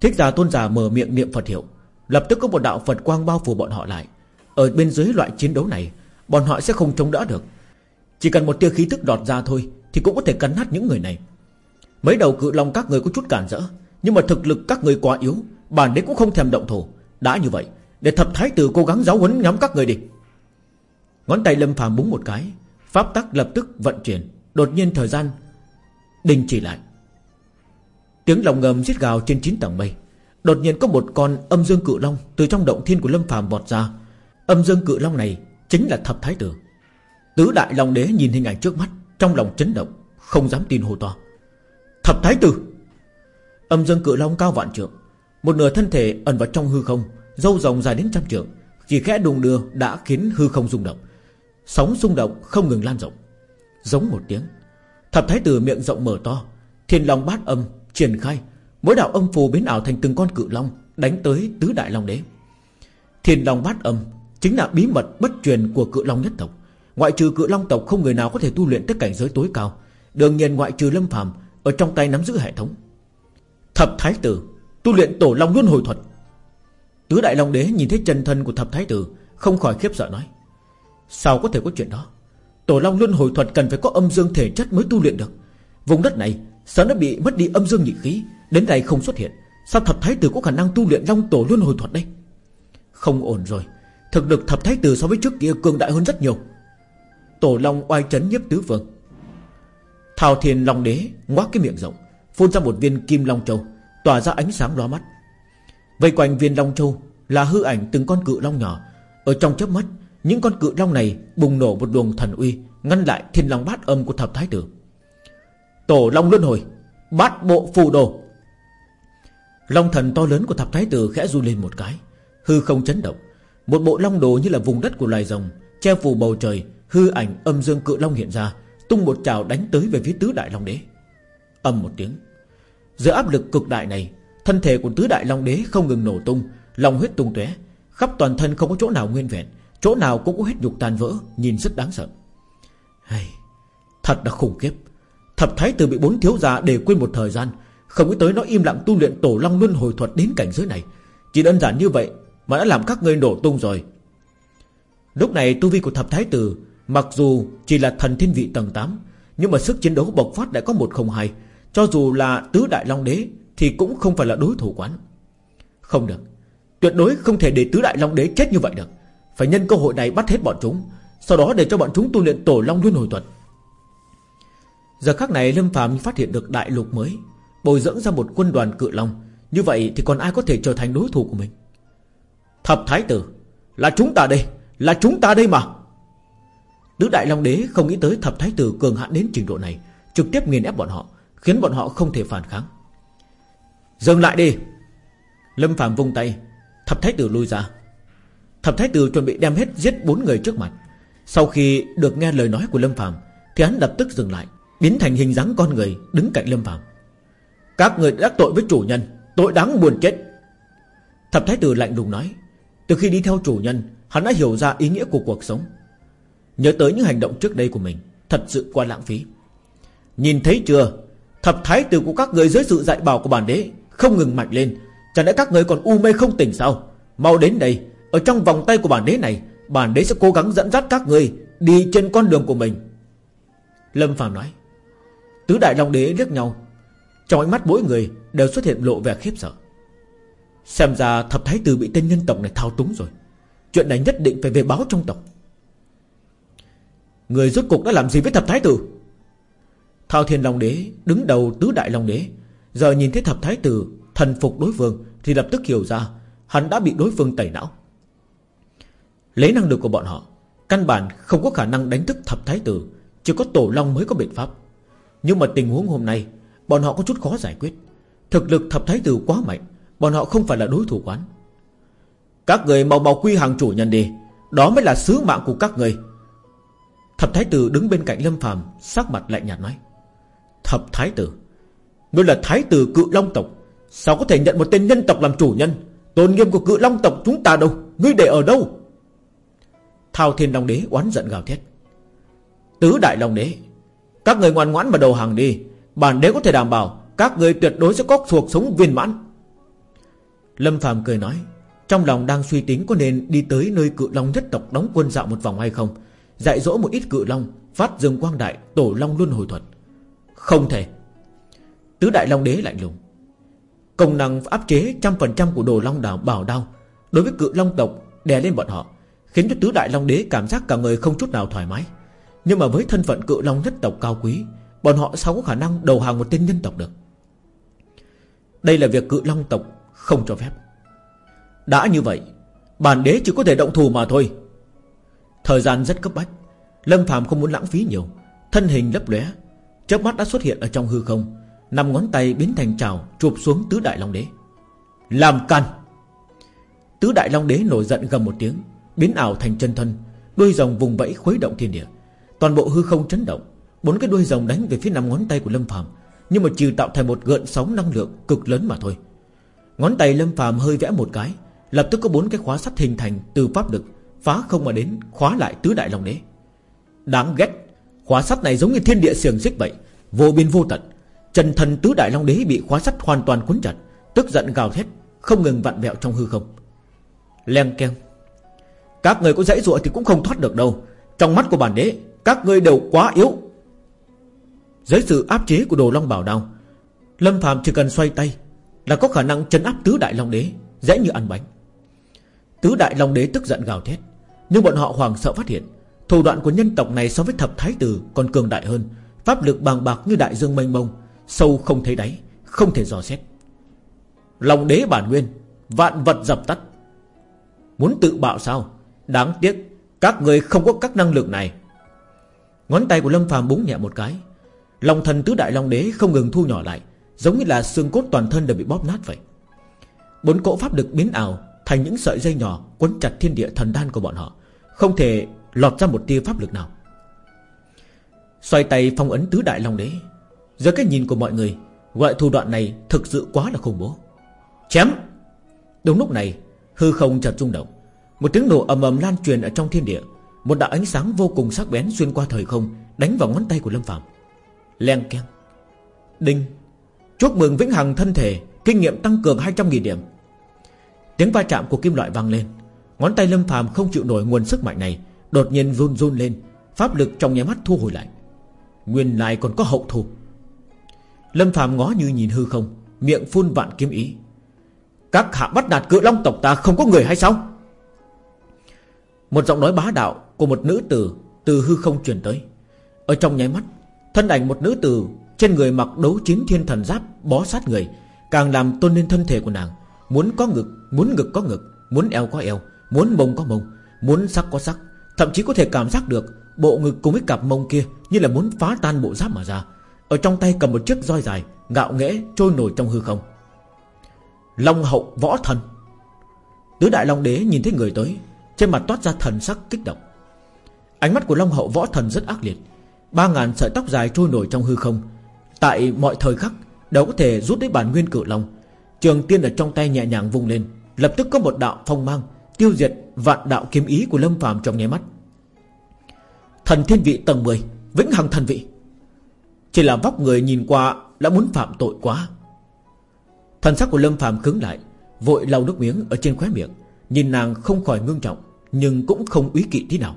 Thích giả tôn giả mở miệng niệm Phật hiệu, Lập tức có một đạo Phật quang bao phủ bọn họ lại. Ở bên dưới loại chiến đấu này, Bọn họ sẽ không chống đỡ được. Chỉ cần một tia khí tức đọt ra thôi Thì cũng có thể cắn nát những người này. Mấy đầu cự long các người có chút cản rỡ nhưng mà thực lực các người quá yếu Bản đế cũng không thèm động thổ. Đã như vậy, Để thập thái tử cố gắng giáo huấn nhắm các người đi. Ngón tay lâm phàm búng một cái, Pháp tắc lập tức vận chuyển. Đột nhiên thời gian Đình chỉ lại. Tiếng lòng ngầm giết gào trên chín tầng mây. Đột nhiên có một con âm dương cự long Từ trong động thiên của Lâm phàm vọt ra. Âm dương cự long này chính là thập thái tử. Tứ đại long đế nhìn hình ảnh trước mắt, Trong lòng chấn động, Không dám tin hô to. Thập thái tử! Âm dương cự long cao vạn trượng. Một nửa thân thể ẩn vào trong hư không, Dâu rồng dài đến trăm trượng. Chỉ khẽ đùng đưa đã khiến hư không rung động. Sóng rung động không ngừng lan rộng. Giống một tiếng, Thập thái tử miệng rộng mở to. Thiên long bát âm triển khai. Mỗi đạo âm phù biến ảo thành từng con cự long Đánh tới tứ đại long đế. Thiên long bát âm Chính là bí mật bất truyền của cự long nhất tộc. Ngoại trừ cự long tộc không người nào có thể tu luyện tới cảnh giới tối cao. Đương nhiên ngoại trừ lâm phàm Ở trong tay nắm giữ hệ thống. Thập thái tử, Tu luyện tổ long luân hồi thuật. Tứ đại long đế nhìn thấy chân thân của thập thái tử, Không khỏi khiếp sợ nói, Sao có thể có chuyện đó? Tổ long luân hồi thuật cần phải có âm dương thể chất mới tu luyện được. Vùng đất này Sợ nó bị mất đi âm dương nhị khí? Đến nay không xuất hiện. Sao thập thái tử có khả năng tu luyện long tổ luân hồi thuật đây? Không ổn rồi. Thực lực thập thái tử so với trước kia cường đại hơn rất nhiều. Tổ long oai chấn nhiếp tứ vương. Thảo thiền long đế ngoác cái miệng rộng Phun ra một viên kim long châu, Tỏa ra ánh sáng lóa mắt. Vây quanh viên long châu Là hư ảnh từng con cự long nhỏ. Ở trong chớp mắt, Những con cự long này bùng nổ một luồng thần uy, Ngăn lại thiên long bát âm của thập thái tử. Tổ long luân hồi, Bát bộ phù đồ. Long thần to lớn của thập thái tử khẽ run lên một cái, Hư không chấn động. Một bộ long đồ như là vùng đất của loài rồng, Che phủ bầu trời, Hư ảnh âm dương cự long hiện ra, Tung một trào đánh tới về phía tứ đại long đế. Âm một tiếng Giữa áp lực cực đại này Thân thể của tứ đại long đế không ngừng nổ tung lòng huyết tung tóe Khắp toàn thân không có chỗ nào nguyên vẹn Chỗ nào cũng có huyết nhục tàn vỡ Nhìn rất đáng sợ. Hey, Thật là khủng khiếp. Thập thái tử bị bốn thiếu gia để quên một thời gian Không nghĩ tới nó im lặng tu luyện tổ long luân hồi thuật đến cảnh giới này. Chỉ đơn giản như vậy Mà đã làm các ngươi nổ tung rồi. Lúc này tu vi của thập thái tử Mặc dù chỉ là thần thiên vị tầng 8 Nhưng mà sức chiến đấu bộc phát đã có một không hai cho dù là tứ đại long đế Thì cũng không phải là đối thủ quán Không được. Tuyệt đối không thể để tứ đại long đế chết như vậy được. Phải nhân cơ hội này bắt hết bọn chúng, Sau đó để cho bọn chúng tu luyện tổ long luôn hồi thuật Giờ khắc này Lâm Phạm phát hiện được đại lục mới, Bồi dưỡng ra một quân đoàn cự long. Như vậy thì còn ai có thể trở thành đối thủ của mình? Thập thái tử, Là chúng ta đây, Là chúng ta đây mà. Tứ đại long đế không nghĩ tới thập thái tử cường hạn đến trình độ này, Trực tiếp nghiền ép bọn họ. Khiến bọn họ không thể phản kháng. Dừng lại đi. Lâm Phạm vung tay, Thập thái tử lui ra. Thập thái tử chuẩn bị đem hết giết bốn người trước mặt. Sau khi được nghe lời nói của Lâm Phạm Thì hắn lập tức dừng lại, Biến thành hình dáng con người đứng cạnh Lâm Phạm Các người đã tội với chủ nhân, Tội đáng buồn chết. Thập thái tử lạnh lùng nói, Từ khi đi theo chủ nhân, Hắn đã hiểu ra ý nghĩa của cuộc sống. Nhớ tới những hành động trước đây của mình, Thật sự quá lãng phí. Nhìn thấy chưa? Thập thái tử của các người dưới sự dạy bảo của bản đế Không ngừng mạnh lên. Chẳng lẽ các người còn u mê không tỉnh sao? Mau đến đây, Ở trong vòng tay của bản đế này, Bản đế sẽ cố gắng dẫn dắt các người Đi trên con đường của mình. Lâm Phạm nói. Tứ đại long đế liếc nhau, Trong ánh mắt mỗi người đều xuất hiện lộ vẻ khiếp sợ. Xem ra thập thái tử bị tên nhân tộc này thao túng rồi. Chuyện này nhất định phải về báo trong tộc. Người rốt cục đã làm gì với thập thái tử? Thao thiên long đế Đứng đầu tứ đại long đế. Giờ nhìn thấy thập thái tử, Thần phục đối phương Thì lập tức hiểu ra Hắn đã bị đối phương tẩy não. Lấy năng lực của bọn họ, Căn bản không có khả năng đánh thức thập thái tử, Chỉ có tổ long mới có biện pháp. Nhưng mà tình huống hôm nay, Bọn họ có chút khó giải quyết. Thực lực thập thái tử quá mạnh, Bọn họ không phải là đối thủ quán. Các người mau mau quy hàng chủ nhân đi, Đó mới là sứ mạng của các người. Thập thái tử đứng bên cạnh Lâm Phàm, Sắc mặt lạnh nhạt nói. Thập thái tử. Ngươi là thái tử cự long tộc, Sao có thể nhận một tên nhân tộc làm chủ nhân? Tôn nghiêm của cự long tộc chúng ta đâu? Ngươi để ở đâu? Thao thiên long đế oán giận gào thét. Tứ đại long đế, Các người ngoan ngoãn mà đầu hàng đi. Bản đế có thể đảm bảo Các người tuyệt đối sẽ có cuộc sống viên mãn. Lâm Phàm cười nói, Trong lòng đang suy tính có nên đi tới nơi cự long nhất tộc đóng quân dạo một vòng hay không, Dạy dỗ một ít cự long, Phát dương quang đại tổ long luân hồi thuật. Không thể. Tứ đại long đế lạnh lùng. Công năng áp chế trăm phần trăm của đồ long đảo bảo đao Đối với cự long tộc đè lên bọn họ, Khiến cho tứ đại long đế cảm giác cả người không chút nào thoải mái. Nhưng mà với thân phận cự long nhất tộc cao quý, Bọn họ sao có khả năng đầu hàng một tên nhân tộc được? Đây là việc cự long tộc không cho phép. Đã như vậy, Bản đế chỉ có thể động thù mà thôi. Thời gian rất cấp bách, Lâm phàm không muốn lãng phí nhiều, Thân hình lấp lóe chớp mắt đã xuất hiện ở trong hư không năm ngón tay biến thành chảo Chụp xuống tứ đại long đế. Làm can Tứ đại long đế nổi giận gầm một tiếng Biến ảo thành chân thân Đuôi rồng vùng vẫy khuấy động thiên địa. Toàn bộ hư không chấn động Bốn cái đuôi rồng đánh về phía năm ngón tay của Lâm phàm, Nhưng mà chỉ tạo thành một gợn sóng năng lượng cực lớn mà thôi. Ngón tay Lâm phàm hơi vẽ một cái Lập tức có bốn cái khóa sắt hình thành từ pháp lực Phá không mà đến khóa lại tứ đại long đế. Đáng ghét! Khóa sắt này giống như thiên địa xiềng xích vậy, Vô biên vô tận. Trần thần tứ đại long đế bị khóa sắt hoàn toàn cuốn chặt, Tức giận gào thét, Không ngừng vặn vẹo trong hư không. Leng keng. Các người có dãy ruộng thì cũng không thoát được đâu. Trong mắt của bản đế, Các người đều quá yếu. Dưới sự áp chế của đồ long bảo đao, Lâm Phạm chỉ cần xoay tay Là có khả năng chấn áp tứ đại long đế, Dễ như ăn bánh. Tứ đại long đế tức giận gào thét, Nhưng bọn họ hoàng sợ phát hiện Thủ đoạn của nhân tộc này so với thập thái tử Còn cường đại hơn, Pháp lực bàng bạc như đại dương mênh mông, Sâu không thấy đáy, Không thể dò xét. Long đế bản nguyên, Vạn vật dập tắt. Muốn tự bạo sao? Đáng tiếc, Các người không có các năng lực này. Ngón tay của Lâm phàm búng nhẹ một cái. Long thần tứ đại long đế không ngừng thu nhỏ lại, Giống như là xương cốt toàn thân đều bị bóp nát vậy. Bốn cỗ pháp lực biến ảo Thành những sợi dây nhỏ Quấn chặt thiên địa thần đan của bọn họ, Không thể lọt ra một tia pháp lực nào. Xoay tay phong ấn tứ đại long đế. Dưới cái nhìn của mọi người Gọi thủ đoạn này thực sự quá là khủng bố. Chém! Đúng lúc này, hư không chợt rung động. Một tiếng nổ ầm ầm lan truyền ở trong thiên địa. Một đạo ánh sáng vô cùng sắc bén xuyên qua thời không, Đánh vào ngón tay của Lâm Phạm Len keng. Đinh. Chúc mừng Vĩnh Hằng thân thể, Kinh nghiệm tăng cường 200.000 điểm. Tiếng va chạm của kim loại vang lên. Ngón tay Lâm Phàm không chịu nổi nguồn sức mạnh này Đột nhiên run run lên. Pháp lực trong nhà mắt thu hồi lại. Nguyên lại còn có hậu thủ Lâm Phạm ngó như nhìn hư không Miệng phun vạn kiếm ý. Các hạ bắt nạt cự long tộc ta không có người hay sao? Một giọng nói bá đạo Của một nữ tử từ hư không truyền tới. Ở trong nháy mắt Thân ảnh một nữ tử Trên người mặc đấu chiến thiên thần giáp Bó sát người Càng làm tôn lên thân thể của nàng. Muốn có ngực, muốn ngực có ngực Muốn eo có eo, muốn mông có mông Muốn sắc có sắc. Thậm chí có thể cảm giác được Bộ ngực cùng với cặp mông kia Như là muốn phá tan bộ giáp mà ra. Ở trong tay cầm một chiếc roi dài, Ngạo nghễ trôi nổi trong hư không. Long hậu võ thần. Tứ đại long đế nhìn thấy người tới, Trên mặt toát ra thần sắc kích động. Ánh mắt của long hậu võ thần rất ác liệt. Ba ngàn sợi tóc dài trôi nổi trong hư không. Tại mọi thời khắc, Đều có thể rút lấy bản nguyên cử long. Trường tiên ở trong tay nhẹ nhàng vung lên, Lập tức có một đạo phong mang Tiêu diệt vạn đạo kiếm ý của Lâm phàm trong nháy mắt. Thần thiên vị tầng 10 Vĩnh hằng thần vị. Chỉ là vóc người nhìn qua Đã muốn phạm tội quá. Thần sắc của Lâm phàm cứng lại, Vội lau nước miếng ở trên khóe miệng, Nhìn nàng không khỏi ngưng trọng, Nhưng cũng không úy kỵ thế nào.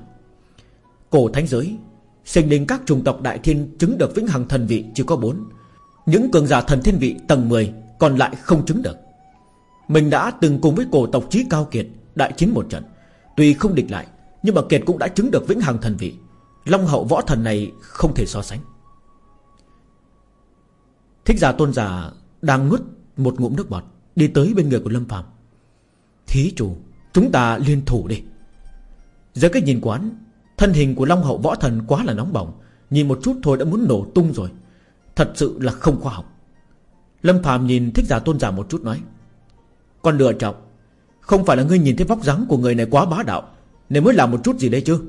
Cổ thánh giới, Sinh linh các chủng tộc đại thiên chứng được vĩnh hằng thần vị chỉ có 4 Những cường giả thần thiên vị tầng 10 Còn lại không chứng được. Mình đã từng cùng với cổ tộc trí cao kiệt Đại chiến một trận. Tuy không địch lại, Nhưng mà kiệt cũng đã chứng được vĩnh hằng thần vị. Long hậu võ thần này không thể so sánh. Thích giả tôn giả Đang nuốt một ngụm nước bọt, Đi tới bên người của Lâm Phạm Thí chủ, Chúng ta liên thủ đi. Dưới cái nhìn quán, Thân hình của Long hậu võ thần quá là nóng bỏng, Nhìn một chút thôi đã muốn nổ tung rồi. Thật sự là không khoa học. Lâm Phạm nhìn thích giả tôn giả một chút nói, Con lựa trọng không phải là ngươi nhìn thấy vóc dáng của người này quá bá đạo Nên mới làm một chút gì đây chứ?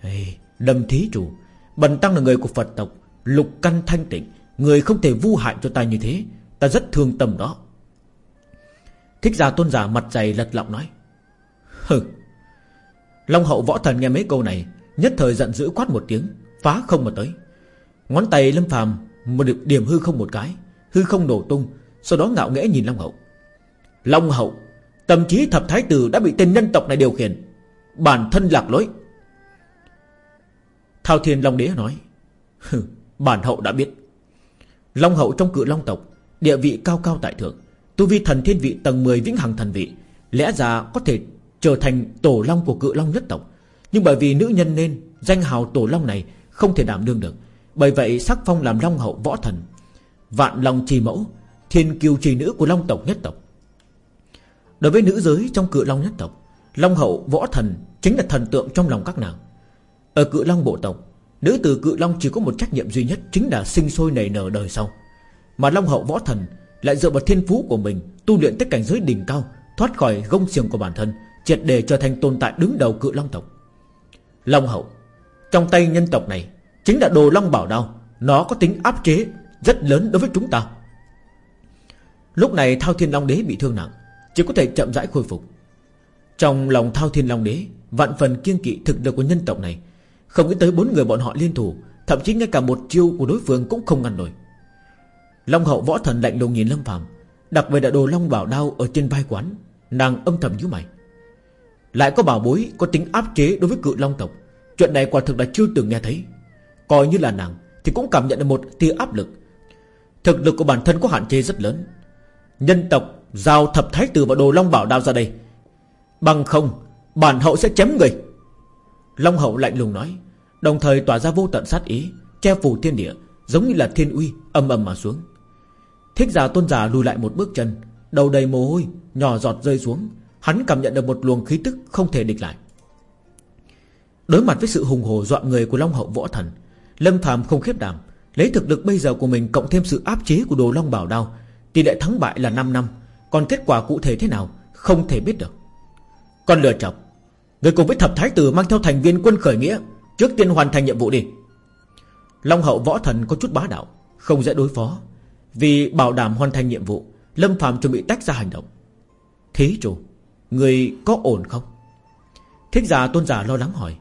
Hey, Lâm thí chủ Bần tăng là người của Phật tộc Lục căn thanh tịnh Người không thể vu hại cho ta như thế Ta rất thương tâm đó. Thích giả tôn giả mặt dày lật lọng nói Hừ Long hậu võ thần nghe mấy câu này Nhất thời giận dữ quát một tiếng Phá không mà tới. Ngón tay lâm phàm một điểm hư không một cái Hư không nổ tung Sau đó ngạo nghễ nhìn Long hậu. Long hậu Tâm trí thập thái tử đã bị tên nhân tộc này điều khiển. Bản thân lạc lối. Thao Thiên Long Đế nói Bản hậu đã biết. Long hậu trong cự Long tộc, Địa vị cao cao tại thượng, Tu vi thần thiên vị tầng 10 vĩnh hằng thần vị, Lẽ ra có thể trở thành tổ long của cự Long nhất tộc. Nhưng bởi vì nữ nhân nên, Danh hào tổ long này không thể đảm đương được. Bởi vậy, sắc phong làm Long hậu võ thần, Vạn Long trì mẫu, Thiên kiêu trì nữ của Long tộc nhất tộc. Đối với nữ giới trong cự Long nhất tộc, Long hậu võ thần Chính là thần tượng trong lòng các nàng. Ở cự long bộ tộc, Nữ tử cự long chỉ có một trách nhiệm duy nhất Chính là sinh sôi nảy nở đời sau. Mà long hậu võ thần Lại dựa vào thiên phú của mình Tu luyện tới cảnh giới đỉnh cao, Thoát khỏi gông xiềng của bản thân, Triệt để trở thành tồn tại đứng đầu cự long tộc. Long hậu, Trong tay nhân tộc này Chính là đồ long bảo đao, Nó có tính áp chế rất lớn đối với chúng ta. Lúc này Thao Thiên Long Đế bị thương nặng chỉ có thể chậm rãi khôi phục. Trong lòng Thao Thiên Long Đế, Vạn phần kiên kỵ thực lực của nhân tộc này, không nghĩ tới bốn người bọn họ liên thủ, Thậm chí ngay cả một chiêu của đối phương cũng không ngăn nổi. Long hậu võ thần lạnh lùng nhìn Lâm Phàm, Đặc biệt là đồ long bảo đao ở trên vai quán, Nàng âm thầm nhíu mày. Lại có bảo bối có tính áp chế đối với cự long tộc, Chuyện này quả thực là chưa từng nghe thấy. Coi như là nàng Thì cũng cảm nhận được một tia áp lực. Thực lực của bản thân có hạn chế rất lớn. Nhân tộc Giao thập thái tử và đồ long bảo đao ra đây. Bằng không, Bản hậu sẽ chém người. Long hậu lạnh lùng nói, Đồng thời tỏa ra vô tận sát ý, Che phủ thiên địa, Giống như là thiên uy âm âm mà xuống. Thích giả tôn giả lùi lại một bước chân, Đầu đầy mồ hôi, Nhỏ giọt rơi xuống. Hắn cảm nhận được một luồng khí tức không thể địch lại. Đối mặt với sự hùng hồ dọa người của Long hậu võ thần, Lâm phàm không khiếp đảm, Lấy thực lực bây giờ của mình cộng thêm sự áp chế của đồ Long bảo đao, Tỷ lệ thắng bại là 5 năm. Còn kết quả cụ thể thế nào, Không thể biết được. Con lừa chọc Người cùng với thập thái tử mang theo thành viên quân khởi nghĩa, Trước tiên hoàn thành nhiệm vụ đi. Long hậu võ thần có chút bá đạo, Không dễ đối phó, Vì bảo đảm hoàn thành nhiệm vụ, Lâm Phạm chuẩn bị tách ra hành động. Thí chủ, Người có ổn không? Thích giả tôn giả lo lắng hỏi,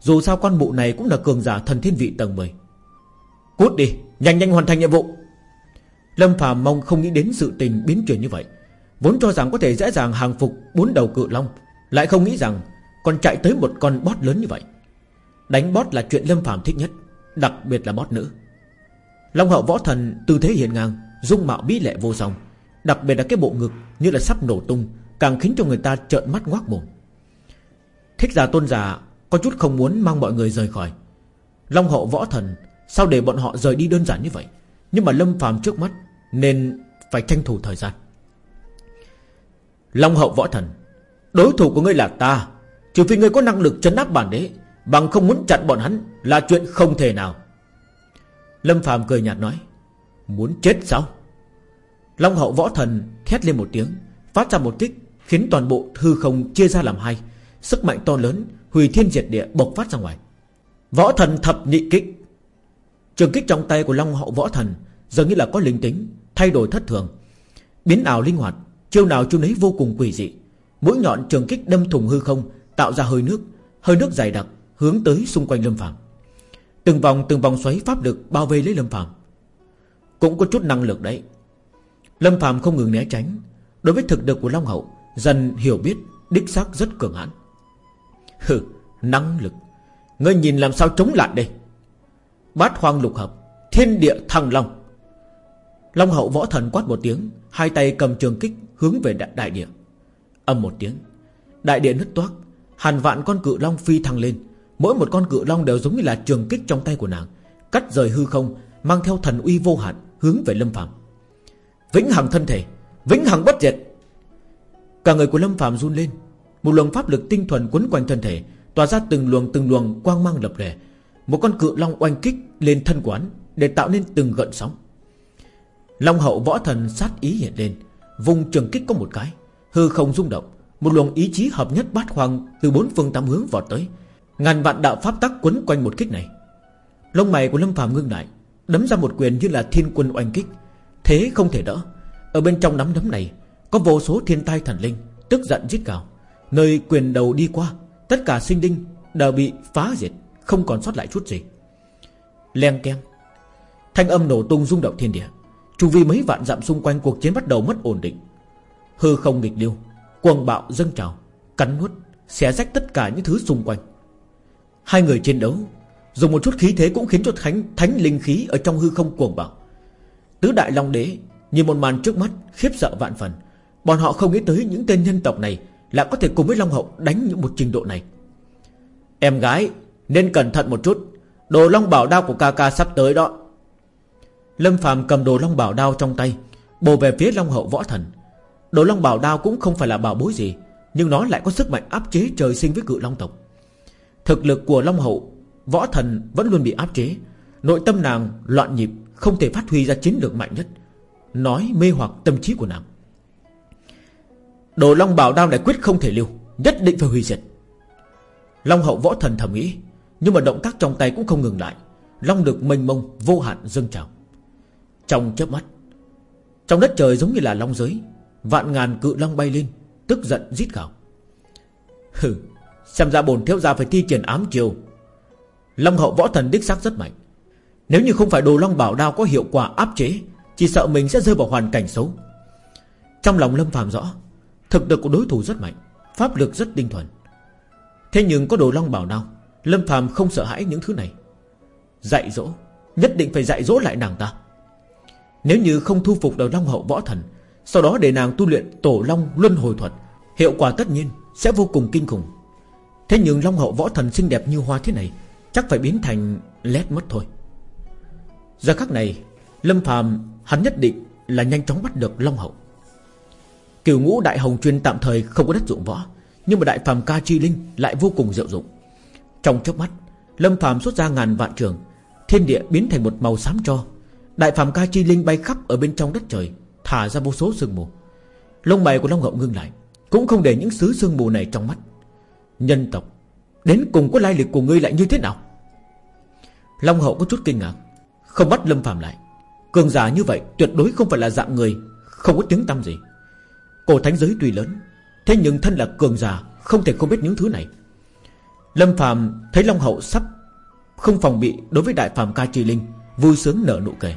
Dù sao con mụ này cũng là cường giả thần thiên vị tầng 10 Cút đi, Nhanh nhanh hoàn thành nhiệm vụ. Lâm Phạm mong không nghĩ đến sự tình biến chuyển như vậy. Vốn cho rằng có thể dễ dàng hàng phục Bốn đầu cự long, Lại không nghĩ rằng còn chạy tới một con bót lớn như vậy. Đánh bót là chuyện Lâm Phạm thích nhất, Đặc biệt là bót nữ. Long hậu võ thần tư thế hiền ngang, Dung mạo bí lệ vô song, Đặc biệt là cái bộ ngực như là sắp nổ tung, Càng khiến cho người ta trợn mắt ngoác mồm. Thích giả tôn giả Có chút không muốn mang mọi người rời khỏi. Long hậu võ thần, Sao để bọn họ rời đi đơn giản như vậy? Nhưng mà lâm phàm trước mắt, Nên phải tranh thủ thời gian. Long hậu võ thần, Đối thủ của ngươi là ta, Trừ phi ngươi có năng lực chấn áp bản đế, Bằng không muốn chặn bọn hắn Là chuyện không thể nào. Lâm phàm cười nhạt nói, Muốn chết sao? Long hậu võ thần thét lên một tiếng, Phát ra một kích Khiến toàn bộ hư không chia ra làm hai, Sức mạnh to lớn, Hủy thiên diệt địa bộc phát ra ngoài. Võ thần thập nhị kích. Trường kích trong tay của Long hậu võ thần Dường như là có linh tính, Thay đổi thất thường, Biến ảo linh hoạt Chiêu nào chiêu nấy vô cùng quỷ dị. Mũi nhọn trường kích đâm thùng hư không, Tạo ra hơi nước. Hơi nước dày đặc, Hướng tới xung quanh Lâm Phạm Từng vòng từng vòng xoáy pháp lực bao vây lấy Lâm Phạm Cũng có chút năng lực đấy. Lâm Phạm không ngừng né tránh. Đối với thực lực của Long Hậu, Dần hiểu biết, Đích xác rất cường hãn. Hừ, Năng lực. Ngươi nhìn làm sao chống lại đây? Bát hoang lục hợp, Thiên địa thăng long. Long hậu võ thần quát một tiếng, Hai tay cầm trường kích hướng về đại, đại địa. Âm một tiếng Đại địa nứt toác Hàn vạn con cự long phi thăng lên. Mỗi một con cự long đều giống như là trường kích trong tay của nàng Cắt rời hư không Mang theo thần uy vô hạn Hướng về Lâm Phạm Vĩnh hằng thân thể Vĩnh hằng bất diệt. Cả người của Lâm Phạm run lên Một luồng pháp lực tinh thuần quấn quanh thân thể Tỏa ra từng luồng từng luồng quang mang lập lè Một con cự long oanh kích lên thân quán Để tạo nên từng gợn sóng. Long hậu võ thần sát ý hiện lên Vùng trường kích có một cái. Hư không rung động, Một luồng ý chí hợp nhất bát hoang Từ bốn phương tám hướng vọt tới. Ngàn vạn đạo pháp tắc quấn quanh một kích này. Lông mày của Lâm phàm ngưng lại, Đấm ra một quyền như là thiên quân oanh kích. Thế không thể đỡ. Ở bên trong nắm đấm này, Có vô số thiên tai thần linh, Tức giận giết cào Nơi quyền đầu đi qua, Tất cả sinh linh đều bị phá diệt, Không còn sót lại chút gì. Len keng. Thanh âm nổ tung rung động thiên địa. Chu vi mấy vạn dặm xung quanh cuộc chiến bắt đầu mất ổn định. Hư không nghịch lưu Cuồng bạo dâng trào Cắn nuốt Xé rách tất cả những thứ xung quanh. Hai người chiến đấu Dùng một chút khí thế cũng khiến cho thánh, thánh linh khí Ở trong hư không cuồng bạo. Tứ đại long đế Nhìn một màn trước mắt khiếp sợ vạn phần. Bọn họ không nghĩ tới những tên nhân tộc này Là có thể cùng với Long Hậu đánh những một trình độ này. Em gái Nên cẩn thận một chút. Đồ long bảo đao của ca ca sắp tới đó. Lâm phàm cầm đồ long bảo đao trong tay Bồ về phía long hậu võ thần. Đồ long bảo đao cũng không phải là bảo bối gì, Nhưng nó lại có sức mạnh áp chế trời sinh với cự long tộc. Thực lực của long hậu Võ thần vẫn luôn bị áp chế. Nội tâm nàng loạn nhịp, Không thể phát huy ra chiến lược mạnh nhất. Nói mê hoặc tâm trí của nàng. Đồ long bảo đao này quyết không thể lưu, Nhất định phải hủy diệt. Long hậu võ thần thầm nghĩ, Nhưng mà động tác trong tay cũng không ngừng lại. Long được mênh mông, vô hạn dâng trào. Trong chớp mắt. Trong đất trời giống như là long giới, Vạn ngàn cự long bay lên, Tức giận rít gào. Hừ, Xem ra bổn thiếu gia phải thi triển ám chiều Long hậu võ thần đích xác rất mạnh. Nếu như không phải đồ long bảo đao có hiệu quả áp chế, Chỉ sợ mình sẽ rơi vào hoàn cảnh xấu. Trong lòng Lâm phàm rõ, Thực lực của đối thủ rất mạnh, Pháp lực rất tinh thuần. Thế nhưng có đồ long bảo đao, Lâm phàm không sợ hãi những thứ này. Dạy dỗ, Nhất định phải dạy dỗ lại nàng ta. Nếu như không thu phục được long hậu võ thần, Sau đó để nàng tu luyện tổ long luân hồi thuật, Hiệu quả tất nhiên sẽ vô cùng kinh khủng. Thế nhưng long hậu võ thần xinh đẹp như hoa thế này, Chắc phải biến thành lét mất thôi. Giờ khắc này, Lâm phàm, hắn nhất định là nhanh chóng bắt được long hậu. Kiều ngũ đại hồng chuyên tạm thời không có đất dụng võ, Nhưng mà đại phàm ca chi linh lại vô cùng diệu dụng. Trong chớp mắt, Lâm phàm xuất ra ngàn vạn trường, Thiên địa biến thành một màu xám cho Đại phàm ca chi linh bay khắp ở bên trong đất trời, Thả ra vô số sương mù. Lông mày của Long Hậu ngưng lại, Cũng không để những xứ sương mù này trong mắt. Nhân tộc, Đến cùng có lai lịch của ngươi lại như thế nào? Long Hậu có chút kinh ngạc, Không bắt Lâm phàm lại. Cường giả như vậy tuyệt đối không phải là dạng người, Không có tiếng tâm gì. Cổ thánh giới tuy lớn, Thế nhưng thân là cường giả, Không thể không biết những thứ này. Lâm Phạm thấy Long Hậu sắp Không phòng bị đối với Đại Phạm Ca Trì Linh, Vui sướng nở nụ cười.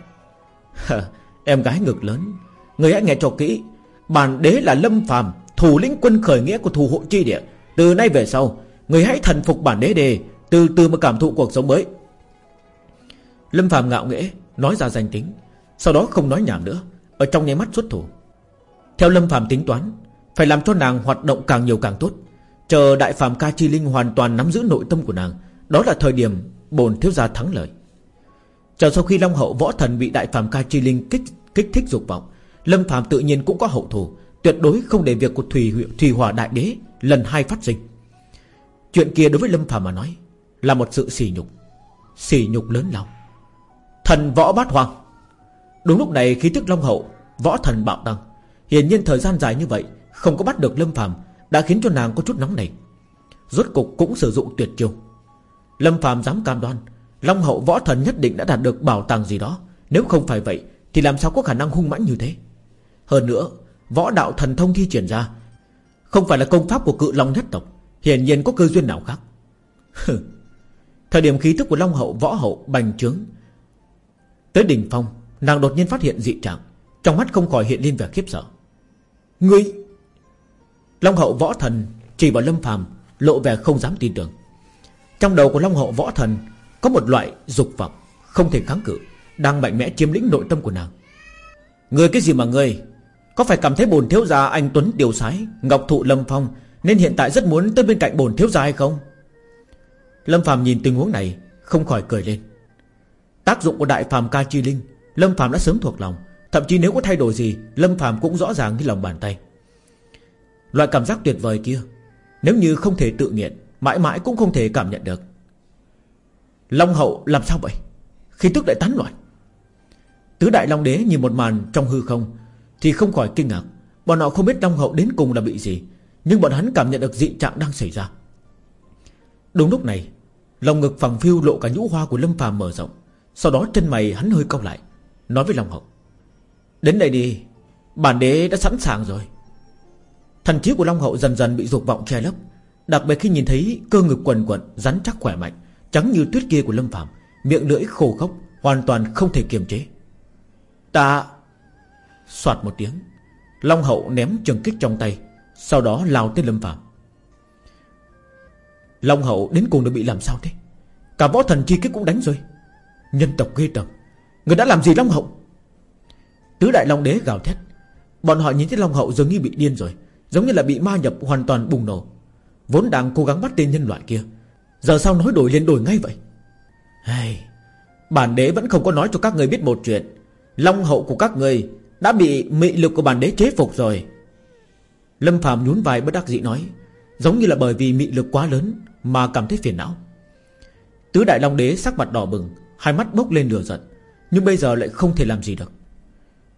Em gái ngực lớn. Người hãy nghe cho kỹ. Bản đế là Lâm phàm, Thủ lĩnh quân khởi nghĩa của thủ hộ chi địa. Từ nay về sau, Người hãy thần phục bản đế đề Từ từ mà cảm thụ cuộc sống mới. Lâm phàm ngạo nghễ, Nói ra danh tính. Sau đó không nói nhảm nữa, Ở trong nháy mắt xuất thủ. Theo Lâm phàm tính toán, Phải làm cho nàng hoạt động càng nhiều càng tốt. Chờ Đại phàm Ca Chi Linh hoàn toàn nắm giữ nội tâm của nàng, Đó là thời điểm bồn thiếu gia thắng lợi. Chờ sau khi Long Hậu Võ Thần bị Đại Phạm Ca Chi Linh kích kích thích dục vọng, Lâm Phạm tự nhiên cũng có hậu thù, Tuyệt đối không để việc của Thủy Thủy Hòa Đại Đế Lần hai phát sinh. Chuyện kia đối với Lâm Phạm mà nói Là một sự sỉ nhục Sỉ nhục lớn lao. Thần Võ Bát Hoàng. Đúng lúc này khí tức Long Hậu Võ Thần bạo tăng. Hiển nhiên thời gian dài như vậy, Không có bắt được Lâm Phàm, Đã khiến cho nàng có chút nóng này Rốt cục cũng sử dụng tuyệt chiêu. Lâm Phàm dám cam đoan Long hậu võ thần nhất định đã đạt được bảo tàng gì đó. Nếu không phải vậy, Thì làm sao có khả năng hung mãnh như thế? Hơn nữa, Võ đạo thần thông thi triển ra, Không phải là công pháp của cự long nhất tộc, Hiển nhiên có cơ duyên nào khác. Thời điểm khí tức của Long hậu, võ hậu bành trướng. Tới đỉnh phong, Nàng đột nhiên phát hiện dị trạng, Trong mắt không khỏi hiện lên vẻ khiếp sợ. Ngươi! Long hậu võ thần Chỉ vào lâm phàm, Lộ vẻ không dám tin tưởng. Trong đầu của Long hậu võ thần có một loại dục vọng Không thể kháng cự, Đang mạnh mẽ chiếm lĩnh nội tâm của nàng. Người cái gì mà ngươi Có phải cảm thấy bồn thiếu gia anh Tuấn Điều Sái, Ngọc Thụ Lâm Phong Nên hiện tại rất muốn tới bên cạnh bồn thiếu gia hay không? Lâm Phàm nhìn tình huống này, Không khỏi cười lên. Tác dụng của Đại Phàm Ca Chi Linh, Lâm Phàm đã sớm thuộc lòng. Thậm chí nếu có thay đổi gì, Lâm Phạm cũng rõ ràng như lòng bàn tay. Loại cảm giác tuyệt vời kia, Nếu như không thể tự nghiện, Mãi mãi cũng không thể cảm nhận được. Long hậu làm sao vậy? Khi tức lại tán loạn. Tứ đại Long đế nhìn một màn trong hư không Thì không khỏi kinh ngạc. Bọn họ không biết Long hậu đến cùng là bị gì, Nhưng bọn hắn cảm nhận được dị trạng đang xảy ra. Đúng lúc này, Lòng ngực phẳng phiêu lộ cả nhũ hoa của Lâm Phàm mở rộng. Sau đó chân mày hắn hơi cau lại, Nói với Long hậu, Đến đây đi, Bản đế đã sẵn sàng rồi. Thần trí của Long Hậu dần dần bị dục vọng che lấp, Đặc biệt khi nhìn thấy cơ ngực quần quận, Rắn chắc khỏe mạnh Trắng như tuyết kia của Lâm Phạm Miệng lưỡi khô khốc, Hoàn toàn không thể kiềm chế. Ta Xoạt một tiếng, Long Hậu ném trường kích trong tay, Sau đó lao tới Lâm Phạm Long Hậu đến cùng được bị làm sao thế? Cả võ thần chi kích cũng đánh rồi. Nhân tộc ghê tởm, Người đã làm gì Long Hậu? Tứ đại long đế gào thét. Bọn họ nhìn thấy long hậu dường như bị điên rồi, Giống như là bị ma nhập hoàn toàn bùng nổ. Vốn đang cố gắng bắt tên nhân loại kia Giờ sao nói đổi liền đổi ngay vậy? Hey, Bản đế vẫn không có nói cho các người biết một chuyện. Long hậu của các người Đã bị mị lực của bản đế chế phục rồi. Lâm Phạm nhún vai bất đắc dĩ nói Giống như là bởi vì mị lực quá lớn Mà cảm thấy phiền não. Tứ đại long đế sắc mặt đỏ bừng Hai mắt bốc lên lửa giận Nhưng bây giờ lại không thể làm gì được.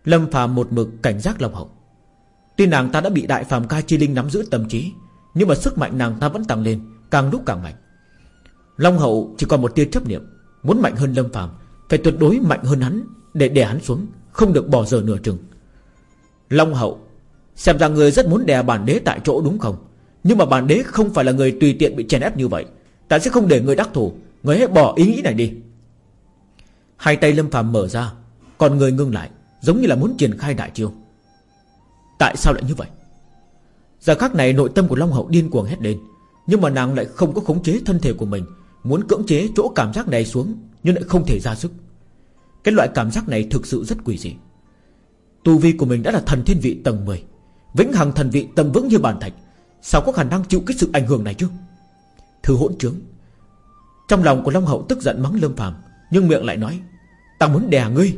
Lâm Phạm một mực cảnh giác Long Hậu. Tuy nàng ta đã bị Đại phàm Ca Chi Linh nắm giữ tâm trí Nhưng mà sức mạnh nàng ta vẫn tăng lên Càng lúc càng mạnh. Long Hậu chỉ còn một tia chấp niệm, Muốn mạnh hơn Lâm Phạm Phải tuyệt đối mạnh hơn hắn Để đè hắn xuống, Không được bỏ giờ nửa chừng. Long Hậu, Xem ra người rất muốn đè bản đế tại chỗ đúng không? Nhưng mà bản đế không phải là người tùy tiện bị chèn ép như vậy, Ta sẽ không để người đắc thủ Người hãy bỏ ý nghĩ này đi. Hai tay Lâm Phạm mở ra Còn người ngưng lại, Giống như là muốn triển khai đại chiêu. Tại sao lại như vậy? Giờ khắc này nội tâm của Long Hậu điên cuồng hét lên, Nhưng mà nàng lại không có khống chế thân thể của mình Muốn cưỡng chế chỗ cảm giác này xuống, Nhưng lại không thể ra sức. Cái loại cảm giác này thực sự rất quỷ dị. Tu vi của mình đã là thần thiên vị tầng 10 Vĩnh hằng thần vị tầm vững như bàn thạch. Sao có khả năng chịu cái sự ảnh hưởng này chứ? Thư hỗn trướng. Trong lòng của Long Hậu tức giận mắng Lâm Phàm, Nhưng miệng lại nói, Ta muốn đè ngươi.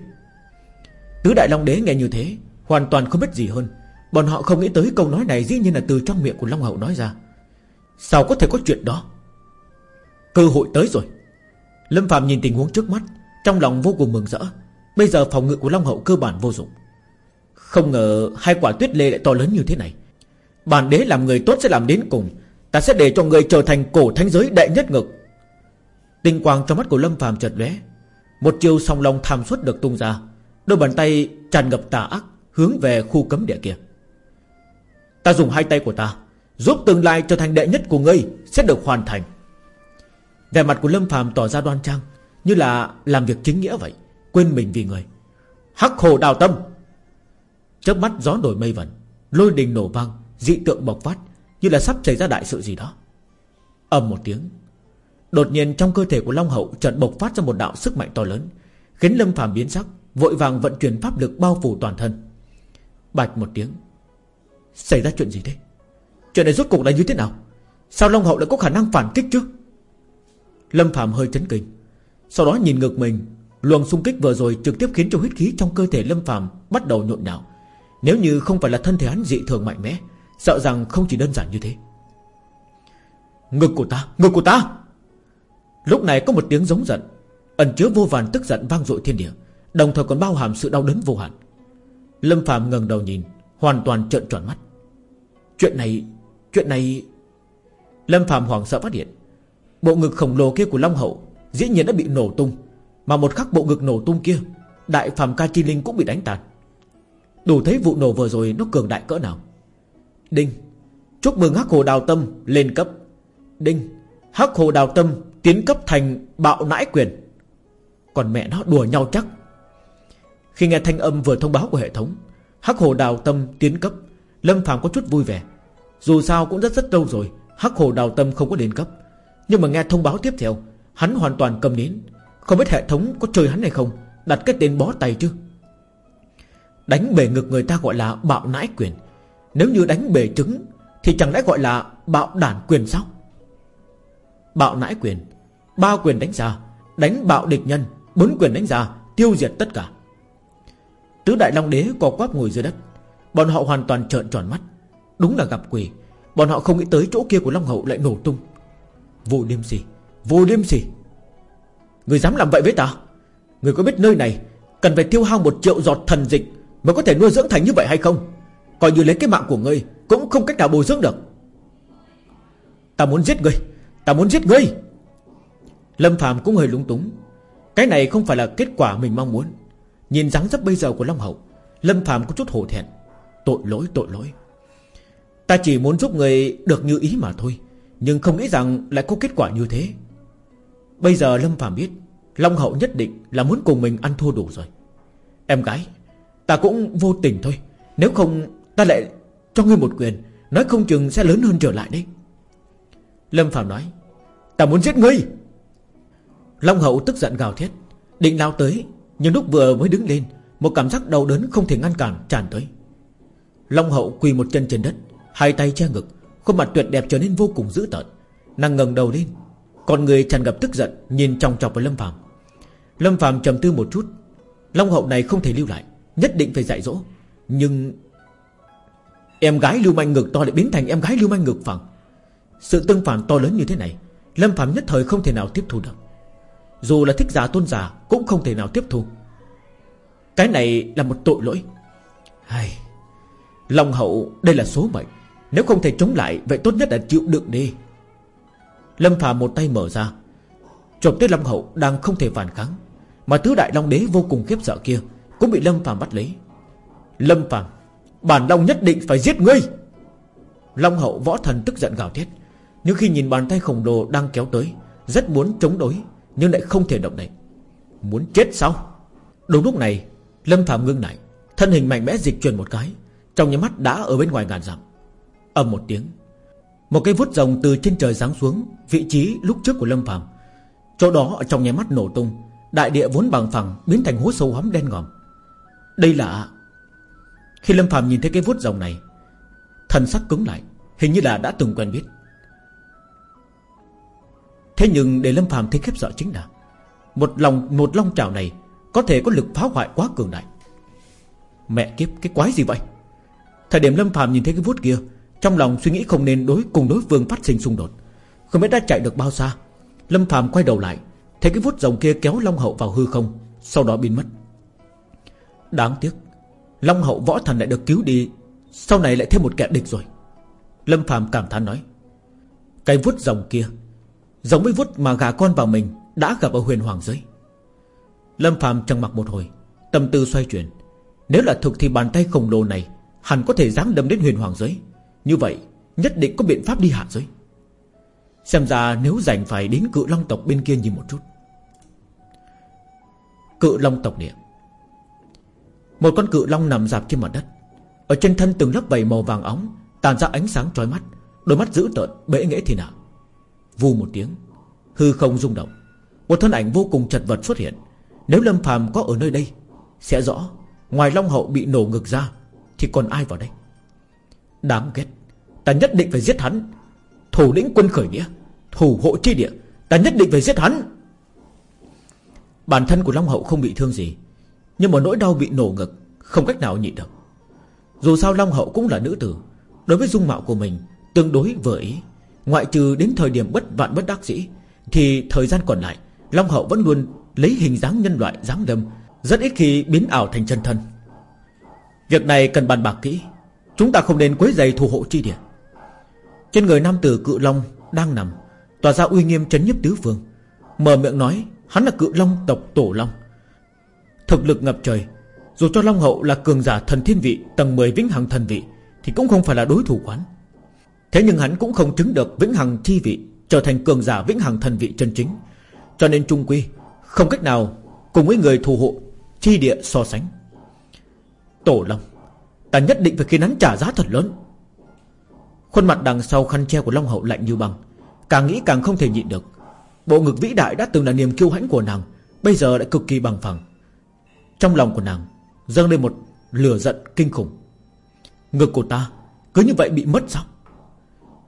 Tứ Đại Long Đế nghe như thế, Hoàn toàn không biết gì hơn. Bọn họ không nghĩ tới câu nói này dĩ nhiên là từ trong miệng của Long Hậu nói ra. Sao có thể có chuyện đó? Cơ hội tới rồi. Lâm Phạm nhìn tình huống trước mắt, Trong lòng vô cùng mừng rỡ. Bây giờ phòng ngự của Long Hậu cơ bản vô dụng. Không ngờ hai quả tuyết lê lại to lớn như thế này. Bản đế làm người tốt sẽ làm đến cùng, Ta sẽ để cho người trở thành cổ thánh giới đệ nhất ngực. Tinh quang trong mắt của Lâm Phạm chợt lóe. Một chiêu song long tham suốt được tung ra, Đôi bàn tay tràn ngập tà ác Hướng về khu cấm địa kia. Ta dùng hai tay của ta, Giúp tương lai trở thành đệ nhất của ngươi, Sẽ được hoàn thành. Vẻ mặt của Lâm phàm tỏ ra đoan trang, Như là làm việc chính nghĩa vậy, Quên mình vì người. Hắc hồ đào tâm. Chớp mắt gió đổi mây vẩn Lôi đình nổ vang, Dị tượng bộc phát, Như là sắp xảy ra đại sự gì đó. Ầm một tiếng, Đột nhiên trong cơ thể của Long Hậu chợt bộc phát ra một đạo sức mạnh to lớn, Khiến Lâm phàm biến sắc, Vội vàng vận chuyển pháp lực bao phủ toàn thân. Bạch một tiếng, Xảy ra chuyện gì thế? Chuyện này rốt cuộc là như thế nào? Sao Long Hậu lại có khả năng phản kích chứ? Lâm Phạm hơi chấn kinh. Sau đó nhìn ngược mình, Luồng xung kích vừa rồi trực tiếp khiến cho huyết khí trong cơ thể Lâm Phạm bắt đầu nhộn nhạo. Nếu như không phải là thân thể hắn dị thường mạnh mẽ, Sợ rằng không chỉ đơn giản như thế. Ngực của ta, Ngực của ta! Lúc này có một tiếng giống giận, Ẩn chứa vô vàn tức giận vang dội thiên địa, Đồng thời còn bao hàm sự đau đớn vô hạn. Lâm Phạm ngẩng đầu nhìn, Hoàn toàn trợn tròn mắt. Chuyện này Chuyện này Lâm Phạm hoảng sợ phát hiện Bộ ngực khổng lồ kia của Long Hậu Dĩ nhiên đã bị nổ tung, Mà một khắc bộ ngực nổ tung kia, Đại Phạm Ca Chi Linh cũng bị đánh tàn Đủ thấy vụ nổ vừa rồi nó cường đại cỡ nào. Đinh, Chúc mừng Hắc Hồ Đào Tâm lên cấp. Đinh, Hắc Hồ Đào Tâm tiến cấp thành bạo nãi quyền. Còn mẹ nó đùa nhau chắc. Khi nghe thanh âm vừa thông báo của hệ thống, Hắc Hồ Đào Tâm tiến cấp. Lâm Phạm có chút vui vẻ. Dù sao cũng rất rất lâu rồi, Hắc Hồ Đào Tâm không có đến cấp. Nhưng mà nghe thông báo tiếp theo, Hắn hoàn toàn cầm nín. Không biết hệ thống có chơi hắn hay không, Đặt cái tên bó tay chứ. Đánh bể ngực người ta gọi là bạo nãi quyền. Nếu như đánh bể trứng, Thì chẳng lẽ gọi là bạo đản quyền sao? Bạo nãi quyền. Ba quyền đánh ra, Đánh bạo địch nhân, Bốn quyền đánh ra, Tiêu diệt tất cả. Tứ đại long đế co quắp ngồi dưới đất. Bọn họ hoàn toàn trợn tròn mắt. Đúng là gặp quỷ. Bọn họ không nghĩ tới chỗ kia của Long Hậu lại nổ tung. Vô liêm sỉ, Vô liêm sỉ. Người dám làm vậy với ta? Người có biết nơi này Cần phải tiêu hao một triệu giọt thần dịch Mới có thể nuôi dưỡng thành như vậy hay không? Coi như lấy cái mạng của ngươi Cũng không cách nào bồi dưỡng được. Ta muốn giết ngươi. Ta muốn giết ngươi. Lâm Phạm cũng hơi lúng túng. Cái này không phải là kết quả mình mong muốn. Nhìn dáng dấp bây giờ của Long Hậu Lâm Phạm có chút hổ thẹn. Tội lỗi tội lỗi. Ta chỉ muốn giúp người được như ý mà thôi. Nhưng không nghĩ rằng lại có kết quả như thế. Bây giờ Lâm Phạm biết, Long Hậu nhất định là muốn cùng mình ăn thua đủ rồi. Em gái, Ta cũng vô tình thôi. Nếu không, ta lại cho ngươi một quyền, Nói không chừng sẽ lớn hơn trở lại đấy. Lâm Phạm nói, Ta muốn giết ngươi. Long Hậu tức giận gào thét, Định lao tới, Nhưng lúc vừa mới đứng lên, Một cảm giác đau đớn không thể ngăn cản tràn tới. Long hậu quỳ một chân trên đất, Hai tay che ngực. Khuôn mặt tuyệt đẹp trở nên vô cùng dữ tợn. Nàng ngẩng đầu lên. Còn người tràn ngập tức giận, Nhìn trong chọc vào Lâm Phạm Lâm Phạm trầm tư một chút. Long hậu này không thể lưu lại, Nhất định phải dạy dỗ. Nhưng Em gái lưu manh ngực to lại biến thành em gái lưu manh ngực phẳng. Sự tương phản to lớn như thế này, Lâm Phạm nhất thời không thể nào tiếp thu được. Dù là thích giả tôn giả, Cũng không thể nào tiếp thu. Cái này là một tội lỗi. Hay Long hậu, đây là số mệnh. Nếu không thể chống lại, Vậy tốt nhất là chịu đựng đi. Lâm phàm một tay mở ra. Chộp tới Long hậu đang không thể phản kháng, Mà tứ đại Long đế vô cùng khiếp sợ kia Cũng bị Lâm phàm bắt lấy. Lâm phàm, Bản Long nhất định phải giết ngươi! Long hậu võ thần tức giận gào thét, Nhưng khi nhìn bàn tay khổng lồ đang kéo tới, Rất muốn chống đối, Nhưng lại không thể động đậy. Muốn chết sao? Đúng lúc này, Lâm Phạm ngưng lại, Thân hình mạnh mẽ dịch chuyển một cái, Trong nhà mắt đã ở bên ngoài ngàn dặm. Âm một tiếng. Một cái vút rồng từ trên trời giáng xuống, Vị trí lúc trước của Lâm Phạm Chỗ đó ở trong nháy mắt nổ tung, Đại địa vốn bằng phẳng biến thành hố sâu hóm đen ngòm. Đây là Khi Lâm Phạm nhìn thấy cái vút rồng này, Thần sắc cứng lại, Hình như là đã từng quen biết. Thế nhưng để Lâm Phạm thấy khiếp sợ chính là, Một lòng, một long trào này Có thể có lực phá hoại quá cường đại. Mẹ kiếp, cái quái gì vậy? Thời điểm Lâm Phạm nhìn thấy cái vuốt kia trong lòng suy nghĩ không nên đối cùng đối phương phát sinh xung đột. Không biết đã chạy được bao xa, Lâm Phạm quay đầu lại, Thấy cái vuốt rồng kia kéo Long Hậu vào hư không, Sau đó biến mất. Đáng tiếc, Long Hậu võ thần lại được cứu đi, Sau này lại thêm một kẻ địch rồi. Lâm Phạm cảm thán nói, Cái vuốt rồng kia, Giống với vuốt mà gà con vào mình Đã gặp ở huyền hoàng giới. Lâm Phạm trầm mặc một hồi, Tâm tư xoay chuyển, Nếu là thực thì bàn tay khổng lồ này Hẳn có thể dám đâm đến huyền hoàng giới. Như vậy, nhất định có biện pháp đi hạ giới. Xem ra nếu rảnh phải đến cự long tộc bên kia nhìn một chút. Cự long tộc địa. Một con cự long nằm dạp trên mặt đất. Ở trên thân từng lớp vầy màu vàng óng, Tàn ra ánh sáng trói mắt. Đôi mắt dữ tợn, bể nghẽ thì nào Vù một tiếng, Hư không rung động. Một thân ảnh vô cùng chật vật xuất hiện. Nếu Lâm phàm có ở nơi đây, Sẽ rõ, Ngoài Long Hậu bị nổ ngực ra, Thì còn ai vào đây? Đáng ghét. Ta nhất định phải giết hắn. Thủ lĩnh quân khởi nghĩa, Thủ hộ chi địa, Ta nhất định phải giết hắn. Bản thân của Long Hậu không bị thương gì, Nhưng mà nỗi đau bị nổ ngực, Không cách nào nhịn được. Dù sao Long Hậu cũng là nữ tử, Đối với dung mạo của mình Tương đối vừa ý. Ngoại trừ đến thời điểm bất vạn bất đắc dĩ, Thì thời gian còn lại, Long Hậu vẫn luôn lấy hình dáng nhân loại dáng đâm Rất ít khi biến ảo thành chân thân. Việc này cần bàn bạc kỹ. Chúng ta không nên quấy giày thủ hộ chi địa. Trên người nam tử cự long đang nằm, Tỏa ra uy nghiêm chấn nhấp tứ phương. Mở miệng nói, Hắn là cự long tộc tổ long. Thực lực ngập trời, Dù cho Long Hậu là cường giả thần thiên vị, Tầng 10 vĩnh hằng thần vị, Thì cũng không phải là đối thủ quán. Thế nhưng hắn cũng không chứng được vĩnh hằng thi vị Trở thành cường giả vĩnh hằng thần vị chân chính. Cho nên trung quy, Không cách nào cùng với người thù hộ Chi địa so sánh. Tổ Long. Ta nhất định phải khiến hắn trả giá thật lớn. Khuôn mặt đằng sau khăn che của Long Hậu lạnh như băng, Càng nghĩ càng không thể nhịn được. Bộ ngực vĩ đại đã từng là niềm kiêu hãnh của nàng, Bây giờ lại cực kỳ bằng phẳng. Trong lòng của nàng, dâng lên một lửa giận kinh khủng. Ngực của ta cứ như vậy bị mất sao?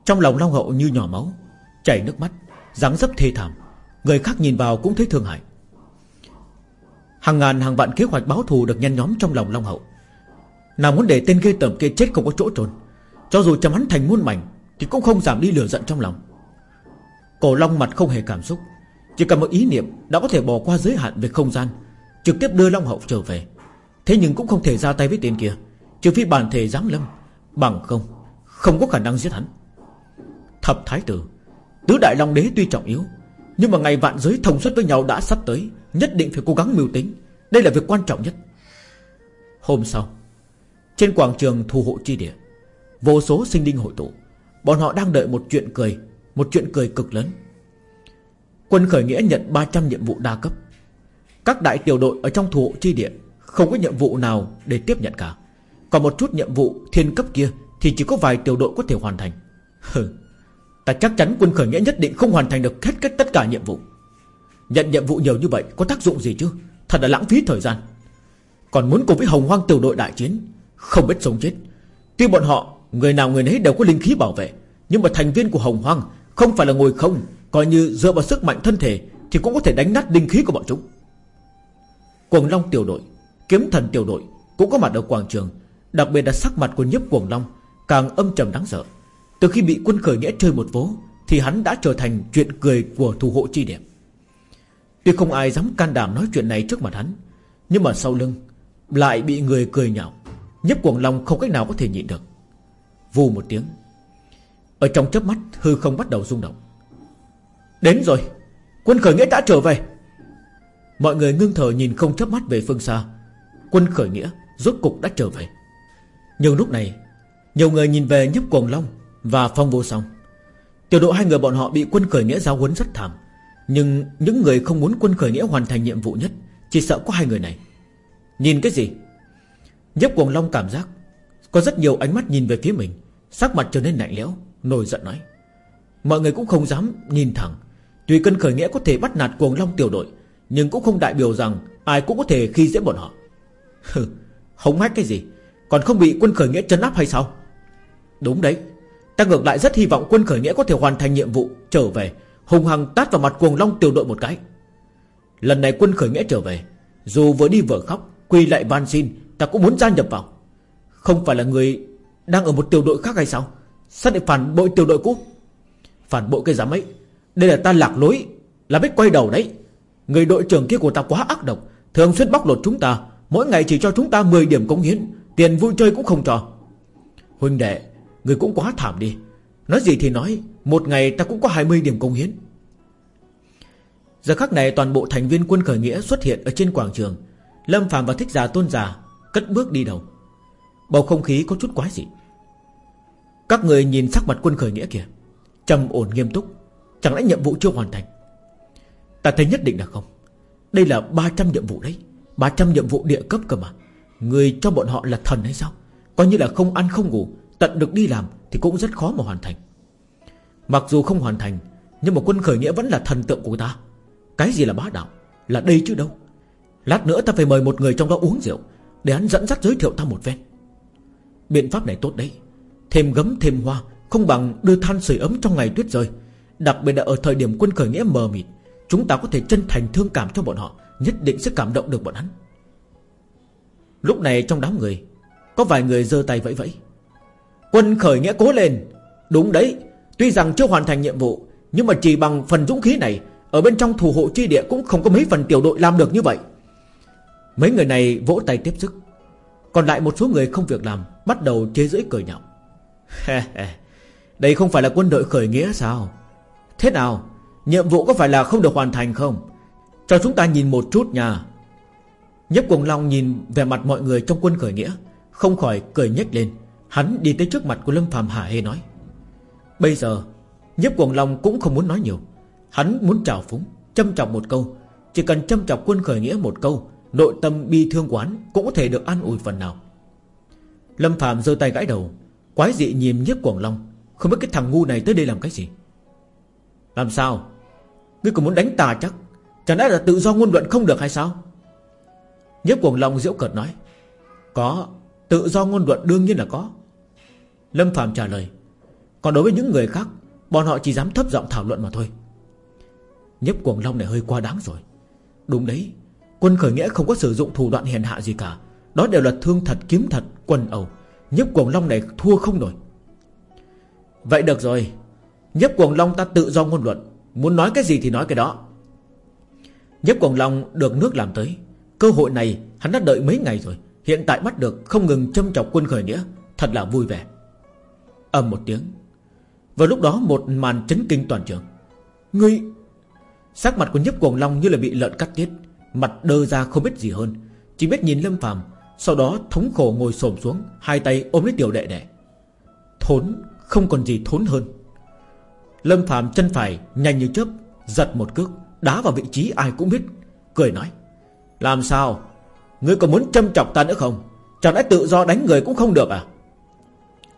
Trong lòng Long Hậu như nhỏ máu, Chảy nước mắt, dáng dấp thê thảm, Người khác nhìn vào cũng thấy thương hại. Hàng ngàn hàng vạn kế hoạch báo thù được nhen nhóm trong lòng Long Hậu nào muốn để tên ghê tởm kia chết không có chỗ trốn. Cho dù chấm hắn thành muôn mảnh, Thì cũng không giảm đi lửa giận trong lòng. Cổ Long mặt không hề cảm xúc. Chỉ cần một ý niệm đã có thể bỏ qua giới hạn về không gian, Trực tiếp đưa Long Hậu trở về. Thế nhưng cũng không thể ra tay với tên kia, Trừ phi bản thể dám lâm. Bằng không Không có khả năng giết hắn. Thập Thái Tử, Tứ Đại Long Đế tuy trọng yếu, Nhưng mà ngày vạn giới thông suất với nhau đã sắp tới, Nhất định phải cố gắng mưu tính. Đây là việc quan trọng nhất. Hôm sau trên quảng trường thu hộ chi địa, Vô số sinh linh hội tụ. Bọn họ đang đợi một chuyện cười, Một chuyện cười cực lớn. Quân khởi nghĩa nhận 300 nhiệm vụ đa cấp. Các đại tiểu đội ở trong thủ hộ chi địa Không có nhiệm vụ nào để tiếp nhận cả. Còn một chút nhiệm vụ thiên cấp kia Thì chỉ có vài tiểu đội có thể hoàn thành. Hừ, Ta chắc chắn quân khởi nghĩa nhất định không hoàn thành được hết kết tất cả nhiệm vụ. Nhận nhiệm vụ nhiều như vậy Có tác dụng gì chứ? Thật là lãng phí thời gian. Còn muốn cùng với hồng hoang tiểu đội đại chiến không biết sống chết. Tuy bọn họ, Người nào người nấy đều có linh khí bảo vệ, Nhưng mà thành viên của hồng hoang Không phải là ngồi không, Coi như dựa vào sức mạnh thân thể Thì cũng có thể đánh nát linh khí của bọn chúng. Cuồng Long tiểu đội, Kiếm thần tiểu đội Cũng có mặt ở quảng trường, Đặc biệt là sắc mặt của nhiếp Cuồng Long Càng âm trầm đáng sợ. Từ khi bị quân khởi nghĩa chơi một vố Thì hắn đã trở thành chuyện cười của thủ hộ chi điểm Tuy không ai dám can đảm nói chuyện này trước mặt hắn, Nhưng mà sau lưng Lại bị người cười nhạo. Nhấp cuồng long không cách nào có thể nhịn được. Vù một tiếng. Ở trong chớp mắt, hư không bắt đầu rung động. Đến rồi, Quân khởi nghĩa đã trở về. Mọi người ngưng thở nhìn không chớp mắt về phương xa. Quân khởi nghĩa Rốt cục đã trở về. Nhưng lúc này, Nhiều người nhìn về nhấp cuồng long Và phong vô song. Tiểu độ hai người bọn họ bị quân khởi nghĩa giáo huấn rất thảm. Nhưng những người không muốn quân khởi nghĩa hoàn thành nhiệm vụ nhất, Chỉ sợ có hai người này. Nhìn cái gì? Nhấp cuồng long cảm giác Có rất nhiều ánh mắt nhìn về phía mình Sắc mặt trở nên lạnh lẽo Nổi giận nói Mọi người cũng không dám nhìn thẳng. Tuy cân khởi nghĩa có thể bắt nạt cuồng long tiểu đội Nhưng cũng không đại biểu rằng Ai cũng có thể khi dễ bọn họ. Hừ, hống hách cái gì? Còn không bị quân khởi nghĩa chấn áp hay sao? Đúng đấy Ta ngược lại rất hy vọng quân khởi nghĩa có thể hoàn thành nhiệm vụ Trở về Hùng hằng tát vào mặt cuồng long tiểu đội một cái. Lần này quân khởi nghĩa trở về Dù vừa đi vừa khóc Quỳ lại van xin Ta cũng muốn gia nhập vào. Không phải là người đang ở một tiểu đội khác hay sao? Sao lại phản bội tiểu đội cũ? Phản bội cái giám ấy. Đây là ta lạc lối, Là biết quay đầu đấy. Người đội trưởng kia của ta quá ác độc. Thường xuyên bóc lột chúng ta. Mỗi ngày chỉ cho chúng ta 10 điểm công hiến. Tiền vui chơi cũng không cho. Huynh đệ, Người cũng quá thảm đi. Nói gì thì nói. Một ngày ta cũng có 20 điểm công hiến. Giờ khắc này toàn bộ thành viên quân khởi nghĩa xuất hiện ở trên quảng trường. Lâm Phạm và Thích Giả Tôn Giả Cất bước đi đầu. Bầu không khí có chút quái dị. Các người nhìn sắc mặt quân khởi nghĩa kìa trầm ổn nghiêm túc, Chẳng lẽ nhiệm vụ chưa hoàn thành? Ta thấy nhất định là không. Đây là 300 nhiệm vụ đấy 300 nhiệm vụ địa cấp cơ mà. Người cho bọn họ là thần hay sao? Coi như là không ăn không ngủ, Tận được đi làm thì cũng rất khó mà hoàn thành. Mặc dù không hoàn thành, Nhưng mà quân khởi nghĩa vẫn là thần tượng của ta. Cái gì là bá đạo? Là đây chứ đâu? Lát nữa ta phải mời một người trong đó uống rượu để hắn dẫn dắt giới thiệu ta một ven Biện pháp này tốt đấy. Thêm gấm, thêm hoa, Không bằng đưa than sưởi ấm trong ngày tuyết rơi. Đặc biệt là ở thời điểm quân khởi nghĩa mờ mịt, Chúng ta có thể chân thành thương cảm cho bọn họ, Nhất định sẽ cảm động được bọn hắn. Lúc này trong đám người, Có vài người giơ tay vẫy vẫy. Quân khởi nghĩa cố lên. Đúng đấy, Tuy rằng chưa hoàn thành nhiệm vụ, Nhưng mà chỉ bằng phần dũng khí này, Ở bên trong thủ hộ chi địa cũng không có mấy phần tiểu đội làm được như vậy. Mấy người này vỗ tay tiếp sức. Còn lại một số người không việc làm, Bắt đầu chế giễu cười nhạo. Đây không phải là quân đội khởi nghĩa sao? Thế nào? Nhiệm vụ có phải là không được hoàn thành không? Cho chúng ta nhìn một chút nha. Nhấp Cuồng Long nhìn về mặt mọi người trong quân khởi nghĩa, Không khỏi cười nhếch lên. Hắn đi tới trước mặt của Lâm Phạm Hà Hê nói. Bây giờ, Nhấp Cuồng Long cũng không muốn nói nhiều. Hắn muốn chào phúng, Châm chọc một câu. Chỉ cần châm chọc quân khởi nghĩa một câu Nội tâm bi thương quán Cũng có thể được an ủi phần nào. Lâm Phạm giơ tay gãi đầu, Quái dị nhìn Nhếp Quảng Long, Không biết cái thằng ngu này tới đây làm cái gì. Làm sao? Ngươi còn muốn đánh ta chắc? Chẳng lẽ là tự do ngôn luận không được hay sao? Nhếp Quảng Long diễu cợt nói, Có, Tự do ngôn luận đương nhiên là có. Lâm Phạm trả lời, Còn đối với những người khác, Bọn họ chỉ dám thấp giọng thảo luận mà thôi. Nhếp Cuồng Long này hơi quá đáng rồi. Đúng đấy Quân khởi nghĩa không có sử dụng thủ đoạn hèn hạ gì cả. Đó đều là thương thật, kiếm thật, Quần ẩu. Nhếp Cuồng Long này thua không nổi. Vậy được rồi. Nhếp Cuồng Long ta tự do ngôn luận. Muốn nói cái gì thì nói cái đó. Nhếp Cuồng Long được nước làm tới. Cơ hội này hắn đã đợi mấy ngày rồi. Hiện tại bắt được không ngừng châm chọc quân khởi nghĩa. Thật là vui vẻ. Ầm một tiếng. Vào lúc đó một màn chấn kinh toàn trường. Ngươi, Sắc mặt của nhấp cuồng long như là bị lợn cắt tiết. Mặt đơ ra không biết gì hơn. Chỉ biết nhìn Lâm phàm, Sau đó thống khổ ngồi xổm xuống, Hai tay ôm lấy tiểu đệ đệ. Thốn, không còn gì thốn hơn. Lâm phàm chân phải nhanh như chớp, Giật một cước, Đá vào vị trí ai cũng biết, Cười nói, Làm sao? Ngươi còn muốn châm chọc ta nữa không? Chẳng lẽ tự do đánh người cũng không được à?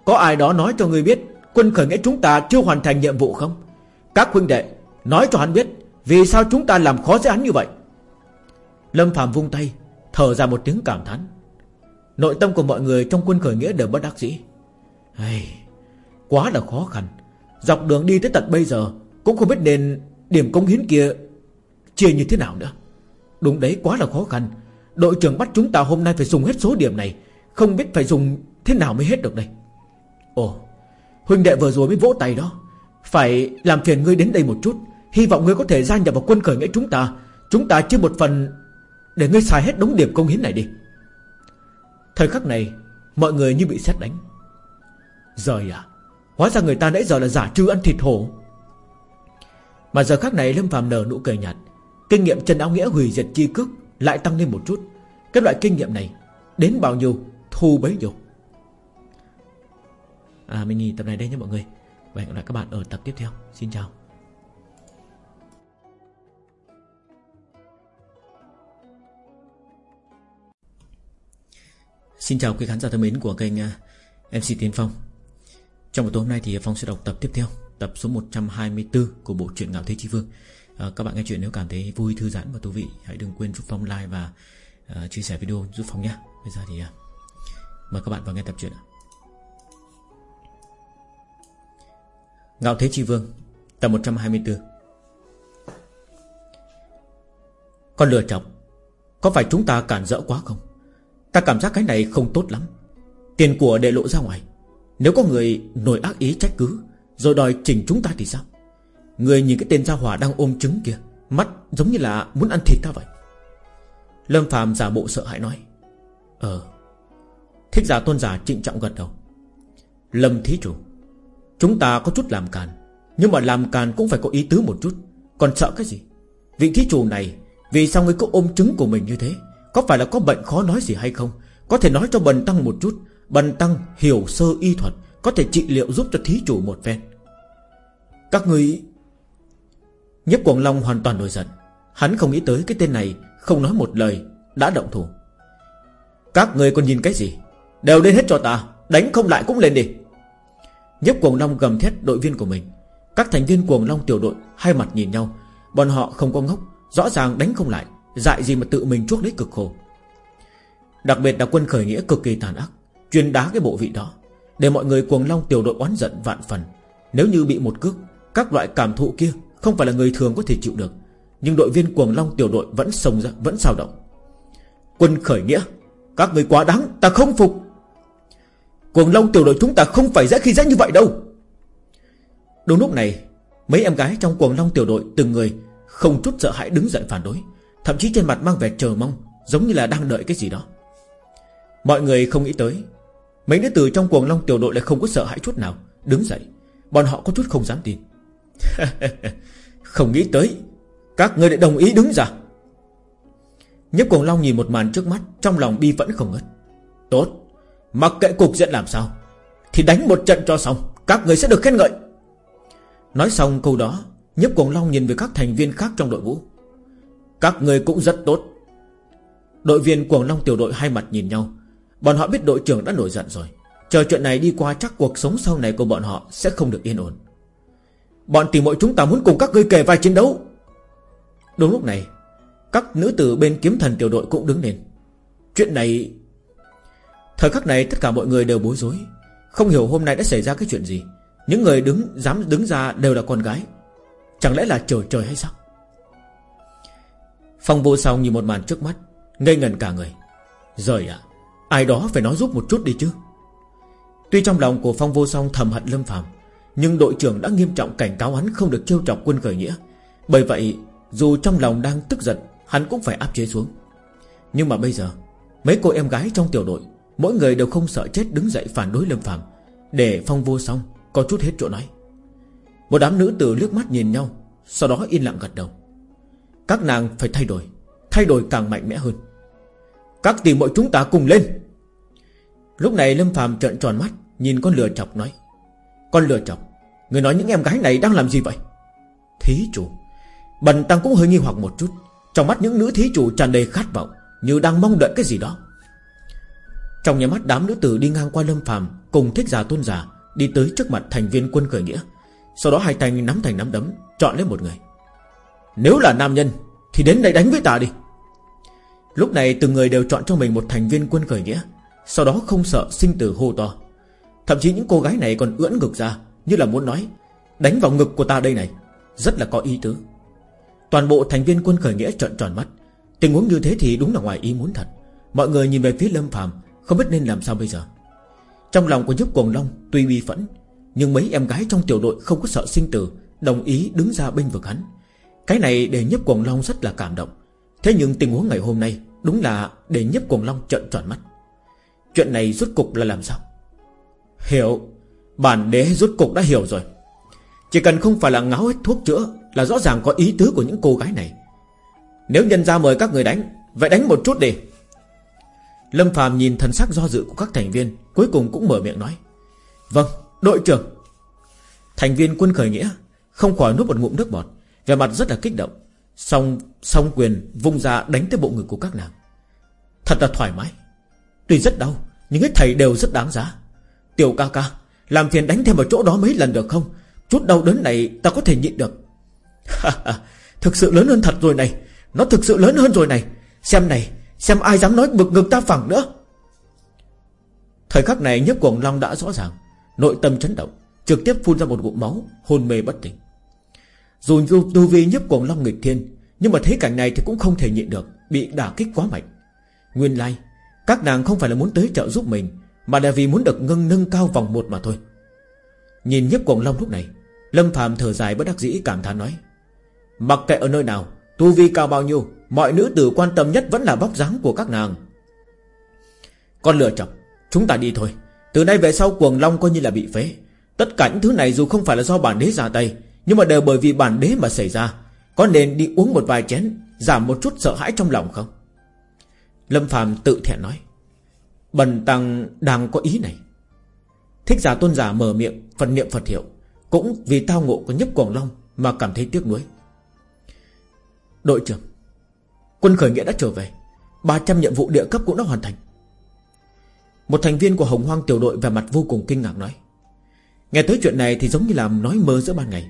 Có ai đó nói cho ngươi biết, Quân khởi nghĩa chúng ta chưa hoàn thành nhiệm vụ không? Các huynh đệ, Nói cho hắn biết, Vì sao chúng ta làm khó dễ hắn như vậy? Lâm Phạm vung tay Thở ra một tiếng cảm thán. Nội tâm của mọi người trong quân khởi nghĩa đều bất đắc dĩ. Hey, Quá là khó khăn. Dọc đường đi tới tận bây giờ Cũng không biết nền điểm công hiến kia Chia như thế nào nữa. Đúng đấy quá là khó khăn. Đội trưởng bắt chúng ta hôm nay phải dùng hết số điểm này Không biết phải dùng thế nào mới hết được đây. Ồ Huynh đệ vừa rồi mới vỗ tay đó. Phải làm phiền ngươi đến đây một chút Hy vọng ngươi có thể gia nhập vào quân khởi nghĩa chúng ta. Chúng ta chia một phần để ngươi xài hết đống điểm công hiến này đi. Thời khắc này, Mọi người như bị xét đánh. Rời à Hóa ra người ta nãy giờ là giả trư ăn thịt hổ. Mà giờ khắc này Lâm phàm nở nụ cười nhạt. Kinh nghiệm Trần Áo Nghĩa hủy diệt chi cước Lại tăng lên một chút. Cái loại kinh nghiệm này, Đến bao nhiêu, thu bấy nhiêu. À mình nghỉ tập này đây nhé mọi người. Và hẹn gặp lại các bạn ở tập tiếp theo. Xin chào. Xin chào quý khán giả thân mến của kênh à, MC Tiến Phong. Trong buổi tối hôm nay thì Phong sẽ đọc tập tiếp theo Tập số 124 của bộ truyện Ngạo Thế Chi Vương. À, Các bạn nghe chuyện nếu cảm thấy vui, thư giãn và thú vị Hãy đừng quên giúp Phong like và uh, chia sẻ video giúp Phong nhé. Bây giờ thì uh, mời các bạn vào nghe tập truyện Ngạo Thế Chi Vương Tập 124 Con lừa chọc Có phải chúng ta cản rỡ quá không? Ta cảm giác cái này không tốt lắm. Tiền của để lộ ra ngoài. Nếu có người nổi ác ý trách cứ, Rồi đòi chỉnh chúng ta thì sao? Người nhìn cái tên gia hỏa đang ôm trứng kia, Mắt giống như là muốn ăn thịt ta vậy. Lâm phàm giả bộ sợ hãi nói. Ờ. Thích giả tôn giả trịnh trọng gật đầu. Lâm thí chủ, Chúng ta có chút làm càn, Nhưng mà làm càn cũng phải có ý tứ một chút. Còn sợ cái gì? Vị thí chủ này, Vì sao ngươi cứ ôm trứng của mình như thế? Có phải là có bệnh khó nói gì hay không? Có thể nói cho bần tăng một chút. Bần tăng hiểu sơ y thuật, Có thể trị liệu giúp cho thí chủ một phen. Các người Nhếp Quảng Long hoàn toàn nổi giận. Hắn không nghĩ tới cái tên này, Không nói một lời, Đã động thủ. Các người còn nhìn cái gì? Đều lên hết cho ta, Đánh không lại cũng lên đi. Nhếp Quảng Long gầm thét đội viên của mình. Các thành viên Quảng Long tiểu đội Hai mặt nhìn nhau. Bọn họ không có ngốc, Rõ ràng đánh không lại. Dại gì mà tự mình chuốc lấy cực khổ. Đặc biệt là quân khởi nghĩa cực kỳ tàn ác, Chuyên đá cái bộ vị đó, Để mọi người cuồng long tiểu đội oán giận vạn phần. Nếu như bị một cước, Các loại cảm thụ kia không phải là người thường có thể chịu được, Nhưng đội viên cuồng long tiểu đội vẫn sông ra, Vẫn sao động. Quân khởi nghĩa, Các người quá đáng, ta không phục. Cuồng long tiểu đội chúng ta không phải dễ khi dễ như vậy đâu. Đúng lúc này, Mấy em gái trong cuồng long tiểu đội Từng người không chút sợ hãi đứng dậy phản đối. Thậm chí trên mặt mang vẻ chờ mong, Giống như là đang đợi cái gì đó. Mọi người không nghĩ tới. Mấy đứa tử trong cuồng long tiểu đội lại không có sợ hãi chút nào. Đứng dậy, Bọn họ có chút không dám tin. Không nghĩ tới, Các người lại đồng ý đứng ra. Nhếp cuồng long nhìn một màn trước mắt, Trong lòng bi vẫn không ngất Tốt, Mặc kệ cục diện làm sao, Thì đánh một trận cho xong, Các người sẽ được khen ngợi. Nói xong câu đó Nhếp cuồng long nhìn về các thành viên khác trong đội ngũ. Các người cũng rất tốt. Đội viên cuồng long tiểu đội hai mặt nhìn nhau. Bọn họ biết đội trưởng đã nổi giận rồi. Chờ chuyện này đi qua chắc cuộc sống sau này của bọn họ Sẽ không được yên ổn. Bọn tìm muội chúng ta muốn cùng các ngươi kề vai chiến đấu. Đúng lúc này, Các nữ tử bên kiếm thần tiểu đội cũng đứng lên. Chuyện này, Thời khắc này tất cả mọi người đều bối rối. Không hiểu hôm nay đã xảy ra cái chuyện gì. Những người đứng, dám đứng ra đều là con gái. Chẳng lẽ là trời trời hay sao? Phong vô song nhìn một màn trước mắt, Ngây ngần cả người. Rời ạ, Ai đó phải nói giúp một chút đi chứ. Tuy trong lòng của Phong vô song thầm hận Lâm Phạm Nhưng đội trưởng đã nghiêm trọng cảnh cáo hắn Không được trêu chọc quân khởi nghĩa. Bởi vậy, dù trong lòng đang tức giận, Hắn cũng phải áp chế xuống. Nhưng mà bây giờ, Mấy cô em gái trong tiểu đội, Mỗi người đều không sợ chết đứng dậy phản đối Lâm Phạm Để Phong vô song Có chút hết chỗ nói. Một đám nữ tử liếc mắt nhìn nhau, Sau đó yên lặng gật đầu. Các nàng phải thay đổi Thay đổi càng mạnh mẽ hơn. Các tỷ mọi chúng ta cùng lên. Lúc này Lâm phàm trợn tròn mắt, Nhìn con lừa chọc nói, Con lừa chọc, Người nói những em gái này đang làm gì vậy? Thí chủ, Bần tăng cũng hơi nghi hoặc một chút, Trong mắt những nữ thí chủ tràn đầy khát vọng, Như đang mong đợi cái gì đó. Trong nhà mắt đám nữ tử đi ngang qua Lâm phàm Cùng thích giả tôn giả Đi tới trước mặt thành viên quân khởi nghĩa, Sau đó hai thành nắm thành nắm đấm, Chọn lấy một người. Nếu là nam nhân, Thì đến đây đánh với ta đi. Lúc này từng người đều chọn cho mình một thành viên quân khởi nghĩa, Sau đó không sợ sinh tử hô to. Thậm chí những cô gái này còn ưỡn ngực ra, Như là muốn nói, Đánh vào ngực của ta đây này. Rất là có ý tứ. Toàn bộ thành viên quân khởi nghĩa trợn tròn mắt. Tình huống như thế thì đúng là ngoài ý muốn thật. Mọi người nhìn về phía Lâm Phàm, Không biết nên làm sao bây giờ. Trong lòng của giúp cuồng long tuy bi phẫn, Nhưng mấy em gái trong tiểu đội không có sợ sinh tử, Đồng ý đứng ra binh vực hắn. Cái này để nhấp cuồng long rất là cảm động. Thế nhưng tình huống ngày hôm nay Đúng là để nhấp cuồng long trợn tròn mắt. Chuyện này rốt cục là làm sao? Hiểu. Bản đế rốt cục đã hiểu rồi. Chỉ cần không phải là ngáo hết thuốc chữa Là rõ ràng có ý tứ của những cô gái này. Nếu nhân ra mời các người đánh, Vậy đánh một chút đi. Lâm Phàm nhìn thần sắc do dự của các thành viên, Cuối cùng cũng mở miệng nói. Vâng đội trưởng. Thành viên quân khởi nghĩa, Không khỏi nuốt một ngụm nước bọt. Về mặt rất là kích động. Xong, xong quyền vung ra đánh tới bộ ngực của các nàng. Thật là thoải mái. Tuy rất đau Nhưng hết thầy đều rất đáng giá. Tiểu ca ca Làm phiền đánh thêm vào chỗ đó mấy lần được không? Chút đau đớn này ta có thể nhịn được. Thực sự lớn hơn thật rồi này. Nó thực sự lớn hơn rồi này. Xem này Xem ai dám nói bực ngực ta phẳng nữa. Thời khắc này nhấp cuồng long đã rõ ràng. Nội tâm chấn động Trực tiếp phun ra một ngụm máu Hôn mê bất tỉnh. Dù tu vi nhấp cuồng long nghịch thiên Nhưng mà thấy cảnh này thì cũng không thể nhịn được Bị đả kích quá mạnh. Nguyên lai Các nàng không phải là muốn tới trợ giúp mình Mà là vì muốn được ngưng nâng cao vòng một mà thôi. Nhìn nhấp cuồng long lúc này Lâm phàm thở dài bất đắc dĩ cảm thán nói Mặc kệ ở nơi nào Tu vi cao bao nhiêu Mọi nữ tử quan tâm nhất vẫn là bóc dáng của các nàng. Con lựa chọc, Chúng ta đi thôi. Từ nay về sau cuồng long coi như là bị phế. Tất cả những thứ này dù không phải là do bản đế ra tay nhưng mà đều bởi vì bản đế mà xảy ra, Có nên đi uống một vài chén, Giảm một chút sợ hãi trong lòng không? Lâm phàm tự thẹn nói, Bần tăng đang có ý này. Thích giả tôn giả mở miệng Phần niệm Phật hiệu, Cũng vì tao ngộ của nhấp quảng long Mà cảm thấy tiếc nuối. Đội trưởng, Quân khởi nghĩa đã trở về 300 nhiệm vụ địa cấp cũng đã hoàn thành. Một thành viên của Hồng Hoang tiểu đội Về mặt vô cùng kinh ngạc nói, Nghe tới chuyện này thì giống như là nói mơ giữa ban ngày.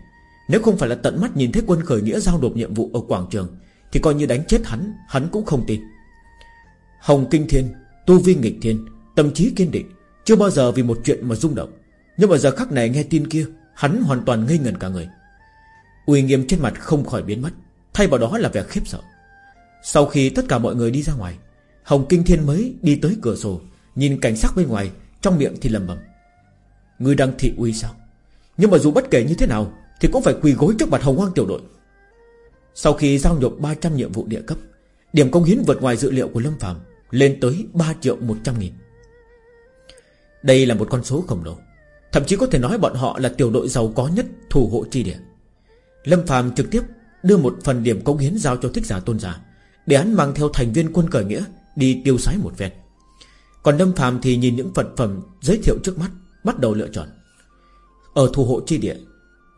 Nếu không phải là tận mắt nhìn thấy quân khởi nghĩa Giao nộp nhiệm vụ ở quảng trường, Thì coi như đánh chết hắn Hắn cũng không tin. Hồng Kinh Thiên, Tu Vi Nghịch Thiên, Tâm trí kiên định, Chưa bao giờ vì một chuyện mà rung động. Nhưng mà giờ khắc này nghe tin kia, Hắn hoàn toàn ngây ngần cả người. Uy nghiêm trên mặt không khỏi biến mất, Thay vào đó là vẻ khiếp sợ. Sau khi tất cả mọi người đi ra ngoài, Hồng Kinh Thiên mới đi tới cửa sổ, Nhìn cảnh sắc bên ngoài, Trong miệng thì lầm bầm Người đang thị uy sao? Nhưng mà dù bất kể như thế nào thì cũng phải quỳ gối trước mặt hồng hoang tiểu đội. Sau khi giao nộp 300 nhiệm vụ địa cấp, Điểm công hiến vượt ngoài dự liệu của Lâm Phạm Lên tới 3 triệu 100 nghìn. Đây là một con số khổng lồ, Thậm chí có thể nói bọn họ là tiểu đội giàu có nhất thủ hộ chi địa. Lâm Phạm trực tiếp Đưa một phần điểm công hiến giao cho thích giả tôn giả, Để hắn mang theo thành viên quân cờ nghĩa Đi tiêu sái một ven Còn Lâm Phàm thì nhìn những vật phẩm Giới thiệu trước mắt, Bắt đầu lựa chọn. Ở thủ hộ chi địa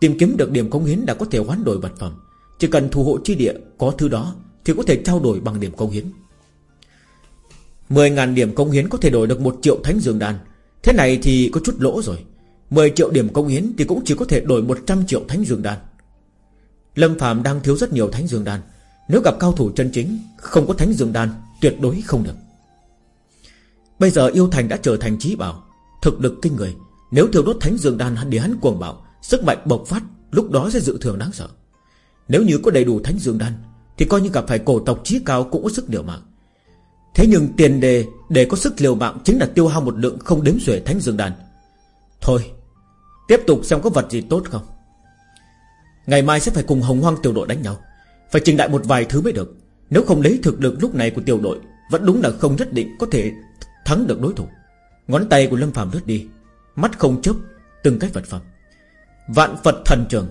Tìm kiếm được điểm công hiến đã có thể hoán đổi vật phẩm. Chỉ cần thủ hộ chi địa có thứ đó Thì có thể trao đổi bằng điểm công hiến. 10.000 điểm công hiến có thể đổi được 1 triệu thánh dương đan. Thế này thì có chút lỗ rồi. 10 triệu điểm công hiến thì cũng chỉ có thể đổi 100 triệu thánh dương đan. Lâm Phạm đang thiếu rất nhiều thánh dương đan. Nếu gặp cao thủ chân chính, Không có thánh dương đan, Tuyệt đối không được. Bây giờ yêu thành đã trở thành trí bảo, Thực lực kinh người. Nếu thiêu đốt thánh dương đan để hắn cuồng bạo. Sức mạnh bộc phát Lúc đó sẽ dự thường đáng sợ. Nếu như có đầy đủ thánh dương đan, Thì coi như gặp phải cổ tộc trí cao cũng có sức liều mạng. Thế nhưng tiền đề Để có sức liều mạng chính là tiêu hao một lượng Không đếm xuể thánh dương đan. Thôi, Tiếp tục xem có vật gì tốt không. Ngày mai sẽ phải cùng hồng hoang tiểu đội đánh nhau. Phải trình đại một vài thứ mới được. Nếu không lấy thực lực lúc này của tiểu đội, Vẫn đúng là không nhất định có thể thắng được đối thủ. Ngón tay của Lâm Phạm lướt đi, Mắt không chớp Từng cái vật phẩm. Vạn Phật thần trường.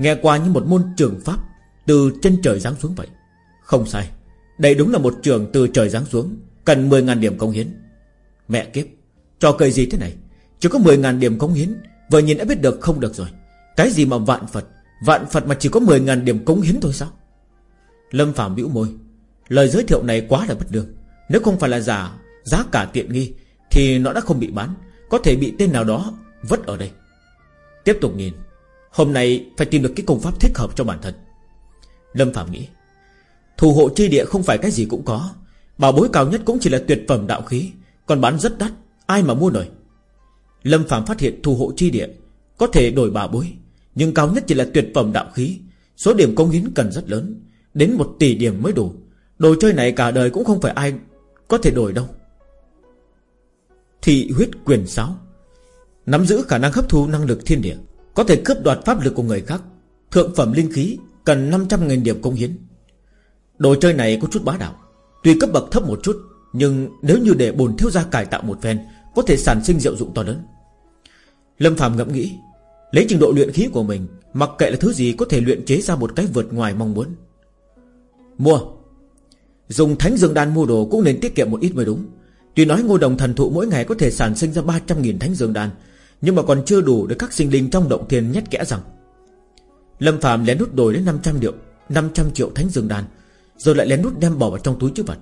Nghe qua như một môn trường pháp Từ trên trời giáng xuống vậy. Không sai, Đây đúng là một trường từ trời giáng xuống, Cần 10.000 điểm công hiến. Mẹ kiếp, Trò cười gì thế này? Chỉ có 10.000 điểm công hiến, Vừa nhìn đã biết được không được rồi. Cái gì mà vạn Phật? Vạn Phật mà chỉ có 10.000 điểm cống hiến thôi sao? Lâm Phạm bĩu môi. Lời giới thiệu này quá là bất đường. Nếu không phải là giả, Giá cả tiện nghi, Thì nó đã không bị bán. Có thể bị tên nào đó vất ở đây. Tiếp tục nhìn. Hôm nay phải tìm được cái công pháp thích hợp cho bản thân. Lâm Phạm nghĩ, Thủ hộ chi địa không phải cái gì cũng có. Bảo bối cao nhất cũng chỉ là tuyệt phẩm đạo khí, Còn bán rất đắt, Ai mà mua nổi. Lâm Phạm phát hiện thủ hộ chi địa Có thể đổi bảo bối, nhưng cao nhất chỉ là tuyệt phẩm đạo khí, Số điểm công hiến cần rất lớn, Đến một tỷ điểm mới đủ. Đồ chơi này cả đời cũng không phải ai Có thể đổi đâu. Thị huyết quyền sáo. Nắm giữ khả năng hấp thu năng lực thiên địa, Có thể cướp đoạt pháp lực của người khác. Thượng phẩm linh khí, Cần 500.000 điểm công hiến. Đồ chơi này có chút bá đạo, Tuy cấp bậc thấp một chút, Nhưng nếu như để bồn thiếu gia cải tạo một phen, Có thể sản sinh diệu dụng to lớn. Lâm Phạm ngẫm nghĩ, Lấy trình độ luyện khí của mình, Mặc kệ là thứ gì có thể luyện chế ra một cái vượt ngoài mong muốn. Mua. Dùng thánh dương đan mua đồ cũng nên tiết kiệm một ít mới đúng. Tuy nói Ngô đồng thần thụ mỗi ngày có thể sản sinh ra 300.000 thánh dương đan nhưng mà còn chưa đủ để các sinh linh trong động thiên nhét kẽ rằng, Lâm Phạm lén nút đổi đến 500 triệu 500 triệu thánh dương đan, Rồi lại lén nút đem bỏ vào trong túi chữ vật.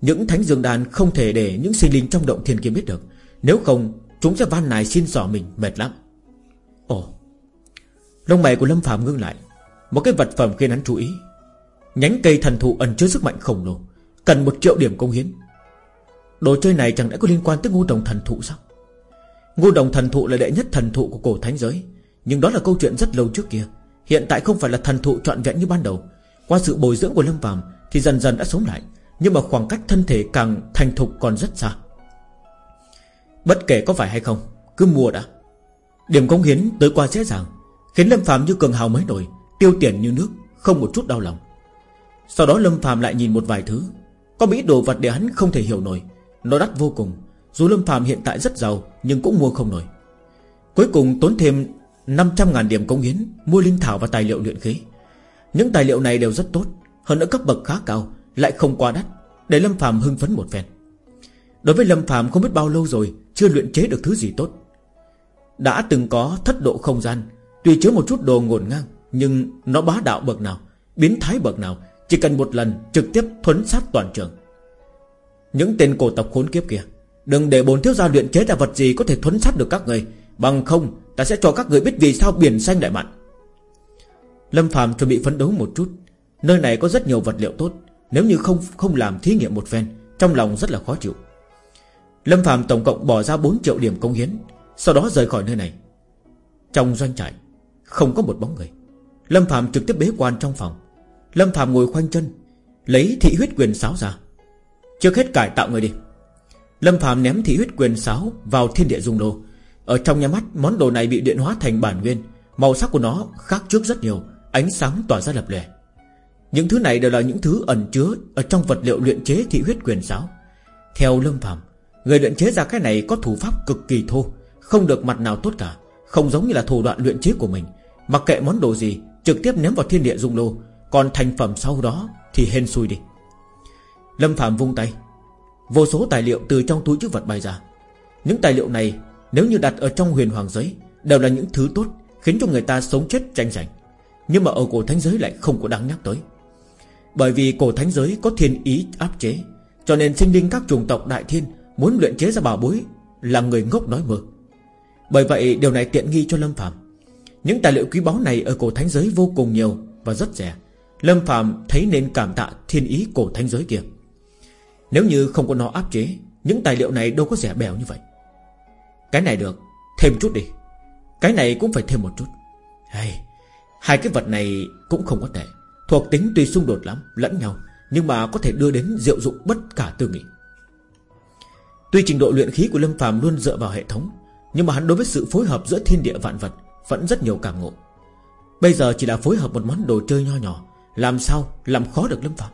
Những thánh dương đan không thể để những sinh linh trong động thiên kia biết được. Nếu không, Chúng sẽ van nài xin xỏ mình mệt lắm. Ồ, Lông mày của Lâm Phạm ngưng lại. Một cái vật phẩm khiến hắn chú ý. Nhánh cây thần thụ ẩn chứa sức mạnh khổng lồ, Cần một triệu điểm công hiến. Đồ chơi này chẳng lẽ có liên quan tới ngô đồng thần thụ sao? Ngô đồng thần thụ là đệ nhất thần thụ của cổ thánh giới. Nhưng đó là câu chuyện rất lâu trước kia. Hiện tại không phải là thần thụ trọn vẹn như ban đầu. Qua sự bồi dưỡng của Lâm Phàm Thì dần dần đã sống lại. Nhưng mà khoảng cách thân thể càng thành thục còn rất xa. Bất kể có phải hay không, Cứ mua đã. Điểm công hiến tới qua dễ dàng, Khiến Lâm Phạm như cường hào mới nổi, Tiêu tiền như nước, Không một chút đau lòng. Sau đó Lâm Phạm lại nhìn một vài thứ. Có mỹ đồ vật để hắn không thể hiểu nổi. Nó đắt vô cùng. Dù Lâm Phạm hiện tại rất giàu nhưng cũng mua không nổi. Cuối cùng tốn thêm 500.000 điểm công hiến, Mua linh thảo và tài liệu luyện khí. Những tài liệu này đều rất tốt, Hơn nữa cấp bậc khá cao, Lại không quá đắt, Để Lâm Phàm hưng phấn một phen. Đối với Lâm Phàm không biết bao lâu rồi, Chưa luyện chế được thứ gì tốt. Đã từng có thất độ không gian, Tuy chứa một chút đồ ngổn ngang, Nhưng nó bá đạo bậc nào, Biến thái bậc nào, Chỉ cần một lần trực tiếp thuấn sát toàn trường. Những tên cổ tộc khốn kiếp kia Đừng để bốn thiếu gia luyện chế ra vật gì Có thể thuấn sát được các người. Bằng không, ta sẽ cho các người biết vì sao biển xanh đại mặn Lâm Phạm chuẩn bị phấn đấu một chút. Nơi này có rất nhiều vật liệu tốt. Nếu như không không làm thí nghiệm một phen, Trong lòng rất là khó chịu. Lâm Phạm tổng cộng bỏ ra 4 triệu điểm công hiến, Sau đó rời khỏi nơi này. Trong doanh trại, Không có một bóng người. Lâm Phạm trực tiếp bế quan trong phòng. Lâm Phạm ngồi khoanh chân, Lấy thị huyết quyền sáo ra. Trước hết cải tạo người đi. Lâm Phạm ném thị huyết quyền sáo vào thiên địa dung đồ. Ở trong nhà mắt, Món đồ này bị điện hóa thành bản nguyên. Màu sắc của nó khác trước rất nhiều, Ánh sáng tỏa ra lập lè. Những thứ này đều là những thứ ẩn chứa Ở trong vật liệu luyện chế thị huyết quyền sáo. Theo Lâm Phạm, Người luyện chế ra cái này có thủ pháp cực kỳ thô, Không được mặt nào tốt cả, Không giống như là thủ đoạn luyện chế của mình. Mặc kệ món đồ gì, Trực tiếp ném vào thiên địa dung lô Còn thành phẩm sau đó thì hên xui đi. Lâm Phạm vung tay Vô số tài liệu từ trong túi chữ vật bay ra. Những tài liệu này, Nếu như đặt ở trong huyền hoàng giới, Đều là những thứ tốt, Khiến cho người ta sống chết tranh giành. Nhưng mà ở cổ thánh giới lại không có đáng nhắc tới. Bởi vì cổ thánh giới có thiên ý áp chế, Cho nên sinh linh các chủng tộc đại thiên Muốn luyện chế ra bảo bối Là người ngốc nói mơ. Bởi vậy, điều này tiện nghi cho Lâm Phạm Những tài liệu quý báu này ở cổ thánh giới vô cùng nhiều Và rất rẻ. Lâm Phạm thấy nên cảm tạ thiên ý cổ thánh giới kia. Nếu như không có nó áp chế Những tài liệu này đâu có rẻ bèo như vậy. Cái này được Thêm chút đi. Cái này cũng phải thêm một chút. Hey, Hai cái vật này cũng không có tệ. Thuộc tính tuy xung đột lắm Lẫn nhau Nhưng mà có thể đưa đến diệu dụng bất cả tư nghị. Tuy trình độ luyện khí của Lâm Phàm luôn dựa vào hệ thống Nhưng mà hắn đối với sự phối hợp giữa thiên địa vạn vật Vẫn rất nhiều cảm ngộ. Bây giờ chỉ là phối hợp một món đồ chơi nho nhỏ Làm sao làm khó được Lâm Phàm?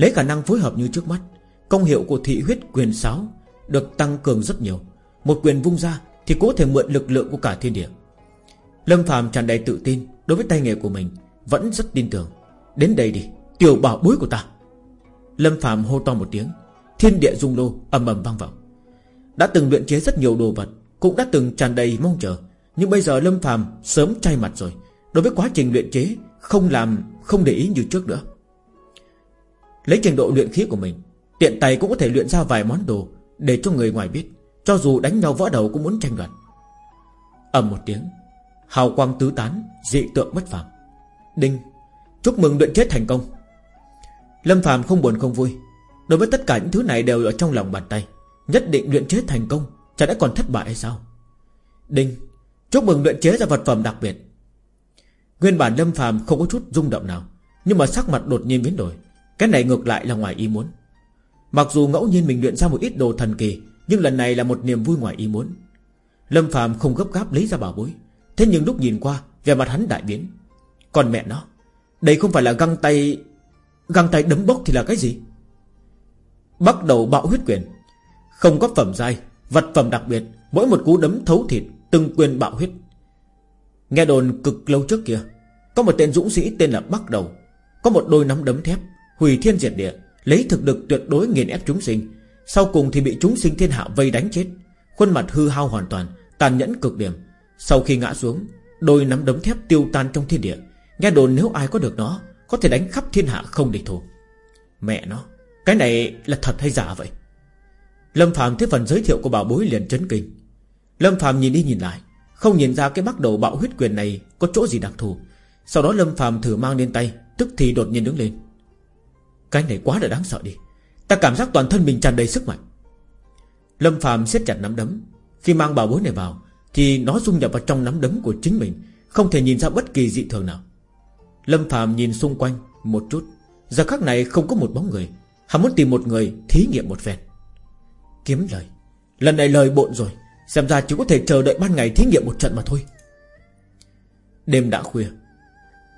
Lấy khả năng phối hợp như trước mắt, Công hiệu của thị huyết quyền sáo Được tăng cường rất nhiều. Một quyền vung ra thì có thể mượn lực lượng của cả thiên địa. Lâm Phàm tràn đầy tự tin Đối với tay nghề của mình, Vẫn rất tin tưởng. Đến đây đi, Tiểu bảo bối của ta. Lâm Phàm hô to một tiếng, Thiên địa dung lô ầm ầm vang vọng. Đã từng luyện chế rất nhiều đồ vật, Cũng đã từng tràn đầy mong chờ. Nhưng bây giờ Lâm Phàm sớm chay mặt rồi, Đối với quá trình luyện chế Không làm, không để ý như trước nữa. Lấy trình độ luyện khí của mình, Tiện tay cũng có thể luyện ra vài món đồ Để cho người ngoài biết, Cho dù đánh nhau võ đầu cũng muốn tranh đoạt. Ầm một tiếng, Hào quang tứ tán, Dị tượng bất phàm. Đinh, Chúc mừng luyện chế thành công. Lâm Phàm không buồn không vui, Đối với tất cả những thứ này đều ở trong lòng bàn tay, Nhất định luyện chế thành công, Chả đã còn thất bại hay sao? Đinh, Chúc mừng luyện chế ra vật phẩm đặc biệt. Nguyên bản Lâm Phàm không có chút rung động nào, Nhưng mà sắc mặt đột nhiên biến đổi cái này ngược lại là ngoài ý muốn. Mặc dù ngẫu nhiên mình luyện ra một ít đồ thần kỳ, Nhưng lần này là một niềm vui ngoài ý muốn. Lâm Phàm không gấp gáp lấy ra bảo bối. Thế nhưng lúc nhìn qua Về mặt hắn đại biến. Còn mẹ nó, Đây không phải là găng tay Găng tay đấm bốc thì là cái gì? Bắt đầu bạo huyết quyền Không có phẩm dai Vật phẩm đặc biệt, Mỗi một cú đấm thấu thịt, Từng quyền bạo huyết. Nghe đồn cực lâu trước kia, Có một tên dũng sĩ tên là Bắc Đầu, Có một đôi nắm đấm thép Hủy thiên diệt địa, Lấy thực lực tuyệt đối nghiền ép chúng sinh. Sau cùng thì bị chúng sinh thiên hạ vây đánh chết. Khuôn mặt hư hao hoàn toàn, Tàn nhẫn cực điểm. Sau khi ngã xuống, Đôi nắm đấm thép tiêu tan trong thiên địa. Nghe đồn nếu ai có được nó, Có thể đánh khắp thiên hạ không địch thủ. Mẹ nó, Cái này là thật hay giả vậy? Lâm phàm thấy phần giới thiệu của bảo bối liền chấn kinh. Lâm phàm nhìn đi nhìn lại, Không nhìn ra cái bắt đầu bạo huyết quyền này Có chỗ gì đặc thù. Sau đó Lâm phàm thử mang lên tay, Tức thì đột nhiên đứng lên. Cái này quá là đáng sợ đi. Ta cảm giác toàn thân mình tràn đầy sức mạnh. Lâm Phạm siết chặt nắm đấm. Khi mang bảo bối này vào, Thì nó dung nhập vào trong nắm đấm của chính mình, Không thể nhìn ra bất kỳ dị thường nào. Lâm Phạm nhìn xung quanh một chút. Giờ khắc này không có một bóng người. Hắn muốn tìm một người thí nghiệm một phen. Kiếm lời. Lần này lời bộn rồi. Xem ra chỉ có thể chờ đợi ban ngày thí nghiệm một trận mà thôi. Đêm đã khuya,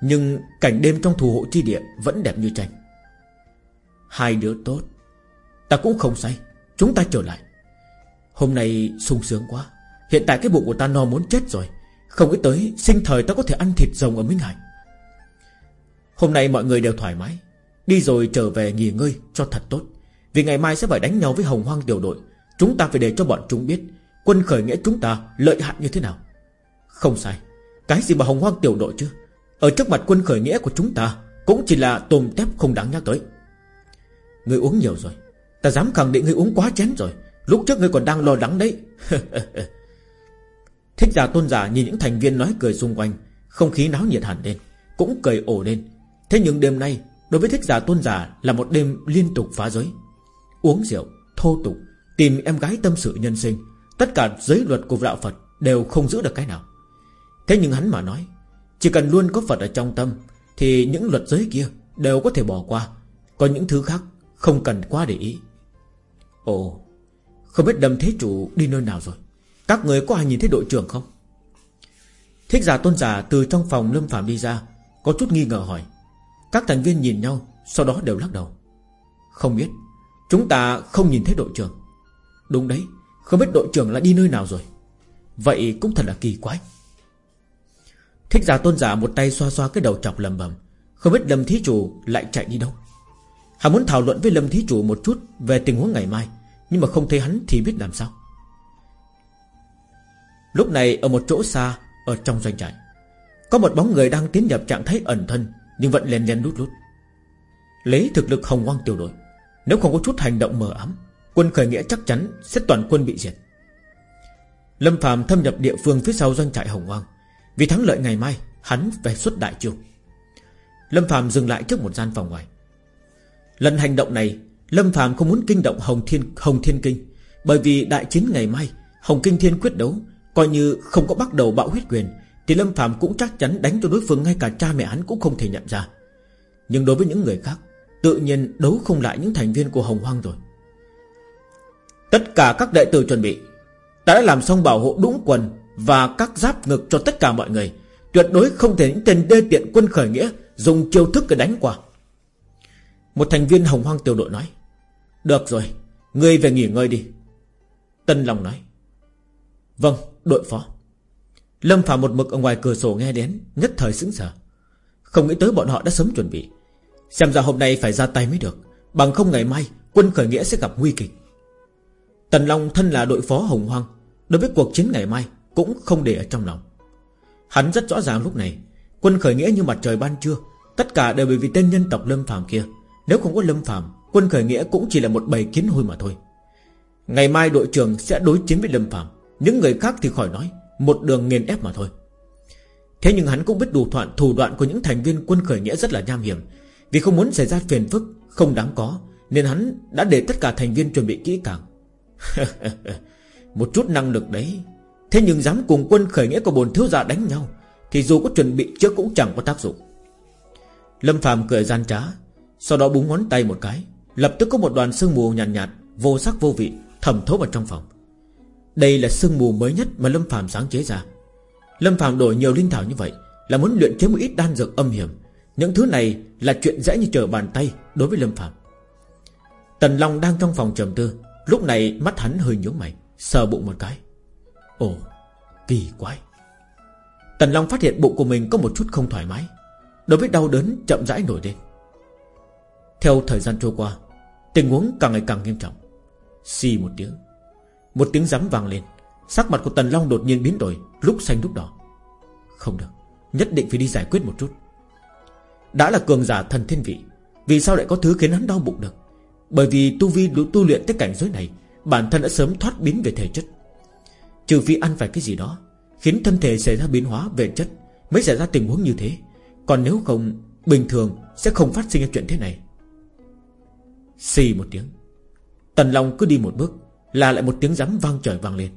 Nhưng cảnh đêm trong thủ hộ chi địa Vẫn đẹp như tranh. Hai đứa tốt. Ta cũng không say. Chúng ta trở lại. Hôm nay sung sướng quá. Hiện tại cái bụng của ta no muốn chết rồi. Không nghĩ tới sinh thời ta có thể ăn thịt rồng ở Minh Hải. Hôm nay mọi người đều thoải mái. Đi rồi trở về nghỉ ngơi cho thật tốt. Vì ngày mai sẽ phải đánh nhau với hồng hoang tiểu đội. Chúng ta phải để cho bọn chúng biết Quân khởi nghĩa chúng ta lợi hại như thế nào. Không sai. Cái gì mà hồng hoang tiểu đội chứ? Ở trước mặt quân khởi nghĩa của chúng ta Cũng chỉ là tôm tép không đáng nhắc tới. Người uống nhiều rồi. Ta dám khẳng định người uống quá chén rồi. Lúc trước người còn đang lo lắng đấy. Thích giả tôn giả nhìn những thành viên nói cười xung quanh. Không khí náo nhiệt hẳn lên Cũng cười ổ lên. Thế nhưng đêm nay Đối với thích giả tôn giả là một đêm liên tục phá giới. Uống rượu, thô tục Tìm em gái tâm sự nhân sinh. Tất cả giới luật của đạo Phật Đều không giữ được cái nào. Thế nhưng hắn mà nói Chỉ cần luôn có Phật ở trong tâm Thì những luật giới kia đều có thể bỏ qua. Còn những thứ khác không cần quá để ý. Ồ, Không biết đâm thế chủ đi nơi nào rồi? Các người có ai nhìn thấy đội trưởng không? Thích giả tôn giả từ trong phòng lâm phạm đi ra, Có chút nghi ngờ hỏi. Các thành viên nhìn nhau, Sau đó đều lắc đầu. Không biết, Chúng ta không nhìn thấy đội trưởng. Đúng đấy, Không biết đội trưởng là đi nơi nào rồi. Vậy cũng thật là kỳ quái. Thích giả tôn giả một tay xoa xoa cái đầu chọc lầm bầm. Không biết lâm thí chủ lại chạy đi đâu? Hắn muốn thảo luận với lâm thí chủ một chút Về tình huống ngày mai, Nhưng mà không thấy hắn thì biết làm sao. Lúc này ở một chỗ xa, Ở trong doanh trại, Có một bóng người đang tiến nhập trạng thái ẩn thân, Nhưng vẫn len len lút lút. Lấy thực lực hồng quang tiểu đội Nếu không có chút hành động mờ ám, Quân khởi nghĩa chắc chắn sẽ toàn quân bị diệt. Lâm Phạm thâm nhập địa phương phía sau doanh trại Hồng Hoang, Vì thắng lợi ngày mai, Hắn phải xuất đại chiêu. Lâm Phạm dừng lại trước một gian phòng ngoài Lần hành động này, Lâm Phạm không muốn kinh động Hồng Thiên Hồng Thiên Kinh, Bởi vì đại chiến ngày mai, Hồng Kinh Thiên quyết đấu, Coi như không có bắt đầu bạo huyết quyền, Thì Lâm Phạm cũng chắc chắn đánh cho đối phương, Ngay cả cha mẹ hắn cũng không thể nhận ra. Nhưng đối với những người khác, Tự nhiên đấu không lại những thành viên của Hồng Hoang rồi. Tất cả các đệ tử chuẩn bị, Ta đã làm xong bảo hộ đũng quần Và các giáp ngực cho tất cả mọi người, Tuyệt đối không thể những tên đê tiện quân khởi nghĩa Dùng chiêu thức để đánh qua. Một thành viên hồng hoang tiểu đội nói, Được rồi, Ngươi về nghỉ ngơi đi. Tân Long nói Vâng đội phó. Lâm Phạm một mực ở ngoài cửa sổ nghe đến, Nhất thời sững sờ. Không nghĩ tới bọn họ đã sớm chuẩn bị. Xem ra hôm nay phải ra tay mới được, Bằng không ngày mai, quân khởi nghĩa sẽ gặp nguy kịch. Tần Long thân là đội phó hồng hoang, Đối với cuộc chiến ngày mai Cũng không để ở trong lòng. Hắn rất rõ ràng lúc này, Quân khởi nghĩa như mặt trời ban trưa, Tất cả đều bởi vì tên nhân tộc Lâm Phàm kia nếu không có Lâm phạm Quân khởi nghĩa cũng chỉ là một bầy kiến hôi mà thôi. Ngày mai đội trưởng sẽ đối chiến với Lâm phạm Những người khác thì khỏi nói, Một đường nghiền ép mà thôi. Thế nhưng hắn cũng biết đủ thoạn thủ đoạn của những thành viên quân khởi nghĩa rất là nham hiểm. Vì không muốn xảy ra phiền phức, Không đáng có, Nên hắn đã để tất cả thành viên chuẩn bị kỹ càng. Một chút năng lực đấy. Thế nhưng dám cùng quân khởi nghĩa của bồn thiếu gia đánh nhau, Thì dù có chuẩn bị trước cũng chẳng có tác dụng. Lâm phạm cười gian trá. Sau đó búng ngón tay một cái Lập tức có một đoàn sương mù nhàn nhạt, nhạt Vô sắc vô vị thẩm thấu vào trong phòng. Đây là sương mù mới nhất mà Lâm phàm sáng chế ra. Lâm phàm đổi nhiều linh thảo như vậy Là muốn luyện chế một ít đan dược âm hiểm. Những thứ này là chuyện dễ như trở bàn tay Đối với Lâm phàm. Tần Long đang trong phòng trầm tư Lúc này mắt hắn hơi nhướng mày Sờ bụng một cái. Ồ kỳ quái. Tần Long phát hiện bụng của mình có một chút không thoải mái Đối với đau đớn chậm rãi nổi lên. Theo thời gian trôi qua, Tình huống càng ngày càng nghiêm trọng. Xì một tiếng Một tiếng rắm vang lên. Sắc mặt của Tần Long đột nhiên biến đổi, Lúc xanh lúc đỏ. Không được, Nhất định phải đi giải quyết một chút. Đã là cường giả thần thiên vị, Vì sao lại có thứ khiến hắn đau bụng được? Bởi vì tu vi tu luyện tới cảnh giới này, Bản thân đã sớm thoát biến về thể chất. Trừ phi ăn phải cái gì đó, Khiến thân thể xảy ra biến hóa về chất, Mới xảy ra tình huống như thế. Còn nếu không, Bình thường sẽ không phát sinh ra chuyện thế này. Xì một tiếng. Tần Long cứ đi một bước, Là lại một tiếng rắm vang trời vang lên.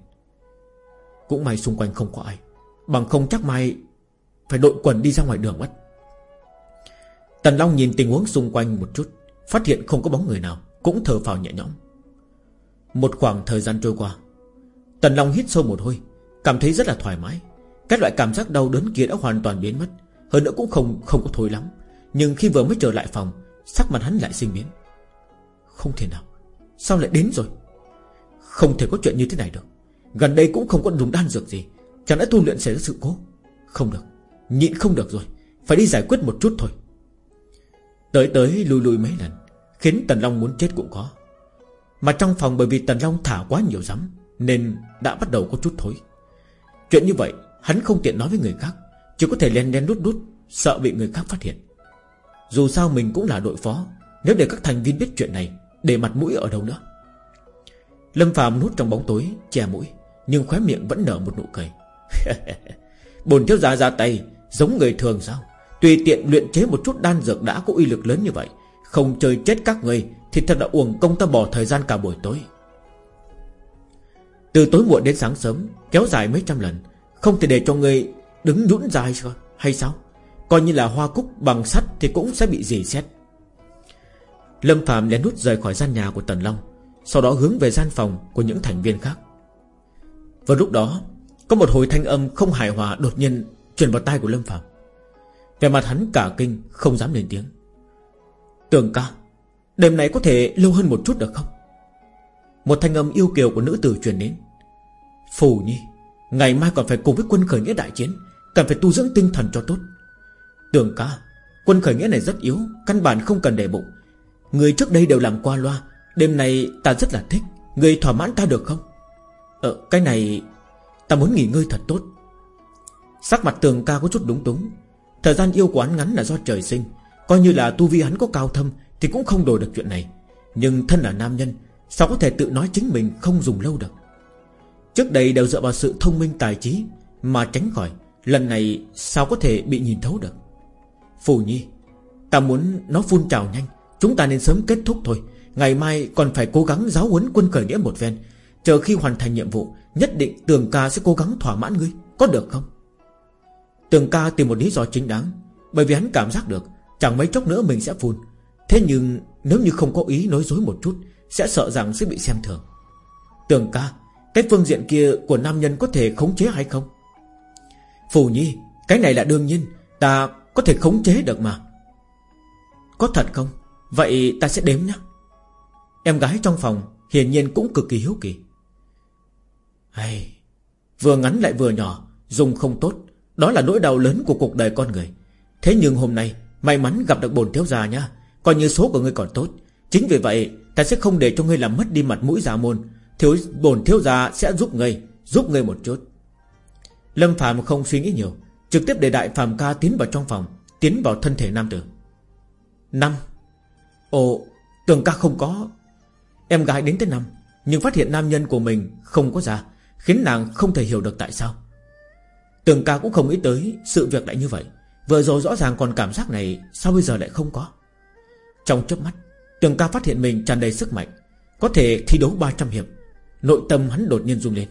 Cũng may xung quanh không có ai, Bằng không chắc mai Phải đội quần đi ra ngoài đường mất. Tần Long nhìn tình huống xung quanh một chút, Phát hiện không có bóng người nào, Cũng thở phào nhẹ nhõm. Một khoảng thời gian trôi qua, Tần Long hít sâu một hơi, Cảm thấy rất là thoải mái. Các loại cảm giác đau đớn kia đã hoàn toàn biến mất, Hơn nữa cũng không không có thôi lắm. Nhưng khi vừa mới trở lại phòng, Sắc mặt hắn lại sinh biến. Không thể nào. Sao lại đến rồi? Không thể có chuyện như thế này được. Gần đây cũng không có dùng đan dược gì. Chẳng lẽ tu luyện xảy ra sự cố? Không được. Nhịn không được rồi. Phải đi giải quyết một chút thôi. Tới tới lùi lùi mấy lần, Khiến Tần Long muốn chết cũng có. Mà trong phòng bởi vì Tần Long thả quá nhiều rắm Nên đã bắt đầu có chút thối. Chuyện như vậy, Hắn không tiện nói với người khác, Chỉ có thể len len đút đút Sợ bị người khác phát hiện. Dù sao mình cũng là đội phó, Nếu để các thành viên biết chuyện này để mặt mũi ở đâu nữa. Lâm Phạm nút trong bóng tối, Che mũi, Nhưng khóe miệng vẫn nở một nụ cười. Bồn thiếu gia ra tay, Giống người thường sao? Tùy tiện luyện chế một chút đan dược đã có uy lực lớn như vậy, Không chơi chết các người Thì thật là uổng công ta bỏ thời gian cả buổi tối. Từ tối muộn đến sáng sớm, Kéo dài mấy trăm lần, Không thể để cho người đứng nhũn dài hay sao? Coi như là hoa cúc bằng sắt Thì cũng sẽ bị dì xét. Lâm Phạm lén nút rời khỏi gian nhà của Tần Long, Sau đó hướng về gian phòng của những thành viên khác. Vào lúc đó, Có một hồi thanh âm không hài hòa đột nhiên Truyền vào tai của Lâm Phạm về mặt hắn cả kinh, Không dám lên tiếng. Tường ca, Đêm này có thể lâu hơn một chút được không? Một thanh âm yêu kiều của nữ tử truyền đến. Phù nhi, Ngày mai còn phải cùng với quân khởi nghĩa đại chiến, Cần phải tu dưỡng tinh thần cho tốt. Tường ca, Quân khởi nghĩa này rất yếu, Căn bản không cần để bụng. Người trước đây đều làm qua loa. Đêm này ta rất là thích. Người thỏa mãn ta được không? Ờ cái này, Ta muốn nghỉ ngơi thật tốt. Sắc mặt tường ca có chút đúng túng. Thời gian yêu của hắn ngắn là do trời sinh. Coi như là tu vi hắn có cao thâm Thì cũng không đổi được chuyện này. Nhưng thân là nam nhân, Sao có thể tự nói chính mình không dùng lâu được? Trước đây đều dựa vào sự thông minh tài trí Mà tránh khỏi. Lần này sao có thể bị nhìn thấu được? Phù nhi, Ta muốn nó phun trào nhanh. Chúng ta nên sớm kết thúc thôi. Ngày mai còn phải cố gắng giáo huấn quân khởi nghĩa một ven Chờ khi hoàn thành nhiệm vụ, Nhất định tường ca sẽ cố gắng thỏa mãn ngươi. Có được không? Tường ca tìm một lý do chính đáng, Bởi vì hắn cảm giác được Chẳng mấy chốc nữa mình sẽ phun. Thế nhưng nếu như không có ý nói dối một chút, Sẽ sợ rằng sẽ bị xem thường. Tường ca, Cái phương diện kia của nam nhân có thể khống chế hay không? Phù nhi, Cái này là đương nhiên, Ta có thể khống chế được mà. Có thật không? Vậy ta sẽ đếm nhé. Em gái trong phòng Hiển nhiên cũng cực kỳ hiếu kỳ. Hay, Vừa ngắn lại vừa nhỏ Dùng không tốt. Đó là nỗi đau lớn của cuộc đời con người. Thế nhưng hôm nay May mắn gặp được bồn thiếu gia nha Coi như số của ngươi còn tốt. Chính vì vậy Ta sẽ không để cho ngươi làm mất đi mặt mũi giả môn. Thiếu bồn thiếu gia sẽ giúp ngươi Giúp ngươi một chút. Lâm Phạm không suy nghĩ nhiều Trực tiếp để đại phàm ca tiến vào trong phòng Tiến vào thân thể nam tử. Năm. Ồ tường ca không có. Em gái đến tới năm, Nhưng phát hiện nam nhân của mình không có già Khiến nàng không thể hiểu được tại sao. Tường ca cũng không nghĩ tới Sự việc lại như vậy. Vừa rồi rõ ràng còn cảm giác này, Sao bây giờ lại không có? Trong chớp mắt, Tường ca phát hiện mình tràn đầy sức mạnh, Có thể thi đấu 300 hiệp. Nội tâm hắn đột nhiên rung lên.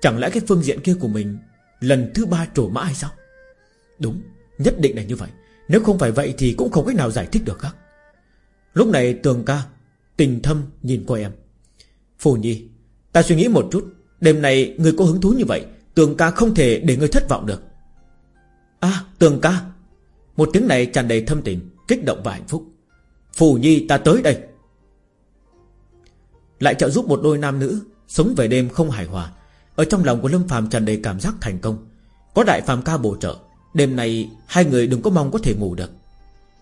Chẳng lẽ cái phương diện kia của mình Lần thứ ba trổ mã hay sao? Đúng, Nhất định là như vậy. Nếu không phải vậy thì cũng không cách nào giải thích được khác. Lúc này tường ca, Tình thâm nhìn cô em. Phù nhi, Ta suy nghĩ một chút, Đêm này người có hứng thú như vậy, Tường ca không thể để người thất vọng được. À tường ca. Một tiếng này tràn đầy thâm tình, Kích động và hạnh phúc. Phù nhi, ta tới đây. Lại trợ giúp một đôi nam nữ Sống về đêm không hài hòa. Ở trong lòng của Lâm phàm tràn đầy cảm giác thành công. Có đại phàm ca bổ trợ, Đêm này hai người đừng có mong có thể ngủ được.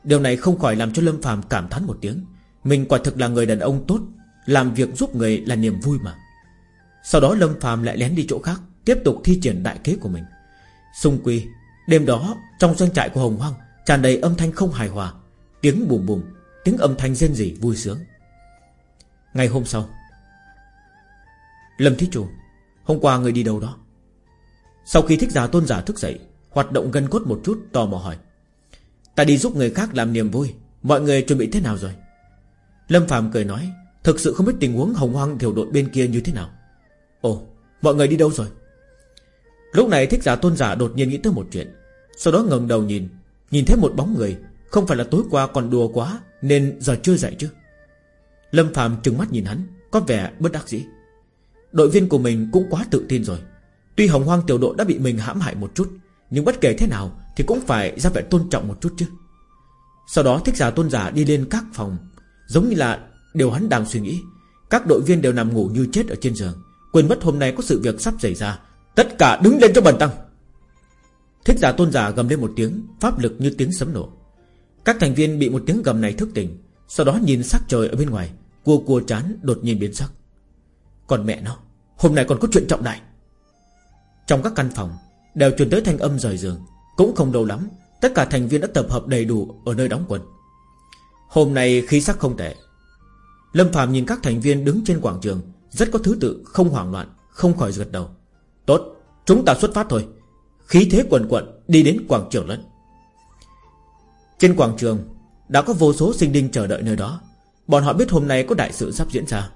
Điều này không khỏi làm cho Lâm phàm cảm thán một tiếng. Mình quả thực là người đàn ông tốt, Làm việc giúp người là niềm vui mà. Sau đó Lâm phàm lại lén đi chỗ khác, Tiếp tục thi triển đại kế của mình. Xung quy Đêm đó, trong doanh trại của Hồng Hoang, tràn đầy âm thanh không hài hòa, Tiếng bùm bùm, Tiếng âm thanh rên rỉ vui sướng. Ngày hôm sau, Lâm Thí Chủ, Hôm qua người đi đâu đó? Sau khi thích giả tôn giả thức dậy, Hoạt động gân cốt một chút, tò mò hỏi. Ta đi giúp người khác làm niềm vui. Mọi người chuẩn bị thế nào rồi? Lâm Phạm cười nói, Thực sự không biết tình huống hồng hoang tiểu đội bên kia như thế nào. Ồ, mọi người đi đâu rồi? Lúc này thích giả tôn giả đột nhiên nghĩ tới một chuyện, Sau đó ngẩng đầu nhìn Nhìn thấy một bóng người, Không phải là tối qua còn đùa quá Nên giờ chưa dậy chứ. Lâm Phạm trừng mắt nhìn hắn, Có vẻ bất đắc dĩ. Đội viên của mình cũng quá tự tin rồi, Tuy hồng hoang tiểu đội đã bị mình hãm hại một chút nhưng bất kể thế nào Thì cũng phải ra vẻ tôn trọng một chút chứ. Sau đó thích giả tôn giả đi lên các phòng, Giống như là điều hắn đang suy nghĩ. Các đội viên đều nằm ngủ như chết ở trên giường, Quên mất hôm nay có sự việc sắp xảy ra. Tất cả đứng lên cho bần tăng. Thích giả tôn giả gầm lên một tiếng, Pháp lực như tiếng sấm nổ. Các thành viên bị một tiếng gầm này thức tỉnh, Sau đó nhìn sắc trời ở bên ngoài, Cua cua chán đột nhiên biến sắc. Còn mẹ nó, Hôm nay còn có chuyện trọng đại. Trong các căn phòng Đều truyền tới thanh âm rời giường. Cũng không đâu lắm, Tất cả thành viên đã tập hợp đầy đủ Ở nơi đóng quân. Hôm nay khí sắc không tệ. Lâm Phạm nhìn các thành viên đứng trên quảng trường, Rất có thứ tự, Không hoảng loạn, Không khỏi gật đầu. Tốt, Chúng ta xuất phát thôi. Khí thế quần quận Đi đến quảng trường lớn. Trên quảng trường, Đã có vô số sinh đinh chờ đợi nơi đó. Bọn họ biết hôm nay có đại sự sắp diễn ra.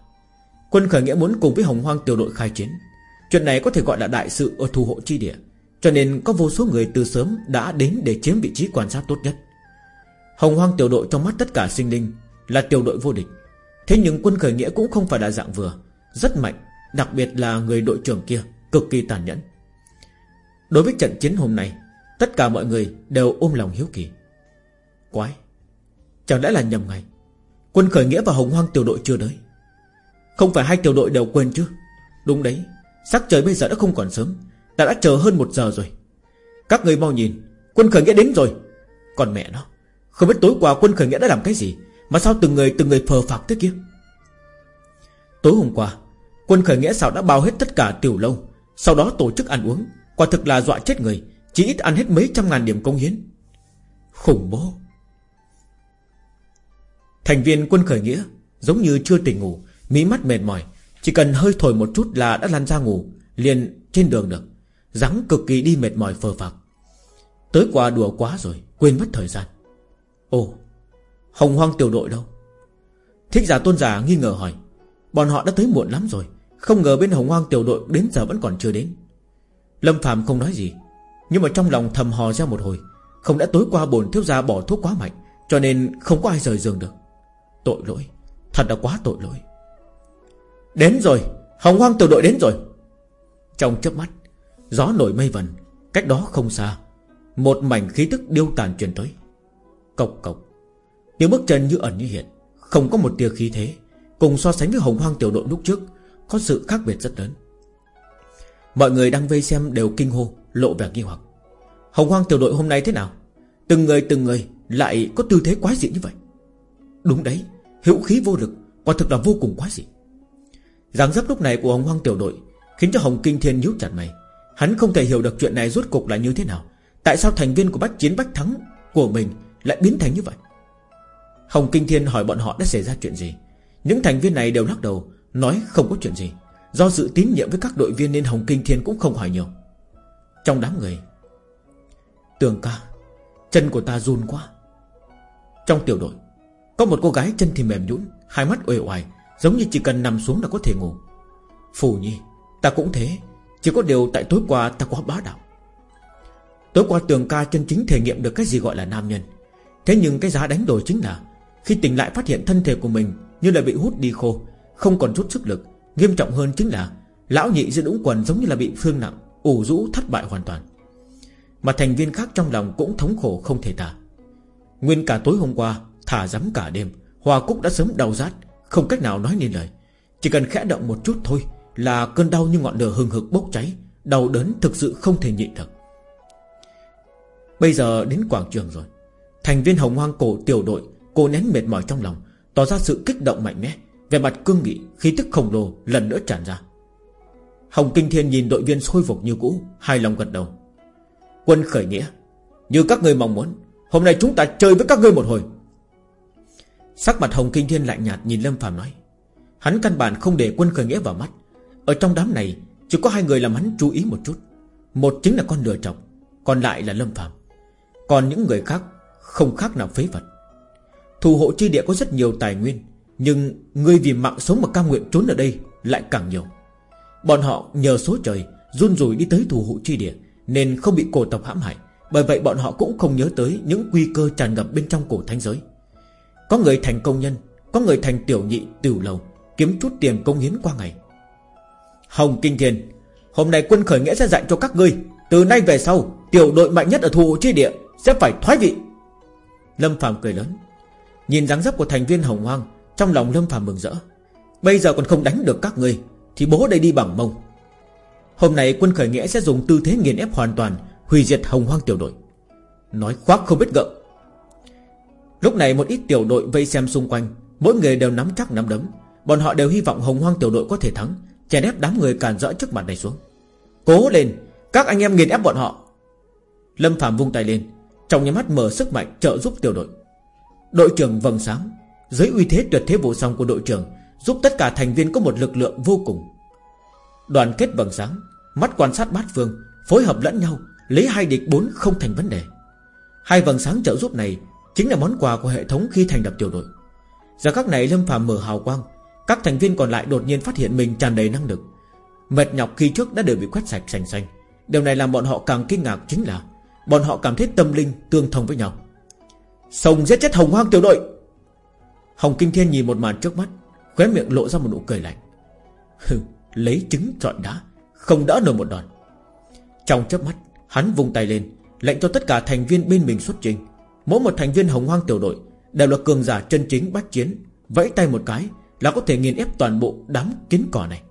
Quân khởi nghĩa muốn cùng với Hồng Hoang tiểu đội khai chiến. Chuyện này có thể gọi là đại sự ở thủ hộ chi địa. Cho nên có vô số người từ sớm đã đến để chiếm vị trí quan sát tốt nhất. Hồng Hoang tiểu đội trong mắt tất cả sinh linh Là tiểu đội vô địch. Thế nhưng quân khởi nghĩa cũng không phải là dạng vừa, Rất mạnh, Đặc biệt là người đội trưởng kia, Cực kỳ tàn nhẫn. Đối với trận chiến hôm nay, Tất cả mọi người đều ôm lòng hiếu kỳ. Quái! Chẳng lẽ là nhầm ngày? Quân khởi nghĩa và hồng hoang tiểu đội chưa tới. Không phải hai tiểu đội đều quên chứ? Đúng đấy, Sắc trời bây giờ đã không còn sớm Ta đã chờ hơn một giờ rồi. Các người mau nhìn, Quân khởi nghĩa đến rồi. Còn mẹ nó, Không biết tối qua quân khởi nghĩa đã làm cái gì, Mà sao từng người từng người phờ phạc thế kia? Tối hôm qua, Quân khởi nghĩa sao đã bao hết tất cả tiểu lâu, Sau đó tổ chức ăn uống. Quả thực là dọa chết người, Chỉ ít ăn hết mấy trăm ngàn điểm công hiến. Khủng bố. Thành viên quân khởi nghĩa, Giống như chưa tỉnh ngủ, Mí mắt mệt mỏi, Chỉ cần hơi thổi một chút là đã lăn ra ngủ, Liền trên đường được dáng cực kỳ đi mệt mỏi phờ phạc. Tới qua đùa quá rồi, Quên mất thời gian. Ồ, Hồng hoang tiểu đội đâu? Thích giả tôn giả nghi ngờ hỏi. Bọn họ đã tới muộn lắm rồi, Không ngờ bên hồng hoang tiểu đội đến giờ vẫn còn chưa đến. Lâm Phạm không nói gì, Nhưng mà trong lòng thầm hò ra một hồi. Không đã tối qua bổn thiếu gia bỏ thuốc quá mạnh, Cho nên không có ai rời giường được? Tội lỗi, Thật là quá tội lỗi. Đến rồi, Hồng hoang tiểu đội đến rồi. Trong chớp mắt Gió nổi mây vần, Cách đó không xa, Một mảnh khí tức điêu tàn truyền tới. Cộc cộc, Tiếng bước chân như ẩn như hiện, Không có một tia khí thế, Cùng so sánh với hồng hoang tiểu đội lúc trước, Có sự khác biệt rất lớn. Mọi người đang vây xem đều kinh hô, Lộ vẻ nghi hoặc. Hồng hoang tiểu đội hôm nay thế nào? Từng người từng người lại có tư thế quái dị như vậy. Đúng đấy, Hữu khí vô lực, Quả thực là vô cùng quái dị. Dáng dấp lúc này của hồng hoang tiểu đội Khiến cho Hồng Kinh Thiên nhíu chặt mày. Hắn không thể hiểu được chuyện này rốt cục là như thế nào. Tại sao thành viên của Bách Chiến Bách Thắng Của mình lại biến thành như vậy? Hồng Kinh Thiên hỏi bọn họ đã xảy ra chuyện gì. Những thành viên này đều lắc đầu, Nói không có chuyện gì. Do sự tín nhiệm với các đội viên nên Hồng Kinh Thiên cũng không hỏi nhiều. Trong đám người, Tường ca, Chân của ta run quá. Trong tiểu đội, Có một cô gái chân thì mềm nhũn, Hai mắt uể oải, Giống như chỉ cần nằm xuống là có thể ngủ. Phù nhi, Ta cũng thế. Chỉ có điều tại tối qua ta quá bá đạo. Tối qua tường ca chân chính thể nghiệm được cái gì gọi là nam nhân. Thế nhưng cái giá đánh đổi chính là, Khi tỉnh lại phát hiện thân thể của mình Như là bị hút đi khô, Không còn chút sức lực, Nghiêm trọng hơn chính là Lão nhị giữa đũng quần giống như là bị thương nặng, ủ rũ thất bại hoàn toàn. Mà thành viên khác trong lòng cũng thống khổ không thể tả. Nguyên cả tối hôm qua, Thả rắm cả đêm, Hòa Cúc đã sớm đau rát, Không cách nào nói nên lời. Chỉ cần khẽ động một chút thôi là cơn đau như ngọn lửa hừng hực bốc cháy, Đau đớn thực sự không thể nhịn được. Bây giờ đến quảng trường rồi. Thành viên hồng hoang cổ tiểu đội Cô nén mệt mỏi trong lòng, Tỏ ra sự kích động mạnh mẽ Về mặt cương nghị, khí tức khổng lồ lần nữa tràn ra. Hồng Kinh Thiên nhìn đội viên sôi phục như cũ, Hài lòng gật đầu. Quân khởi nghĩa, Như các người mong muốn, Hôm nay chúng ta chơi với các ngươi một hồi. Sắc mặt Hồng Kinh Thiên lạnh nhạt nhìn Lâm Phạm nói. Hắn căn bản không để quân khởi nghĩa vào mắt ở trong đám này, Chỉ có hai người làm hắn chú ý một chút. Một chính là con lừa chọc, Còn lại là Lâm Phạm Còn những người khác không khác nào phế vật. Thủ hộ chi địa có rất nhiều tài nguyên, Nhưng người vì mạng sống mà cam nguyện trốn ở đây Lại càng nhiều. Bọn họ nhờ số trời Run rủi đi tới thủ hộ chi địa, Nên không bị cổ tộc hãm hại. Bởi vậy bọn họ cũng không nhớ tới Những nguy cơ tràn ngập bên trong cổ thánh giới. Có người thành công nhân, Có người thành tiểu nhị, tiểu lầu, Kiếm chút tiền công hiến qua ngày. Hồng Kinh Thiên, Hôm nay quân khởi nghĩa sẽ dạy cho các ngươi. Từ nay về sau, Tiểu đội mạnh nhất ở thù chi địa Sẽ phải thoái vị. Lâm Phạm cười lớn, Nhìn dáng dấp của thành viên Hồng Hoang, Trong lòng Lâm Phạm mừng rỡ. Bây giờ còn không đánh được các ngươi, Thì bố đây đi bằng mông. Hôm nay quân khởi nghĩa sẽ dùng tư thế nghiền ép hoàn toàn, Hủy diệt Hồng Hoang tiểu đội. Nói khoác không biết gợm Lúc này một ít tiểu đội vây xem xung quanh, Mỗi người đều nắm chắc nắm đấm. Bọn họ đều hy vọng Hồng Hoang tiểu đội có thể thắng. Chèn ép đám người càn rỡ trước mặt này xuống. Cố lên, Các anh em nghiền ép bọn họ. Lâm Phạm vung tay lên, Trong nhà mắt mở sức mạnh trợ giúp tiểu đội. Đội trưởng vầng sáng, Dưới uy thế tuyệt thế vô song của đội trưởng, Giúp tất cả thành viên có một lực lượng vô cùng. Đoàn kết vầng sáng, Mắt quan sát bát phương, Phối hợp lẫn nhau, Lấy hai địch bốn không thành vấn đề. Hai vầng sáng trợ giúp này Chính là món quà của hệ thống khi thành lập tiểu đội. Giờ các này Lâm Phạm mở hào quang các thành viên còn lại đột nhiên phát hiện mình tràn đầy năng lực. Mệt nhọc khi trước đã đều bị quét sạch sành xanh. Điều này làm bọn họ càng kinh ngạc chính là Bọn họ cảm thấy tâm linh tương thông với nhau. Sông giết chết hồng hoang tiểu đội! Hồng Kinh Thiên nhìn một màn trước mắt Khóe miệng lộ ra một nụ cười lạnh. Hừ, lấy trứng trọi đá Không đỡ nổi một đòn. Trong chớp mắt Hắn vung tay lên Lệnh cho tất cả thành viên bên mình xuất trình. Mỗi một thành viên hồng hoang tiểu đội Đều là cường giả chân chính bách chiến Vẫy tay một cái là có thể nghiền ép toàn bộ đám kiến cỏ này.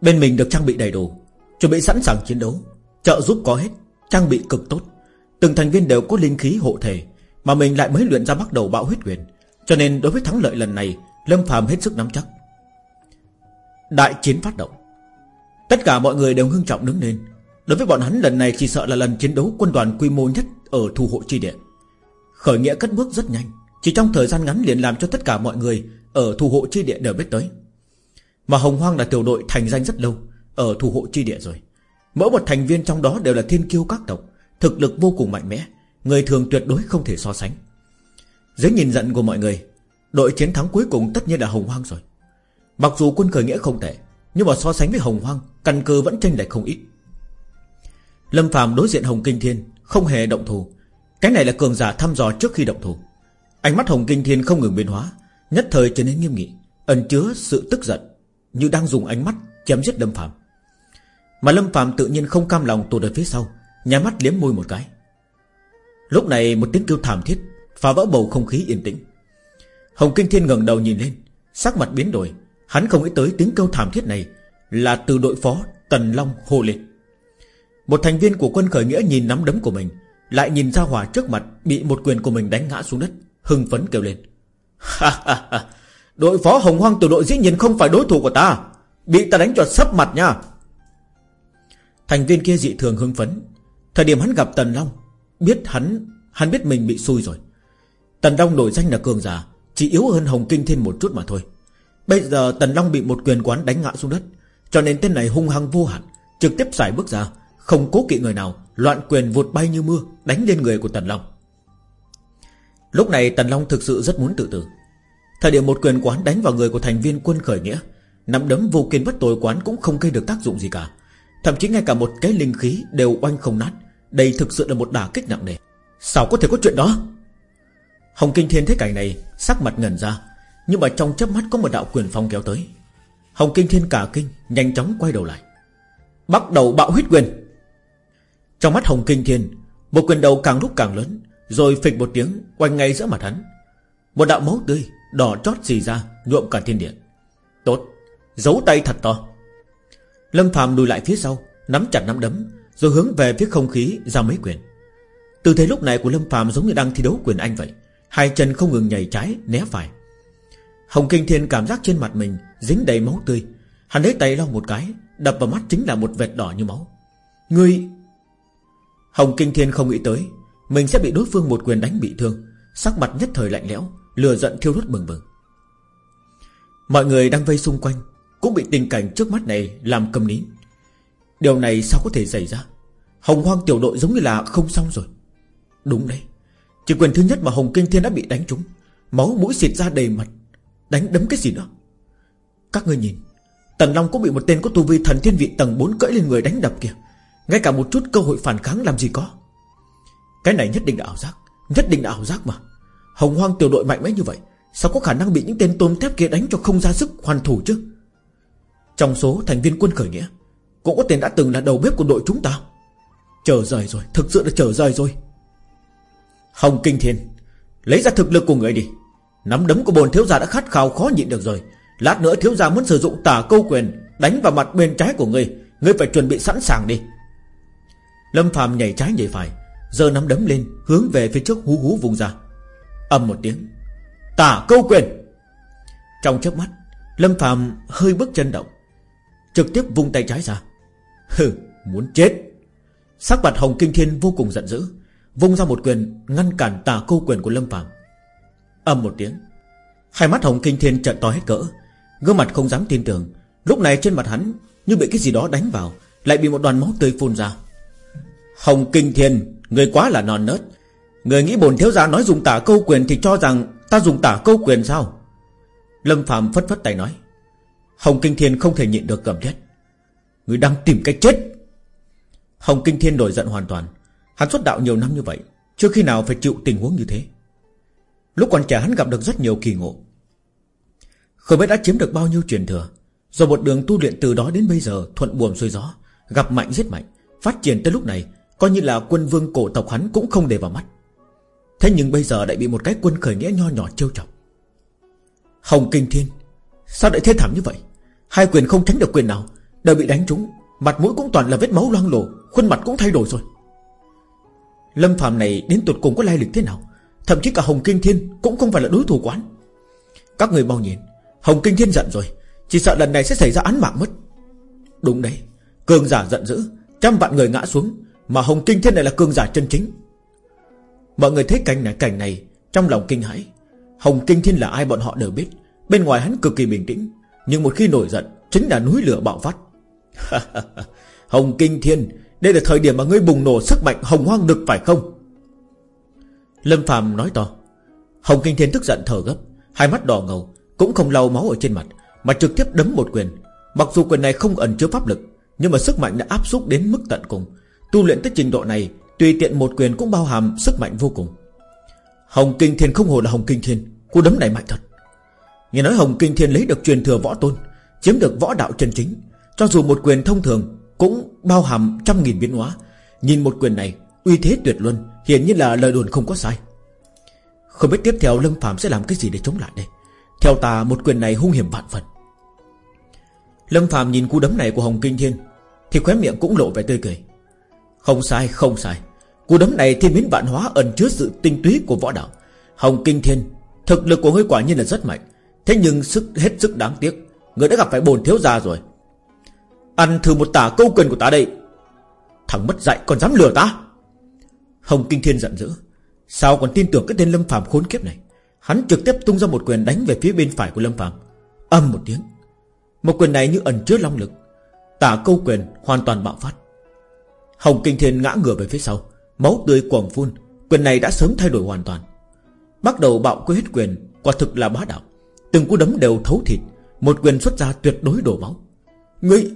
Bên mình được trang bị đầy đủ Chuẩn bị sẵn sàng chiến đấu. Trợ giúp có hết Trang bị cực tốt. Từng thành viên đều có linh khí hộ thể Mà mình lại mới luyện ra bắt đầu bạo huyết quyền, Cho nên đối với thắng lợi lần này Lâm phàm hết sức nắm chắc. Đại chiến phát động. Tất cả mọi người đều ngưng trọng đứng lên. Đối với bọn hắn lần này chỉ sợ là lần chiến đấu quân đoàn quy mô nhất Ở thu hộ chi địa. Khởi nghĩa cất bước rất nhanh. Chỉ trong thời gian ngắn liền làm cho tất cả mọi người ở thu hộ chi địa đều biết tới. Mà Hồng Hoang là tiểu đội thành danh rất lâu, Ở thu hộ chi địa rồi. Mỗi một thành viên trong đó đều là thiên kiêu các tộc, Thực lực vô cùng mạnh mẽ, Người thường tuyệt đối không thể so sánh. Dưới nhìn giận của mọi người, Đội chiến thắng cuối cùng tất nhiên là Hồng Hoang rồi. Mặc dù quân khởi nghĩa không tệ, Nhưng mà so sánh với Hồng Hoang, Căn cơ vẫn tranh lệch không ít. Lâm Phạm đối diện Hồng Kinh Thiên, Không hề động thủ. Cái này là cường giả thăm dò trước khi động thủ. Ánh mắt Hồng Kinh Thiên không ngừng biến hóa Nhất thời trở nên nghiêm nghị, Ẩn chứa sự tức giận, Như đang dùng ánh mắt chém giết Lâm Phạm Mà Lâm Phạm tự nhiên không cam lòng tụt ở phía sau Nhà mắt liếm môi một cái. Lúc này một tiếng kêu thảm thiết, Phá vỡ bầu không khí yên tĩnh. Hồng Kinh Thiên ngẩng đầu nhìn lên, Sắc mặt biến đổi. Hắn không nghĩ tới tiếng kêu thảm thiết này Là từ đội phó Tần Long hô lên. Một thành viên của quân khởi nghĩa nhìn nắm đấm của mình, Lại nhìn ra hòa trước mặt Bị một quyền của mình đánh ngã xuống đất, Hưng phấn kêu lên. Đội phó Hồng Hoang từ đội dĩ nhiên không phải đối thủ của ta. Bị ta đánh cho sấp mặt nha. Thành viên kia dị thường hưng phấn. Thời điểm hắn gặp Tần Long, Biết hắn Hắn biết mình bị xui rồi. Tần Long nổi danh là cường giả, Chỉ yếu hơn Hồng Kinh Thiên một chút mà thôi. Bây giờ Tần Long bị một quyền quán đánh ngã xuống đất, Cho nên tên này hung hăng vô hạn, Trực tiếp xài bước ra, Không cố kỵ người nào, Loạn quyền vụt bay như mưa, Đánh lên người của Tần Long. Lúc này Tần Long thực sự rất muốn tự tử. Thời điểm một quyền quán đánh vào người của thành viên quân khởi nghĩa, Nắm đấm vô kiên bất tối quán cũng không gây được tác dụng gì cả. Thậm chí ngay cả một cái linh khí đều oanh không nát. Đây thực sự là một đả kích nặng nề. Sao có thể có chuyện đó? Hồng Kinh Thiên thấy cảnh này, Sắc mặt ngẩn ra, Nhưng mà trong chớp mắt có một đạo quyền phong kéo tới. Hồng Kinh Thiên cả kinh, Nhanh chóng quay đầu lại. Bắt đầu bạo huyết quyền. Trong mắt Hồng Kinh Thiên, Một quyền đầu càng lúc càng lớn rồi phịch một tiếng, quanh ngay giữa mặt hắn. Một đạo máu tươi Đỏ chót xì ra, nhuộm cả thiên địa. Tốt, Giấu tay thật to. Lâm Phạm lùi lại phía sau, Nắm chặt nắm đấm, Rồi hướng về phía không khí ra mấy quyền. Tư thế lúc này của Lâm Phạm giống như đang thi đấu quyền anh vậy, Hai chân không ngừng nhảy trái, né phải. Hồng Kinh Thiên cảm giác trên mặt mình Dính đầy máu tươi. Hắn lấy tay lau một cái, Đập vào mắt chính là một vệt đỏ như máu. Ngươi! Hồng Kinh Thiên không nghĩ tới mình sẽ bị đối phương một quyền đánh bị thương. Sắc mặt nhất thời lạnh lẽo Lừa giận thiêu đốt bừng bừng. Mọi người đang vây xung quanh, Cũng bị tình cảnh trước mắt này làm cầm nín. Điều này sao có thể xảy ra? Hồng hoang tiểu đội giống như là không xong rồi. Đúng đấy, Chỉ quyền thứ nhất mà Hồng Kinh Thiên đã bị đánh trúng. Máu mũi xịt ra đầy mặt, Đánh đấm cái gì nữa? Các ngươi nhìn, Tần Long cũng bị một tên có tu vi thần thiên vị tầng 4 cỡi lên người đánh đập kìa. Ngay cả một chút cơ hội phản kháng làm gì có. Cái này nhất định là ảo giác, Nhất định là ảo giác mà. Hồng hoang tiểu đội mạnh mẽ như vậy, Sao có khả năng bị những tên tôm thép kia đánh cho không ra sức hoàn thủ chứ? Trong số thành viên quân khởi nghĩa, Cũng có tên đã từng là đầu bếp của đội chúng ta. Chờ rời rồi, Thực sự là chờ rời rồi. Hồng Kinh Thiên, Lấy ra thực lực của người đi. Nắm đấm của bồn thiếu gia đã khát khao khó nhịn được rồi. Lát nữa thiếu gia muốn sử dụng tà câu quyền Đánh vào mặt bên trái của ngươi Ngươi phải chuẩn bị sẵn sàng đi. Lâm phàm nhảy trái nhảy phải Giờ nắm đấm lên, hướng về phía trước hú hú vùng ra. Âm một tiếng. Tả câu quyền. Trong chớp mắt, Lâm Phạm hơi bước chân động, Trực tiếp vung tay trái ra. Hừ, muốn chết. Sắc mặt Hồng Kinh Thiên vô cùng giận dữ, Vung ra một quyền ngăn cản tà câu quyền của Lâm Phạm Âm một tiếng. Hai mắt Hồng Kinh Thiên trợn to hết cỡ, Gương mặt không dám tin tưởng. Lúc này trên mặt hắn như bị cái gì đó đánh vào, Lại bị một đoàn máu tươi phun ra. Hồng Kinh Thiên, Người quá là non nớt. Người nghĩ bồn thiếu gia nói dùng tả câu quyền Thì cho rằng ta dùng tả câu quyền sao? Lâm Phạm phất phất tay nói. Hồng Kinh Thiên không thể nhịn được cầm chết Người đang tìm cách chết. Hồng Kinh Thiên nổi giận hoàn toàn. Hắn xuất đạo nhiều năm như vậy, Chưa khi nào phải chịu tình huống như thế. Lúc còn trẻ hắn gặp được rất nhiều kỳ ngộ. Không biết đã chiếm được bao nhiêu truyền thừa Rồi một đường tu luyện từ đó đến bây giờ Thuận buồm xuôi gió, Gặp mạnh giết mạnh, Phát triển tới lúc này Coi như là quân vương cổ tộc hắn cũng không để vào mắt. Thế nhưng bây giờ lại bị một cái quân khởi nghĩa nho nhỏ trêu chọc. Hồng Kinh Thiên, Sao lại thế thảm như vậy? Hai quyền không tránh được quyền nào, Đều bị đánh trúng, Mặt mũi cũng toàn là vết máu loang lổ, Khuôn mặt cũng thay đổi rồi. Lâm Phạm này đến tuột cùng có lai lịch thế nào? Thậm chí cả Hồng Kinh Thiên Cũng không phải là đối thủ quán. Các người bao nhìn, Hồng Kinh Thiên giận rồi, Chỉ sợ lần này sẽ xảy ra án mạng mất. Đúng đấy, Cường giả giận dữ, Trăm vạn người ngã xuống mà Hồng Kinh Thiên này là cường giả chân chính. Mọi người thấy cảnh này cảnh này, Trong lòng kinh hãi. Hồng Kinh Thiên là ai bọn họ đều biết. Bên ngoài hắn cực kỳ bình tĩnh, Nhưng một khi nổi giận, Chính là núi lửa bạo phát. Hồng Kinh Thiên, Đây là thời điểm mà ngươi bùng nổ sức mạnh hồng hoang được phải không? Lâm Phạm nói to. Hồng Kinh Thiên tức giận thở gấp, Hai mắt đỏ ngầu, Cũng không lau máu ở trên mặt, Mà trực tiếp đấm một quyền. Mặc dù quyền này không ẩn chứa pháp lực, Nhưng mà sức mạnh đã áp xúc đến mức tận cùng Tu luyện tới trình độ này, Tùy tiện một quyền cũng bao hàm sức mạnh vô cùng. Hồng Kinh Thiên không hồ là Hồng Kinh Thiên, Cú đấm này mạnh thật. Nghe nói Hồng Kinh Thiên lấy được truyền thừa võ tôn, Chiếm được võ đạo chân chính, Cho dù một quyền thông thường Cũng bao hàm trăm nghìn biến hóa. Nhìn một quyền này, Uy thế tuyệt luân, Hiển nhiên là lời đồn không có sai. Không biết tiếp theo Lâm Phạm sẽ làm cái gì để chống lại đây? Theo ta, một quyền này hung hiểm vạn phần. Lâm Phạm nhìn cú đấm này của Hồng Kinh Thiên, Thì khóe miệng cũng lộ vẻ tươi cười. Không sai không sai. Cú đấm này thiên biến vạn hóa ẩn chứa sự tinh túy của võ đạo. Hồng Kinh Thiên, Thực lực của ngươi quả nhiên là rất mạnh. Thế nhưng sức, hết sức đáng tiếc. Ngươi đã gặp phải bồn thiếu gia rồi. Ăn thử một tả câu quyền của ta đây. Thằng mất dạy, còn dám lừa ta? Hồng Kinh Thiên giận dữ. Sao còn tin tưởng cái tên Lâm Phạm khốn kiếp này? Hắn trực tiếp tung ra một quyền đánh về phía bên phải của Lâm Phạm Âm một tiếng. Một quyền này như ẩn chứa long lực. Tả câu quyền hoàn toàn bạo phát. Hồng Kinh Thiên ngã ngửa về phía sau, Máu tươi cuồng phun, Quyền này đã sớm thay đổi hoàn toàn. Bắt đầu bạo quyết hết quyền, Quả thực là bá đạo. Từng cú đấm đều thấu thịt, Một quyền xuất ra tuyệt đối đổ máu. Ngươi!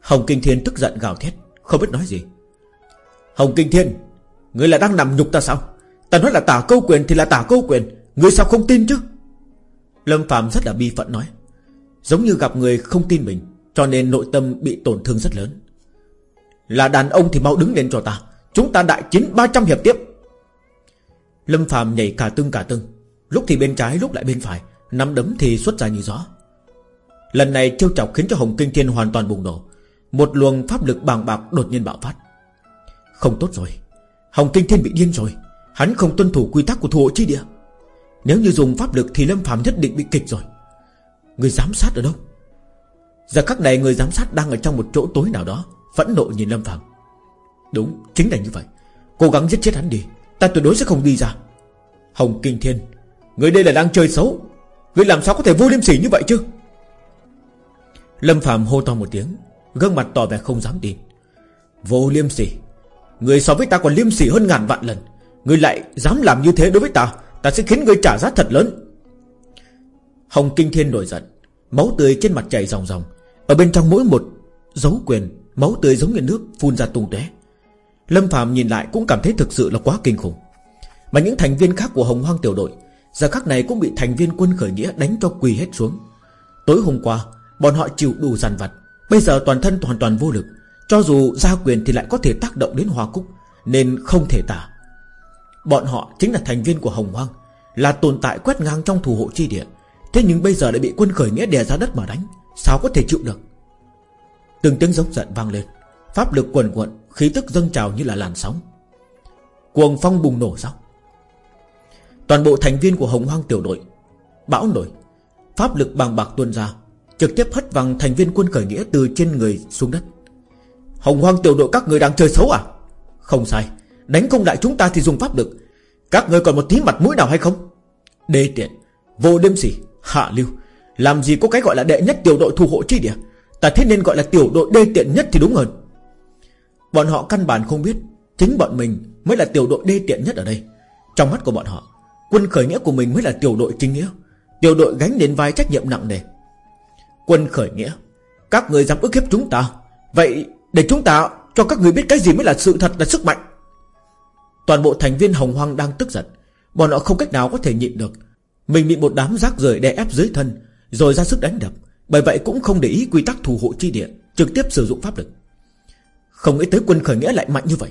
Hồng Kinh Thiên tức giận gào thét, Không biết nói gì. Hồng Kinh Thiên, Ngươi là đang nằm nhục ta sao? Ta nói là tả câu quyền thì là tả câu quyền, Ngươi sao không tin chứ? Lâm Phạm rất là bi phận nói. Giống như gặp người không tin mình, Cho nên nội tâm bị tổn thương rất lớn. Là đàn ông thì mau đứng lên cho ta. Chúng ta đại chiến 300 hiệp tiếp. Lâm Phạm nhảy cả tưng cả tưng. Lúc thì bên trái, lúc lại bên phải. Nắm đấm thì xuất ra như gió. Lần này trêu chọc khiến cho Hồng Kinh Thiên hoàn toàn bùng nổ. Một luồng pháp lực bàng bạc đột nhiên bạo phát. Không tốt rồi. Hồng Kinh Thiên bị điên rồi. Hắn không tuân thủ quy tắc của thủ hộ chi địa. Nếu như dùng pháp lực thì Lâm Phạm nhất định bị kịch rồi. Người giám sát ở đâu? Giờ các này người giám sát đang ở trong một chỗ tối nào đó. Phẫn nộ nhìn Lâm Phạm Đúng, chính là như vậy. Cố gắng giết chết hắn đi, Ta tuyệt đối sẽ không đi ra. Hồng Kinh Thiên, Người đây là đang chơi xấu. Người làm sao có thể vô liêm sỉ như vậy chứ? Lâm Phạm hô to một tiếng, Gương mặt tỏ vẻ không dám tin. Vô liêm sỉ? Người so với ta còn liêm sỉ hơn ngàn vạn lần. Người lại dám làm như thế đối với ta Ta sẽ khiến người trả giá thật lớn. Hồng Kinh Thiên nổi giận, Máu tươi trên mặt chảy ròng ròng. Ở bên trong mỗi một dấu quyền Máu tươi giống như nước phun ra tung tóe. Lâm Phạm nhìn lại cũng cảm thấy thực sự là quá kinh khủng. Mà những thành viên khác của Hồng Hoang tiểu đội, Giờ khắc này cũng bị thành viên quân khởi nghĩa đánh cho quỳ hết xuống. Tối hôm qua, Bọn họ chịu đủ dằn vặt. Bây giờ toàn thân hoàn toàn vô lực. Cho dù ra quyền thì lại có thể tác động đến Hoa Cúc, Nên không thể tả. Bọn họ chính là thành viên của Hồng Hoang, Là tồn tại quét ngang trong thủ hộ chi địa. Thế nhưng bây giờ lại bị quân khởi nghĩa đè ra đất mà đánh. Sao có thể chịu được? Từng tiếng giống giận vang lên. Pháp lực quần quận, Khí tức dâng trào như là làn sóng. Cuồng phong bùng nổ sao Toàn bộ thành viên của Hồng Hoang tiểu đội, Bão nổi. Pháp lực bàng bạc tuôn ra, Trực tiếp hất văng thành viên quân khởi nghĩa từ trên người xuống đất. Hồng Hoang tiểu đội các người đang chơi xấu à? Không sai, Đánh không đại chúng ta thì dùng pháp lực. Các người còn một tí mặt mũi nào hay không? Đê tiện, Vô đêm gì Hạ lưu. Làm gì có cái gọi là đệ nhất tiểu đội thu hộ chi địa? Ta thế nên gọi là tiểu đội đê tiện nhất thì đúng hơn. Bọn họ căn bản không biết Chính bọn mình mới là tiểu đội đê tiện nhất ở đây. Trong mắt của bọn họ, Quân khởi nghĩa của mình mới là tiểu đội chính nghĩa, Tiểu đội gánh đến vai trách nhiệm nặng nề. Quân khởi nghĩa, Các người dám ức hiếp chúng ta. Vậy để chúng ta cho các người biết cái gì mới là sự thật, là sức mạnh. Toàn bộ thành viên hồng hoang đang tức giận. Bọn họ không cách nào có thể nhịn được. Mình bị một đám rác rời đè ép dưới thân, Rồi ra sức đánh đập. Bởi vậy cũng không để ý quy tắc thủ hộ chi địa, Trực tiếp sử dụng pháp lực. Không nghĩ tới quân khởi nghĩa lại mạnh như vậy.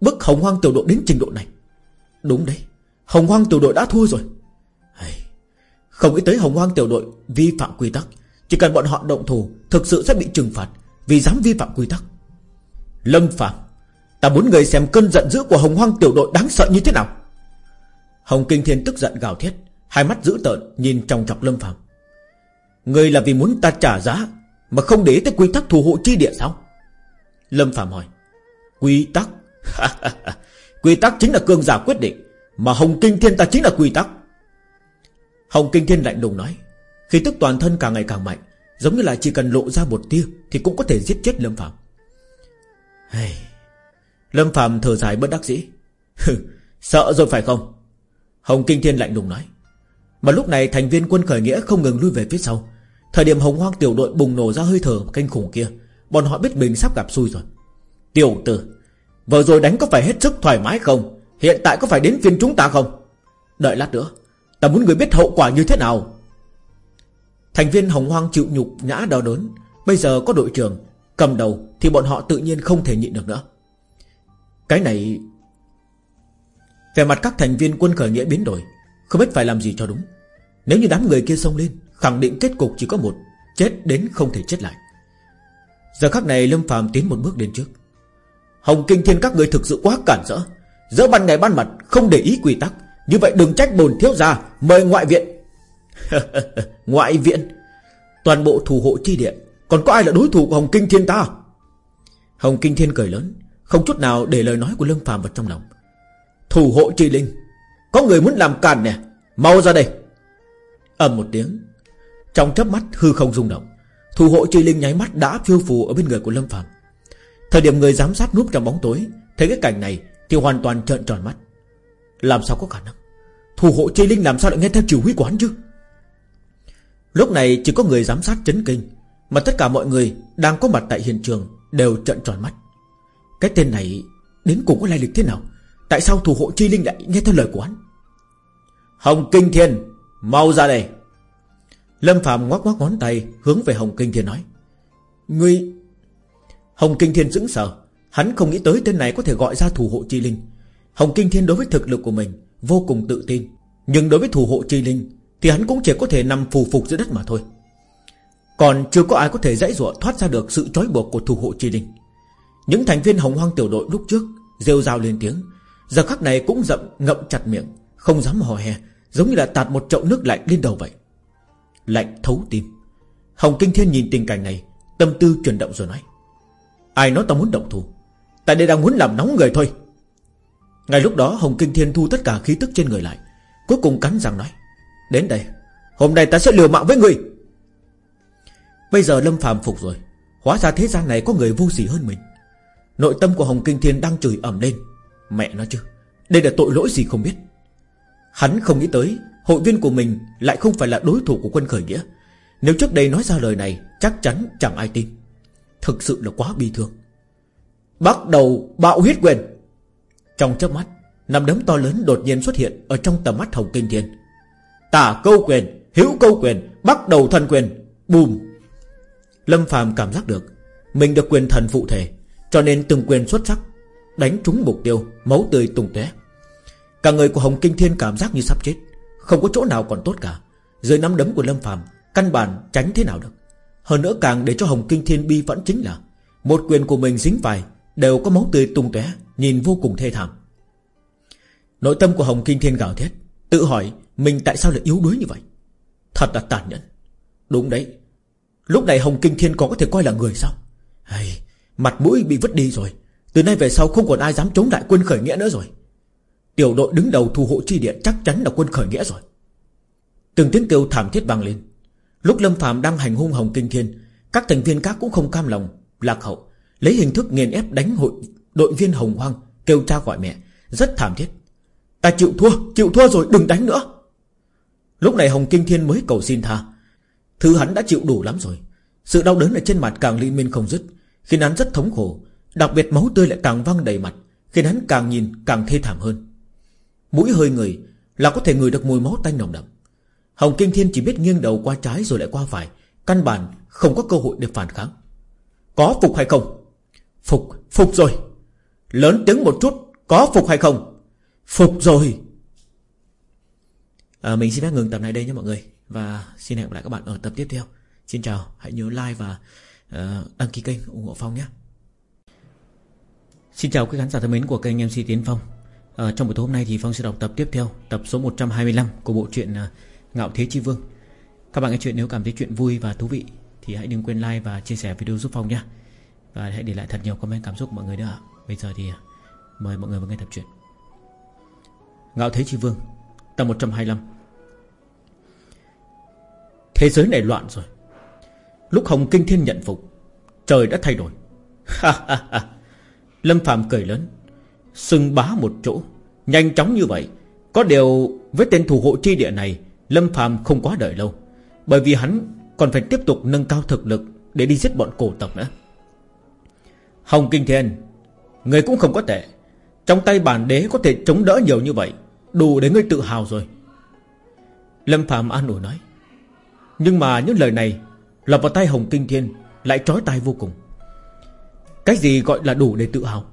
Bức hồng hoang tiểu đội đến trình độ này. Đúng đấy, Hồng hoang tiểu đội đã thua rồi. Không nghĩ tới hồng hoang tiểu đội Vi phạm quy tắc. Chỉ cần bọn họ động thủ, Thực sự sẽ bị trừng phạt Vì dám vi phạm quy tắc. Lâm Phạm Ta muốn người xem cơn giận dữ của hồng hoang tiểu đội đáng sợ như thế nào? Hồng Kinh Thiên tức giận gào thét, Hai mắt dữ tợn, nhìn trong chọc Lâm Phạm Người là vì muốn ta trả giá, Mà không để tới quy tắc thủ hộ chi địa sao? Lâm Phạm hỏi. Quy tắc? Quy tắc chính là cương giả quyết định, Mà Hồng Kinh Thiên ta chính là quy tắc. Hồng Kinh Thiên lạnh lùng nói. Khi tức toàn thân càng ngày càng mạnh, Giống như là chỉ cần lộ ra một tia Thì cũng có thể giết chết Lâm Phạm hey. Lâm Phạm thở dài bất đắc dĩ. Sợ rồi phải không? Hồng Kinh Thiên lạnh lùng nói. Mà lúc này thành viên quân khởi nghĩa không ngừng lui về phía sau. Thời điểm hồng hoang tiểu đội bùng nổ ra hơi thở canh khủng kia, Bọn họ biết mình sắp gặp xui rồi. Tiểu tử, Vừa rồi đánh có phải hết sức thoải mái không? Hiện tại có phải đến phiên chúng ta không? Đợi lát nữa, Ta muốn người biết hậu quả như thế nào. Thành viên hồng hoang chịu nhục nhã đau đớn. Bây giờ có đội trưởng Cầm đầu thì bọn họ tự nhiên không thể nhịn được nữa. Cái này, Về mặt các thành viên quân khởi nghĩa biến đổi không biết phải làm gì cho đúng. Nếu như đám người kia xông lên, Khẳng định kết cục chỉ có một, Chết đến không thể chết lại. Giờ khắc này Lâm phàm tiến một bước đến trước. Hồng Kinh Thiên các người thực sự quá cản rỡ. Giữa ban ngày ban mặt, không để ý quy tắc. Như vậy đừng trách bồn thiếu gia, Mời ngoại viện. Ngoại viện. Toàn bộ thủ hộ chi địa. Còn có ai là đối thủ của Hồng Kinh Thiên ta? Hồng Kinh Thiên cười lớn, Không chút nào để lời nói của Lâm Phàm vào trong lòng. Thủ hộ chi linh. Có người muốn làm càn nè. Mau ra đây. Ầm một tiếng. Trong chớp mắt, hư không rung động. Thủ hộ chi linh nháy mắt đã phiêu phù ở bên người của Lâm Phàm. Thời điểm người giám sát núp trong bóng tối, Thấy cái cảnh này thì hoàn toàn trợn tròn mắt. Làm sao có khả năng? Thủ hộ chi linh làm sao lại nghe theo chỉ huy của hắn chứ? Lúc này chỉ có người giám sát chấn kinh, Mà tất cả mọi người đang có mặt tại hiện trường Đều trợn tròn mắt. Cái tên này đến cùng có lai lịch thế nào? Tại sao thủ hộ chi linh lại nghe theo lời của hắn? Hồng Kinh Thiên, Mau ra đây. Lâm Phạm ngoắc ngoắc ngón tay, Hướng về Hồng Kinh Thiên nói. Ngươi, Hồng Kinh Thiên dững sờ. Hắn không nghĩ tới tên này có thể gọi ra thủ hộ chi linh. Hồng Kinh Thiên đối với thực lực của mình Vô cùng tự tin. Nhưng đối với thủ hộ chi linh Thì hắn cũng chỉ có thể nằm phù phục dưới đất mà thôi. Còn chưa có ai có thể dãy dụa thoát ra được sự trói buộc của thủ hộ chi linh. Những thành viên hồng hoang tiểu đội lúc trước rêu rao lên tiếng. Giờ khắc này cũng rậm, ngậm chặt miệng. Không dám hò hè, Giống như là tạt một chậu nước lạnh lên đầu vậy. Lạnh thấu tim. Hồng Kinh Thiên nhìn tình cảnh này, Tâm tư chuyển động rồi nói. Ai nói ta muốn động thủ? Tại đây đang muốn làm nóng người thôi. Ngay lúc đó, Hồng Kinh Thiên thu tất cả khí tức trên người lại, Cuối cùng cắn răng nói. Đến đây, Hôm nay ta sẽ liều mạng với người. Bây giờ Lâm Phạm phục rồi, Hóa ra thế gian này có người vô sỉ hơn mình. Nội tâm của Hồng Kinh Thiên đang chửi ẩm lên. Mẹ nó chứ Đây là tội lỗi gì không biết. Hắn không nghĩ tới Hội viên của mình lại không phải là đối thủ của quân khởi nghĩa. Nếu trước đây nói ra lời này Chắc chắn chẳng ai tin. Thực sự là quá bi thương. Bắt đầu bạo huyết quyền. Trong chớp mắt Nằm đấm to lớn đột nhiên xuất hiện Ở trong tầm mắt Hồng Kinh Thiên. Tả câu quyền, hữu câu quyền Bắt đầu thần quyền, bùm! Lâm phàm cảm giác được Mình được quyền thần phụ thể Cho nên từng quyền xuất sắc Đánh trúng mục tiêu, máu tươi tung tóe. Cả người của Hồng Kinh Thiên cảm giác như sắp chết. Không có chỗ nào còn tốt cả. Dưới nắm đấm của Lâm phàm Căn bản tránh thế nào được. Hơn nữa càng để cho Hồng Kinh Thiên bi vẫn chính là Một quyền của mình dính phải Đều có máu tươi tung tóe Nhìn vô cùng thê thảm. Nội tâm của Hồng Kinh Thiên gào thét Tự hỏi mình tại sao lại yếu đuối như vậy. Thật là tàn nhẫn. Đúng đấy Lúc này Hồng Kinh Thiên còn có thể coi là người sao? Hay, Mặt mũi bị vứt đi rồi. Từ nay về sau không còn ai dám chống lại quân khởi nghĩa nữa rồi. Tiểu đội đứng đầu thu hộ chi điện Chắc chắn là quân khởi nghĩa rồi. Từng tiếng kêu thảm thiết vang lên. Lúc Lâm Phạm đang hành hung Hồng Kinh Thiên Các thành viên khác cũng không cam lòng Lạc hậu Lấy hình thức nghiền ép đánh hội đội viên Hồng Hoang Kêu cha gọi mẹ. Rất thảm thiết. Ta chịu thua, chịu thua rồi đừng đánh nữa. Lúc này Hồng Kinh Thiên mới cầu xin tha. Thứ hắn đã chịu đủ lắm rồi. Sự đau đớn ở trên mặt càng liên miên không dứt Khiến hắn rất thống khổ. Đặc biệt máu tươi lại càng văng đầy mặt Khiến hắn càng nhìn càng thê thảm hơn. Mũi hơi người Là có thể ngửi được mùi máu tanh nồng đậm. Hồng Kinh Thiên chỉ biết nghiêng đầu qua trái rồi lại qua phải Căn bản không có cơ hội để phản kháng. Có phục hay không? Phục, phục rồi. Lớn tiếng một chút Có phục hay không? Phục rồi. À, Mình xin phép ngừng tập này đây nhé mọi người Và xin hẹn gặp lại các bạn ở tập tiếp theo. Xin chào, hãy nhớ like và uh, đăng ký kênh ủng hộ Phong nhé. Xin chào quý khán giả thân mến của kênh MC Tiến Phong. À, Trong buổi tối hôm nay thì Phong sẽ đọc tập tiếp theo Tập số 125 của bộ truyện ờ, Ngạo Thế Chi Vương. Các bạn nghe chuyện nếu cảm thấy chuyện vui và thú vị Thì hãy đừng quên like và chia sẻ video giúp Phong nhé. Và hãy để lại thật nhiều comment cảm xúc của mọi người nữa Bây giờ thì ờ, mời mọi người vào nghe tập truyện. Ngạo Thế Chi Vương Tập 125 Thế giới này loạn rồi. Lúc Hồng Kinh Thiên nhận phục Trời đã thay đổi. Ha ha ha. Lâm Phạm cười lớn. Sưng bá một chỗ. Nhanh chóng như vậy. Có điều với tên thủ hộ chi địa này, Lâm Phạm không quá đợi lâu. Bởi vì hắn còn phải tiếp tục nâng cao thực lực Để đi giết bọn cổ tộc nữa. Hồng Kinh Thiên, Người cũng không có tệ. Trong tay bản đế có thể chống đỡ nhiều như vậy, Đủ để ngươi tự hào rồi. Lâm Phạm an ủi nói. Nhưng mà những lời này Lọt vào tay Hồng Kinh Thiên, Lại trói tai vô cùng. Cái gì gọi là đủ để tự hào?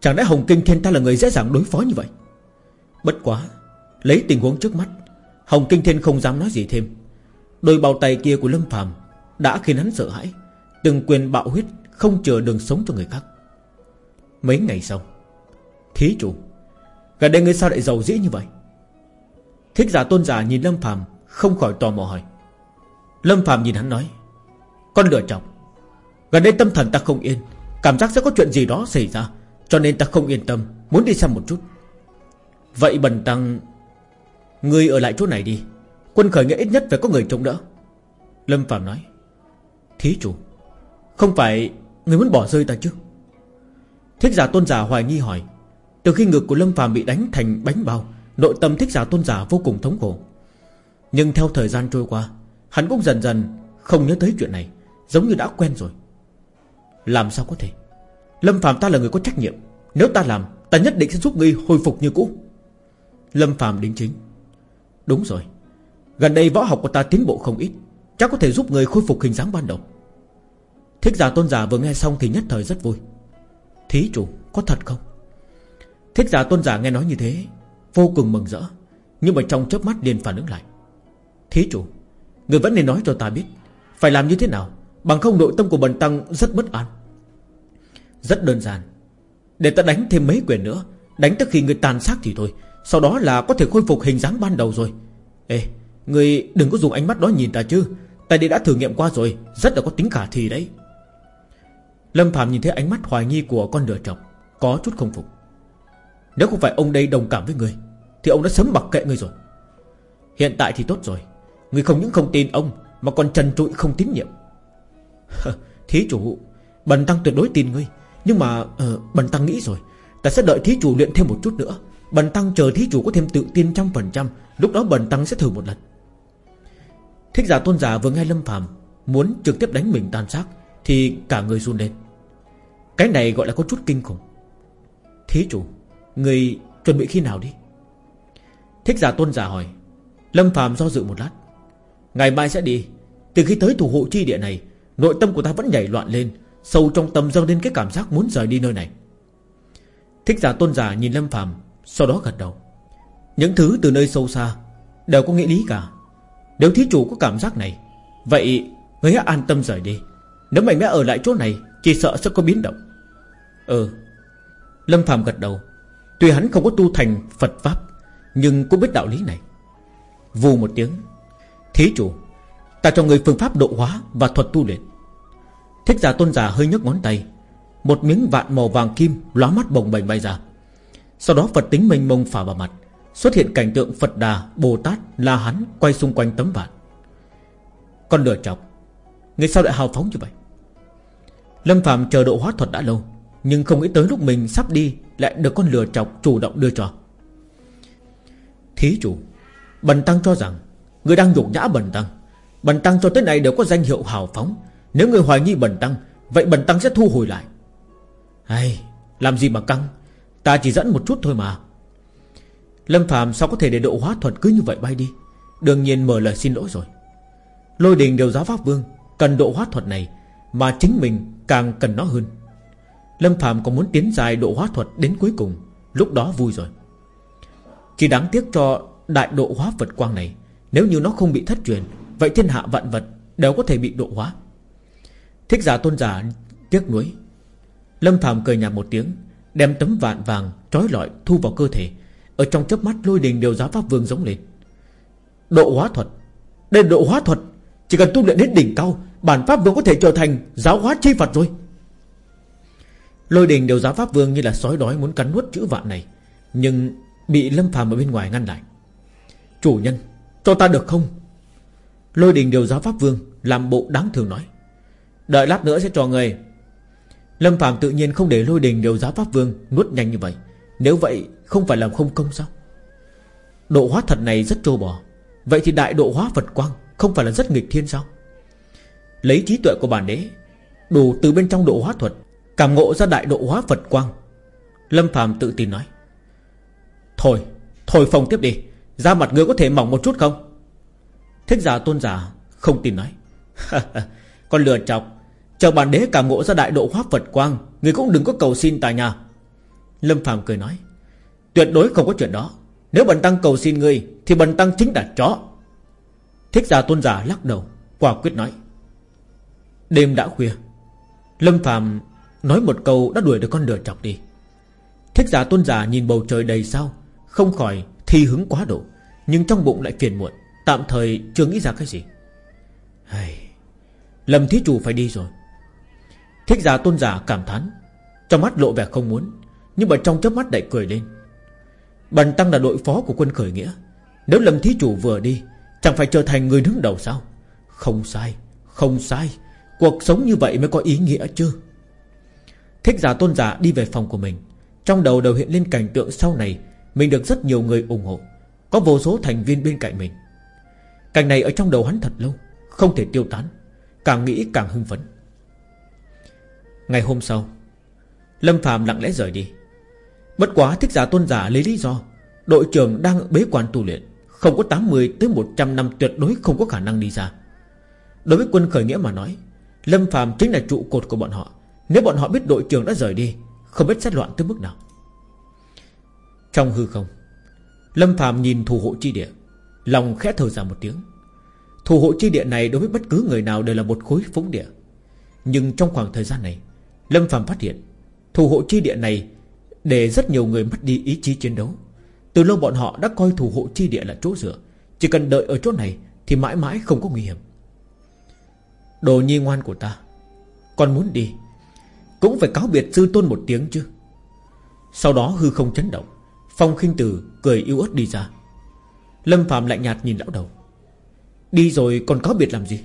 Chẳng lẽ Hồng Kinh Thiên ta là người dễ dàng đối phó như vậy? Bất quá, Lấy tình huống trước mắt, Hồng Kinh Thiên không dám nói gì thêm. Đôi bao tay kia của Lâm Phàm Đã khiến hắn sợ hãi, Từng quyền bạo huyết Không chờ đường sống cho người khác. Mấy ngày sau, Thí chủ Gần đây ngươi sao lại giàu dĩ như vậy? Thích giả tôn giả nhìn Lâm Phàm Không khỏi tò mò hỏi. Lâm Phàm nhìn hắn nói, Con lựa chọc Gần đây tâm thần ta không yên Cảm giác sẽ có chuyện gì đó xảy ra, Cho nên ta không yên tâm, Muốn đi xem một chút. Vậy bần tăng Người ở lại chỗ này đi. Quân khởi nghĩa ít nhất phải có người chống đỡ. Lâm Phạm nói, Thí chủ, Không phải người muốn bỏ rơi ta chứ? Thích giả tôn giả hoài nghi hỏi. Từ khi ngực của Lâm Phạm bị đánh thành bánh bao, Nội tâm thích giả tôn giả vô cùng thống khổ. Nhưng theo thời gian trôi qua, Hắn cũng dần dần không nhớ tới chuyện này, Giống như đã quen rồi. Làm sao có thể? Lâm Phạm ta là người có trách nhiệm. Nếu ta làm, ta nhất định sẽ giúp ngươi hồi phục như cũ. Lâm Phạm đính chính. Đúng rồi. Gần đây võ học của ta tiến bộ không ít. Chắc có thể giúp người khôi phục hình dáng ban đầu. Thích giả tôn giả vừa nghe xong thì nhất thời rất vui. Thí chủ, có thật không? Thích giả tôn giả nghe nói như thế, Vô cùng mừng rỡ. Nhưng mà trong chớp mắt liền phản ứng lại. Thí chủ, Người vẫn nên nói cho ta biết, Phải làm như thế nào Bằng không nội tâm của bần tăng rất bất an. Rất đơn giản. Để ta đánh thêm mấy quyền nữa, Đánh tới khi người tàn sát thì thôi. Sau đó là có thể khôi phục hình dáng ban đầu rồi. Ê, Người đừng có dùng ánh mắt đó nhìn ta chứ. Ta đi đã thử nghiệm qua rồi, Rất là có tính khả thi đấy. Lâm Phạm nhìn thấy ánh mắt hoài nghi của con lửa chồng Có chút không phục. Nếu không phải ông đây đồng cảm với người, Thì ông đã sớm mặc kệ người rồi. Hiện tại thì tốt rồi. Người không những không tin ông, Mà còn trần trụi không tín nhiệm. Thí chủ Bần tăng tuyệt đối tin ngươi. Nhưng mà uh, Bần tăng nghĩ rồi. Ta sẽ đợi thí chủ luyện thêm một chút nữa. Bần tăng chờ thí chủ có thêm tự tin trăm phần trăm. Lúc đó bần tăng sẽ thử một lần. Thích giả tôn giả vừa nghe Lâm phàm Muốn trực tiếp đánh mình tan xác Thì cả người run lên. Cái này gọi là có chút kinh khủng. Thí chủ Người chuẩn bị khi nào đi? Thích giả tôn giả hỏi. Lâm phàm do dự một lát. Ngày mai sẽ đi. Từ khi tới thủ hộ chi địa này Nội tâm của ta vẫn nhảy loạn lên, Sâu trong tâm dâng lên cái cảm giác muốn rời đi nơi này. Thích giả tôn giả nhìn Lâm phàm, Sau đó gật đầu. Những thứ từ nơi sâu xa Đều có nghĩa lý cả. Nếu thí chủ có cảm giác này, Vậy người hãy an tâm rời đi. Nếu mạnh mẽ ở lại chỗ này, Chỉ sợ sẽ có biến động. Ừ. Lâm phàm gật đầu. Tuy hắn không có tu thành Phật Pháp, Nhưng cũng biết đạo lý này. Vù một tiếng. Thí chủ, Ta cho người phương pháp độ hóa và thuật tu luyện. Thích giả tôn giả hơi nhấc ngón tay. Một miếng vạn màu vàng kim Lóa mắt bồng bềnh bay ra. Sau đó Phật tính mênh mông phả vào mặt. Xuất hiện cảnh tượng Phật Đà, Bồ Tát, La Hán Quay xung quanh tấm vạn. Con lừa chọc. Người sao lại hào phóng như vậy? Lâm Phạm chờ độ hóa thuật đã lâu Nhưng không nghĩ tới lúc mình sắp đi Lại được con lừa chọc chủ động đưa cho. Thí chủ Bần Tăng cho rằng Người đang nhục nhã Bần Tăng. Bần Tăng cho tới nay đều có danh hiệu hào phóng nếu người hoài nghi bẩn Tăng, Vậy bẩn Tăng sẽ thu hồi lại. Hay Làm gì mà căng? Ta chỉ dẫn một chút thôi mà. Lâm Phạm sao có thể để độ hóa thuật cứ như vậy bay đi? Đương nhiên mở lời xin lỗi rồi. Lôi đình đều giáo Pháp Vương, Cần độ hóa thuật này, Mà chính mình càng cần nó hơn. Lâm Phạm còn muốn tiến dài độ hóa thuật đến cuối cùng, Lúc đó vui rồi. Chỉ đáng tiếc cho đại độ hóa Phật quang này, Nếu như nó không bị thất truyền, Vậy thiên hạ vạn vật đều có thể bị độ hóa. Thích giả tôn giả tiếc nuối. Lâm Phạm cười nhạt một tiếng, Đem tấm vạn vàng trói lọi thu vào cơ thể. Ở trong chớp mắt, lôi đình đều giáo pháp vương giống lên. Độ hóa thuật. Đây là độ hóa thuật. Chỉ cần tu luyện đến đỉnh cao, Bản pháp vương có thể trở thành giáo hóa chi Phật rồi. Lôi đình đều giáo pháp vương như là sói đói muốn cắn nuốt chữ vạn này, Nhưng bị Lâm Phàm ở bên ngoài ngăn lại. Chủ nhân, Cho ta được không? Lôi đình đều giáo pháp vương Làm bộ đáng thường nói. Đợi lát nữa sẽ cho người Lâm Phạm tự nhiên không để lôi đình đều giáo pháp vương Nuốt nhanh như vậy. Nếu vậy, không phải làm không công sao? Độ hóa thật này rất trâu bò. Vậy thì đại độ hóa Phật Quang Không phải là rất nghịch thiên sao? Lấy trí tuệ của bản đế, Đủ từ bên trong độ hóa thuật, Cảm ngộ ra đại độ hóa Phật Quang. Lâm Phạm tự tin nói. Thôi Thôi phòng tiếp đi. Da mặt ngươi có thể mỏng một chút không? Thích giả tôn giả không tin nói. Con lừa chọc. Chờ bản đế cảm ngộ ra đại độ hóa Phật Quang, Người cũng đừng có cầu xin tại nhà. Lâm Phạm cười nói, Tuyệt đối không có chuyện đó. Nếu bần tăng cầu xin ngươi Thì bần tăng chính là chó. Thích giả tôn giả lắc đầu, Quả quyết nói, Đêm đã khuya. Lâm Phạm nói một câu đã đuổi được con lừa chọc đi. Thích giả tôn giả nhìn bầu trời đầy sao, Không khỏi thi hứng quá độ, Nhưng trong bụng lại phiền muộn, Tạm thời chưa nghĩ ra cái gì. Hay... Lâm thí chủ phải đi rồi. Thích giả tôn giả cảm thán. Trong mắt lộ vẻ không muốn, Nhưng mà trong chớp mắt lại cười lên. Bần tăng là đội phó của quân khởi nghĩa. Nếu Lâm thí chủ vừa đi, Chẳng phải trở thành người đứng đầu sao? Không sai Không sai. Cuộc sống như vậy mới có ý nghĩa chứ. Thích giả tôn giả đi về phòng của mình. Trong đầu đều hiện lên cảnh tượng sau này, Mình được rất nhiều người ủng hộ. Có vô số thành viên bên cạnh mình. Cảnh này ở trong đầu hắn thật lâu, Không thể tiêu tán. Càng nghĩ càng hưng phấn. Ngày hôm sau, Lâm Phạm lặng lẽ rời đi. Bất quá thích giả tôn giả lấy lý do, Đội trưởng đang bế quan tu luyện, Không có 80 tới 100 năm tuyệt đối không có khả năng đi ra. Đối với quân khởi nghĩa mà nói, Lâm Phạm chính là trụ cột của bọn họ. Nếu bọn họ biết đội trưởng đã rời đi, Không biết xét loạn tới mức nào. Trong hư không, Lâm Phạm nhìn thủ hộ chi địa, Lòng khẽ thở ra một tiếng. Thủ hộ chi địa này đối với bất cứ người nào đều là một khối phúng địa. Nhưng trong khoảng thời gian này Lâm Phạm phát hiện, Thủ hộ chi địa này Để rất nhiều người mất đi ý chí chiến đấu. Từ lâu bọn họ đã coi thủ hộ chi địa là chỗ dựa, Chỉ cần đợi ở chỗ này Thì mãi mãi không có nguy hiểm. Đồ nhi ngoan của ta, Con muốn đi, Cũng phải cáo biệt sư tôn một tiếng chứ. Sau đó hư không chấn động, Phong khinh tử cười yêu ớt đi ra. Lâm Phạm lạnh nhạt nhìn lão đầu. Đi rồi còn cáo biệt làm gì?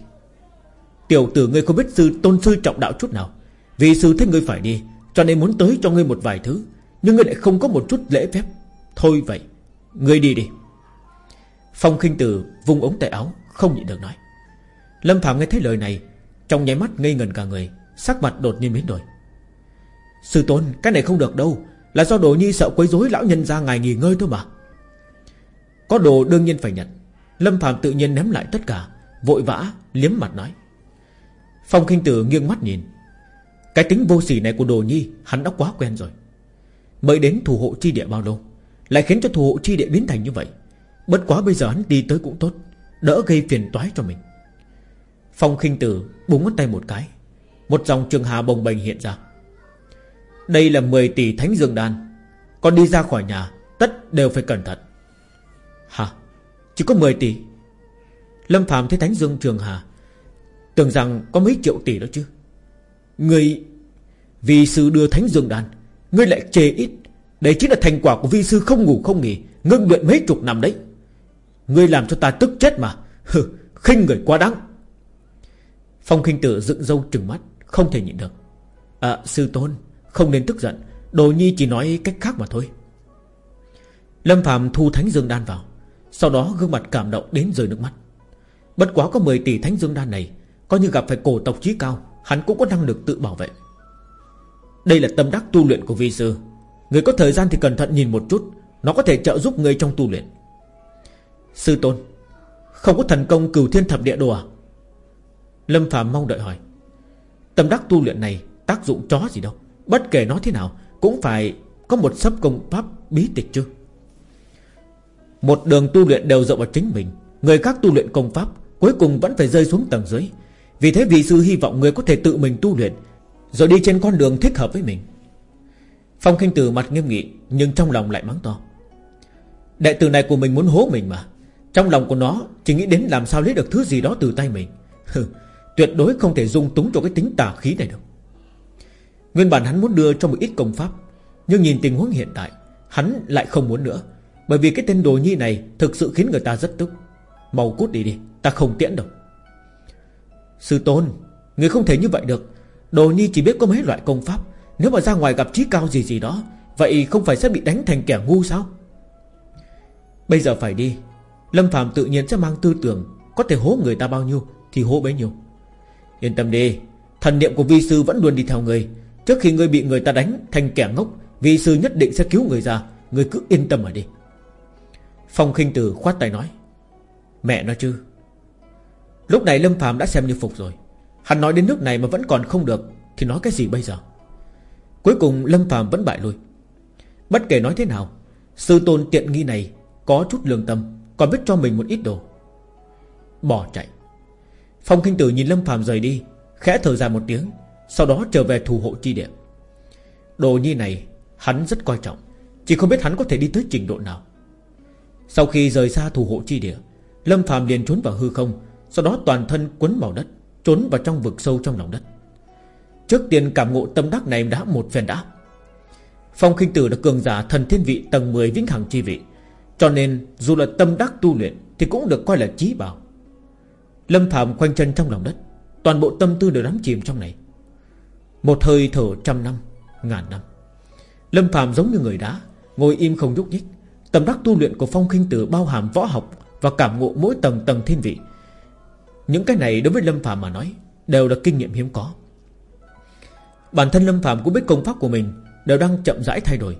Tiểu tử ngươi không biết sư tôn sư trọng đạo chút nào. Vì sư thấy ngươi phải đi, Cho nên muốn tới cho ngươi một vài thứ, Nhưng ngươi lại không có một chút lễ phép. Thôi vậy, Ngươi đi đi. Phong khinh tử vung ống tay áo, Không nhịn được nói. Lâm Phạm nghe thấy lời này, Trong nháy mắt ngây ngần cả người, Sắc mặt đột nhiên biến đổi. Sư tôn, cái này không được đâu, Là do đồ nhi sợ quấy rối lão nhân ra ngày nghỉ ngơi thôi mà. Có đồ đương nhiên phải nhận. Lâm Phạm tự nhiên ném lại tất cả, Vội vã liếm mặt nói. Phong khinh tử nghiêng mắt nhìn cái tính vô sỉ này của đồ nhi, Hắn đã quá quen rồi. Mới đến thủ hộ chi địa bao lâu, Lại khiến cho thủ hộ chi địa biến thành như vậy. Bất quá bây giờ hắn đi tới cũng tốt, Đỡ gây phiền toái cho mình. Phong khinh tử búng ngón tay một cái, Một dòng trường hà bồng bềnh hiện ra. Đây là 10 tỷ thánh dương đan Còn đi ra khỏi nhà, Tất đều phải cẩn thận. Hả? Chỉ có 10 tỷ? Lâm Phạm thấy thánh dương trường hà, Tưởng rằng có mấy triệu tỷ đó chứ. Người Vì sư đưa thánh dương đan Ngươi lại chê ít. Đây chính là thành quả của vi sư không ngủ không nghỉ Ngưng luyện mấy chục năm đấy. Ngươi làm cho ta tức chết mà. Hừ, khinh người quá đáng. Phong khinh tử dựng râu trừng mắt Không thể nhịn được. À sư tôn Không nên tức giận. Đồ nhi chỉ nói cách khác mà thôi. Lâm Phạm thu thánh dương đan vào Sau đó gương mặt cảm động đến rơi nước mắt. Bất quá có 10 tỷ thánh dương đan này Coi như gặp phải cổ tộc trí cao Hắn cũng có năng lực tự bảo vệ. Đây là tâm đắc tu luyện của vi sư. Người có thời gian thì cẩn thận nhìn một chút, Nó có thể trợ giúp người trong tu luyện. Sư tôn, Không có thần công cửu thiên thập địa đồ à? Lâm phàm mong đợi hỏi. Tâm đắc tu luyện này tác dụng chó gì đâu? Bất kể nó thế nào, Cũng phải có một sấp công pháp bí tịch chứ. Một đường tu luyện đều dựa vào chính mình. Người khác tu luyện công pháp, Cuối cùng vẫn phải rơi xuống tầng dưới. Vì thế vị sư hy vọng người có thể tự mình tu luyện, Rồi đi trên con đường thích hợp với mình. Phong Kinh Tử mặt nghiêm nghị, Nhưng trong lòng lại mắng to. Đệ tử này của mình muốn hố mình mà. Trong lòng của nó chỉ nghĩ đến làm sao lấy được thứ gì đó từ tay mình. Tuyệt đối không thể dung túng cho cái tính tà khí này đâu. Nguyên bản hắn muốn đưa cho một ít công pháp, Nhưng nhìn tình huống hiện tại, Hắn lại không muốn nữa, Bởi vì cái tên đồ nhi này Thực sự khiến người ta rất tức. Mau cút đi đi, Ta không tiễn đâu. Sư tôn, Người không thể như vậy được. Đồ nhi chỉ biết có mấy loại công pháp. Nếu mà ra ngoài gặp trí cao gì gì đó, Vậy không phải sẽ bị đánh thành kẻ ngu sao? Bây giờ phải đi. Lâm Phạm tự nhiên sẽ mang tư tưởng, Có thể hố người ta bao nhiêu Thì hố bấy nhiêu. Yên tâm đi, Thần niệm của vi sư vẫn luôn đi theo người. Trước khi người bị người ta đánh thành kẻ ngốc, Vi sư nhất định sẽ cứu người ra. Người cứ yên tâm mà đi. Phong khinh tử khoát tay nói, Mẹ nói chứ Lúc này Lâm Phạm đã xem như phục rồi. Hắn nói đến nước này mà vẫn còn không được, Thì nói cái gì bây giờ? Cuối cùng Lâm Phạm vẫn bại lui. Bất kể nói thế nào, Sư tôn tiện nghi này Có chút lương tâm, Còn biết cho mình một ít đồ. Bỏ chạy. Phong Kinh Tử nhìn Lâm Phạm rời đi, Khẽ thở dài một tiếng, Sau đó trở về thủ hộ chi địa. Đồ nhi này hắn rất coi trọng, Chỉ không biết hắn có thể đi tới trình độ nào. Sau khi rời xa thủ hộ chi địa, Lâm Phạm liền trốn vào hư không sau đó toàn thân quấn vào đất, Trốn vào trong vực sâu trong lòng đất. Trước tiên cảm ngộ tâm đắc này đã một phen đã. Phong khinh tử là cường giả thần thiên vị tầng 10 vĩnh hằng chi vị, Cho nên dù là tâm đắc tu luyện Thì cũng được coi là trí bảo. Lâm Phạm quanh chân trong lòng đất, Toàn bộ tâm tư đều đắm chìm trong này. Một hơi thở trăm năm, Ngàn năm, Lâm Phạm giống như người đá, Ngồi im không nhúc nhích. Tầm đắc tu luyện của phong khinh tử bao hàm võ học Và cảm ngộ mỗi tầng tầng thiên vị. Những cái này đối với Lâm Phạm mà nói, Đều là kinh nghiệm hiếm có. Bản thân Lâm Phạm cũng biết công pháp của mình, Đều đang chậm rãi thay đổi.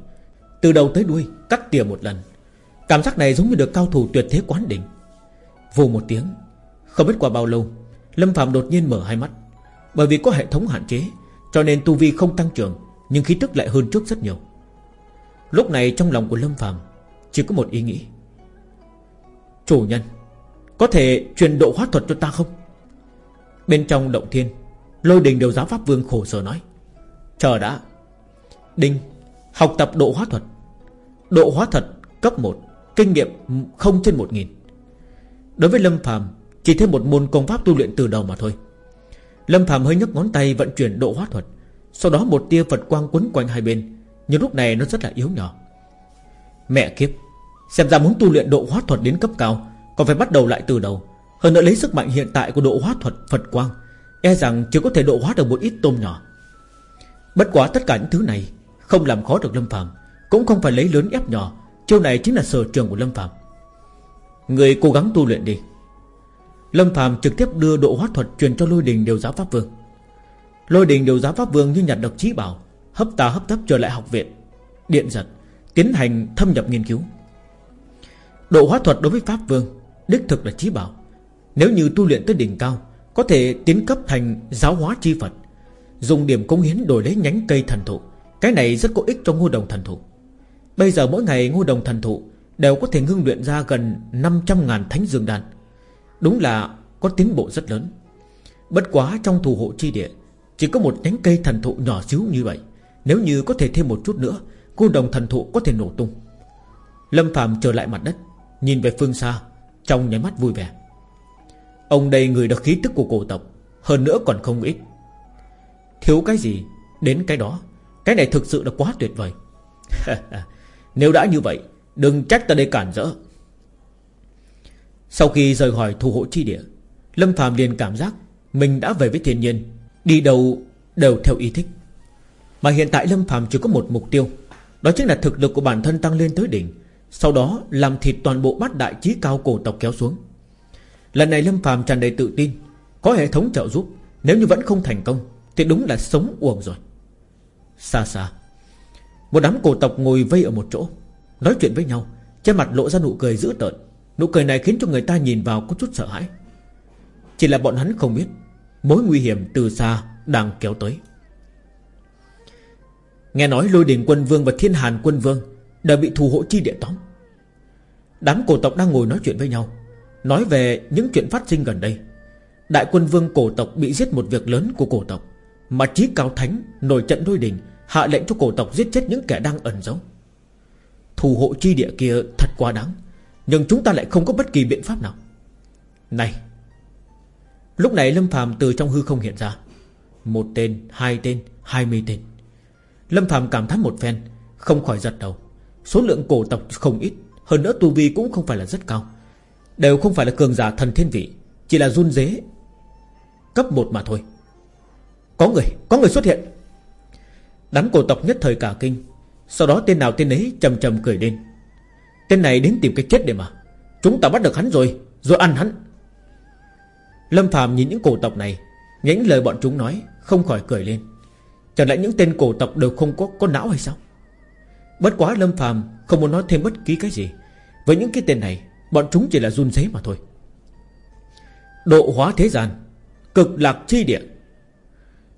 Từ đầu tới đuôi, cắt tỉa một lần. Cảm giác này giống như được cao thủ tuyệt thế quán đỉnh. Vù một tiếng, Không biết qua bao lâu, Lâm Phạm đột nhiên mở hai mắt. Bởi vì có hệ thống hạn chế, Cho nên tu vi không tăng trưởng, Nhưng khí tức lại hơn trước rất nhiều. Lúc này trong lòng của Lâm Phạm Chỉ có một ý nghĩ. Chủ nhân có thể truyền độ hóa thuật cho ta không? Bên trong động thiên, Lôi đình đều giáo pháp vương khổ sở nói. Chờ đã. Đinh, Học tập độ hóa thuật. Độ hóa thuật cấp 1 Kinh nghiệm không trên 1 nghìn. Đối với Lâm Phàm, Chỉ thêm một môn công pháp tu luyện từ đầu mà thôi. Lâm Phàm hơi nhấc ngón tay vận chuyển độ hóa thuật, Sau đó một tia Phật quang quấn quanh hai bên, Nhưng lúc này nó rất là yếu nhỏ. Mẹ kiếp, Xem ra muốn tu luyện độ hóa thuật đến cấp cao còn phải bắt đầu lại từ đầu. Hơn nữa lấy sức mạnh hiện tại của độ hóa thuật Phật quang E rằng chỉ có thể độ hóa được một ít tôm nhỏ. Bất quá tất cả những thứ này Không làm khó được Lâm Phạm Cũng không phải lấy lớn ép nhỏ, Chiêu này chính là sở trường của Lâm Phạm Người cố gắng tu luyện đi. Lâm Phạm trực tiếp đưa độ hóa thuật Truyền cho lôi đình điều giáo Pháp Vương. Lôi đình điều giáo Pháp Vương như nhặt được trí bảo, Hấp tà hấp tấp trở lại học viện, Điện giật, Tiến hành thâm nhập nghiên cứu. Độ hóa thuật đối với Pháp Vương Đích thực là trí bảo. Nếu như tu luyện tới đỉnh cao, Có thể tiến cấp thành giáo hóa chi Phật, Dùng điểm công hiến đổi lấy nhánh cây thần thụ. Cái này rất có ích cho ngô đồng thần thụ. Bây giờ mỗi ngày ngô đồng thần thụ Đều có thể ngưng luyện ra gần 500.000 thánh dương đan. Đúng là có tiến bộ rất lớn. Bất quá trong thủ hộ chi địa, Chỉ có một nhánh cây thần thụ nhỏ xíu như vậy. Nếu như có thể thêm một chút nữa, Ngô đồng thần thụ có thể nổ tung. Lâm Phạm trở lại mặt đất, Nhìn về phương xa. Trong nháy mắt vui vẻ. Ông đây người được khí tức của cổ tộc, Hơn nữa còn không ít. Thiếu cái gì, Đến cái đó, Cái này thực sự là quá tuyệt vời. Nếu đã như vậy, Đừng trách ta đây cản rỡ. Sau khi rời khỏi thủ hộ chi địa, Lâm Phạm liền cảm giác Mình đã về với thiên nhiên, Đi đâu đều theo ý thích. Mà hiện tại Lâm Phạm chỉ có một mục tiêu, Đó chính là thực lực của bản thân tăng lên tới đỉnh sau đó, làm thịt toàn bộ bát đại trí cao cổ tộc kéo xuống. Lần này Lâm phàm tràn đầy tự tin, Có hệ thống trợ giúp, Nếu như vẫn không thành công, Thì đúng là sống uổng rồi. Xa xa, Một đám cổ tộc ngồi vây ở một chỗ, Nói chuyện với nhau, Trên mặt lộ ra nụ cười dữ tợn. Nụ cười này khiến cho người ta nhìn vào có chút sợ hãi. Chỉ là bọn hắn không biết, Mối nguy hiểm từ xa đang kéo tới. Nghe nói lôi đình quân vương và thiên hàn quân vương đã bị thù hộ chi địa tóm. Đám cổ tộc đang ngồi nói chuyện với nhau Nói về những chuyện phát sinh gần đây. Đại quân vương cổ tộc bị giết một việc lớn của cổ tộc Mà trí cao thánh nổi trận đôi đình Hạ lệnh cho cổ tộc giết chết những kẻ đang ẩn giấu. Thù hộ chi địa kia thật quá đáng Nhưng chúng ta lại không có bất kỳ biện pháp nào. Này! Lúc này Lâm phàm từ trong hư không hiện ra. Một tên, hai tên, hai mươi tên. Lâm phàm cảm thán một phen Không khỏi giật đầu. Số lượng cổ tộc không ít Hơn nữa tu vi cũng không phải là rất cao. Đều không phải là cường giả thần thiên vị Chỉ là run dế Cấp 1 mà thôi. Có người, có người xuất hiện. Đám cổ tộc nhất thời cả kinh Sau đó tên nào tên ấy trầm trầm cười lên. Tên này đến tìm cái chết để mà. Chúng ta bắt được hắn rồi Rồi ăn hắn. Lâm Phạm nhìn những cổ tộc này Những lời bọn chúng nói Không khỏi cười lên. Chẳng lẽ những tên cổ tộc đều không có có não hay sao? Bất quá Lâm phàm Không muốn nói thêm bất kỳ cái gì. Với những cái tên này Bọn chúng chỉ là run rế mà thôi. Độ hóa thế gian Cực lạc chi địa.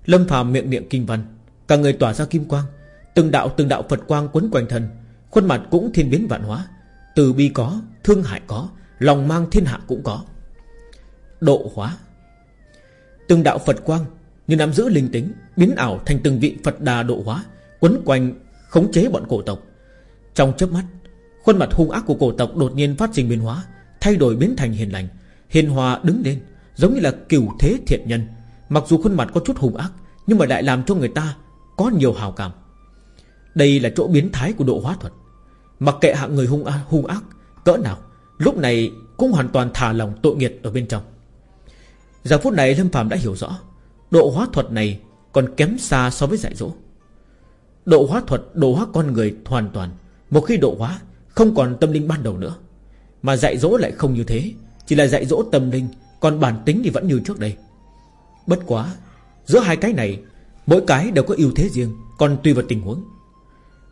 Lâm phàm miệng miệng kinh văn Cả người tỏa ra kim quang. Từng đạo từng đạo Phật quang quấn quanh thân Khuôn mặt cũng thiên biến vạn hóa. Từ bi có, thương hại có Lòng mang thiên hạ cũng có. Độ hóa. Từng đạo Phật quang Như nắm giữ linh tính Biến ảo thành từng vị Phật đà độ hóa Quấn quanh khống chế bọn cổ tộc. Trong chớp mắt Khuôn mặt hung ác của cổ tộc đột nhiên phát sinh biến hóa Thay đổi biến thành hiền lành. Hiền hòa đứng lên Giống như là cửu thế thiện nhân. Mặc dù khuôn mặt có chút hung ác Nhưng mà lại làm cho người ta có nhiều hào cảm. Đây là chỗ biến thái của độ hóa thuật. Mặc kệ hạng người hung ác, hung ác Cỡ nào Lúc này cũng hoàn toàn thả lòng tội nghiệt ở bên trong. Giờ phút này Lâm phàm đã hiểu rõ Độ hóa thuật này còn kém xa so với dạy dỗ. Độ hóa thuật, độ hóa con người hoàn toàn. Một khi độ hóa, không còn tâm linh ban đầu nữa. Mà dạy dỗ lại không như thế, Chỉ là dạy dỗ tâm linh, Còn bản tính thì vẫn như trước đây. Bất quá, Giữa hai cái này, Mỗi cái đều có ưu thế riêng, Còn tùy vào tình huống.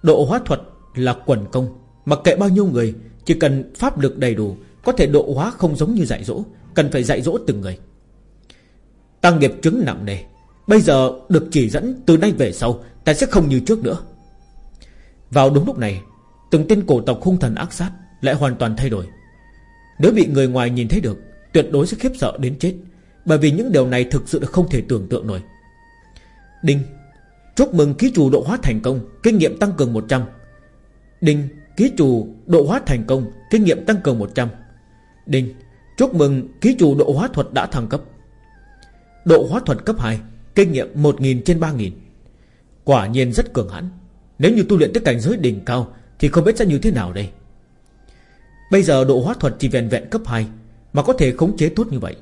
Độ hóa thuật là quần công Mặc kệ bao nhiêu người, Chỉ cần pháp lực đầy đủ, Có thể độ hóa không giống như dạy dỗ, Cần phải dạy dỗ từng người. Tăng nghiệp chứng nặng nề, Bây giờ được chỉ dẫn từ nay về sau Ta sẽ không như trước nữa. Vào đúng lúc này, Từng tên cổ tộc hung thần ác sát Lại hoàn toàn thay đổi. Nếu bị người ngoài nhìn thấy được, Tuyệt đối sẽ khiếp sợ đến chết, Bởi vì những điều này thực sự là không thể tưởng tượng nổi. Đinh, Chúc mừng ký chủ độ hóa thành công, Kinh nghiệm tăng cường 100 Đinh, Ký chủ độ hóa thành công, Kinh nghiệm tăng cường 100 Đinh, Chúc mừng ký chủ độ hóa thuật đã thăng cấp. Độ hóa thuật cấp 2 Kinh nghiệm 1.000 trên 3.000 Quả nhiên rất cường hãn. Nếu như tu luyện tới cảnh giới đỉnh cao, thì không biết sẽ như thế nào đây. Bây giờ độ hóa thuật chỉ vẹn vẹn cấp 2 Mà có thể khống chế tốt như vậy.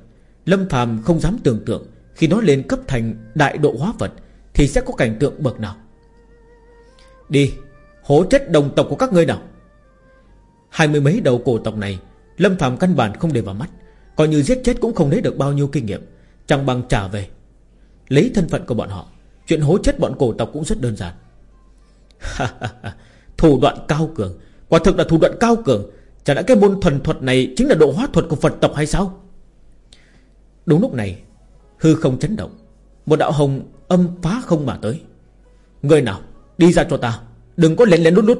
Lâm phàm không dám tưởng tượng, Khi nó lên cấp thành đại độ hóa vật, Thì sẽ có cảnh tượng bậc nào. Đi, Hố chết đồng tộc của các ngươi nào. Hai mươi mấy đầu cổ tộc này, Lâm Phàm căn bản không để vào mắt. Coi như giết chết cũng không lấy được bao nhiêu kinh nghiệm, Chẳng bằng trả về. Lấy thân phận của bọn họ. Chuyện hố chết bọn cổ tộc cũng rất đơn giản. Thủ đoạn cao cường. Quả thực là thủ đoạn cao cường. Chả đã cái môn thuần thuật này Chính là độ hóa thuật của Phật tộc hay sao? Đúng lúc này, Hư không chấn động. Một đạo hồng âm phá không mà tới. Người nào, đi ra cho ta. Đừng có lén lén lút lút.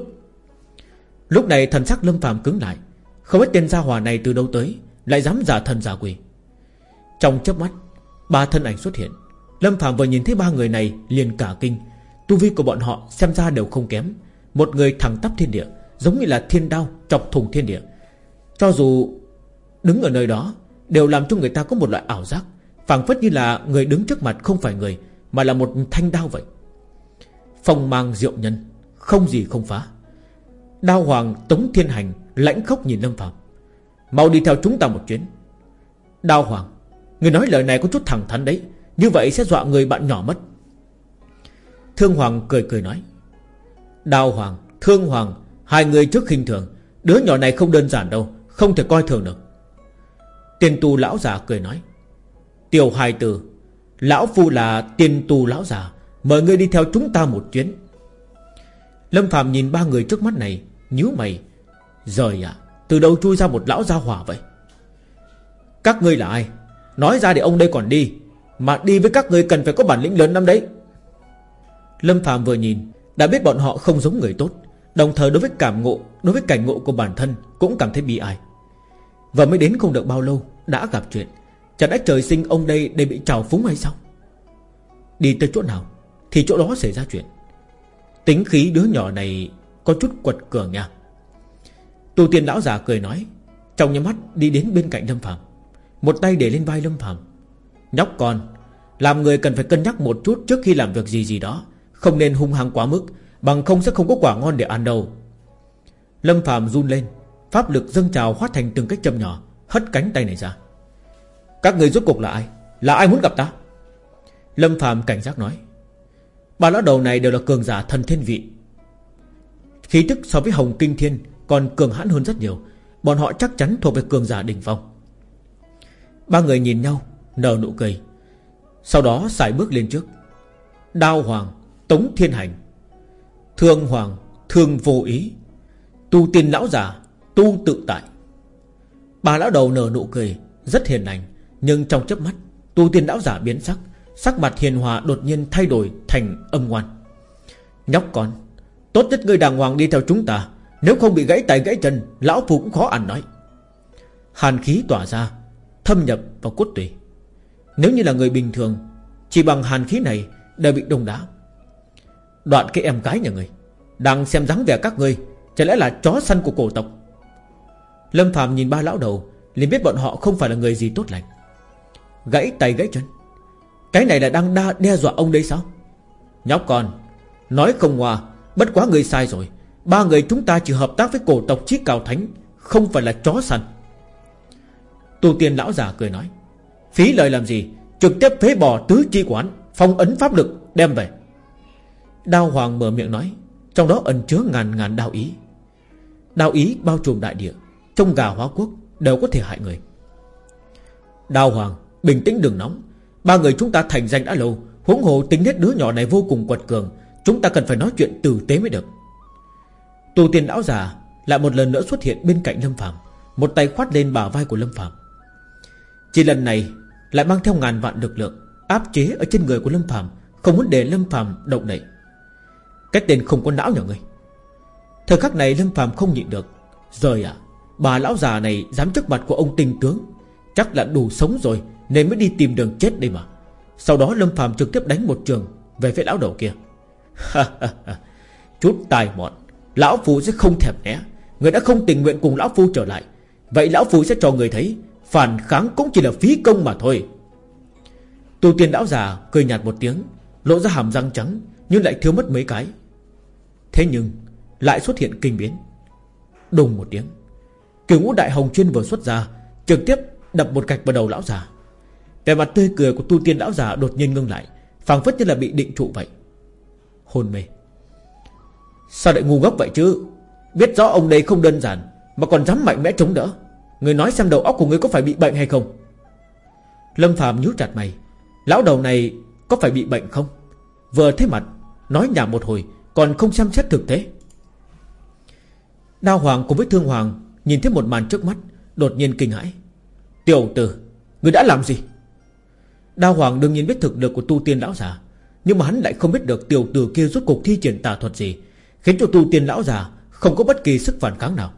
Lúc này thần sắc lâm phàm cứng lại. Không biết tên gia hòa này từ đâu tới, Lại dám giả thần giả quỷ. Trong chớp mắt, Ba thân ảnh xuất hiện. Lâm Phạm vừa nhìn thấy ba người này, liền cả kinh. Tu vi của bọn họ xem ra đều không kém. Một người thẳng tắp thiên địa, Giống như là thiên đao chọc thùng thiên địa. Cho dù đứng ở nơi đó, Đều làm cho người ta có một loại ảo giác, phảng phất như là người đứng trước mặt không phải người, Mà là một thanh đao vậy. Phong mang diệu nhân, Không gì không phá. Đao hoàng tống thiên hành Lãnh khốc nhìn Lâm Phạm Mau đi theo chúng ta một chuyến. Đao hoàng, Người nói lời này có chút thẳng thắn đấy. Như vậy sẽ dọa người bạn nhỏ mất. Thương Hoàng cười cười nói đào Hoàng, Thương Hoàng Hai người trước khinh thường. Đứa nhỏ này không đơn giản đâu Không thể coi thường được. Tiên tu lão già cười nói Tiểu hài tử Lão phu là tiên tu lão già Mời ngươi đi theo chúng ta một chuyến. Lâm Phạm nhìn ba người trước mắt này nhíu mày. Rời à Từ đâu chui ra một lão gia hỏa vậy? Các ngươi là ai? Nói ra để ông đây còn đi. Mà đi với các người cần phải có bản lĩnh lớn lắm đấy. Lâm Phạm vừa nhìn, Đã biết bọn họ không giống người tốt, Đồng thời đối với cảm ngộ, Đối với cảnh ngộ của bản thân Cũng cảm thấy bị ai. Và mới đến không được bao lâu, Đã gặp chuyện. Chẳng lẽ trời sinh ông đây để bị trào phúng hay sao? Đi tới chỗ nào, Thì chỗ đó xảy ra chuyện. Tính khí đứa nhỏ này Có chút quật cường nha. Tu tiên lão già cười nói, Trong nhà mắt đi đến bên cạnh Lâm Phạm Một tay để lên vai Lâm Phạm Nhóc con, Làm người cần phải cân nhắc một chút trước khi làm việc gì gì đó. Không nên hung hăng quá mức, Bằng không sẽ không có quả ngon để ăn đâu. Lâm Phạm run lên, Pháp lực dâng trào hóa thành từng cách châm nhỏ, Hất cánh tay này ra. Các người rốt cuộc là ai? Là ai muốn gặp ta? Lâm Phạm cảnh giác nói. Ba lão đầu này đều là cường giả thần thiên vị. Khí tức so với Hồng Kinh Thiên Còn cường hãn hơn rất nhiều. Bọn họ chắc chắn thuộc về cường giả đỉnh phong. Ba người nhìn nhau Nở nụ cười. Sau đó xài bước lên trước. Đao Hoàng Tống Thiên Hành. Thương Hoàng Thương Vô Ý. Tu tiên lão già, Tu tự tại. Ba lão đầu nở nụ cười Rất hiền lành Nhưng trong chớp mắt Tu tiên lão giả biến sắc Sắc mặt hiền hòa đột nhiên thay đổi thành âm ngoan. Nhóc con Tốt nhất ngươi đàng hoàng đi theo chúng ta Nếu không bị gãy tay gãy chân Lão Phu cũng khó ăn nói. Hàn khí tỏa ra Thâm nhập vào cốt tủy. Nếu như là người bình thường, Chỉ bằng hàn khí này đều bị đông đá. Đoạn cái em gái nhà người, Đang xem dáng vẻ các ngươi Chả lẽ là chó săn của cổ tộc? Lâm Phạm nhìn ba lão đầu, liền biết bọn họ không phải là người gì tốt lành. Gãy tay gãy chân. Cái này là đang đa, đe dọa ông đây sao? Nhóc con, Nói không hòa Bất quá người sai rồi. Ba người chúng ta chỉ hợp tác với cổ tộc Chí Cào Thánh, Không phải là chó săn. Tù tiên lão già cười nói. Phí lời làm gì? Trực tiếp phế bỏ tứ chi quán Phong ấn pháp lực, đem về. Đao Hoàng mở miệng nói, Trong đó ẩn chứa ngàn ngàn đao ý. Đao ý bao trùm đại địa, Trong gà hóa quốc đều có thể hại người. Đao Hoàng, Bình tĩnh đừng nóng. Ba người chúng ta thành danh đã lâu, Huống hồ tính hết đứa nhỏ này vô cùng quật cường, Chúng ta cần phải nói chuyện tử tế mới được. Tù tiền lão già Lại một lần nữa xuất hiện bên cạnh Lâm Phạm Một tay khoát lên bả vai của Lâm Phạm Chỉ lần này lại mang theo ngàn vạn lực lượng Áp chế ở trên người của Lâm Phàm, Không muốn để Lâm Phàm động đậy. Cái tên không có não nhà người Thời khắc này Lâm Phàm không nhịn được. Rời à Bà lão già này dám trước mặt của ông tinh tướng. Chắc là đủ sống rồi Nên mới đi tìm đường chết đây mà. Sau đó Lâm Phàm trực tiếp đánh một trường Về phía lão đầu kia. Chút tài mọn Lão Phu sẽ không thèm né. Người đã không tình nguyện cùng Lão Phu trở lại. Vậy Lão Phu sẽ cho người thấy Phản kháng cũng chỉ là phí công mà thôi. Tu tiên lão già cười nhạt một tiếng, Lộ ra hàm răng trắng, Nhưng lại thiếu mất mấy cái. Thế nhưng, lại xuất hiện kinh biến. Đùng một tiếng, Kiểu ngũ đại hồng chuyên vừa xuất ra, Trực tiếp đập một gạch vào đầu lão già. Vẻ mặt tươi cười của tu tiên lão già đột nhiên ngưng lại, phảng phất như là bị định trụ vậy. Hôn mê. Sao lại ngu ngốc vậy chứ? Biết rõ ông đây không đơn giản, Mà còn dám mạnh mẽ chống đỡ. Người nói xem đầu óc của người có phải bị bệnh hay không? Lâm Phạm nhíu chặt mày. Lão đầu này có phải bị bệnh không? Vừa thấy mặt, Nói nhảm một hồi, Còn không xem xét thực tế. Đao Hoàng cùng với Thương Hoàng Nhìn thấy một màn trước mắt, Đột nhiên kinh hãi. Tiểu tử, Người đã làm gì? Đao Hoàng đương nhiên biết thực lực của tu tiên lão già, Nhưng mà hắn lại không biết được tiểu tử kia rốt cuộc thi triển tà thuật gì, Khiến cho tu tiên lão già Không có bất kỳ sức phản kháng nào.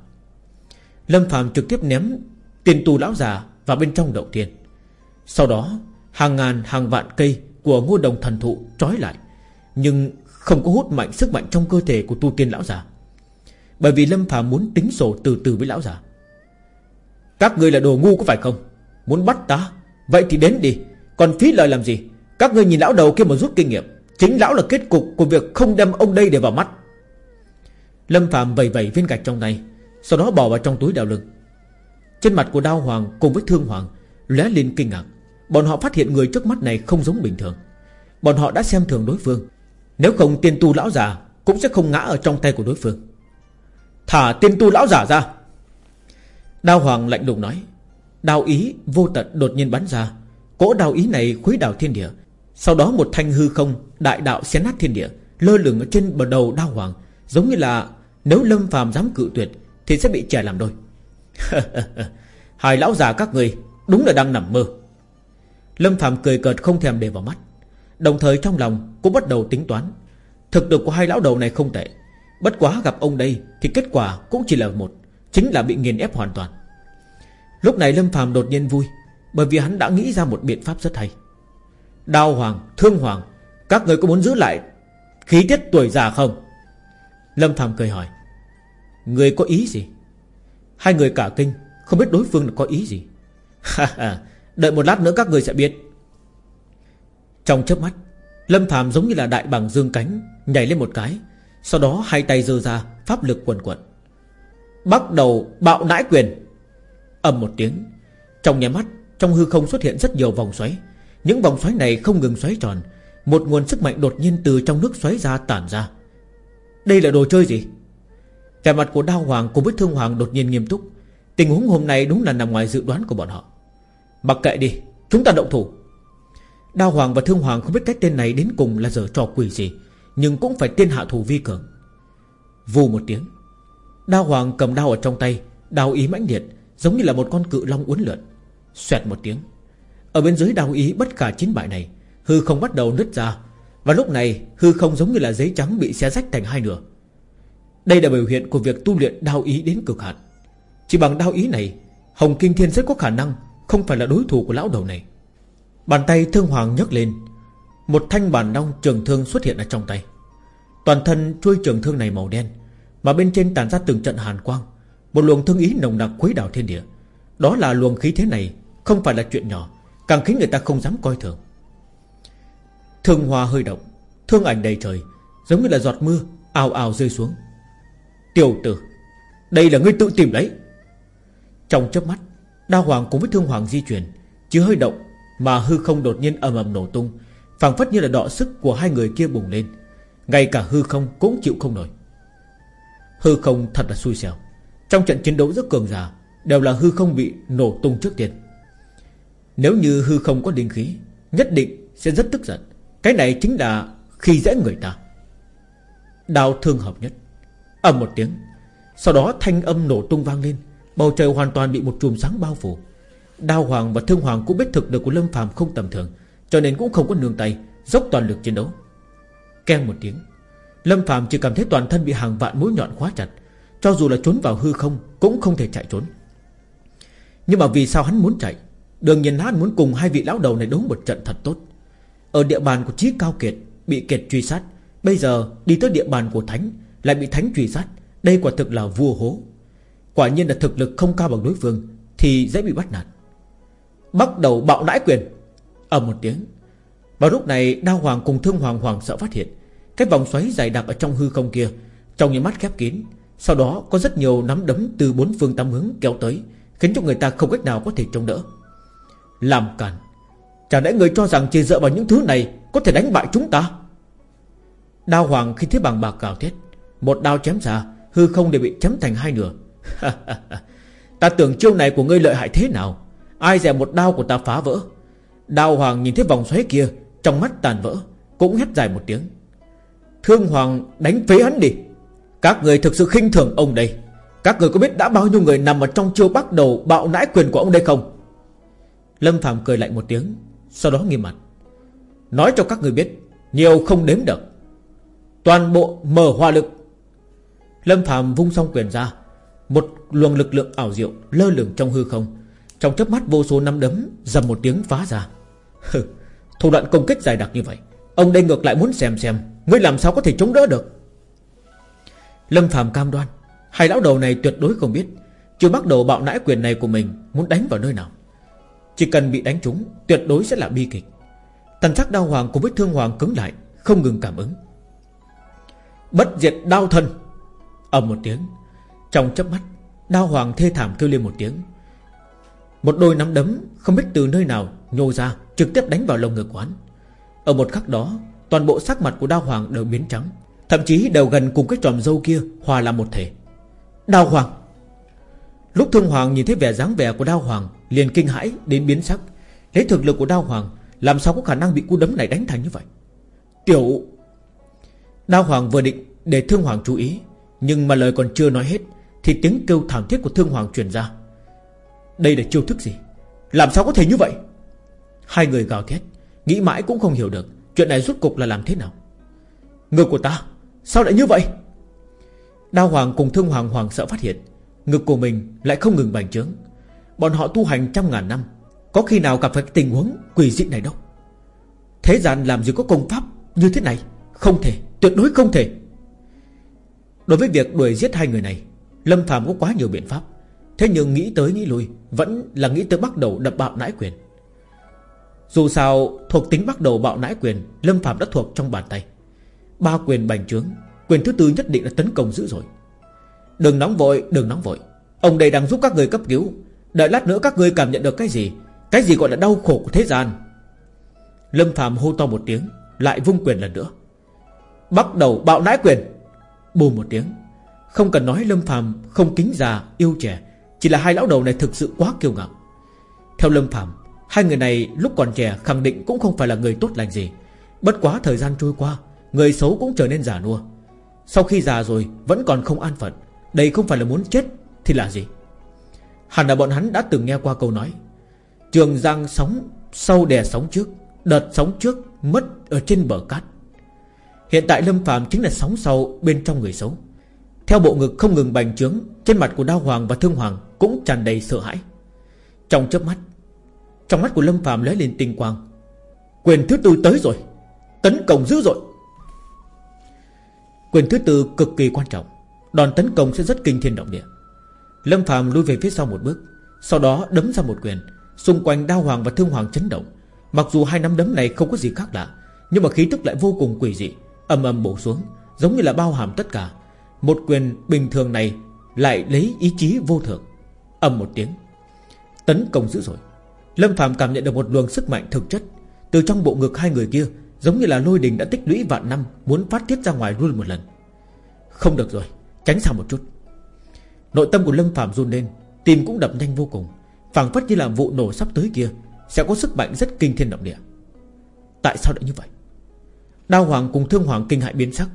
Lâm Phạm trực tiếp ném Tiền tu lão già vào bên trong động thiên. Sau đó, Hàng ngàn, hàng vạn cây của ngô đồng thần thụ trói lại, Nhưng không có hút mạnh sức mạnh trong cơ thể của tu tiên lão già. Bởi vì Lâm Phạm muốn tính sổ từ từ với lão già. Các ngươi là đồ ngu có phải không? Muốn bắt ta? Vậy thì đến đi. Còn phí lời làm gì? Các ngươi nhìn lão đầu kia mà rút kinh nghiệm. Chính lão là kết cục của việc không đem ông đây để vào mắt. Lâm Phạm vầy vầy viên gạch trong tay. Sau đó bỏ vào trong túi đào lực. Trên mặt của Đao Hoàng cùng với Thương Hoàng lóe lên kinh ngạc. Bọn họ phát hiện người trước mắt này không giống bình thường. Bọn họ đã xem thường đối phương. Nếu không tiên tu lão già Cũng sẽ không ngã ở trong tay của đối phương. Thả tiên tu lão giả ra. Đao Hoàng lạnh lùng nói. Đao ý vô tận đột nhiên bắn ra. Cỗ đao ý này khuấy đảo thiên địa. Sau đó một thanh hư không Đại đạo xé nát thiên địa, Lơ lửng ở trên bờ đầu đao hoàng, Giống như là nếu Lâm phàm dám cự tuyệt thì sẽ bị trẻ làm đôi. Hai lão già các người Đúng là đang nằm mơ. Lâm Phạm cười cợt không thèm để vào mắt. Đồng thời trong lòng cũng bắt đầu tính toán. Thực lực của hai lão đầu này không tệ. Bất quá gặp ông đây Thì kết quả cũng chỉ là một Chính là bị nghiền ép hoàn toàn. Lúc này Lâm Phạm đột nhiên vui Bởi vì hắn đã nghĩ ra một biện pháp rất hay. Đao Hoàng, Thương Hoàng Các người có muốn giữ lại Khí tiết tuổi già không? Lâm Phạm cười hỏi. Người có ý gì? Hai người cả kinh, Không biết đối phương có ý gì. Đợi một lát nữa các người sẽ biết. Trong chớp mắt, Lâm Phạm giống như là đại bằng dương cánh, Nhảy lên một cái, Sau đó hai tay giơ ra, Pháp lực quần quần Bắt đầu bạo nãi quyền. Ầm một tiếng, Trong nhà mắt, Trong hư không xuất hiện rất nhiều vòng xoáy. Những vòng xoáy này không ngừng xoáy tròn, Một nguồn sức mạnh đột nhiên từ trong nước xoáy ra tản ra. Đây là đồ chơi gì? Vẻ mặt của Đao Hoàng cùng với Thương Hoàng đột nhiên nghiêm túc. Tình huống hôm nay đúng là nằm ngoài dự đoán của bọn họ. Mặc kệ đi, Chúng ta động thủ. Đao Hoàng và Thương Hoàng không biết cái tên này đến cùng là giờ trò quỷ gì, Nhưng cũng phải tiên hạ thủ vi cường. Vù một tiếng Đao Hoàng cầm đao ở trong tay, Đao ý mãnh liệt, Giống như là một con cự long uốn lượn. Xoẹt một tiếng, Ở bên dưới đao ý bất khả chiến bại này, Hư không bắt đầu nứt ra, Và lúc này hư không giống như là giấy trắng bị xé rách thành hai nửa. Đây là biểu hiện của việc tu luyện đao ý đến cực hạn. Chỉ bằng đao ý này, Hồng Kinh Thiên rất có khả năng Không phải là đối thủ của lão đầu này. Bàn tay thương hoàng nhấc lên, Một thanh bản đong trường thương xuất hiện ở trong tay. Toàn thân chuôi trường thương này màu đen, Mà bên trên tàn ra từng trận hàn quang, một luồng thương ý nồng nặc quấy đảo thiên địa. Đó là luồng khí thế này, Không phải là chuyện nhỏ, Càng khiến người ta không dám coi thường. Thương hoa hơi động, Thương ảnh đầy trời, Giống như là giọt mưa, ào ào rơi xuống. Tiểu tử, Đây là ngươi tự tìm đấy Trong chớp mắt, Đa hoàng cùng với thương hoàng di chuyển Chỉ hơi động Mà hư không đột nhiên ầm ầm nổ tung, phảng phất như là đọ sức của hai người kia bùng lên. Ngay cả hư không cũng chịu không nổi. Hư không thật là xui xẻo. Trong trận chiến đấu rất cường giả, Đều là hư không bị nổ tung trước tiên. Nếu như hư không có linh khí, Nhất định sẽ rất tức giận. Cái này chính là khi dễ người ta. Đào thương hợp nhất ầm một tiếng. Sau đó thanh âm nổ tung vang lên. Bầu trời hoàn toàn bị một chùm sáng bao phủ. Đao Hoàng và Thương Hoàng cũng biết thực lực của Lâm Phàm không tầm thường, Cho nên cũng không có nương tay, Dốc toàn lực chiến đấu. Keng một tiếng. Lâm Phàm chỉ cảm thấy toàn thân bị hàng vạn mũi nhọn khóa chặt. Cho dù là trốn vào hư không, Cũng không thể chạy trốn. Nhưng mà vì sao hắn muốn chạy? Đương nhiên hắn muốn cùng hai vị lão đầu này đấu một trận thật tốt. Ở địa bàn của Chí Cao Kiệt Bị Kiệt truy sát, Bây giờ đi tới địa bàn của Thánh lại bị Thánh truy sát. Đây quả thực là vua hố. Quả nhiên là thực lực không cao bằng đối phương, Thì dễ bị bắt nạt. Bắt đầu bạo nãi quyền. Ở một tiếng. Vào lúc này, Đao Hoàng cùng Thương Hoàng Hoàng sợ phát hiện. Cái vòng xoáy dày đặc ở trong hư không kia, Trong những mắt khép kín. Sau đó, có rất nhiều nắm đấm từ bốn phương tám hướng kéo tới, Khiến cho người ta không cách nào có thể chống đỡ. Làm cản Chẳng lẽ người cho rằng chỉ dựa vào những thứ này Có thể đánh bại chúng ta? Đao hoàng khi thấy bằng bạc cào thét một đao chém ra, Hư không đều bị chém thành hai nửa. Ta tưởng chiêu này của ngươi lợi hại thế nào? Ai dè một đao của ta phá vỡ. Đao hoàng nhìn thấy vòng xoáy kia, Trong mắt tàn vỡ, Cũng hét dài một tiếng. Thương hoàng đánh phế hắn đi. Các người thực sự khinh thường ông đây. Các người có biết đã bao nhiêu người nằm ở trong chiêu bắt đầu Bạo nãi quyền của ông đây không? Lâm Phạm cười lạnh một tiếng, Sau đó nghiêm mặt. Nói cho các người biết, Nhiều không đếm được. Toàn bộ mở hỏa lực Lâm Phạm vung song quyền ra. Một luồng lực lượng ảo diệu lơ lửng trong hư không. Trong chớp mắt vô số năm đấm Dầm một tiếng phá ra. Thủ đoạn công kích dài đặc như vậy, Ông đây ngược lại muốn xem xem, Ngươi làm sao có thể chống đỡ được? Lâm Phạm cam đoan, Hai lão đầu này tuyệt đối không biết, Chưa bắt đầu bạo nãi quyền này của mình Muốn đánh vào nơi nào. Chỉ cần bị đánh trúng, Tuyệt đối sẽ là bi kịch. Tần sắc đau hoàng cùng với thương hoàng cứng lại, Không ngừng cảm ứng. Bất diệt đau thân ầm một tiếng. Trong chớp mắt Đao hoàng thê thảm kêu lên một tiếng. Một đôi nắm đấm Không biết từ nơi nào nhô ra, Trực tiếp đánh vào lồng ngực quán. Ở một khắc đó, Toàn bộ sắc mặt của đao hoàng đều biến trắng, Thậm chí đều gần cùng cái tròm dâu kia Hòa làm một thể. Đao hoàng! Lúc thương hoàng nhìn thấy vẻ dáng vẻ của đao hoàng, Liền kinh hãi đến biến sắc. Lấy thực lực của đao hoàng, Làm sao có khả năng bị cú đấm này đánh thành như vậy? Tiểu! Đao hoàng vừa định để thương hoàng chú ý nhưng mà lời còn chưa nói hết, Thì tiếng kêu thảm thiết của thương hoàng truyền ra. Đây là chiêu thức gì? Làm sao có thể như vậy? Hai người gào thét, Nghĩ mãi cũng không hiểu được Chuyện này rốt cục là làm thế nào. Ngực của ta, Sao lại như vậy? Đao hoàng cùng thương hoàng hoàng sợ phát hiện, Ngực của mình lại không ngừng bành trướng. Bọn họ tu hành trăm ngàn năm, Có khi nào gặp phải tình huống quỷ dị này đâu? Thế gian làm gì có công pháp như thế này? Không thể, Tuyệt đối không thể. Đối với việc đuổi giết hai người này, Lâm Phạm có quá nhiều biện pháp. Thế nhưng nghĩ tới nghĩ lui, Vẫn là nghĩ tới bắt đầu đập bạo nãi quyền. Dù sao, thuộc tính bắt đầu bạo nãi quyền, Lâm Phạm đã thuộc trong bàn tay. Ba quyền bành trướng, Quyền thứ tư nhất định là tấn công dữ dội. Đừng nóng vội, đừng nóng vội. Ông đây đang giúp các người cấp cứu. Đợi lát nữa các người cảm nhận được cái gì? Cái gì gọi là đau khổ của thế gian? Lâm Phạm hô to một tiếng, Lại vung quyền lần nữa. Bắt đầu bạo nãi quyền. Bù một tiếng. Không cần nói Lâm Phạm không kính già, yêu trẻ, Chỉ là hai lão đầu này thực sự quá kiêu ngạo. Theo Lâm Phạm Hai người này lúc còn trẻ khẳng định cũng không phải là người tốt lành gì. Bất quá thời gian trôi qua, Người xấu cũng trở nên già nua. Sau khi già rồi, vẫn còn không an phận. Đây không phải là muốn chết Thì là gì? Hẳn là bọn hắn đã từng nghe qua câu nói, Trường Giang sóng Sau đè sóng trước, Đợt sóng trước mất ở trên bờ cát. Hiện tại Lâm Phạm chính là sóng sau bên trong người xấu Theo bộ ngực không ngừng bành trướng, Trên mặt của Đao Hoàng và Thương Hoàng Cũng tràn đầy sợ hãi. Trong chớp mắt, Trong mắt của Lâm Phạm lóe lên tinh quang. Quyền thứ tư tới rồi, Tấn công dữ dội. Quyền thứ tư cực kỳ quan trọng, Đòn tấn công sẽ rất kinh thiên động địa. Lâm Phạm lui về phía sau một bước, Sau đó đấm ra một quyền. Xung quanh Đao Hoàng và Thương Hoàng chấn động. Mặc dù hai nắm đấm này không có gì khác lạ, Nhưng mà khí tức lại vô cùng quỷ dị. Âm âm bổ xuống, Giống như là bao hàm tất cả. Một quyền bình thường này Lại lấy ý chí vô thượng. Âm một tiếng, Tấn công dữ dội. Lâm Phạm cảm nhận được một luồng sức mạnh thực chất Từ trong bộ ngực hai người kia, Giống như là lôi đình đã tích lũy vạn năm, Muốn phát tiết ra ngoài luôn một lần. Không được rồi, Tránh xa một chút. Nội tâm của Lâm Phạm run lên, Tim cũng đập nhanh vô cùng, phảng phất như là vụ nổ sắp tới kia, Sẽ có sức mạnh rất kinh thiên động địa. Tại sao lại như vậy? Đao Hoàng cùng Thương Hoàng kinh hại biến sắc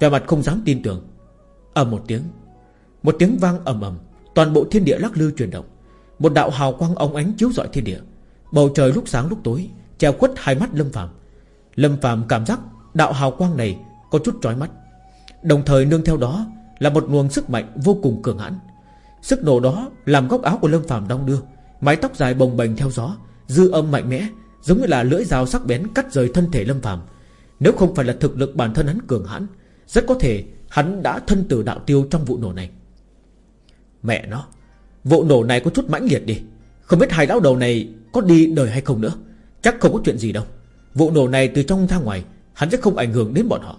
Về mặt không dám tin tưởng. Ầm một tiếng Một tiếng vang ầm ầm, Toàn bộ thiên địa lắc lư chuyển động. Một đạo hào quang ống ánh chiếu rọi thiên địa. Bầu trời lúc sáng lúc tối Treo khuất hai mắt Lâm Phạm Lâm Phạm cảm giác đạo hào quang này Có chút trói mắt. Đồng thời nương theo đó Là một nguồn sức mạnh vô cùng cường hãn. Sức nổ đó làm góc áo của Lâm Phạm đong đưa, Mái tóc dài bồng bềnh theo gió, Dư âm mạnh mẽ, Giống như là lưỡi dao sắc bén cắt rời thân thể Lâm Phạm nếu không phải là thực lực bản thân hắn cường hãn, Rất có thể hắn đã thân tử đạo tiêu trong vụ nổ này. Mẹ nó, Vụ nổ này có chút mãnh liệt đi. Không biết hai lão đầu này có đi đời hay không nữa. Chắc không có chuyện gì đâu. Vụ nổ này từ trong ra ngoài, Hắn sẽ không ảnh hưởng đến bọn họ.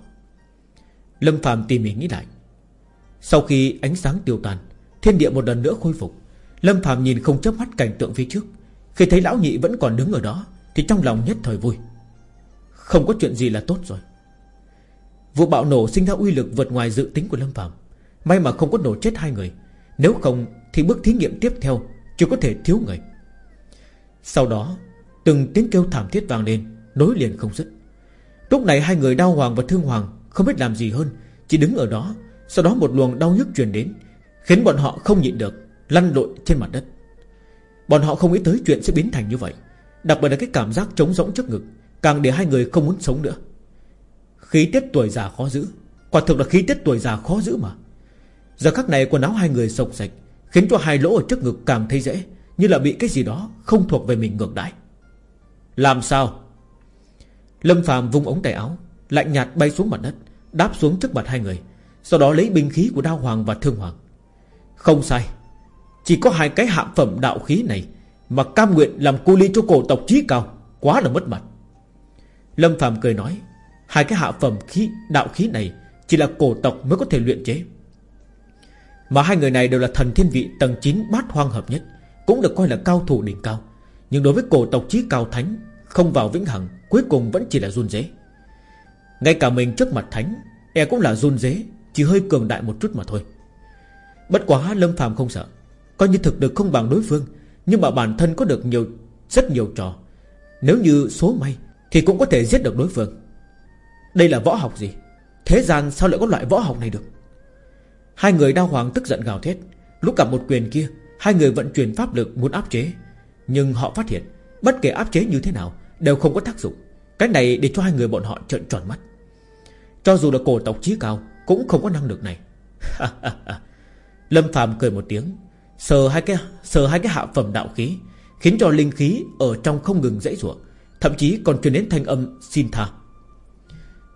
Lâm Phạm tìm mình nghĩ lại. Sau khi ánh sáng tiêu tan, Thiên địa một lần nữa khôi phục, Lâm Phạm nhìn không chớp mắt cảnh tượng phía trước. Khi thấy lão nhị vẫn còn đứng ở đó, Thì trong lòng nhất thời vui. Không có chuyện gì là tốt rồi. Vụ bạo nổ sinh ra uy lực vượt ngoài dự tính của Lâm Phạm May mà không có nổ chết hai người. Nếu không thì bước thí nghiệm tiếp theo Chỉ có thể thiếu người. Sau đó, Từng tiếng kêu thảm thiết vang lên, Nối liền không dứt. Lúc này hai người đau hoàng và thương hoàng Không biết làm gì hơn, Chỉ đứng ở đó. Sau đó một luồng đau nhức truyền đến, Khiến bọn họ không nhịn được, Lăn lội trên mặt đất. Bọn họ không nghĩ tới chuyện sẽ biến thành như vậy, Đặc biệt là cái cảm giác trống rỗng trước ngực. Càng để hai người không muốn sống nữa. Khí tiết tuổi già khó giữ. Quả thực là khí tiết tuổi già khó giữ mà. Giờ khắc này quần áo hai người sộc sạch, Khiến cho hai lỗ ở trước ngực càng thấy dễ, Như là bị cái gì đó không thuộc về mình ngược đãi. Làm sao? Lâm phàm vung ống tay áo, Lạnh nhạt bay xuống mặt đất, Đáp xuống trước mặt hai người, Sau đó lấy binh khí của đao hoàng và thương hoàng. Không sai. Chỉ có hai cái hạ phẩm đạo khí này Mà cam nguyện làm cu ly cho cổ tộc trí cao Quá là mất mặt. Lâm phàm cười nói, Hai cái hạ phẩm khí, đạo khí này Chỉ là cổ tộc mới có thể luyện chế. Mà hai người này đều là thần thiên vị Tầng 9 bát hoang hợp nhất, Cũng được coi là cao thủ đỉnh cao. Nhưng đối với cổ tộc chí cao thánh, Không vào vĩnh hằng, Cuối cùng vẫn chỉ là run dế Ngay cả mình trước mặt thánh E cũng là run dế Chỉ hơi cường đại một chút mà thôi. Bất quá Lâm phàm không sợ, Coi như thực được không bằng đối phương, Nhưng mà bản thân có được nhiều, rất nhiều trò. Nếu như số may thì cũng có thể giết được đối phương. Đây là võ học gì? Thế gian sao lại có loại võ học này được? Hai người đau hoàng tức giận gào thét. Lúc gặp một quyền kia, Hai người vận chuyển pháp lực muốn áp chế. Nhưng họ phát hiện, Bất kể áp chế như thế nào, Đều không có tác dụng. Cái này để cho hai người bọn họ trợn tròn mắt. Cho dù là cổ tộc trí cao, Cũng không có năng lực này. Lâm phàm cười một tiếng. Sờ hai cái, sờ hai cái hạ phẩm đạo khí, Khiến cho linh khí ở trong không ngừng dãy ruộng Thậm chí còn truyền đến thanh âm xin tha.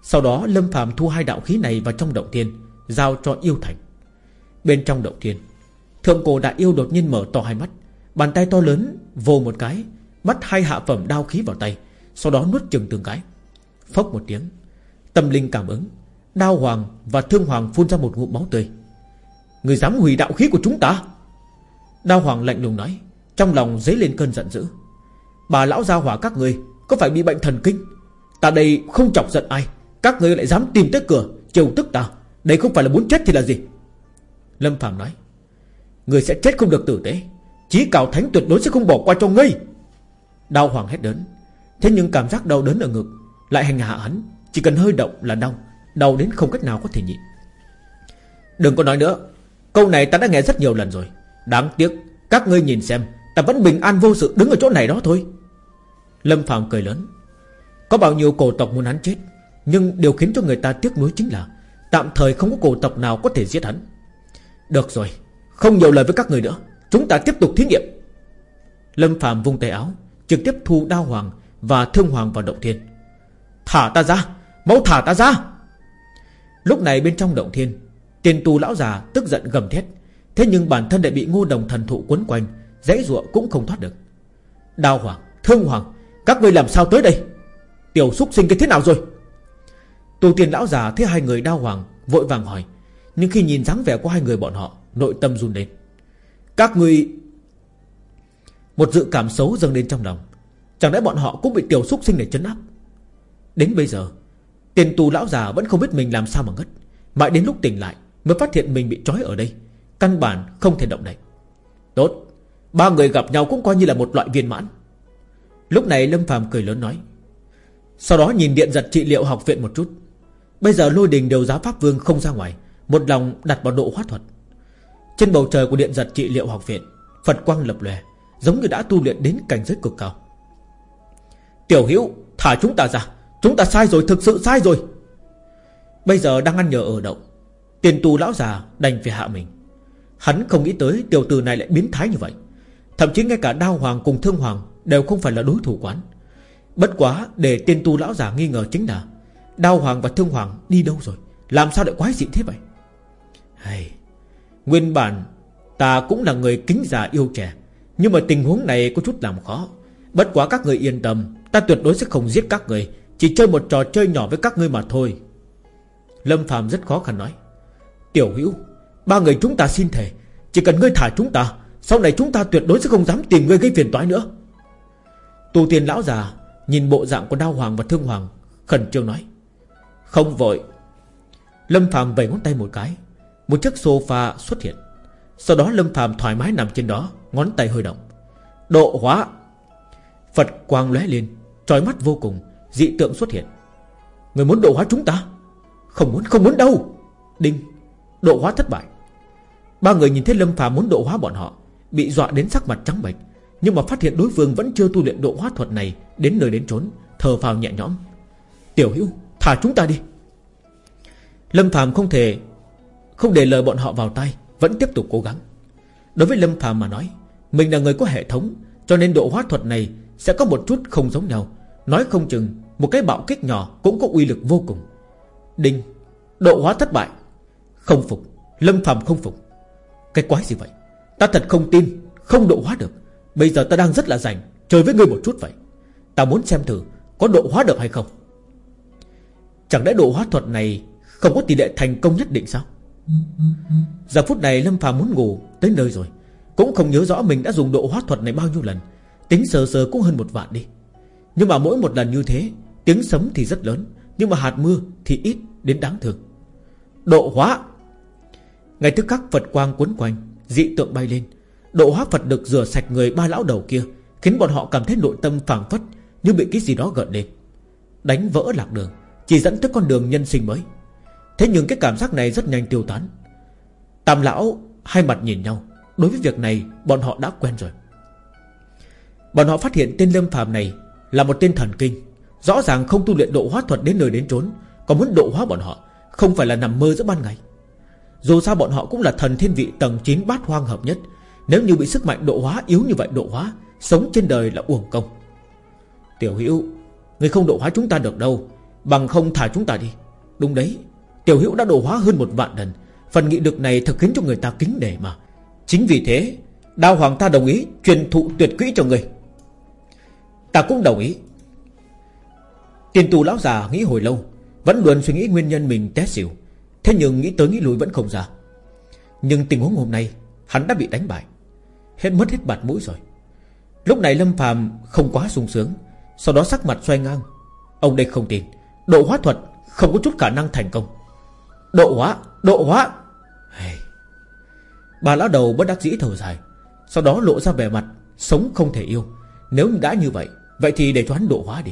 Sau đó, Lâm phàm thu hai đạo khí này vào trong động thiên, Giao cho yêu thành. Bên trong động thiên, Thượng cổ đại yêu đột nhiên mở to hai mắt, Bàn tay to lớn vồ một cái Bắt hai hạ phẩm đao khí vào tay, Sau đó nuốt chừng từng cái. Phốc một tiếng, Tâm linh cảm ứng, Đao hoàng và thương hoàng phun ra một ngụm máu tươi. Người dám hủy đạo khí của chúng ta? Đao hoàng lạnh lùng nói, Trong lòng dấy lên cơn giận dữ. Bà lão gia hỏa các người có phải bị bệnh thần kinh? Ta đây không chọc giận ai. Các người lại dám tìm tới cửa Chiều tức ta. Đây không phải là muốn chết thì là gì? Lâm Phạm nói, Người sẽ chết không được tử tế. Chí cào thánh tuyệt đối sẽ không bỏ qua cho ngươi. Đau hoàng hết đớn Thế nhưng cảm giác đau đớn ở ngực Lại hành hạ hắn. Chỉ cần hơi động là đau. Đau đến không cách nào có thể nhịn. Đừng có nói nữa. Câu này ta đã nghe rất nhiều lần rồi. Đáng tiếc, Các ngươi nhìn xem, Ta vẫn bình an vô sự đứng ở chỗ này đó thôi. Lâm Phạm cười lớn. Có bao nhiêu cổ tộc muốn hắn chết nhưng điều khiến cho người ta tiếc nuối chính là Tạm thời không có cổ tộc nào có thể giết hắn. Được rồi Không nhiều lời với các người nữa Chúng ta tiếp tục thí nghiệm. Lâm Phạm vung tay áo Trực tiếp thu đao hoàng và thương hoàng vào động thiên. Thả ta ra Mau thả ta ra! Lúc này bên trong động thiên Tiền tù lão già tức giận gầm thét. Thế nhưng bản thân lại bị ngô đồng thần thụ quấn quanh Dãy ruộng cũng không thoát được. Đao hoàng, thương hoàng các ngươi làm sao tới đây? Tiểu xúc sinh cái thế nào rồi? Tù tiên lão già thấy hai người đau hoàng Vội vàng hỏi. Nhưng khi nhìn dáng vẻ của hai người bọn họ, Nội tâm run lên. Các người Một dự cảm xấu dâng lên trong lòng. Chẳng lẽ bọn họ cũng bị tiểu xúc sinh này chấn áp? Đến bây giờ, Tiền tù lão già vẫn không biết mình làm sao mà ngất. Mãi đến lúc tỉnh lại, Mới phát hiện mình bị trói ở đây. Căn bản không thể động đậy. Tốt, Ba người gặp nhau cũng coi như là một loại viên mãn. Lúc này Lâm phàm cười lớn nói, Sau đó nhìn điện giật trị liệu học viện một chút. Bây giờ lôi đình đều giá Pháp Vương không ra ngoài, Một lòng đặt vào độ hóa thuật. Trên bầu trời của điện giật trị liệu học viện, Phật quang lập lòe, Giống như đã tu luyện đến cảnh giới cực cao. Tiểu hữu, Thả chúng ta ra, Chúng ta sai rồi, thực sự sai rồi. Bây giờ đang ăn nhờ ở đậu, Tiền tù lão già đành phải hạ mình. Hắn không nghĩ tới tiểu tử này lại biến thái như vậy. Thậm chí ngay cả đao hoàng cùng thương hoàng Đều không phải là đối thủ quán. Bất quá để tiên tu lão già nghi ngờ chính là Đao Hoàng và Thương Hoàng đi đâu rồi? Làm sao lại quái dị thế vậy? Hey, Nguyên bản Ta cũng là người kính già yêu trẻ Nhưng mà tình huống này có chút làm khó. Bất quá các người yên tâm Ta tuyệt đối sẽ không giết các người Chỉ chơi một trò chơi nhỏ với các ngươi mà thôi. Lâm Phạm rất khó khăn nói Tiểu hữu Ba người chúng ta xin thề Chỉ cần ngươi thả chúng ta Sau này chúng ta tuyệt đối sẽ không dám tìm ngươi gây phiền toái nữa. Tu tiên lão già Nhìn bộ dạng của Đao Hoàng và Thương Hoàng, Khẩn trương nói, Không vội. Lâm Phạm vẩy ngón tay một cái, Một chiếc sofa xuất hiện. Sau đó Lâm Phạm thoải mái nằm trên đó, Ngón tay hơi động. Độ hóa. Phật quang lóe lên, trói mắt vô cùng, Dị tượng xuất hiện. Người muốn độ hóa chúng ta? Không muốn không muốn đâu. Đinh, Độ hóa thất bại. Ba người nhìn thấy Lâm Phạm muốn độ hóa bọn họ, Bị dọa đến sắc mặt trắng bệch. Nhưng mà phát hiện đối phương vẫn chưa tu luyện độ hóa thuật này, Đến nơi đến trốn Thờ phào nhẹ nhõm. Tiểu hữu thả chúng ta đi. Lâm Phạm không thể, Không để lời bọn họ vào tay Vẫn tiếp tục cố gắng. Đối với Lâm Phạm mà nói, Mình là người có hệ thống, Cho nên độ hóa thuật này Sẽ có một chút không giống nhau. Nói không chừng, Một cái bạo kích nhỏ cũng có uy lực vô cùng. Đinh, Độ hóa thất bại. Không phục, Lâm Phạm không phục. Cái quái gì vậy? Ta thật không tin, Không độ hóa được. Bây giờ ta đang rất là rảnh, Chơi với ngươi một chút vậy. Ta muốn xem thử Có độ hóa được hay không. Chẳng lẽ độ hóa thuật này Không có tỷ lệ thành công nhất định sao? Giờ phút này Lâm Phàm muốn ngủ, Tới nơi rồi. Cũng không nhớ rõ mình đã dùng độ hóa thuật này bao nhiêu lần. Tính sờ sờ cũng hơn một vạn đi. Nhưng mà mỗi một lần như thế, Tiếng sấm thì rất lớn, Nhưng mà hạt mưa thì ít đến đáng thương. Độ hóa. Ngày thức khắc Phật quang cuốn quanh, Dị tượng bay lên. Độ hóa Phật được rửa sạch người ba lão đầu kia, Khiến bọn họ cảm thấy nội tâm phảng phất Như bị cái gì đó gợn lên. Đánh vỡ lạc đường, Chỉ dẫn tới con đường nhân sinh mới. Thế nhưng cái cảm giác này rất nhanh tiêu tán. Tam lão hai mặt nhìn nhau, Đối với việc này bọn họ đã quen rồi. Bọn họ phát hiện tên Lâm phàm này Là một tên thần kinh, Rõ ràng không tu luyện độ hóa thuật đến nơi đến trốn Còn muốn độ hóa bọn họ, Không phải là nằm mơ giữa ban ngày. Dù sao bọn họ cũng là thần thiên vị tầng 9 bát hoang hợp nhất nếu như bị sức mạnh độ hóa, yếu như vậy độ hóa, Sống trên đời là uổng công. Tiểu hữu, Người không độ hóa chúng ta được đâu, Bằng không thả chúng ta đi. Đúng đấy, Tiểu hữu đã độ hóa hơn một vạn lần. Phần nghị lực này thật khiến cho người ta kính nể mà. Chính vì thế Đao hoàng ta đồng ý Truyền thụ tuyệt kỹ cho người. Ta cũng đồng ý. Tiền tù lão già nghĩ hồi lâu, Vẫn luôn suy nghĩ nguyên nhân mình té xỉu. Thế nhưng nghĩ tới nghĩ lùi vẫn không ra. Nhưng tình huống hôm nay, Hắn đã bị đánh bại. Hết mất hết bạt mũi rồi. Lúc này Lâm phàm không quá sung sướng, Sau đó sắc mặt xoay ngang. Ông đây không tin, Độ hóa thuật không có chút khả năng thành công. Độ hóa Độ hóa. Hey. Bà lão đầu bất đắc dĩ thở dài, Sau đó lộ ra vẻ mặt Sống không thể yêu. Nếu đã như vậy Vậy thì để cho hắn độ hóa đi.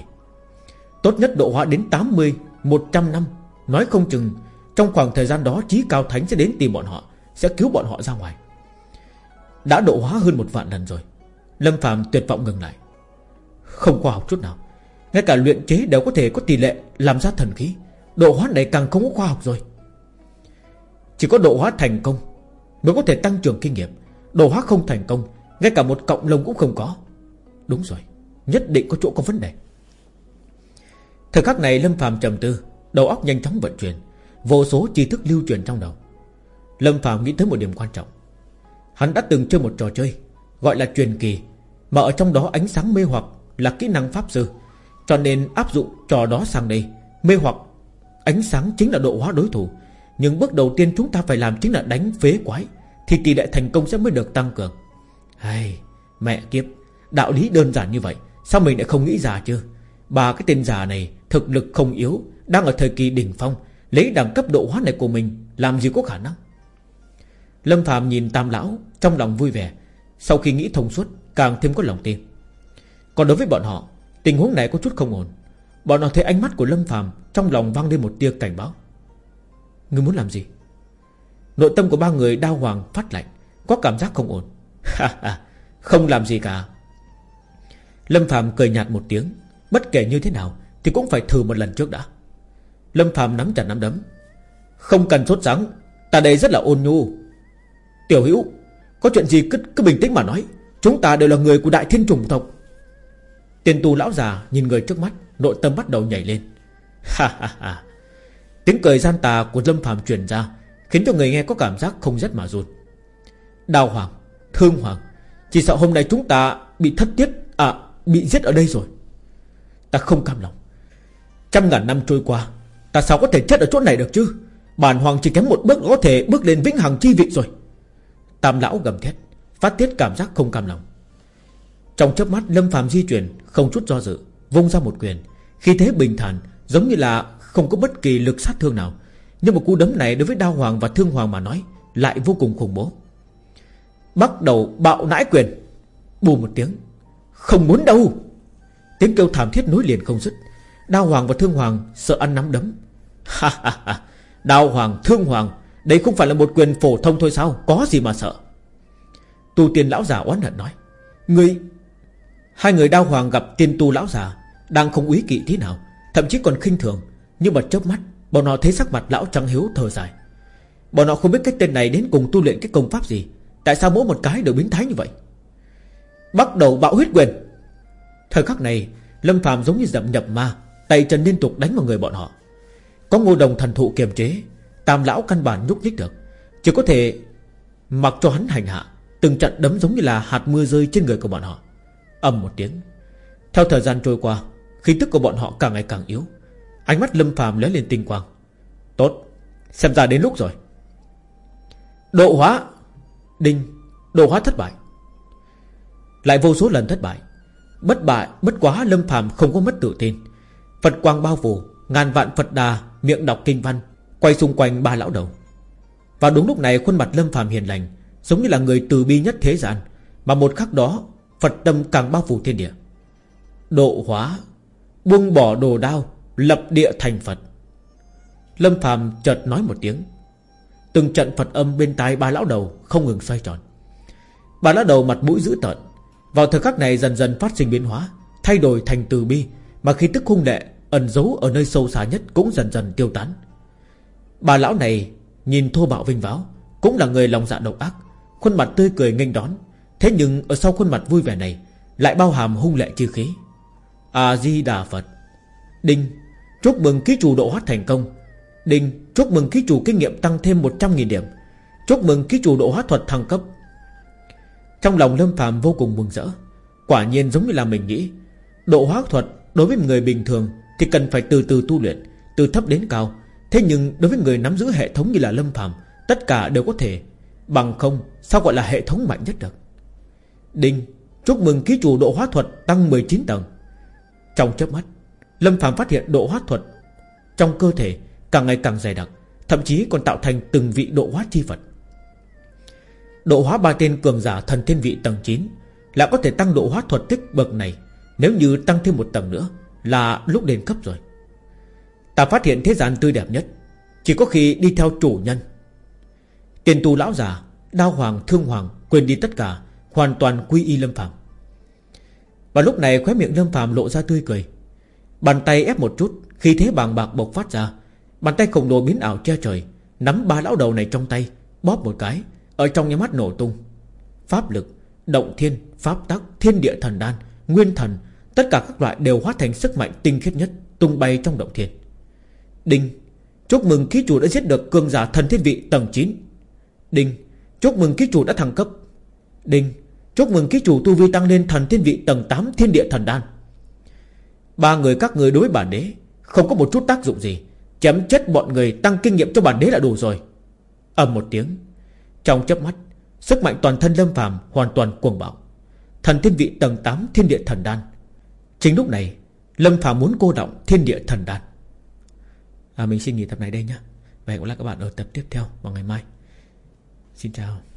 Tốt nhất độ hóa đến 80 100 năm. Nói không chừng, Trong khoảng thời gian đó, Chí Cao Thánh sẽ đến tìm bọn họ, Sẽ cứu bọn họ ra ngoài. Đã độ hóa hơn một vạn lần rồi. Lâm Phạm tuyệt vọng ngừng lại. Không khoa học chút nào. Ngay cả luyện chế đều có thể có tỷ lệ Làm ra thần khí. Độ hóa này càng không có khoa học rồi. Chỉ có độ hóa thành công Mới có thể tăng trưởng kinh nghiệm. Độ hóa không thành công, Ngay cả một cộng lông cũng không có. Đúng rồi, Nhất định có chỗ có vấn đề. Thời khắc này Lâm Phạm trầm tư, Đầu óc nhanh chóng vận chuyển, Vô số tri thức lưu truyền trong đầu. Lâm Phạm nghĩ tới một điểm quan trọng. Hắn đã từng chơi một trò chơi, Gọi là truyền kỳ, Mà ở trong đó ánh sáng mê hoặc là kỹ năng pháp sư. Cho nên áp dụng trò đó sang đây, Mê hoặc, Ánh sáng chính là độ hóa đối thủ. Nhưng bước đầu tiên chúng ta phải làm chính là đánh phế quái, Thì tỷ lệ thành công sẽ mới được tăng cường. Hay Mẹ kiếp, Đạo lý đơn giản như vậy, Sao mình lại không nghĩ ra chứ? Bà cái tên già này Thực lực không yếu, Đang ở thời kỳ đỉnh phong, Lấy đẳng cấp độ hóa này của mình Làm gì có khả năng? Lâm Phạm nhìn Tam Lão, Trong lòng vui vẻ. Sau khi nghĩ thông suốt, Càng thêm có lòng tin. Còn đối với bọn họ, Tình huống này có chút không ổn. Bọn họ thấy ánh mắt của Lâm Phạm Trong lòng vang lên một tia cảnh báo. Ngươi muốn làm gì? Nội tâm của ba người đau hoàng phát lạnh, Có cảm giác không ổn. Không làm gì cả. Lâm Phạm cười nhạt một tiếng, Bất kể như thế nào Thì cũng phải thử một lần trước đã. Lâm Phạm nắm chặt nắm đấm. Không cần sốt sắng Ta đây rất là ôn nhu. Tiểu hữu Có chuyện gì cứ, cứ bình tĩnh mà nói. Chúng ta đều là người của đại thiên trùng tộc. Tiền tu lão già nhìn người trước mắt Nội tâm bắt đầu nhảy lên. Ha ha ha. Tiếng cười gian tà của Lâm Phạm truyền ra Khiến cho người nghe có cảm giác không rất mà run. Đào Hoàng Thương Hoàng Chỉ sợ hôm nay chúng ta bị thất tiết À bị giết ở đây rồi. Ta không cam lòng. Trăm ngàn năm trôi qua Ta sao có thể chết ở chỗ này được chứ? Bản hoàng chỉ kém một bước có thể bước lên vĩnh hằng chi vị rồi. Tam lão gầm thét Phát tiết cảm giác không cam lòng. Trong chớp mắt Lâm phàm di chuyển Không chút do dự Vung ra một quyền. Khi thế bình thản Giống như là không có bất kỳ lực sát thương nào Nhưng một cú đấm này đối với Đao Hoàng và Thương Hoàng mà nói Lại vô cùng khủng bố. Bắt đầu bạo nãi quyền. Bù một tiếng Không muốn đâu. Tiếng kêu thảm thiết nối liền không dứt. Đao Hoàng và Thương Hoàng sợ ăn nắm đấm. Ha ha ha Đao Hoàng, Thương Hoàng đây không phải là một quyền phổ thông thôi sao? Có gì mà sợ? Tu tiên lão già oán hận nói. Người Hai người Đao Hoàng gặp tiên tu lão già, Đang không úy kỵ thế nào, Thậm chí còn khinh thường. Nhưng mà chớp mắt, Bọn họ thấy sắc mặt lão trắng hiếu thở dài. Bọn họ không biết cái tên này đến cùng tu luyện cái công pháp gì. Tại sao mỗi một cái đều biến thái như vậy? Bắt đầu bạo huyết quyền. Thời khắc này, Lâm phàm giống như dậm nhập ma, Tay chân liên tục đánh vào người bọn họ. Có ngô đồng thần thụ kiềm chế Tam lão căn bản nhúc nhích được. Chỉ có thể mặc cho hắn hành hạ, Từng trận đấm giống như là hạt mưa rơi trên người của bọn họ. Âm một tiếng. Theo thời gian trôi qua, Khí tức của bọn họ càng ngày càng yếu. Ánh mắt lâm phàm lóe lên tinh quang. Tốt, Xem ra đến lúc rồi. Độ hóa Đinh, Độ hóa thất bại. Lại vô số lần thất bại. Bất bại, bất quá lâm phàm không có mất tự tin. Phật quang bao phủ, Ngàn vạn Phật đà miệng đọc kinh văn Quay xung quanh ba lão đầu. Và đúng lúc này, khuôn mặt lâm phàm hiền lành, Giống như là người từ bi nhất thế gian, Mà một khắc đó, Phật tâm càng bao phủ thiên địa. Độ hóa, Buông bỏ đồ đao, Lập địa thành Phật. Lâm phàm chợt nói một tiếng. Từng trận Phật âm bên tai ba lão đầu Không ngừng xoay tròn. Ba lão đầu mặt mũi dữ tợn. Vào thời khắc này dần dần phát sinh biến hóa, Thay đổi thành từ bi, Mà khi tức hung lệ, Ẩn giấu ở nơi sâu xa nhất Cũng dần dần tiêu tán. Bà lão này nhìn thô bạo vinh váo, Cũng là người lòng dạ độc ác, Khuôn mặt tươi cười nghênh đón. Thế nhưng ở sau khuôn mặt vui vẻ này, Lại bao hàm hung lệ chi khí. A-di-đà Phật. Đinh, Chúc mừng ký chủ độ hóa thành công. Đinh, Chúc mừng ký chủ kinh nghiệm tăng thêm 100.000 điểm. Chúc mừng ký chủ độ hóa thuật thăng cấp. Trong lòng Lâm phàm vô cùng mừng rỡ. Quả nhiên giống như là mình nghĩ, Độ hóa thuật đối với người bình thường Thì cần phải từ từ tu luyện, Từ thấp đến cao Thế nhưng đối với người nắm giữ hệ thống như là Lâm Phạm Tất cả đều có thể. Bằng không, sao gọi là hệ thống mạnh nhất được? Đinh, Chúc mừng ký chủ độ hóa thuật tăng 19 tầng. Trong chớp mắt, Lâm Phạm phát hiện độ hóa thuật Trong cơ thể càng ngày càng dày đặc, Thậm chí còn tạo thành từng vị độ hóa chi vật. Độ hóa ba tên cường giả thần thiên vị tầng 9 Là có thể tăng độ hóa thuật tích bậc này, Nếu như tăng thêm một tầng nữa Là lúc đến cấp rồi. Ta phát hiện thế gian tươi đẹp nhất. Chỉ có khi đi theo chủ nhân. Tiền tu lão già, Đao hoàng, thương hoàng, Quên đi tất cả, Hoàn toàn quy y lâm phàm. Và lúc này khóe miệng lâm phàm lộ ra tươi cười. Bàn tay ép một chút, Khi thế bàng bạc bộc phát ra, Bàn tay khổng lồ biến ảo che trời, Nắm ba lão đầu này trong tay, Bóp một cái, Ở trong nhà mắt nổ tung. Pháp lực, Động thiên, Pháp tắc, Thiên địa thần đan, Nguyên thần, Tất cả các loại đều hóa thành sức mạnh tinh khiết nhất, Tung bay trong động thiên. Đinh, Chúc mừng ký chủ đã giết được cương giả thần thiên vị tầng 9 Đinh, Chúc mừng ký chủ đã thăng cấp. Đinh, Chúc mừng ký chủ tu vi tăng lên thần thiên vị tầng 8 thiên địa thần đan. Ba người các người đối bản đế, Không có một chút tác dụng gì. Chém chết bọn người tăng kinh nghiệm cho bản đế là đủ rồi. Ầm một tiếng, Trong chớp mắt, Sức mạnh toàn thân lâm phàm hoàn toàn cuồng bạo. Thần thiên vị tầng 8 thiên địa thần đan. Chính lúc này, Lâm phàm muốn cô động thiên địa thần đan à, Mình xin nghỉ tập này đây nhé Và hẹn gặp lại các bạn ở tập tiếp theo vào ngày mai. Xin chào.